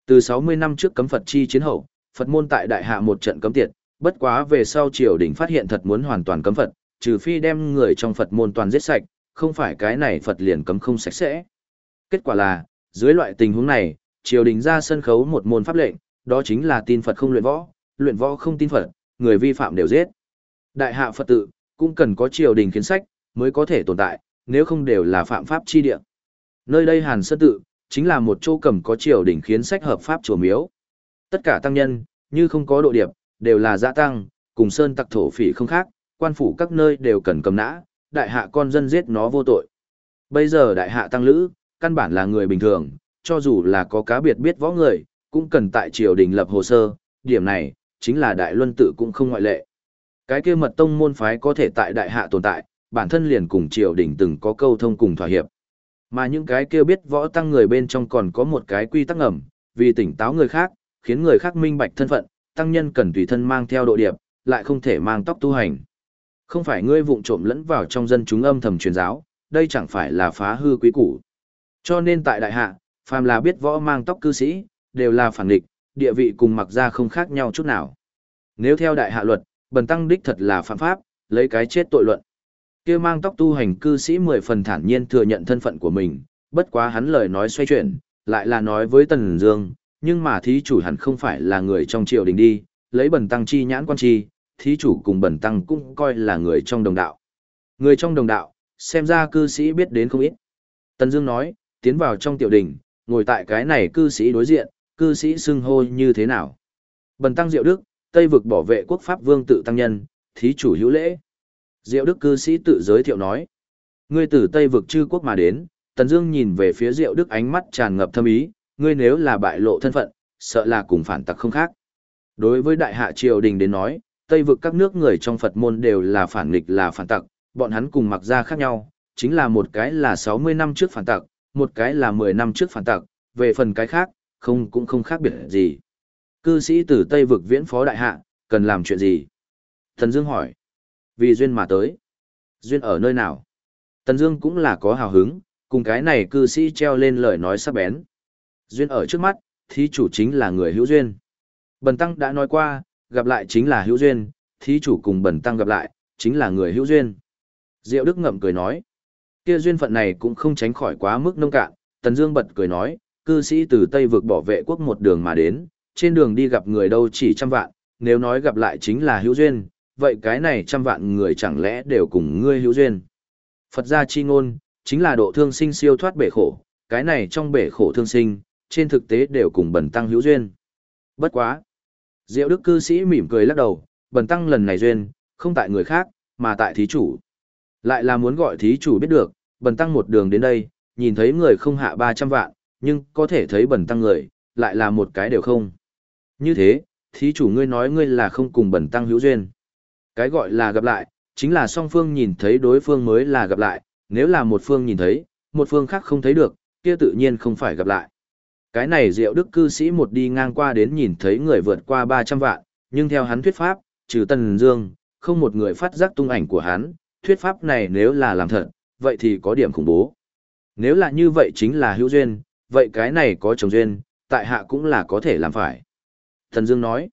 Từ 60 năm trước cấm Phật chi chiến hậu, Phật môn tại đại hạ một trận cấm tiệt, bất quá về sau triều đình phát hiện thật muốn hoàn toàn cấm Phật, trừ phi đem người trong Phật môn toàn giết sạch, không phải cái này Phật liền cấm không sạch sẽ. Kết quả là, dưới loại tình huống này, triều đình ra sân khấu một môn pháp lệnh, đó chính là tin Phật không luyện võ, luyện võ không tin Phật, người vi phạm đều giết. Đại hạ Phật tự, cũng cần có triều đình khiến sách, mới có thể tồn tại, nếu không đều là phạm pháp chi địa. Nơi đây Hàn Sơn tự, chính là một chỗ cầm có triều đình khiến sách hợp pháp chùa miếu. Tất cả tăng nhân, như không có độ điệp, đều là gia tăng, cùng sơn tặc thổ phỉ không khác, quan phủ các nơi đều cần cầm nã, đại hạ con dân giết nó vô tội. Bây giờ đại hạ tăng lữ, căn bản là người bình thường, cho dù là có cá biệt biết võ người, cũng cần tại triều đình lập hồ sơ, điểm này, chính là đại luân tự cũng không ngoại lệ. Cái kia mật tông môn phái có thể tại đại hạ tồn tại, bản thân liền cùng triều đình từng có câu thông cùng thỏa hiệp. Mà những cái kia biết võ tăng người bên trong còn có một cái quy tắc ngầm, vì tỉnh táo người khác, khiến người khác minh bạch thân phận, tăng nhân cần tùy thân mang theo độ điệp, lại không thể mang tóc tu hành. Không phải ngươi vụng trộm lẫn vào trong dân chúng âm thầm truyền giáo, đây chẳng phải là phá hư quý củ. Cho nên tại đại hạ, phàm là biết võ mang tóc cư sĩ, đều là phản địch, địa vị cùng mặc ra không khác nhau chút nào. Nếu theo đại hạ luật, bần tăng đích thật là phạm pháp, lấy cái chết tội luận. kia mang tóc tu hành cư sĩ mười phần thản nhiên thừa nhận thân phận của mình, bất quá hắn lời nói xoay chuyển, lại là nói với Tần Dương, nhưng mà thí chủ hẳn không phải là người trong triều đình đi, lấy bần tăng chi nhãn quan chi, thí chủ cùng bần tăng cũng coi là người trong đồng đạo. Người trong đồng đạo, xem ra cư sĩ biết đến không ít. Tần Dương nói, tiến vào trong tiểu đình, ngồi tại cái này cư sĩ đối diện, cư sĩ xưng hô như thế nào? Bần tăng Diệu Đức, Tây vực bảo vệ quốc pháp vương tự tăng nhân, thí chủ hữu lễ. Diệu Đức cư sĩ tự giới thiệu nói, ngươi từ Tây vực chư quốc mà đến, Tần Dương nhìn về phía Diệu Đức ánh mắt tràn ngập thâm ý, ngươi nếu là bại lộ thân phận, sợ là cùng phản tặc không khác. Đối với đại hạ triều đình đến nói, Tây vực các nước người trong Phật môn đều là phản nghịch là phản tặc, bọn hắn cùng mặc ra khác nhau, chính là một cái là 60 năm trước phản tặc, một cái là 10 năm trước phản tặc, về phần cái khác, không cũng không khác biệt gì. Cư sĩ từ Tây vực viễn phó đại hạ, cần làm chuyện gì? Thần Dương hỏi. Vì duyên mà tới. Duyên ở nơi nào? Tần Dương cũng là có hào hứng, cùng cái này cư sĩ treo lên lời nói sắc bén. Duyên ở trước mắt, thí chủ chính là người hữu duyên. Bần tăng đã nói qua, gặp lại chính là hữu duyên, thí chủ cùng bần tăng gặp lại, chính là người hữu duyên. Diệu Đức ngậm cười nói, kia duyên phận này cũng không tránh khỏi quá mức nông cạn, Tần Dương bật cười nói, cư sĩ từ Tây vực bỏ vệ quốc một đường mà đến, trên đường đi gặp người đâu chỉ trăm vạn, nếu nói gặp lại chính là hữu duyên, vậy cái này trăm vạn người chẳng lẽ đều cùng ngươi hữu duyên. Phật gia chi ngôn, chính là độ thương sinh siêu thoát bể khổ, cái này trong bể khổ thương sinh, trên thực tế đều cùng bần tăng hữu duyên. Bất quá. Diệu đức cư sĩ mỉm cười lắc đầu, bần tăng lần này duyên, không tại người khác, mà tại thí chủ. Lại là muốn gọi thí chủ biết được, bần tăng một đường đến đây, nhìn thấy người không hạ 300 vạn, nhưng có thể thấy bần tăng người, lại là một cái đều không. Như thế, thí chủ ngươi nói ngươi là không cùng bần tăng hữu duyên. Cái gọi là gặp lại, chính là song phương nhìn thấy đối phương mới là gặp lại, nếu là một phương nhìn thấy, một phương khác không thấy được, kia tự nhiên không phải gặp lại. Cái này diệu đức cư sĩ một đi ngang qua đến nhìn thấy người vượt qua 300 vạn, nhưng theo hắn thuyết pháp, trừ Tần Dương, không một người phát giác tung ảnh của hắn, thuyết pháp này nếu là làm thật, vậy thì có điểm khủng bố. Nếu là như vậy chính là hữu duyên, vậy cái này có chồng duyên, tại hạ cũng là có thể làm phải. Thần Dương nói,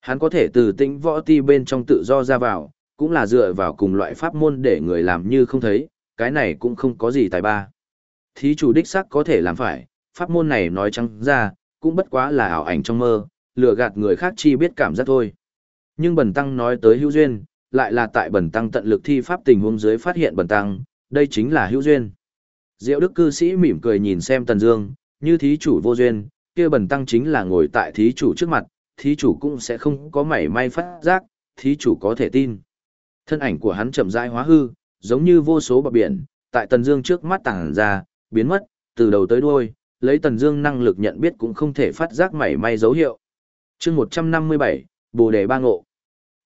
hắn có thể từ tĩnh võ ti bên trong tự do ra vào, cũng là dựa vào cùng loại pháp môn để người làm như không thấy, cái này cũng không có gì tài ba. Thí chủ đích xác có thể làm phải, pháp môn này nói trắng ra, cũng bất quá là ảo ảnh trong mơ, lừa gạt người khác chi biết cảm giác thôi. Nhưng bần tăng nói tới hữu duyên, lại là tại bần tăng tận lực thi pháp tình huống dưới phát hiện bần tăng, đây chính là hữu duyên. Diệu đức cư sĩ mỉm cười nhìn xem Tần Dương, như thí chủ vô duyên, kia bần tăng chính là ngồi tại thí chủ trước mặt, thí chủ cũng sẽ không có mảy may phát giác, thí chủ có thể tin. Thân ảnh của hắn chậm rãi hóa hư, giống như vô số bọt biển, tại Tần Dương trước mắt tàng ra, biến mất, từ đầu tới đuôi, lấy Tần Dương năng lực nhận biết cũng không thể phát giác mảy may dấu hiệu. Chương 157, Bồ đề ba ngộ.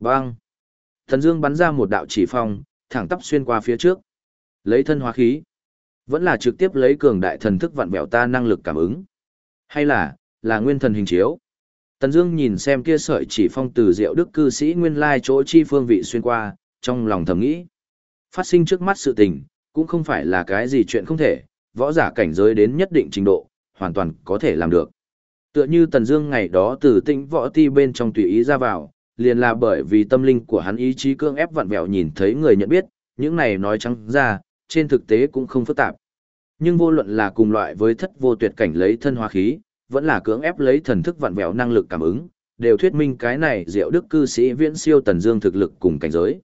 Bang. Tần Dương bắn ra một đạo chỉ phong, thẳng tắp xuyên qua phía trước. Lấy thân hóa khí, vẫn là trực tiếp lấy cường đại thần thức vặn vẹo ta năng lực cảm ứng, hay là là nguyên thần hình chiếu. Tần Dương nhìn xem kia sợi chỉ phong từ Diệu Đức cư sĩ nguyên lai chỗ chi phương vị xuyên qua, trong lòng thầm nghĩ, phát sinh trước mắt sự tình, cũng không phải là cái gì chuyện không thể, võ giả cảnh giới đến nhất định trình độ, hoàn toàn có thể làm được. Tựa như Tần Dương ngày đó từ tinh võ ti bên trong tùy ý ra vào, liền là bởi vì tâm linh của hắn ý chí cương ép vặn vẹo nhìn thấy người nhận biết, những này nói trắng ra, trên thực tế cũng không phức tạp. Nhưng vô luận là cùng loại với thất vô tuyệt cảnh lấy thân hóa khí, vẫn là cưỡng ép lấy thần thức vặn vẹo năng lực cảm ứng, đều thuyết minh cái này Diệu Đức cư sĩ viễn siêu Tần Dương thực lực cùng cảnh giới.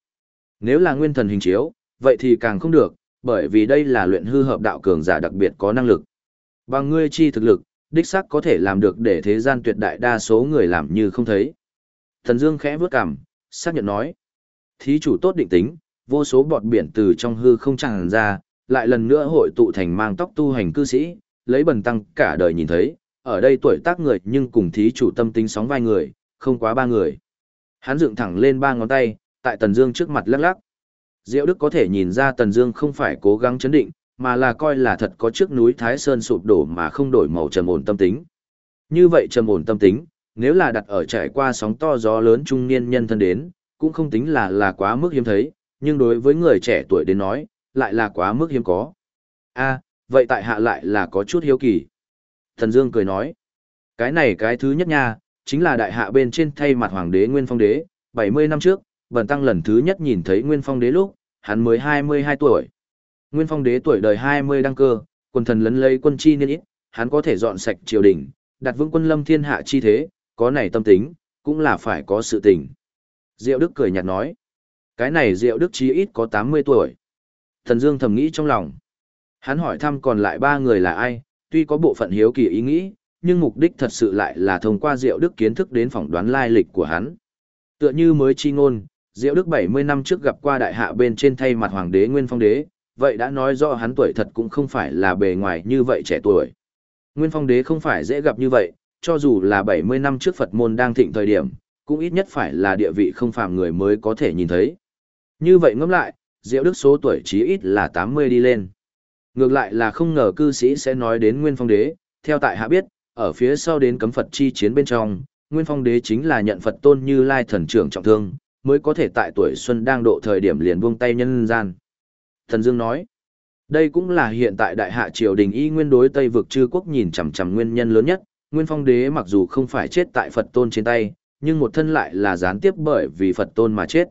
Nếu là nguyên thần hình chiếu, vậy thì càng không được, bởi vì đây là luyện hư hợp đạo cường giả đặc biệt có năng lực. Bằng ngươi chi thực lực, đích xác có thể làm được để thế gian tuyệt đại đa số người làm như không thấy. Thần Dương khẽ vước cằm, xác nhận nói: "Thí chủ tốt định tính, vô số bọt biển từ trong hư không tràn ra, lại lần nữa hội tụ thành mang tóc tu hành cư sĩ, lấy bần tăng cả đời nhìn thấy, ở đây tuổi tác người nhưng cùng thí chủ tâm tính sóng vai người, không quá ba người." Hắn dựng thẳng lên ba ngón tay, tại Tần Dương trước mặt lắc lắc. Diệu Đức có thể nhìn ra Tần Dương không phải cố gắng chấn định, mà là coi là thật có trước núi Thái Sơn sụp đổ mà không đổi màu trầm ổn tâm tính. Như vậy trầm ổn tâm tính, nếu là đặt ở trải qua sóng to gió lớn trung niên nhân thân đến, cũng không tính là là quá mức hiếm thấy, nhưng đối với người trẻ tuổi đến nói, lại là quá mức hiếm có. a vậy tại hạ lại là có chút hiếu kỳ. Thần Dương cười nói, cái này cái thứ nhất nha, chính là đại hạ bên trên thay mặt hoàng đế Nguyên Phong đế, 70 năm trước, Bần Tăng lần thứ nhất nhìn thấy Nguyên Phong đế lúc, hắn mới 22 tuổi. Nguyên Phong đế tuổi đời 20 đăng cơ, quân thần lấn lấy quân chi niên ít, hắn có thể dọn sạch triều đình, đặt vững quân lâm thiên hạ chi thế, có này tâm tính, cũng là phải có sự tình. Diệu Đức cười nhạt nói, cái này Diệu Đức chí ít có 80 tuổi. Thần Dương thầm nghĩ trong lòng. Hắn hỏi thăm còn lại ba người là ai, tuy có bộ phận hiếu kỳ ý nghĩ, nhưng mục đích thật sự lại là thông qua Diệu Đức kiến thức đến phỏng đoán lai lịch của hắn. Tựa như mới chi ngôn, Diệu Đức 70 năm trước gặp qua đại hạ bên trên thay mặt hoàng đế Nguyên Phong đế, vậy đã nói rõ hắn tuổi thật cũng không phải là bề ngoài như vậy trẻ tuổi. Nguyên Phong đế không phải dễ gặp như vậy, cho dù là 70 năm trước Phật môn đang thịnh thời điểm, cũng ít nhất phải là địa vị không phàm người mới có thể nhìn thấy. Như vậy ngẫm lại, Diệu Đức số tuổi chí ít là 80 đi lên. Ngược lại là không ngờ cư sĩ sẽ nói đến Nguyên Phong đế, theo tại hạ biết, ở phía sau đến cấm Phật chi chiến bên trong, Nguyên Phong đế chính là nhận Phật tôn như lai thần trưởng trọng thương, mới có thể tại tuổi xuân đang độ thời điểm liền buông tay nhân gian. Thần Dương nói, đây cũng là hiện tại đại hạ triều đình y nguyên đối Tây vực chư quốc nhìn chằm chằm nguyên nhân lớn nhất, Nguyên Phong đế mặc dù không phải chết tại Phật tôn trên tay, nhưng một thân lại là gián tiếp bởi vì Phật tôn mà chết.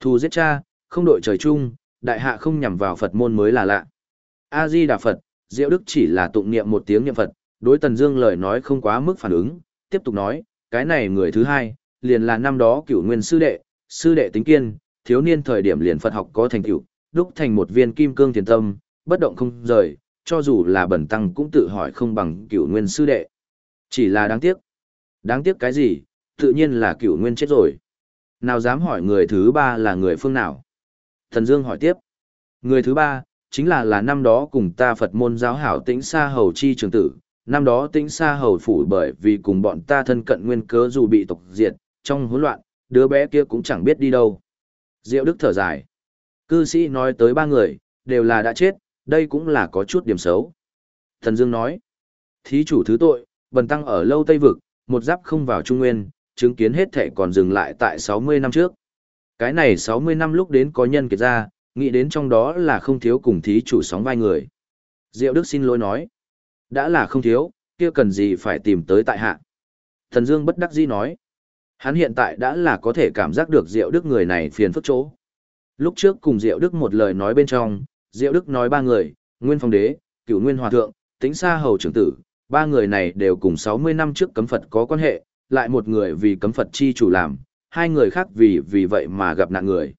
Thù giết cha, không đội trời chung, đại hạ không nhằm vào Phật môn mới là lạ. A Di Đà Phật, Diệu Đức chỉ là tụng niệm một tiếng niệm Phật, đối Tần Dương lời nói không quá mức phản ứng, tiếp tục nói, cái này người thứ hai, liền là năm đó cửu nguyên sư đệ, sư đệ tính kiên, thiếu niên thời điểm liền Phật học có thành tựu, đúc thành một viên kim cương thiền tâm, bất động không rời, cho dù là bẩn tăng cũng tự hỏi không bằng cửu nguyên sư đệ. Chỉ là đáng tiếc. Đáng tiếc cái gì, tự nhiên là cửu nguyên chết rồi. Nào dám hỏi người thứ ba là người phương nào? Thần Dương hỏi tiếp. Người thứ ba, chính là là năm đó cùng ta Phật môn giáo hảo tĩnh sa hầu chi trường tử. Năm đó tĩnh sa hầu phủ bởi vì cùng bọn ta thân cận nguyên cớ dù bị tộc diệt, trong hỗn loạn, đứa bé kia cũng chẳng biết đi đâu. Diệu Đức thở dài. Cư sĩ nói tới ba người, đều là đã chết, đây cũng là có chút điểm xấu. Thần Dương nói, thí chủ thứ tội, bần tăng ở lâu Tây Vực, một giáp không vào Trung Nguyên, chứng kiến hết thể còn dừng lại tại 60 năm trước. Cái này 60 năm lúc đến có nhân kiệt ra, nghĩ đến trong đó là không thiếu cùng thí chủ sóng vai người. Diệu Đức xin lỗi nói, đã là không thiếu, kia cần gì phải tìm tới tại hạ. Thần Dương bất đắc dĩ nói, hắn hiện tại đã là có thể cảm giác được Diệu Đức người này phiền phức chỗ. Lúc trước cùng Diệu Đức một lời nói bên trong, Diệu Đức nói ba người, Nguyên Phong Đế, Cửu Nguyên Hòa Thượng, Tĩnh Sa Hầu Trưởng Tử, ba người này đều cùng 60 năm trước cấm Phật có quan hệ, lại một người vì cấm Phật chi chủ làm, hai người khác vì vì vậy mà gặp nạn người.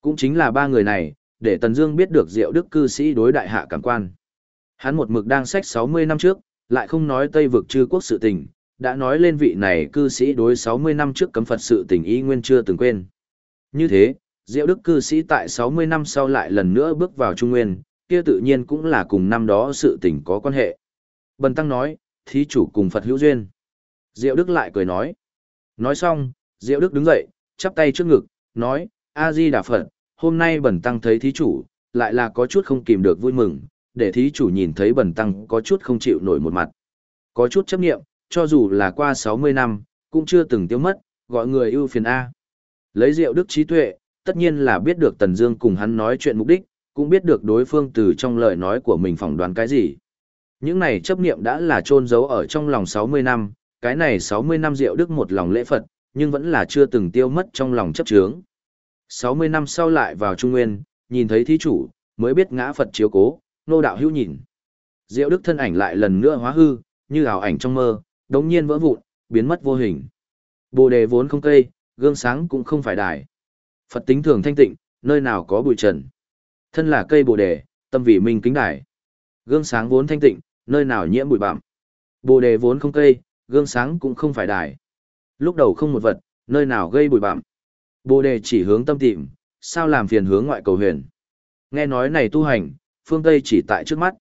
Cũng chính là ba người này, để Tần Dương biết được Diệu Đức cư sĩ đối đại hạ cảm quan. Hắn một mực đang sách 60 năm trước, lại không nói Tây vực chư quốc sự tình, đã nói lên vị này cư sĩ đối 60 năm trước cấm Phật sự tình ý nguyên chưa từng quên. Như thế, Diệu Đức cư sĩ tại 60 năm sau lại lần nữa bước vào Trung Nguyên, kia tự nhiên cũng là cùng năm đó sự tình có quan hệ. Bần Tăng nói, thí chủ cùng Phật hữu duyên. Diệu Đức lại cười nói. Nói xong, Diệu Đức đứng dậy, chắp tay trước ngực, nói, A-di Đà Phật, hôm nay Bần Tăng thấy thí chủ, lại là có chút không kìm được vui mừng, để thí chủ nhìn thấy Bần Tăng có chút không chịu nổi một mặt. Có chút chấp nghiệm, cho dù là qua 60 năm, cũng chưa từng tiêu mất, gọi người ưu phiền A. Lấy Diệu Đức trí tuệ, tất nhiên là biết được Tần Dương cùng hắn nói chuyện mục đích, cũng biết được đối phương từ trong lời nói của mình phỏng đoán cái gì. Những này chấp niệm đã là chôn giấu ở trong lòng 60 năm, cái này 60 năm Diệu Đức một lòng lễ Phật, nhưng vẫn là chưa từng tiêu mất trong lòng chấp chướng. 60 năm sau lại vào Trung Nguyên, nhìn thấy thí chủ, mới biết ngã Phật chiếu cố, nô đạo hữu nhìn. Diệu Đức thân ảnh lại lần nữa hóa hư, như ảo ảnh trong mơ, đống nhiên vỡ vụn, biến mất vô hình. Bồ đề vốn không cây, gương sáng cũng không phải đài. Phật tính thường thanh tịnh, nơi nào có bụi trần. Thân là cây bồ đề, tâm vị minh kính đài. Gương sáng vốn thanh tịnh, nơi nào nhiễm bụi bặm. Bồ đề vốn không cây, gương sáng cũng không phải đài. Lúc đầu không một vật, nơi nào gây bụi bặm. Bồ đề chỉ hướng tâm tìm, sao làm phiền hướng ngoại cầu huyền. Nghe nói này tu hành, phương Tây chỉ tại trước mắt.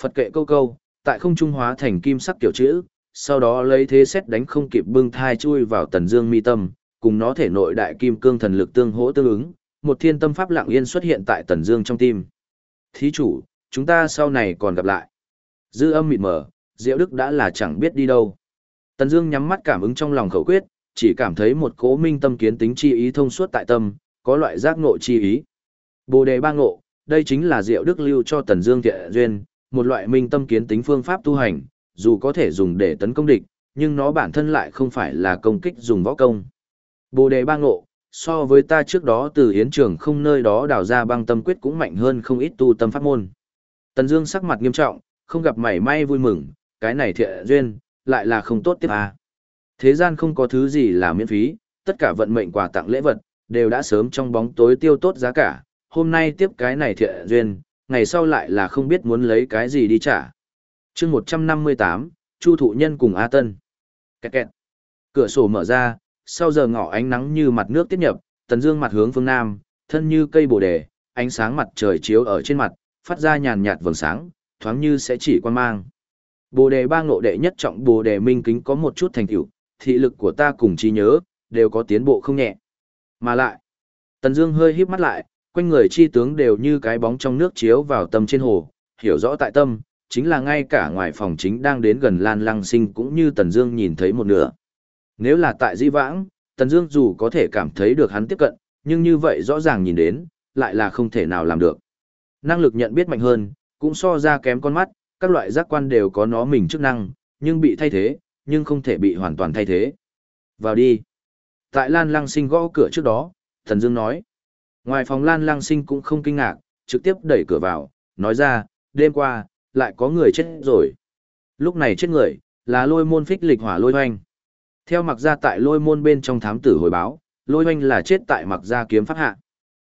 Phật kệ câu câu, tại không trung hóa thành kim sắc kiểu chữ, sau đó lấy thế xét đánh không kịp bưng thai chui vào tần dương mi tâm, cùng nó thể nội đại kim cương thần lực tương hỗ tương ứng, một thiên tâm pháp lặng yên xuất hiện tại tần dương trong tim. Thí chủ, chúng ta sau này còn gặp lại. Dư âm mịt mờ, Diệu Đức đã là chẳng biết đi đâu. Tần Dương nhắm mắt cảm ứng trong lòng khẩu quyết, chỉ cảm thấy một cố minh tâm kiến tính chi ý thông suốt tại tâm, có loại giác ngộ chi ý. Bồ đề ba ngộ, đây chính là Diệu Đức lưu cho Tần Dương thiện duyên, một loại minh tâm kiến tính phương pháp tu hành, dù có thể dùng để tấn công địch, nhưng nó bản thân lại không phải là công kích dùng võ công. Bồ đề ba ngộ, so với ta trước đó từ hiến trường không nơi đó đào ra băng tâm quyết cũng mạnh hơn không ít tu tâm pháp môn. Tần Dương sắc mặt nghiêm trọng, không gặp mảy may vui mừng, cái này thiện duyên, lại là không tốt tiếp à. Thế gian không có thứ gì là miễn phí, tất cả vận mệnh quà tặng lễ vật, đều đã sớm trong bóng tối tiêu tốt giá cả, hôm nay tiếp cái này thiện duyên, ngày sau lại là không biết muốn lấy cái gì đi trả chương 158, Chu Thụ Nhân cùng A Tân. Kẹt kẹt. Cửa sổ mở ra, sau giờ ngỏ ánh nắng như mặt nước tiết nhập, tần dương mặt hướng phương nam, thân như cây bồ đề, ánh sáng mặt trời chiếu ở trên mặt, phát ra nhàn nhạt vầng sáng, thoáng như sẽ chỉ quan mang. Bồ đề ba ngộ đệ nhất trọng bồ đề minh kính có một chút thành tựu, thị lực của ta cùng trí nhớ, đều có tiến bộ không nhẹ. Mà lại, Tần Dương hơi híp mắt lại, quanh người chi tướng đều như cái bóng trong nước chiếu vào tâm trên hồ, hiểu rõ tại tâm, chính là ngay cả ngoài phòng chính đang đến gần Lan Lăng Sinh cũng như Tần Dương nhìn thấy một nửa. Nếu là tại Di Vãng, Tần Dương dù có thể cảm thấy được hắn tiếp cận, nhưng như vậy rõ ràng nhìn đến, lại là không thể nào làm được. Năng lực nhận biết mạnh hơn, cũng so ra kém con mắt, các loại giác quan đều có nó mình chức năng, nhưng bị thay thế, nhưng không thể bị hoàn toàn thay thế. Vào đi. Tại Lan Lăng Sinh gõ cửa trước đó, Tần Dương nói. Ngoài phòng Lan Lăng Sinh cũng không kinh ngạc, trực tiếp đẩy cửa vào, nói ra, đêm qua, lại có người chết rồi. Lúc này chết người, là lôi môn phích lịch hỏa lôi hoanh. Theo mặc gia tại lôi môn bên trong thám tử hồi báo, lôi hoanh là chết tại mặc gia kiếm pháp hạ.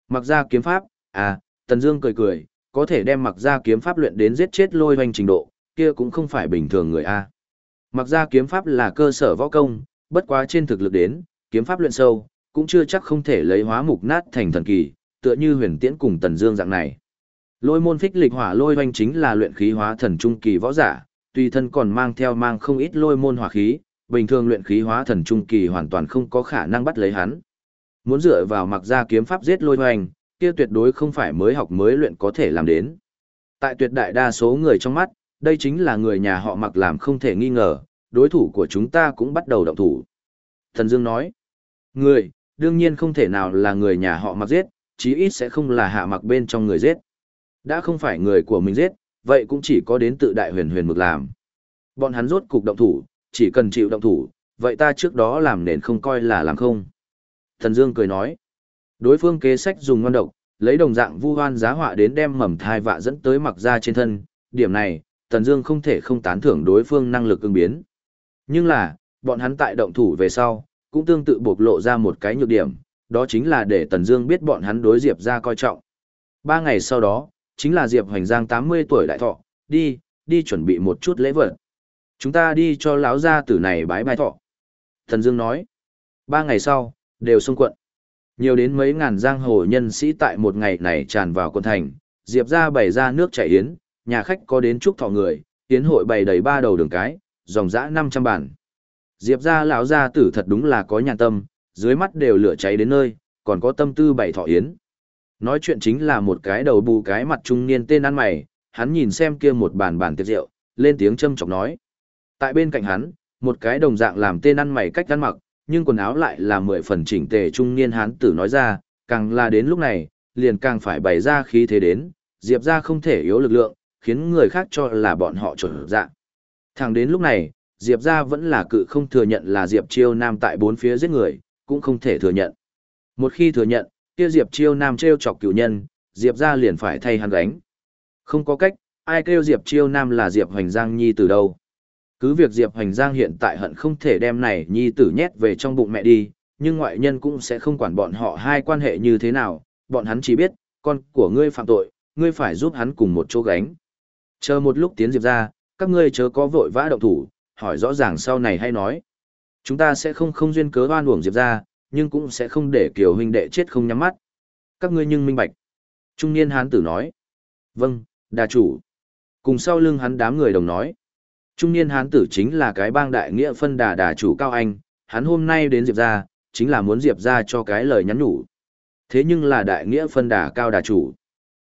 Mặc gia kiếm pháp, à, Tần Dương cười cười, có thể đem mặc gia kiếm pháp luyện đến giết chết lôi hoanh trình độ, kia cũng không phải bình thường người a. Mặc gia kiếm pháp là cơ sở võ công, bất quá trên thực lực đến, kiếm pháp luyện sâu, cũng chưa chắc không thể lấy hóa mục nát thành thần kỳ, tựa như huyền tiễn cùng tần dương dạng này. Lôi môn phích lịch hỏa lôi hoanh chính là luyện khí hóa thần trung kỳ võ giả, tùy thân còn mang theo mang không ít lôi môn hỏa khí, bình thường luyện khí hóa thần trung kỳ hoàn toàn không có khả năng bắt lấy hắn. Muốn dựa vào mặc ra kiếm pháp giết lôi hoành, kia tuyệt đối không phải mới học mới luyện có thể làm đến. Tại tuyệt đại đa số người trong mắt, đây chính là người nhà họ mặc làm không thể nghi ngờ, đối thủ của chúng ta cũng bắt đầu động thủ. Thần Dương nói, người, đương nhiên không thể nào là người nhà họ mặc giết, chí ít sẽ không là hạ mặc bên trong người giết. Đã không phải người của mình giết, vậy cũng chỉ có đến tự đại huyền huyền mực làm. Bọn hắn rốt cục động thủ, chỉ cần chịu động thủ, vậy ta trước đó làm nền không coi là làm không. Thần Dương cười nói, đối phương kế sách dùng ngon độc, lấy đồng dạng vu hoan giá họa đến đem mầm thai vạ dẫn tới mặc ra trên thân, điểm này, thần Dương không thể không tán thưởng đối phương năng lực ứng biến. Nhưng là, bọn hắn tại động thủ về sau, cũng tương tự bộc lộ ra một cái nhược điểm, đó chính là để Tần Dương biết bọn hắn đối Diệp ra coi trọng. Ba ngày sau đó, chính là Diệp Hoành Giang 80 tuổi đại thọ, đi, đi chuẩn bị một chút lễ vật. Chúng ta đi cho lão gia tử này bái bai thọ. Thần Dương nói. Ba ngày sau, đều xung quận. Nhiều đến mấy ngàn giang hồ nhân sĩ tại một ngày này tràn vào quân thành, Diệp gia bày ra nước chảy yến, nhà khách có đến chúc thọ người, yến hội bày đầy ba đầu đường cái, dòng dã 500 bàn. Diệp gia lão gia tử thật đúng là có nhàn tâm, dưới mắt đều lửa cháy đến nơi, còn có tâm tư bày thọ yến. Nói chuyện chính là một cái đầu bù cái mặt trung niên tên ăn mày, hắn nhìn xem kia một bàn bàn tiệc rượu, lên tiếng châm chọc nói. Tại bên cạnh hắn, một cái đồng dạng làm tên ăn mày cách ăn mặc, nhưng quần áo lại là mười phần chỉnh tề trung niên hán tử nói ra, càng là đến lúc này, liền càng phải bày ra khí thế đến, Diệp gia không thể yếu lực lượng, khiến người khác cho là bọn họ trở dạng. Thẳng đến lúc này, Diệp gia vẫn là cự không thừa nhận là Diệp Chiêu Nam tại bốn phía giết người, cũng không thể thừa nhận. Một khi thừa nhận, kia Diệp Chiêu Nam trêu chọc cửu nhân, Diệp gia liền phải thay hắn gánh. Không có cách, ai kêu Diệp Chiêu Nam là Diệp Hoành Giang Nhi từ đâu. Cứ việc Diệp Hoành Giang hiện tại hận không thể đem này Nhi tử nhét về trong bụng mẹ đi, nhưng ngoại nhân cũng sẽ không quản bọn họ hai quan hệ như thế nào, bọn hắn chỉ biết, con của ngươi phạm tội, ngươi phải giúp hắn cùng một chỗ gánh. Chờ một lúc tiến Diệp ra, các ngươi chớ có vội vã động thủ, hỏi rõ ràng sau này hay nói. Chúng ta sẽ không không duyên cớ oan uổng Diệp ra, nhưng cũng sẽ không để Kiều huynh đệ chết không nhắm mắt. Các ngươi nhưng minh bạch. Trung niên hán tử nói. Vâng, đà chủ. Cùng sau lưng hắn đám người đồng nói. Trung niên hán tử chính là cái bang đại nghĩa phân đà đà chủ Cao Anh, hắn hôm nay đến Diệp ra, chính là muốn Diệp ra cho cái lời nhắn nhủ. Thế nhưng là đại nghĩa phân đà Cao đà chủ.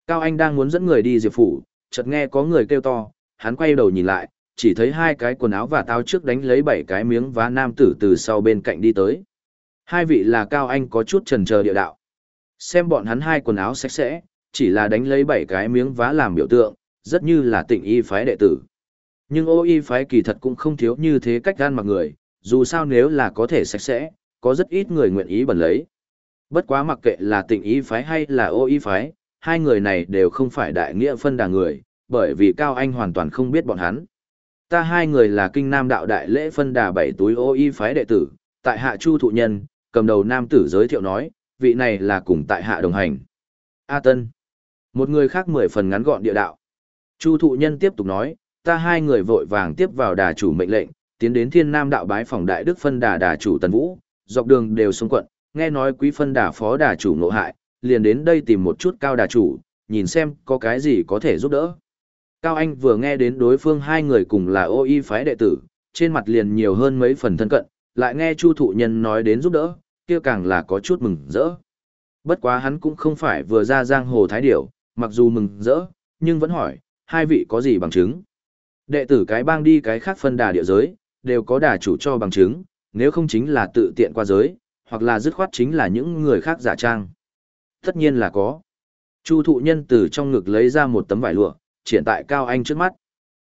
Cao Anh đang muốn dẫn người đi Diệp Phủ, chợt nghe có người kêu to, hắn quay đầu nhìn lại, chỉ thấy hai cái quần áo và tao trước đánh lấy bảy cái miếng vá nam tử từ sau bên cạnh đi tới. Hai vị là Cao Anh có chút trần chờ địa đạo. Xem bọn hắn hai quần áo sạch sẽ, chỉ là đánh lấy bảy cái miếng vá làm biểu tượng, rất như là tịnh y phái đệ tử. Nhưng ô y phái kỳ thật cũng không thiếu như thế cách gan mặc người, dù sao nếu là có thể sạch sẽ, có rất ít người nguyện ý bẩn lấy. Bất quá mặc kệ là tịnh y phái hay là ô y phái, hai người này đều không phải đại nghĩa phân đà người, bởi vì Cao Anh hoàn toàn không biết bọn hắn. Ta hai người là kinh nam đạo đại lễ phân đà bảy túi ô y phái đệ tử, tại hạ chu thụ nhân, cầm đầu nam tử giới thiệu nói, vị này là cùng tại hạ đồng hành. A Tân. Một người khác mười phần ngắn gọn địa đạo. Chu thụ nhân tiếp tục nói, ta hai người vội vàng tiếp vào đà chủ mệnh lệnh, tiến đến thiên nam đạo bái phòng đại đức phân đà đà chủ tần vũ, dọc đường đều xuống quận, nghe nói quý phân đà phó đà chủ nộ hại, liền đến đây tìm một chút cao đà chủ, nhìn xem có cái gì có thể giúp đỡ. Cao Anh vừa nghe đến đối phương hai người cùng là ô y phái đệ tử, trên mặt liền nhiều hơn mấy phần thân cận, lại nghe Chu thụ nhân nói đến giúp đỡ, kia càng là có chút mừng rỡ. Bất quá hắn cũng không phải vừa ra giang hồ thái điểu, mặc dù mừng rỡ, nhưng vẫn hỏi, hai vị có gì bằng chứng? Đệ tử cái bang đi cái khác phân đà địa giới, đều có đà chủ cho bằng chứng, nếu không chính là tự tiện qua giới, hoặc là dứt khoát chính là những người khác giả trang. Tất nhiên là có. Chu thụ nhân từ trong ngực lấy ra một tấm vải lụa, triển tại Cao Anh trước mắt.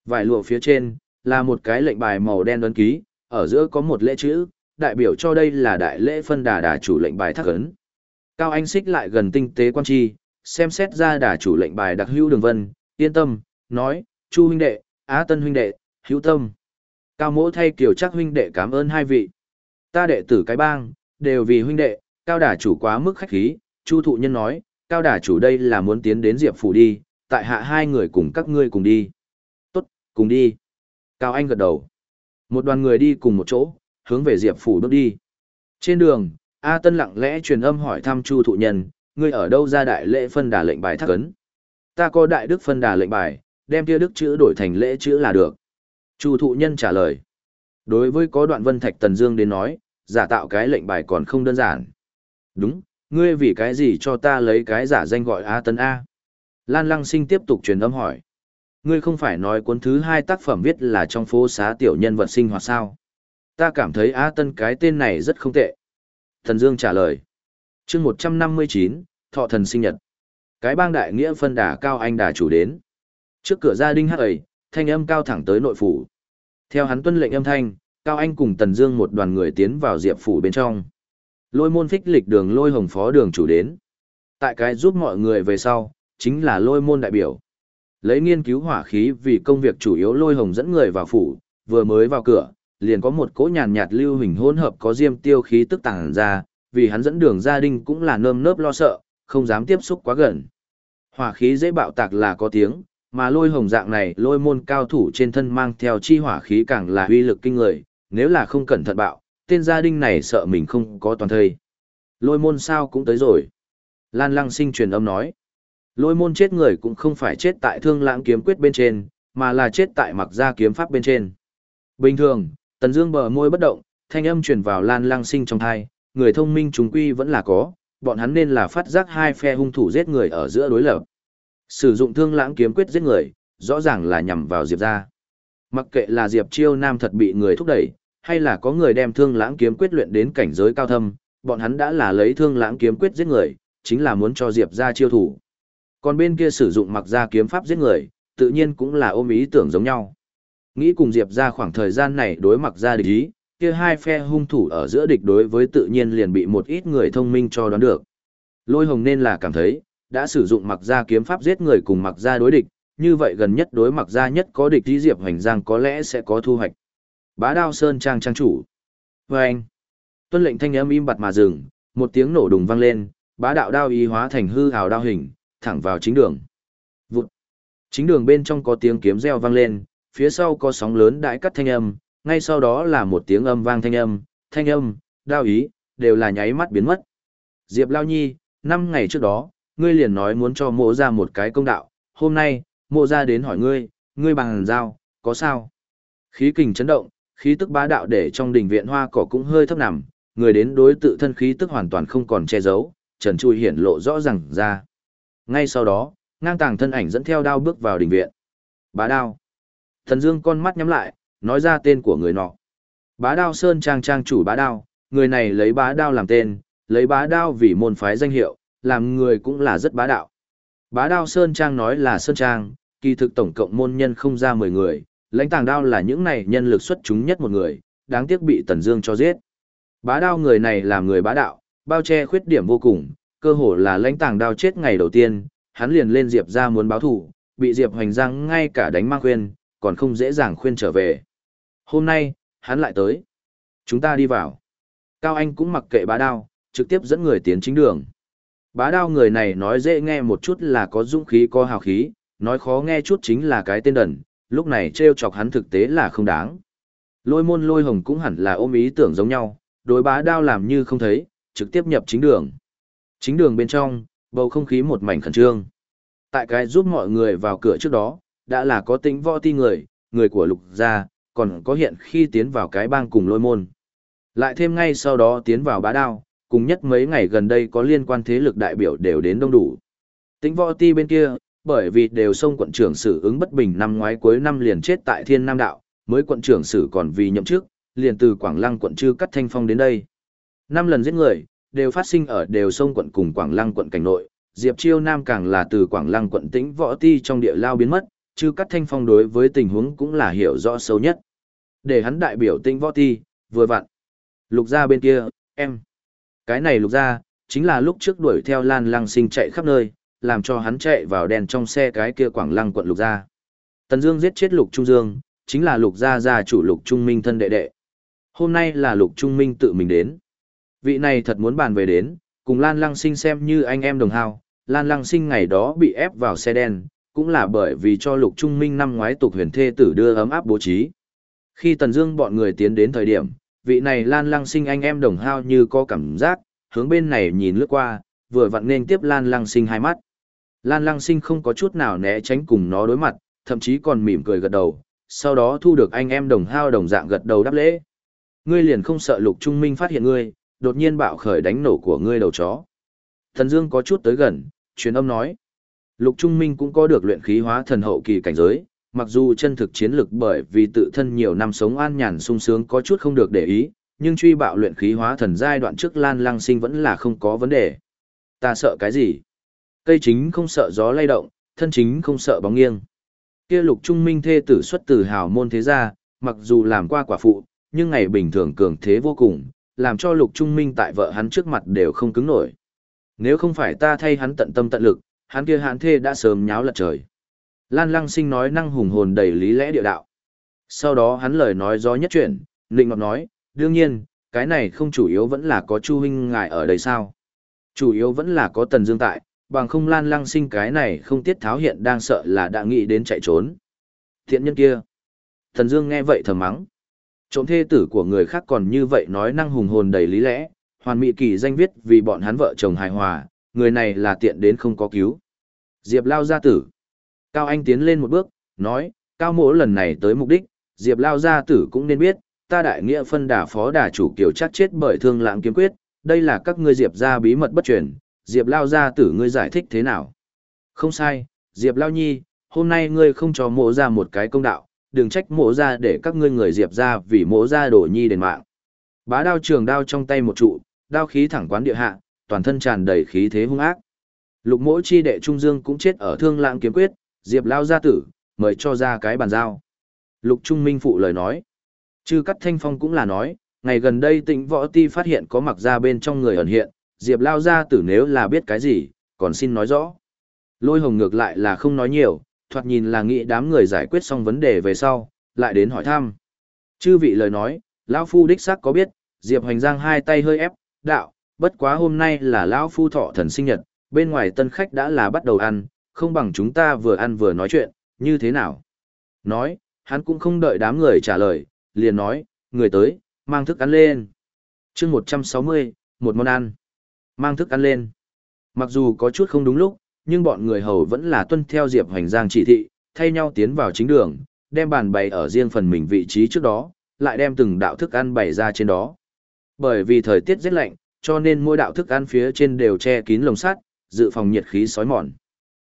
Vải lụa phía trên, là một cái lệnh bài màu đen ấn ký, ở giữa có một lễ chữ, đại biểu cho đây là đại lễ phân đà đà chủ lệnh bài thác ấn. Cao Anh xích lại gần tinh tế quan chi, xem xét ra đà chủ lệnh bài đặc hữu đường vân, yên tâm, nói, Chu huynh đệ, Á Tân huynh đệ, hữu tâm. Cao mỗ thay kiều chắc huynh đệ cảm ơn hai vị. Ta đệ tử cái bang, đều vì huynh đệ, cao đà chủ quá mức khách khí, Chu thụ nhân nói, cao đà chủ đây là muốn tiến đến Diệp phủ đi, tại hạ hai người cùng các ngươi cùng đi. Tốt, cùng đi. Cao Anh gật đầu. Một đoàn người đi cùng một chỗ, hướng về Diệp phủ bước đi. Trên đường, A Tân lặng lẽ truyền âm hỏi thăm Chu thụ nhân, ngươi ở đâu ra đại lễ phân đà lệnh bài thắc ấn? Ta có đại đức phân đà lệnh bài, đem kia đức chữ đổi thành lễ chữ là được. Chu thụ nhân trả lời. Đối với có đoạn vân thạch Tần Dương đến nói, giả tạo cái lệnh bài còn không đơn giản. Đúng, ngươi vì cái gì cho ta lấy cái giả danh gọi A Tân A? Lan Lăng Sinh tiếp tục truyền âm hỏi. Ngươi không phải nói cuốn thứ hai tác phẩm viết là trong phố xá tiểu nhân vật sinh hoạt sao? Ta cảm thấy A Tân cái tên này rất không tệ. Thần Dương trả lời. chương 159, Thọ Thần sinh nhật. Cái bang đại nghĩa phân đà cao anh đà chủ đến. Trước cửa gia đình hắc ấy, thanh âm cao thẳng tới nội phủ. Theo hắn tuân lệnh âm thanh, Cao Anh cùng Tần Dương một đoàn người tiến vào Diệp phủ bên trong. Lôi môn phích lịch đường lôi hồng phó đường chủ đến. Tại cái giúp mọi người về sau, chính là lôi môn đại biểu. Lấy nghiên cứu hỏa khí vì công việc chủ yếu lôi hồng dẫn người vào phủ, vừa mới vào cửa, liền có một cỗ nhàn nhạt lưu hình hỗn hợp có diêm tiêu khí tức tàng ra, vì hắn dẫn đường gia đình cũng là nơm nớp lo sợ, không dám tiếp xúc quá gần. Hỏa khí dễ bạo tạc là có tiếng, mà lôi hồng dạng này lôi môn cao thủ trên thân mang theo chi hỏa khí càng là uy lực kinh người, nếu là không cẩn thận bạo, tên gia đình này sợ mình không có toàn thây. Lôi môn sao cũng tới rồi. Lan lăng sinh truyền âm nói. Lôi môn chết người cũng không phải chết tại thương lãng kiếm quyết bên trên, mà là chết tại mặc gia kiếm pháp bên trên. Bình thường, tần dương bờ môi bất động, thanh âm truyền vào lan lăng sinh trong thai, người thông minh chúng quy vẫn là có, bọn hắn nên là phát giác hai phe hung thủ giết người ở giữa đối lập. Sử dụng thương lãng kiếm quyết giết người, rõ ràng là nhằm vào Diệp gia. Mặc kệ là Diệp Chiêu Nam thật bị người thúc đẩy, hay là có người đem thương lãng kiếm quyết luyện đến cảnh giới cao thâm, bọn hắn đã là lấy thương lãng kiếm quyết giết người, chính là muốn cho Diệp ra chiêu thủ. Còn bên kia sử dụng mặc ra kiếm pháp giết người, tự nhiên cũng là ôm ý tưởng giống nhau. Nghĩ cùng Diệp ra khoảng thời gian này đối mặc ra địch ý, kia hai phe hung thủ ở giữa địch đối với tự nhiên liền bị một ít người thông minh cho đoán được. Lôi hồng nên là cảm thấy, đã sử dụng mặc ra kiếm pháp giết người cùng mặc ra đối địch, như vậy gần nhất đối mặc ra nhất có địch ý Diệp Hoành Giang có lẽ sẽ có thu hoạch. Bá đao sơn trang trang chủ. Và anh, tuân lệnh thanh âm im bặt mà dừng, một tiếng nổ đùng vang lên, bá đạo đao ý hóa thành hư hào đao hình, thẳng vào chính đường. Vụt. Chính đường bên trong có tiếng kiếm reo vang lên, phía sau có sóng lớn đại cắt thanh âm, ngay sau đó là một tiếng âm vang thanh âm, thanh âm, đao ý, đều là nháy mắt biến mất. Diệp Lao Nhi, năm ngày trước đó, ngươi liền nói muốn cho mộ ra một cái công đạo, hôm nay, mộ ra đến hỏi ngươi, ngươi bằng giao, có sao? Khí kình chấn động, khí tức bá đạo để trong đình viện hoa cỏ cũng hơi thấp nằm, người đến đối tự thân khí tức hoàn toàn không còn che giấu, trần trùi hiển lộ rõ ràng ra. Ngay sau đó, ngang tàng thân ảnh dẫn theo đao bước vào đình viện. Bá đao. Thần Dương con mắt nhắm lại, nói ra tên của người nọ. Bá đao sơn trang trang chủ bá đao, người này lấy bá đao làm tên, lấy bá đao vì môn phái danh hiệu, làm người cũng là rất bá đạo. Bá Đao Sơn Trang nói là Sơn Trang, kỳ thực tổng cộng môn nhân không ra 10 người, lãnh tàng đao là những này nhân lực xuất chúng nhất một người, đáng tiếc bị Tần Dương cho giết. Bá Đao người này là người bá đạo, bao che khuyết điểm vô cùng, cơ hồ là lãnh tàng đao chết ngày đầu tiên, hắn liền lên Diệp ra muốn báo thù, bị Diệp Hoành Giang ngay cả đánh mang khuyên, còn không dễ dàng khuyên trở về. Hôm nay, hắn lại tới. Chúng ta đi vào. Cao Anh cũng mặc kệ bá đao, trực tiếp dẫn người tiến chính đường. Bá đao người này nói dễ nghe một chút là có dũng khí có hào khí, nói khó nghe chút chính là cái tên đần, lúc này trêu chọc hắn thực tế là không đáng. Lôi môn lôi hồng cũng hẳn là ôm ý tưởng giống nhau, đối bá đao làm như không thấy, trực tiếp nhập chính đường. Chính đường bên trong, bầu không khí một mảnh khẩn trương. Tại cái giúp mọi người vào cửa trước đó, đã là có tính võ ti người, người của lục gia, còn có hiện khi tiến vào cái bang cùng lôi môn. Lại thêm ngay sau đó tiến vào bá đao, cùng nhất mấy ngày gần đây có liên quan thế lực đại biểu đều đến đông đủ. Tính võ ti bên kia, bởi vì đều sông quận trưởng sử ứng bất bình năm ngoái cuối năm liền chết tại thiên nam đạo, mới quận trưởng sử còn vì nhậm chức, liền từ Quảng Lăng quận chư cắt thanh phong đến đây. Năm lần giết người, đều phát sinh ở đều sông quận cùng Quảng Lăng quận cảnh nội, Diệp Chiêu Nam càng là từ Quảng Lăng quận tĩnh võ ti trong địa lao biến mất, chư cắt thanh phong đối với tình huống cũng là hiểu rõ sâu nhất. Để hắn đại biểu tĩnh võ ti, vừa vặn. Lục gia bên kia, em. Cái này lục gia, chính là lúc trước đuổi theo Lan Lăng Sinh chạy khắp nơi, làm cho hắn chạy vào đèn trong xe cái kia Quảng Lăng quận lục gia. Tần Dương giết chết Lục Trung Dương, chính là Lục gia gia chủ Lục Trung Minh thân đệ đệ. Hôm nay là Lục Trung Minh tự mình đến. Vị này thật muốn bàn về đến, cùng Lan Lăng Sinh xem như anh em đồng hào, Lan Lăng Sinh ngày đó bị ép vào xe đen, cũng là bởi vì cho Lục Trung Minh năm ngoái tục huyền thê tử đưa ấm áp bố trí. Khi Tần Dương bọn người tiến đến thời điểm, vị này Lan Lăng Sinh anh em đồng hao như có cảm giác, hướng bên này nhìn lướt qua, vừa vặn nên tiếp Lan Lăng Sinh hai mắt. Lan Lăng Sinh không có chút nào né tránh cùng nó đối mặt, thậm chí còn mỉm cười gật đầu, sau đó thu được anh em đồng hao đồng dạng gật đầu đáp lễ. Ngươi liền không sợ Lục Trung Minh phát hiện ngươi, đột nhiên bạo khởi đánh nổ của ngươi đầu chó. Thần Dương có chút tới gần, truyền âm nói. Lục Trung Minh cũng có được luyện khí hóa thần hậu kỳ cảnh giới, mặc dù chân thực chiến lực bởi vì tự thân nhiều năm sống an nhàn sung sướng có chút không được để ý, nhưng truy bạo luyện khí hóa thần giai đoạn trước Lan Lăng Sinh vẫn là không có vấn đề. Ta sợ cái gì? Cây chính không sợ gió lay động, thân chính không sợ bóng nghiêng. Kia Lục Trung Minh thê tử xuất từ hào môn thế gia, mặc dù làm qua quả phụ, nhưng ngày bình thường cường thế vô cùng, làm cho Lục Trung Minh tại vợ hắn trước mặt đều không cứng nổi. Nếu không phải ta thay hắn tận tâm tận lực, hắn kia hãn thê đã sớm nháo lật trời. Lan Lăng Sinh nói năng hùng hồn đầy lý lẽ địa đạo. Sau đó hắn lời nói gió nhất chuyển, Ninh Ngọc nói, đương nhiên, cái này không chủ yếu vẫn là có Chu huynh ngài ở đây sao? Chủ yếu vẫn là có Tần Dương tại, bằng không Lan Lăng Sinh cái này không tiết tháo hiện đang sợ là đã nghĩ đến chạy trốn. Thiện nhân kia. Tần Dương nghe vậy thầm mắng. Trộm thê tử của người khác còn như vậy nói năng hùng hồn đầy lý lẽ, hoàn mỹ kỳ danh viết vì bọn hắn vợ chồng hài hòa, người này là tiện đến không có cứu. Diệp Lao gia tử. Cao Anh tiến lên một bước, nói, Cao mỗ lần này tới mục đích, Diệp Lao gia tử cũng nên biết, ta đại nghĩa phân đà phó đà chủ kiều chắc chết bởi thương lãng kiếm quyết, đây là các ngươi Diệp gia bí mật bất truyền, Diệp Lao gia tử ngươi giải thích thế nào? Không sai, Diệp Lao nhi, hôm nay ngươi không cho mộ ra một cái công đạo, đừng trách mộ ra để các ngươi người Diệp ra vì mộ ra đổ nhi đền mạng. Bá đao trường đao trong tay một trụ, đao khí thẳng quán địa hạ, toàn thân tràn đầy khí thế hung ác. Lục mỗi chi đệ Trung Dương cũng chết ở thương lãng kiếm quyết, Diệp Lao gia tử, mời cho ra cái bàn giao. Lục Trung Minh phụ lời nói. Chư cắt thanh phong cũng là nói, ngày gần đây tịnh võ ti phát hiện có mặc ra bên trong người ẩn hiện, Diệp Lao gia tử nếu là biết cái gì, còn xin nói rõ. Lôi hồng ngược lại là không nói nhiều, thoạt nhìn là nghĩ đám người giải quyết xong vấn đề về sau, lại đến hỏi thăm. Chư vị lời nói, lão Phu đích xác có biết, Diệp Hoành Giang hai tay hơi ép, đạo, bất quá hôm nay là lão Phu thọ thần sinh nhật, bên ngoài tân khách đã là bắt đầu ăn, không bằng chúng ta vừa ăn vừa nói chuyện, như thế nào? Nói, hắn cũng không đợi đám người trả lời, liền nói, người tới, mang thức ăn lên. chương 160, một món ăn. Mang thức ăn lên. Mặc dù có chút không đúng lúc, nhưng bọn người hầu vẫn là tuân theo Diệp Hoành Giang chỉ thị, thay nhau tiến vào chính đường, đem bàn bày ở riêng phần mình vị trí trước đó, lại đem từng đạo thức ăn bày ra trên đó. Bởi vì thời tiết rất lạnh, cho nên mỗi đạo thức ăn phía trên đều che kín lồng sắt, dự phòng nhiệt khí sói mòn.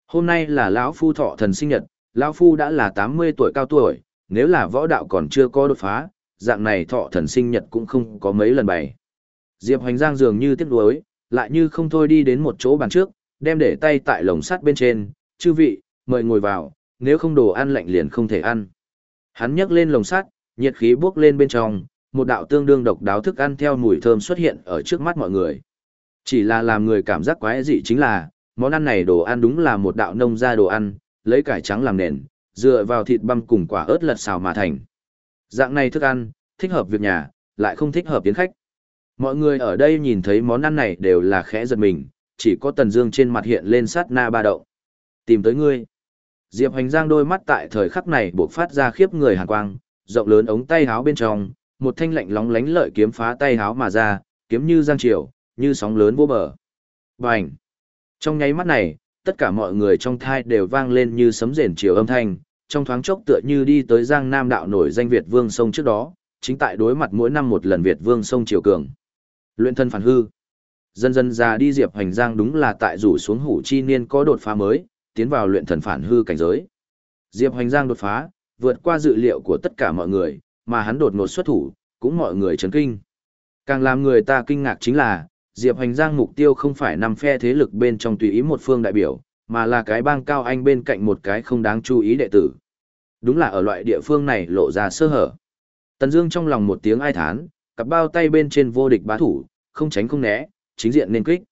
Hôm nay là lão phu thọ thần sinh nhật, lão phu đã là 80 tuổi cao tuổi, nếu là võ đạo còn chưa có đột phá, dạng này thọ thần sinh nhật cũng không có mấy lần bày. Diệp Hoành Giang dường như tiếc nuối, lại như không thôi đi đến một chỗ bàn trước, đem để tay tại lồng sắt bên trên, chư vị, mời ngồi vào, nếu không đồ ăn lạnh liền không thể ăn. Hắn nhấc lên lồng sắt, nhiệt khí bốc lên bên trong, một đạo tương đương độc đáo thức ăn theo mùi thơm xuất hiện ở trước mắt mọi người. Chỉ là làm người cảm giác quái dị chính là, món ăn này đồ ăn đúng là một đạo nông gia đồ ăn, lấy cải trắng làm nền, dựa vào thịt băm cùng quả ớt lật xào mà thành. Dạng này thức ăn, thích hợp việc nhà, lại không thích hợp tiến khách. Mọi người ở đây nhìn thấy món ăn này đều là khẽ giật mình, chỉ có Tần Dương trên mặt hiện lên sát na ba động. Tìm tới ngươi. Diệp Hành Giang đôi mắt tại thời khắc này bộc phát ra khiếp người hàn quang, rộng lớn ống tay áo bên trong, một thanh lạnh lóng lánh lợi kiếm phá tay áo mà ra, kiếm như giang triều, như sóng lớn vô bờ. Bành! Trong nháy mắt này, tất cả mọi người trong thai đều vang lên như sấm rền chiều âm thanh, trong thoáng chốc tựa như đi tới Giang Nam đạo nổi danh Việt Vương sông trước đó, chính tại đối mặt mỗi năm một lần Việt Vương sông triều cường. Luyện thân phản hư. Dần dần già đi Diệp Hành Giang đúng là tại rủ xuống hủ chi niên có đột phá mới, tiến vào luyện thần phản hư cảnh giới. Diệp Hành Giang đột phá, vượt qua dự liệu của tất cả mọi người, mà hắn đột ngột xuất thủ, cũng mọi người chấn kinh. Càng làm người ta kinh ngạc chính là, Diệp Hành Giang mục tiêu không phải nằm phe thế lực bên trong tùy ý một phương đại biểu, mà là cái bang cao anh bên cạnh một cái không đáng chú ý đệ tử. Đúng là ở loại địa phương này lộ ra sơ hở. Tần Dương trong lòng một tiếng ai thán, cặp bao tay bên trên vô địch bá thủ, không tránh không né, chính diện nên kích.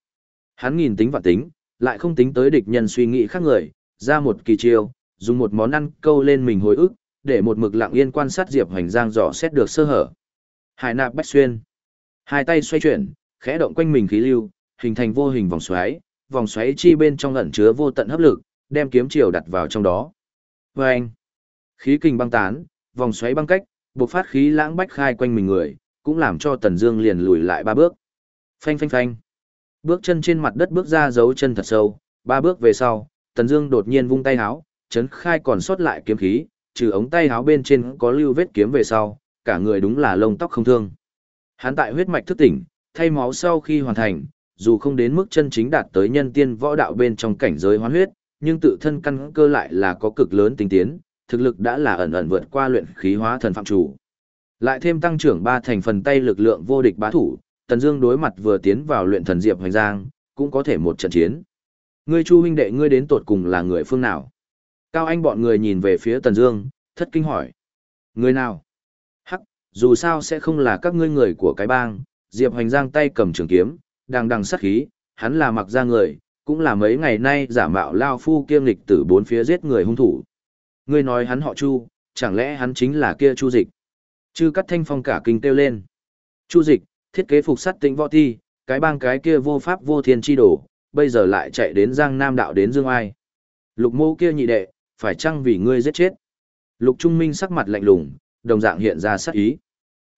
Hắn nhìn tính vạn tính, lại không tính tới địch nhân suy nghĩ khác người, ra một kỳ chiêu, dùng một món ăn câu lên mình hồi ức, để một mực lặng yên quan sát Diệp Hoành Giang dò xét được sơ hở. Hải nạp bách xuyên. Hai tay xoay chuyển, khẽ động quanh mình khí lưu, hình thành vô hình vòng xoáy, vòng xoáy chi bên trong ẩn chứa vô tận hấp lực, đem kiếm chiều đặt vào trong đó. Và anh, khí kình băng tán, vòng xoáy băng cách, bộc phát khí lãng bách khai quanh mình người, cũng làm cho Tần Dương liền lùi lại ba bước. Phanh phanh phanh. Bước chân trên mặt đất bước ra dấu chân thật sâu, ba bước về sau, Tần Dương đột nhiên vung tay háo, chấn khai còn sót lại kiếm khí, trừ ống tay háo bên trên có lưu vết kiếm về sau, cả người đúng là lông tóc không thương. Hắn tại huyết mạch thức tỉnh, thay máu sau khi hoàn thành, dù không đến mức chân chính đạt tới nhân tiên võ đạo bên trong cảnh giới hoán huyết, nhưng tự thân căn cơ lại là có cực lớn tinh tiến, thực lực đã là ẩn ẩn vượt qua luyện khí hóa thần phạm chủ. Lại thêm tăng trưởng ba thành phần tay lực lượng vô địch bá thủ, Tần Dương đối mặt vừa tiến vào luyện thần diệp hoành giang, cũng có thể một trận chiến. Ngươi Chu huynh đệ ngươi đến tột cùng là người phương nào? Cao Anh bọn người nhìn về phía Tần Dương, thất kinh hỏi: "Người nào?" "Hắc, dù sao sẽ không là các ngươi người của cái bang." Diệp Hoành Giang tay cầm trường kiếm, đang đằng sát khí, hắn là mặc ra người, cũng là mấy ngày nay giả mạo lao phu kiêm lịch tử bốn phía giết người hung thủ. Ngươi nói hắn họ Chu, chẳng lẽ hắn chính là kia Chu Dịch? Chư cắt thanh phong cả kinh kêu lên. Chu Dịch, thiết kế phục sắt tĩnh võ thi, cái bang cái kia vô pháp vô thiên chi đổ, bây giờ lại chạy đến Giang Nam đạo đến Dương Ai. Lục mô kia nhị đệ, phải chăng vì ngươi giết chết? Lục Trung Minh sắc mặt lạnh lùng, đồng dạng hiện ra sát ý.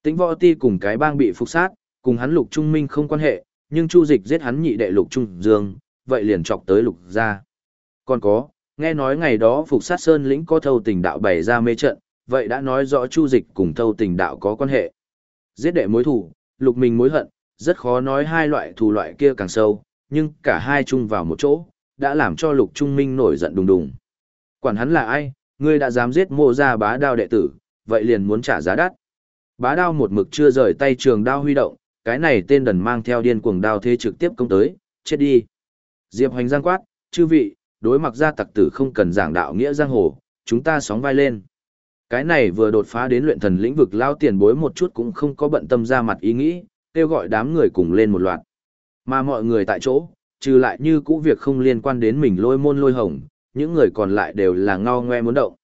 Tĩnh võ ti cùng cái bang bị phục sát, cùng hắn Lục Trung Minh không quan hệ, nhưng Chu Dịch giết hắn nhị đệ Lục Trung Dương, vậy liền chọc tới Lục gia. Còn có, nghe nói ngày đó phục sát sơn lĩnh có thâu tình đạo bày ra mê trận, vậy đã nói rõ Chu Dịch cùng thâu tình đạo có quan hệ. Giết đệ mối thủ, Lục Minh mối hận, rất khó nói hai loại thù loại kia càng sâu, nhưng cả hai chung vào một chỗ, đã làm cho Lục Trung Minh nổi giận đùng đùng. Quản hắn là ai, ngươi đã dám giết mộ gia bá đao đệ tử, vậy liền muốn trả giá đắt. Bá đao một mực chưa rời tay trường đao huy động, cái này tên đần mang theo điên cuồng đao thế trực tiếp công tới, chết đi. Diệp Hoành giang quát, chư vị, đối mặt gia tặc tử không cần giảng đạo nghĩa giang hồ, chúng ta sóng vai lên. Cái này vừa đột phá đến luyện thần lĩnh vực lao tiền bối một chút cũng không có bận tâm ra mặt ý nghĩ, kêu gọi đám người cùng lên một loạt. Mà mọi người tại chỗ, trừ lại như cũ việc không liên quan đến mình lôi môn lôi hồng, những người còn lại đều là ngao ngoe muốn động.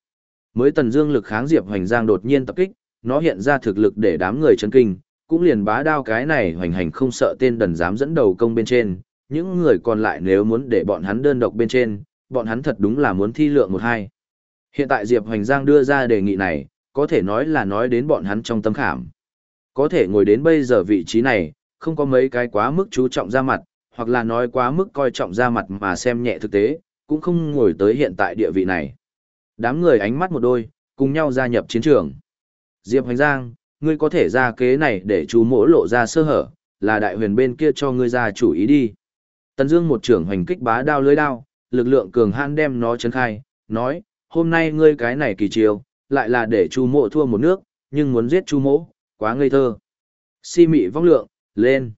Mới tần dương lực kháng Diệp Hoành Giang đột nhiên tập kích, nó hiện ra thực lực để đám người chấn kinh, cũng liền bá đao cái này hoành hành không sợ tên đần dám dẫn đầu công bên trên, những người còn lại nếu muốn để bọn hắn đơn độc bên trên, bọn hắn thật đúng là muốn thi lượng một hai. Hiện tại Diệp Hoành Giang đưa ra đề nghị này, có thể nói là nói đến bọn hắn trong tâm khảm. Có thể ngồi đến bây giờ vị trí này, không có mấy cái quá mức chú trọng ra mặt, hoặc là nói quá mức coi trọng ra mặt mà xem nhẹ thực tế, cũng không ngồi tới hiện tại địa vị này. Đám người ánh mắt một đôi, cùng nhau gia nhập chiến trường. Diệp Hoành Giang, ngươi có thể ra kế này để chú mỗ lộ ra sơ hở, là đại huyền bên kia cho ngươi ra chủ ý đi. Tần Dương một trưởng hoành kích bá đao lưới đao, lực lượng cường hãn đem nó chấn khai, nói, hôm nay ngươi cái này kỳ chiều, lại là để chu mộ thua một nước, nhưng muốn giết chu mộ, quá ngây thơ. Si mị vong lượng, lên.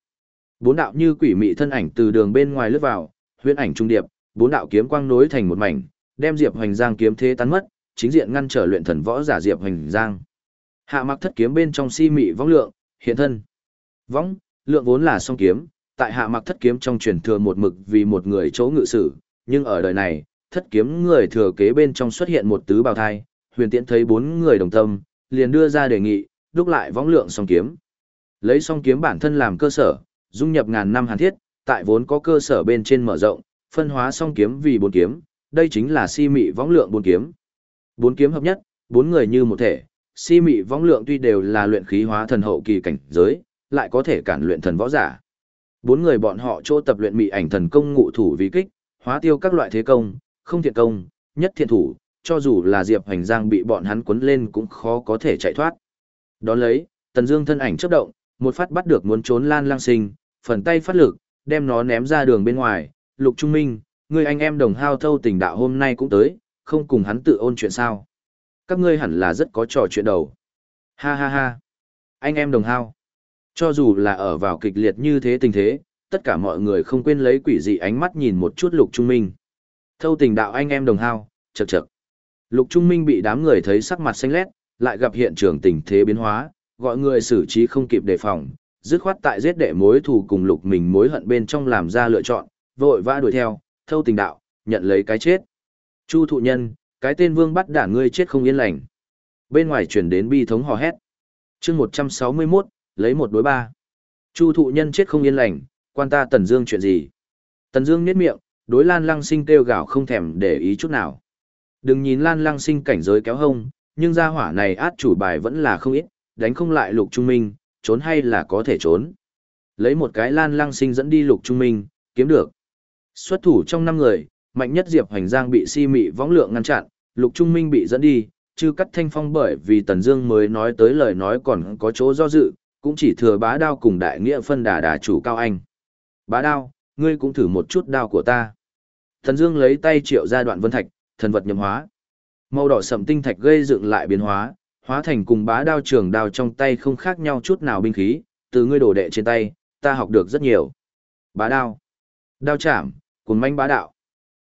Bốn đạo như quỷ mị thân ảnh từ đường bên ngoài lướt vào, Huyễn ảnh trung điệp, bốn đạo kiếm quang nối thành một mảnh, đem Diệp Hoành Giang kiếm thế tán mất, chính diện ngăn trở luyện thần võ giả Diệp Hoành Giang. Hạ mặc thất kiếm bên trong si mị võng lượng, hiện thân. Võng, lượng vốn là song kiếm, tại hạ mặc thất kiếm trong truyền thừa một mực vì một người chỗ ngự sử, nhưng ở đời này, thất kiếm người thừa kế bên trong xuất hiện một tứ bào thai, huyền tiễn thấy bốn người đồng tâm, liền đưa ra đề nghị, đúc lại võng lượng song kiếm. Lấy song kiếm bản thân làm cơ sở, dung nhập ngàn năm hàn thiết, tại vốn có cơ sở bên trên mở rộng, phân hóa song kiếm vì bốn kiếm, đây chính là si mị võng lượng bốn kiếm. Bốn kiếm hợp nhất, bốn người như một thể, si mị võng lượng tuy đều là luyện khí hóa thần hậu kỳ cảnh giới, lại có thể cản luyện thần võ giả. Bốn người bọn họ chỗ tập luyện mị ảnh thần công ngụ thủ vì kích, hóa tiêu các loại thế công, không thiện công, nhất thiện thủ, cho dù là Diệp Hoành Giang bị bọn hắn cuốn lên cũng khó có thể chạy thoát. Đón lấy, Tần Dương thân ảnh chớp động, một phát bắt được muốn trốn Lan Lang Sinh, phần tay phát lực, đem nó ném ra đường bên ngoài, Lục Trung Minh, người anh em đồng hao thâu tình đạo hôm nay cũng tới, không cùng hắn tự ôn chuyện sao. Các ngươi hẳn là rất có trò chuyện đầu. Ha ha ha. Anh em đồng hao. Cho dù là ở vào kịch liệt như thế tình thế, tất cả mọi người không quên lấy quỷ dị ánh mắt nhìn một chút Lục Trung Minh. Thâu tình đạo anh em đồng hao, chật chật. Lục Trung Minh bị đám người thấy sắc mặt xanh lét, lại gặp hiện trường tình thế biến hóa, gọi người xử trí không kịp đề phòng, dứt khoát tại giết đệ mối thù cùng Lục mình mối hận bên trong làm ra lựa chọn, vội vã đuổi theo, thâu tình đạo, nhận lấy cái chết. Chu thụ nhân, cái tên vương bắt đả ngươi chết không yên lành. Bên ngoài chuyển đến bi thống hò hét. chương 161, lấy một đối ba. Chu thụ nhân chết không yên lành, quan ta Tần Dương chuyện gì? Tần Dương nhếch miệng, đối Lan Lăng Sinh kêu gào không thèm để ý chút nào. Đừng nhìn Lan Lăng Sinh cảnh giới kéo hông, nhưng gia hỏa này át chủ bài vẫn là không ít, đánh không lại Lục Trung Minh, trốn hay là có thể trốn. Lấy một cái Lan Lăng Sinh dẫn đi Lục Trung Minh, kiếm được. Xuất thủ trong năm người, mạnh nhất Diệp Hoành Giang bị si mị võng lượng ngăn chặn, Lục Trung Minh bị dẫn đi, chứ cắt thanh phong bởi vì Tần Dương mới nói tới lời nói còn có chỗ do dự, cũng chỉ thừa bá đao cùng đại nghĩa phân đà đà chủ cao anh. Bá đao, ngươi cũng thử một chút đao của ta. Thần Dương lấy tay triệu ra đoạn vân thạch, thần vật nhậm hóa. Màu đỏ sẫm tinh thạch gây dựng lại biến hóa, hóa thành cùng bá đao trường đao trong tay không khác nhau chút nào binh khí, từ ngươi đổ đệ trên tay, ta học được rất nhiều. Bá đao, đao chạm, cuốn manh bá đạo.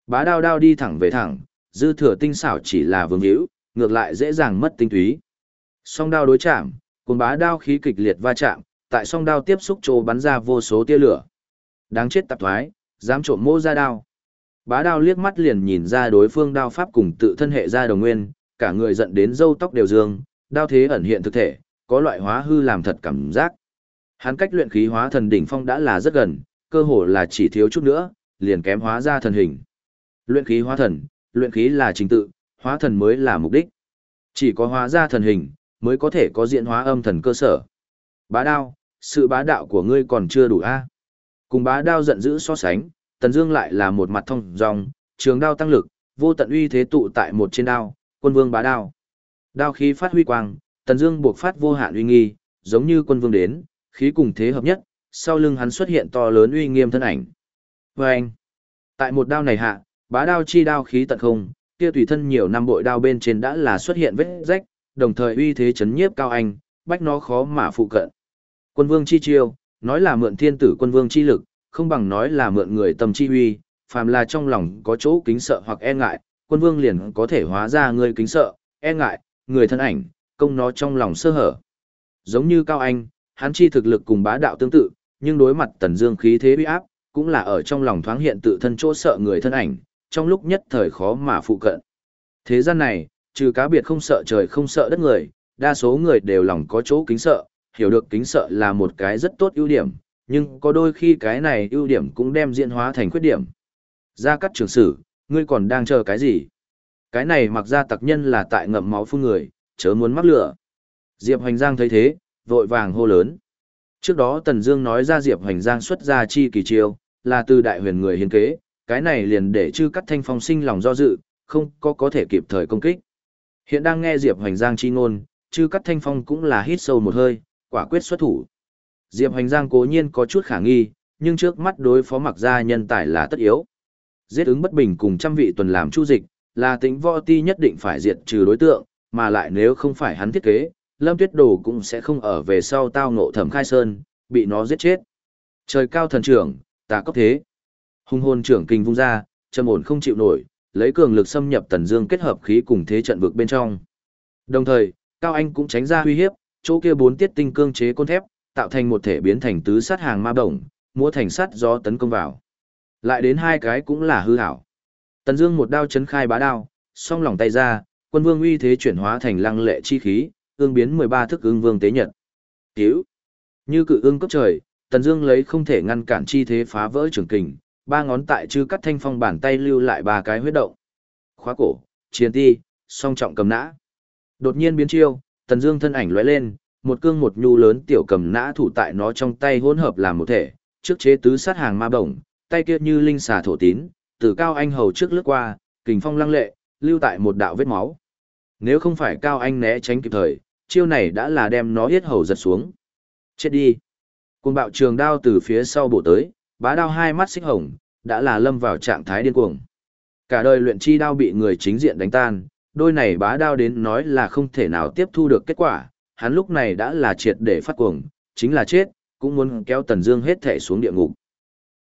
Bá đao đao đi thẳng về thẳng, dư thừa tinh xảo chỉ là vương hữu, ngược lại dễ dàng mất tinh túy. Song đao đối chạm, cuốn bá đao khí kịch liệt va chạm, tại song đao tiếp xúc chỗ bắn ra vô số tia lửa. Đáng chết tạp thoái, dám trộm mô ra đao. Bá đao liếc mắt liền nhìn ra đối phương đao pháp cùng tự thân hệ ra đồng nguyên, cả người giận đến râu tóc đều dương, đao thế ẩn hiện thực thể, có loại hóa hư làm thật cảm giác. Hắn cách luyện khí hóa thần đỉnh phong đã là rất gần, cơ hồ là chỉ thiếu chút nữa, liền kém hóa ra thần hình. Luyện khí hóa thần, luyện khí là trình tự, hóa thần mới là mục đích. Chỉ có hóa ra thần hình, mới có thể có diện hóa âm thần cơ sở. Bá đao, sự bá đạo của ngươi còn chưa đủ a. Cùng bá đao giận dữ so sánh, Tần Dương lại là một mặt thông dòng, trường đao tăng lực, vô tận uy thế tụ tại một trên đao, quân vương bá đao. Đao khí phát huy quang, Tần Dương buộc phát vô hạn uy nghi, giống như quân vương đến, khí cùng thế hợp nhất, sau lưng hắn xuất hiện to lớn uy nghiêm thân ảnh. Oeng! Tại một đao này hạ, bá đao chi đao khí tận không, kia tùy thân nhiều năm bội đao bên trên đã là xuất hiện vết rách, đồng thời uy thế chấn nhiếp cao anh, bách nó khó mà phụ cận. Quân vương chi chiêu, nói là mượn thiên tử quân vương chi lực, không bằng nói là mượn người tâm chi uy, phàm là trong lòng có chỗ kính sợ hoặc e ngại, quân vương liền có thể hóa ra người kính sợ, e ngại, người thân ảnh, công nó trong lòng sơ hở. Giống như Cao Anh, hắn chi thực lực cùng bá đạo tương tự, nhưng đối mặt tần dương khí thế uy áp, cũng là ở trong lòng thoáng hiện tự thân chỗ sợ người thân ảnh, trong lúc nhất thời khó mà phụ cận. Thế gian này, trừ cá biệt không sợ trời không sợ đất người, đa số người đều lòng có chỗ kính sợ, hiểu được kính sợ là một cái rất tốt ưu điểm, nhưng có đôi khi cái này ưu điểm cũng đem diễn hóa thành khuyết điểm. Gia cắt trường sử, ngươi còn đang chờ cái gì? Cái này mặc ra tặc nhân là tại ngậm máu phun người, chớ muốn mắc lửa. Diệp Hoành Giang thấy thế, vội vàng hô lớn. Trước đó Tần Dương nói ra Diệp Hoành Giang xuất ra chi kỳ chiêu, là từ đại huyền người hiến kế, cái này liền để chư cắt thanh phong sinh lòng do dự, không có có thể kịp thời công kích. Hiện đang nghe Diệp Hoành Giang chi ngôn, chư cắt thanh phong cũng là hít sâu một hơi, quả quyết xuất thủ. Diệp Hoành Giang cố nhiên có chút khả nghi, nhưng trước mắt đối phó mặc gia nhân tài là tất yếu. Giết ứng bất bình cùng trăm vị tuần làm chu dịch, là tính võ ti nhất định phải diệt trừ đối tượng, mà lại nếu không phải hắn thiết kế, Lâm Tuyết Đồ cũng sẽ không ở về sau tao ngộ thẩm khai sơn, bị nó giết chết. Trời cao thần trưởng, ta cấp thế. Hung hồn trưởng kinh vung ra, trầm ổn không chịu nổi, lấy cường lực xâm nhập Tần Dương kết hợp khí cùng thế trận vực bên trong. Đồng thời, Cao Anh cũng tránh ra uy hiếp, chỗ kia bốn tiết tinh cương chế côn thép, tạo thành một thể biến thành tứ sát hàng ma đồng, múa thành sắt gió tấn công vào. Lại đến hai cái cũng là hư hảo. Tần Dương một đao chấn khai bá đao, song lòng tay ra, quân vương uy thế chuyển hóa thành lăng lệ chi khí, ương biến 13 thức ương vương tế nhật. Cứu! Như cự ương cấp trời, Tần Dương lấy không thể ngăn cản chi thế phá vỡ trường kình, ba ngón tại chư cắt thanh phong bàn tay lưu lại ba cái huyết động. Khóa cổ, chiến ti, song trọng cầm nã. Đột nhiên biến chiêu, Tần Dương thân ảnh lóe lên, một cương một nhu lớn tiểu cầm nã thủ tại nó trong tay hỗn hợp làm một thể, trước chế tứ sát hàng ma bổng, tay kia như linh xà thổ tín, từ cao anh hầu trước lướt qua, kình phong lăng lệ, lưu tại một đạo vết máu. Nếu không phải cao anh né tránh kịp thời, chiêu này đã là đem nó yết hầu giật xuống. Chết đi. Cuồng bạo trường đao từ phía sau bổ tới, bá đao hai mắt xích hồng, đã là lâm vào trạng thái điên cuồng. Cả đời luyện chi đao bị người chính diện đánh tan, đôi này bá đao đến nói là không thể nào tiếp thu được kết quả, hắn lúc này đã là triệt để phát cuồng, chính là chết, cũng muốn kéo Tần Dương hết thể xuống địa ngục.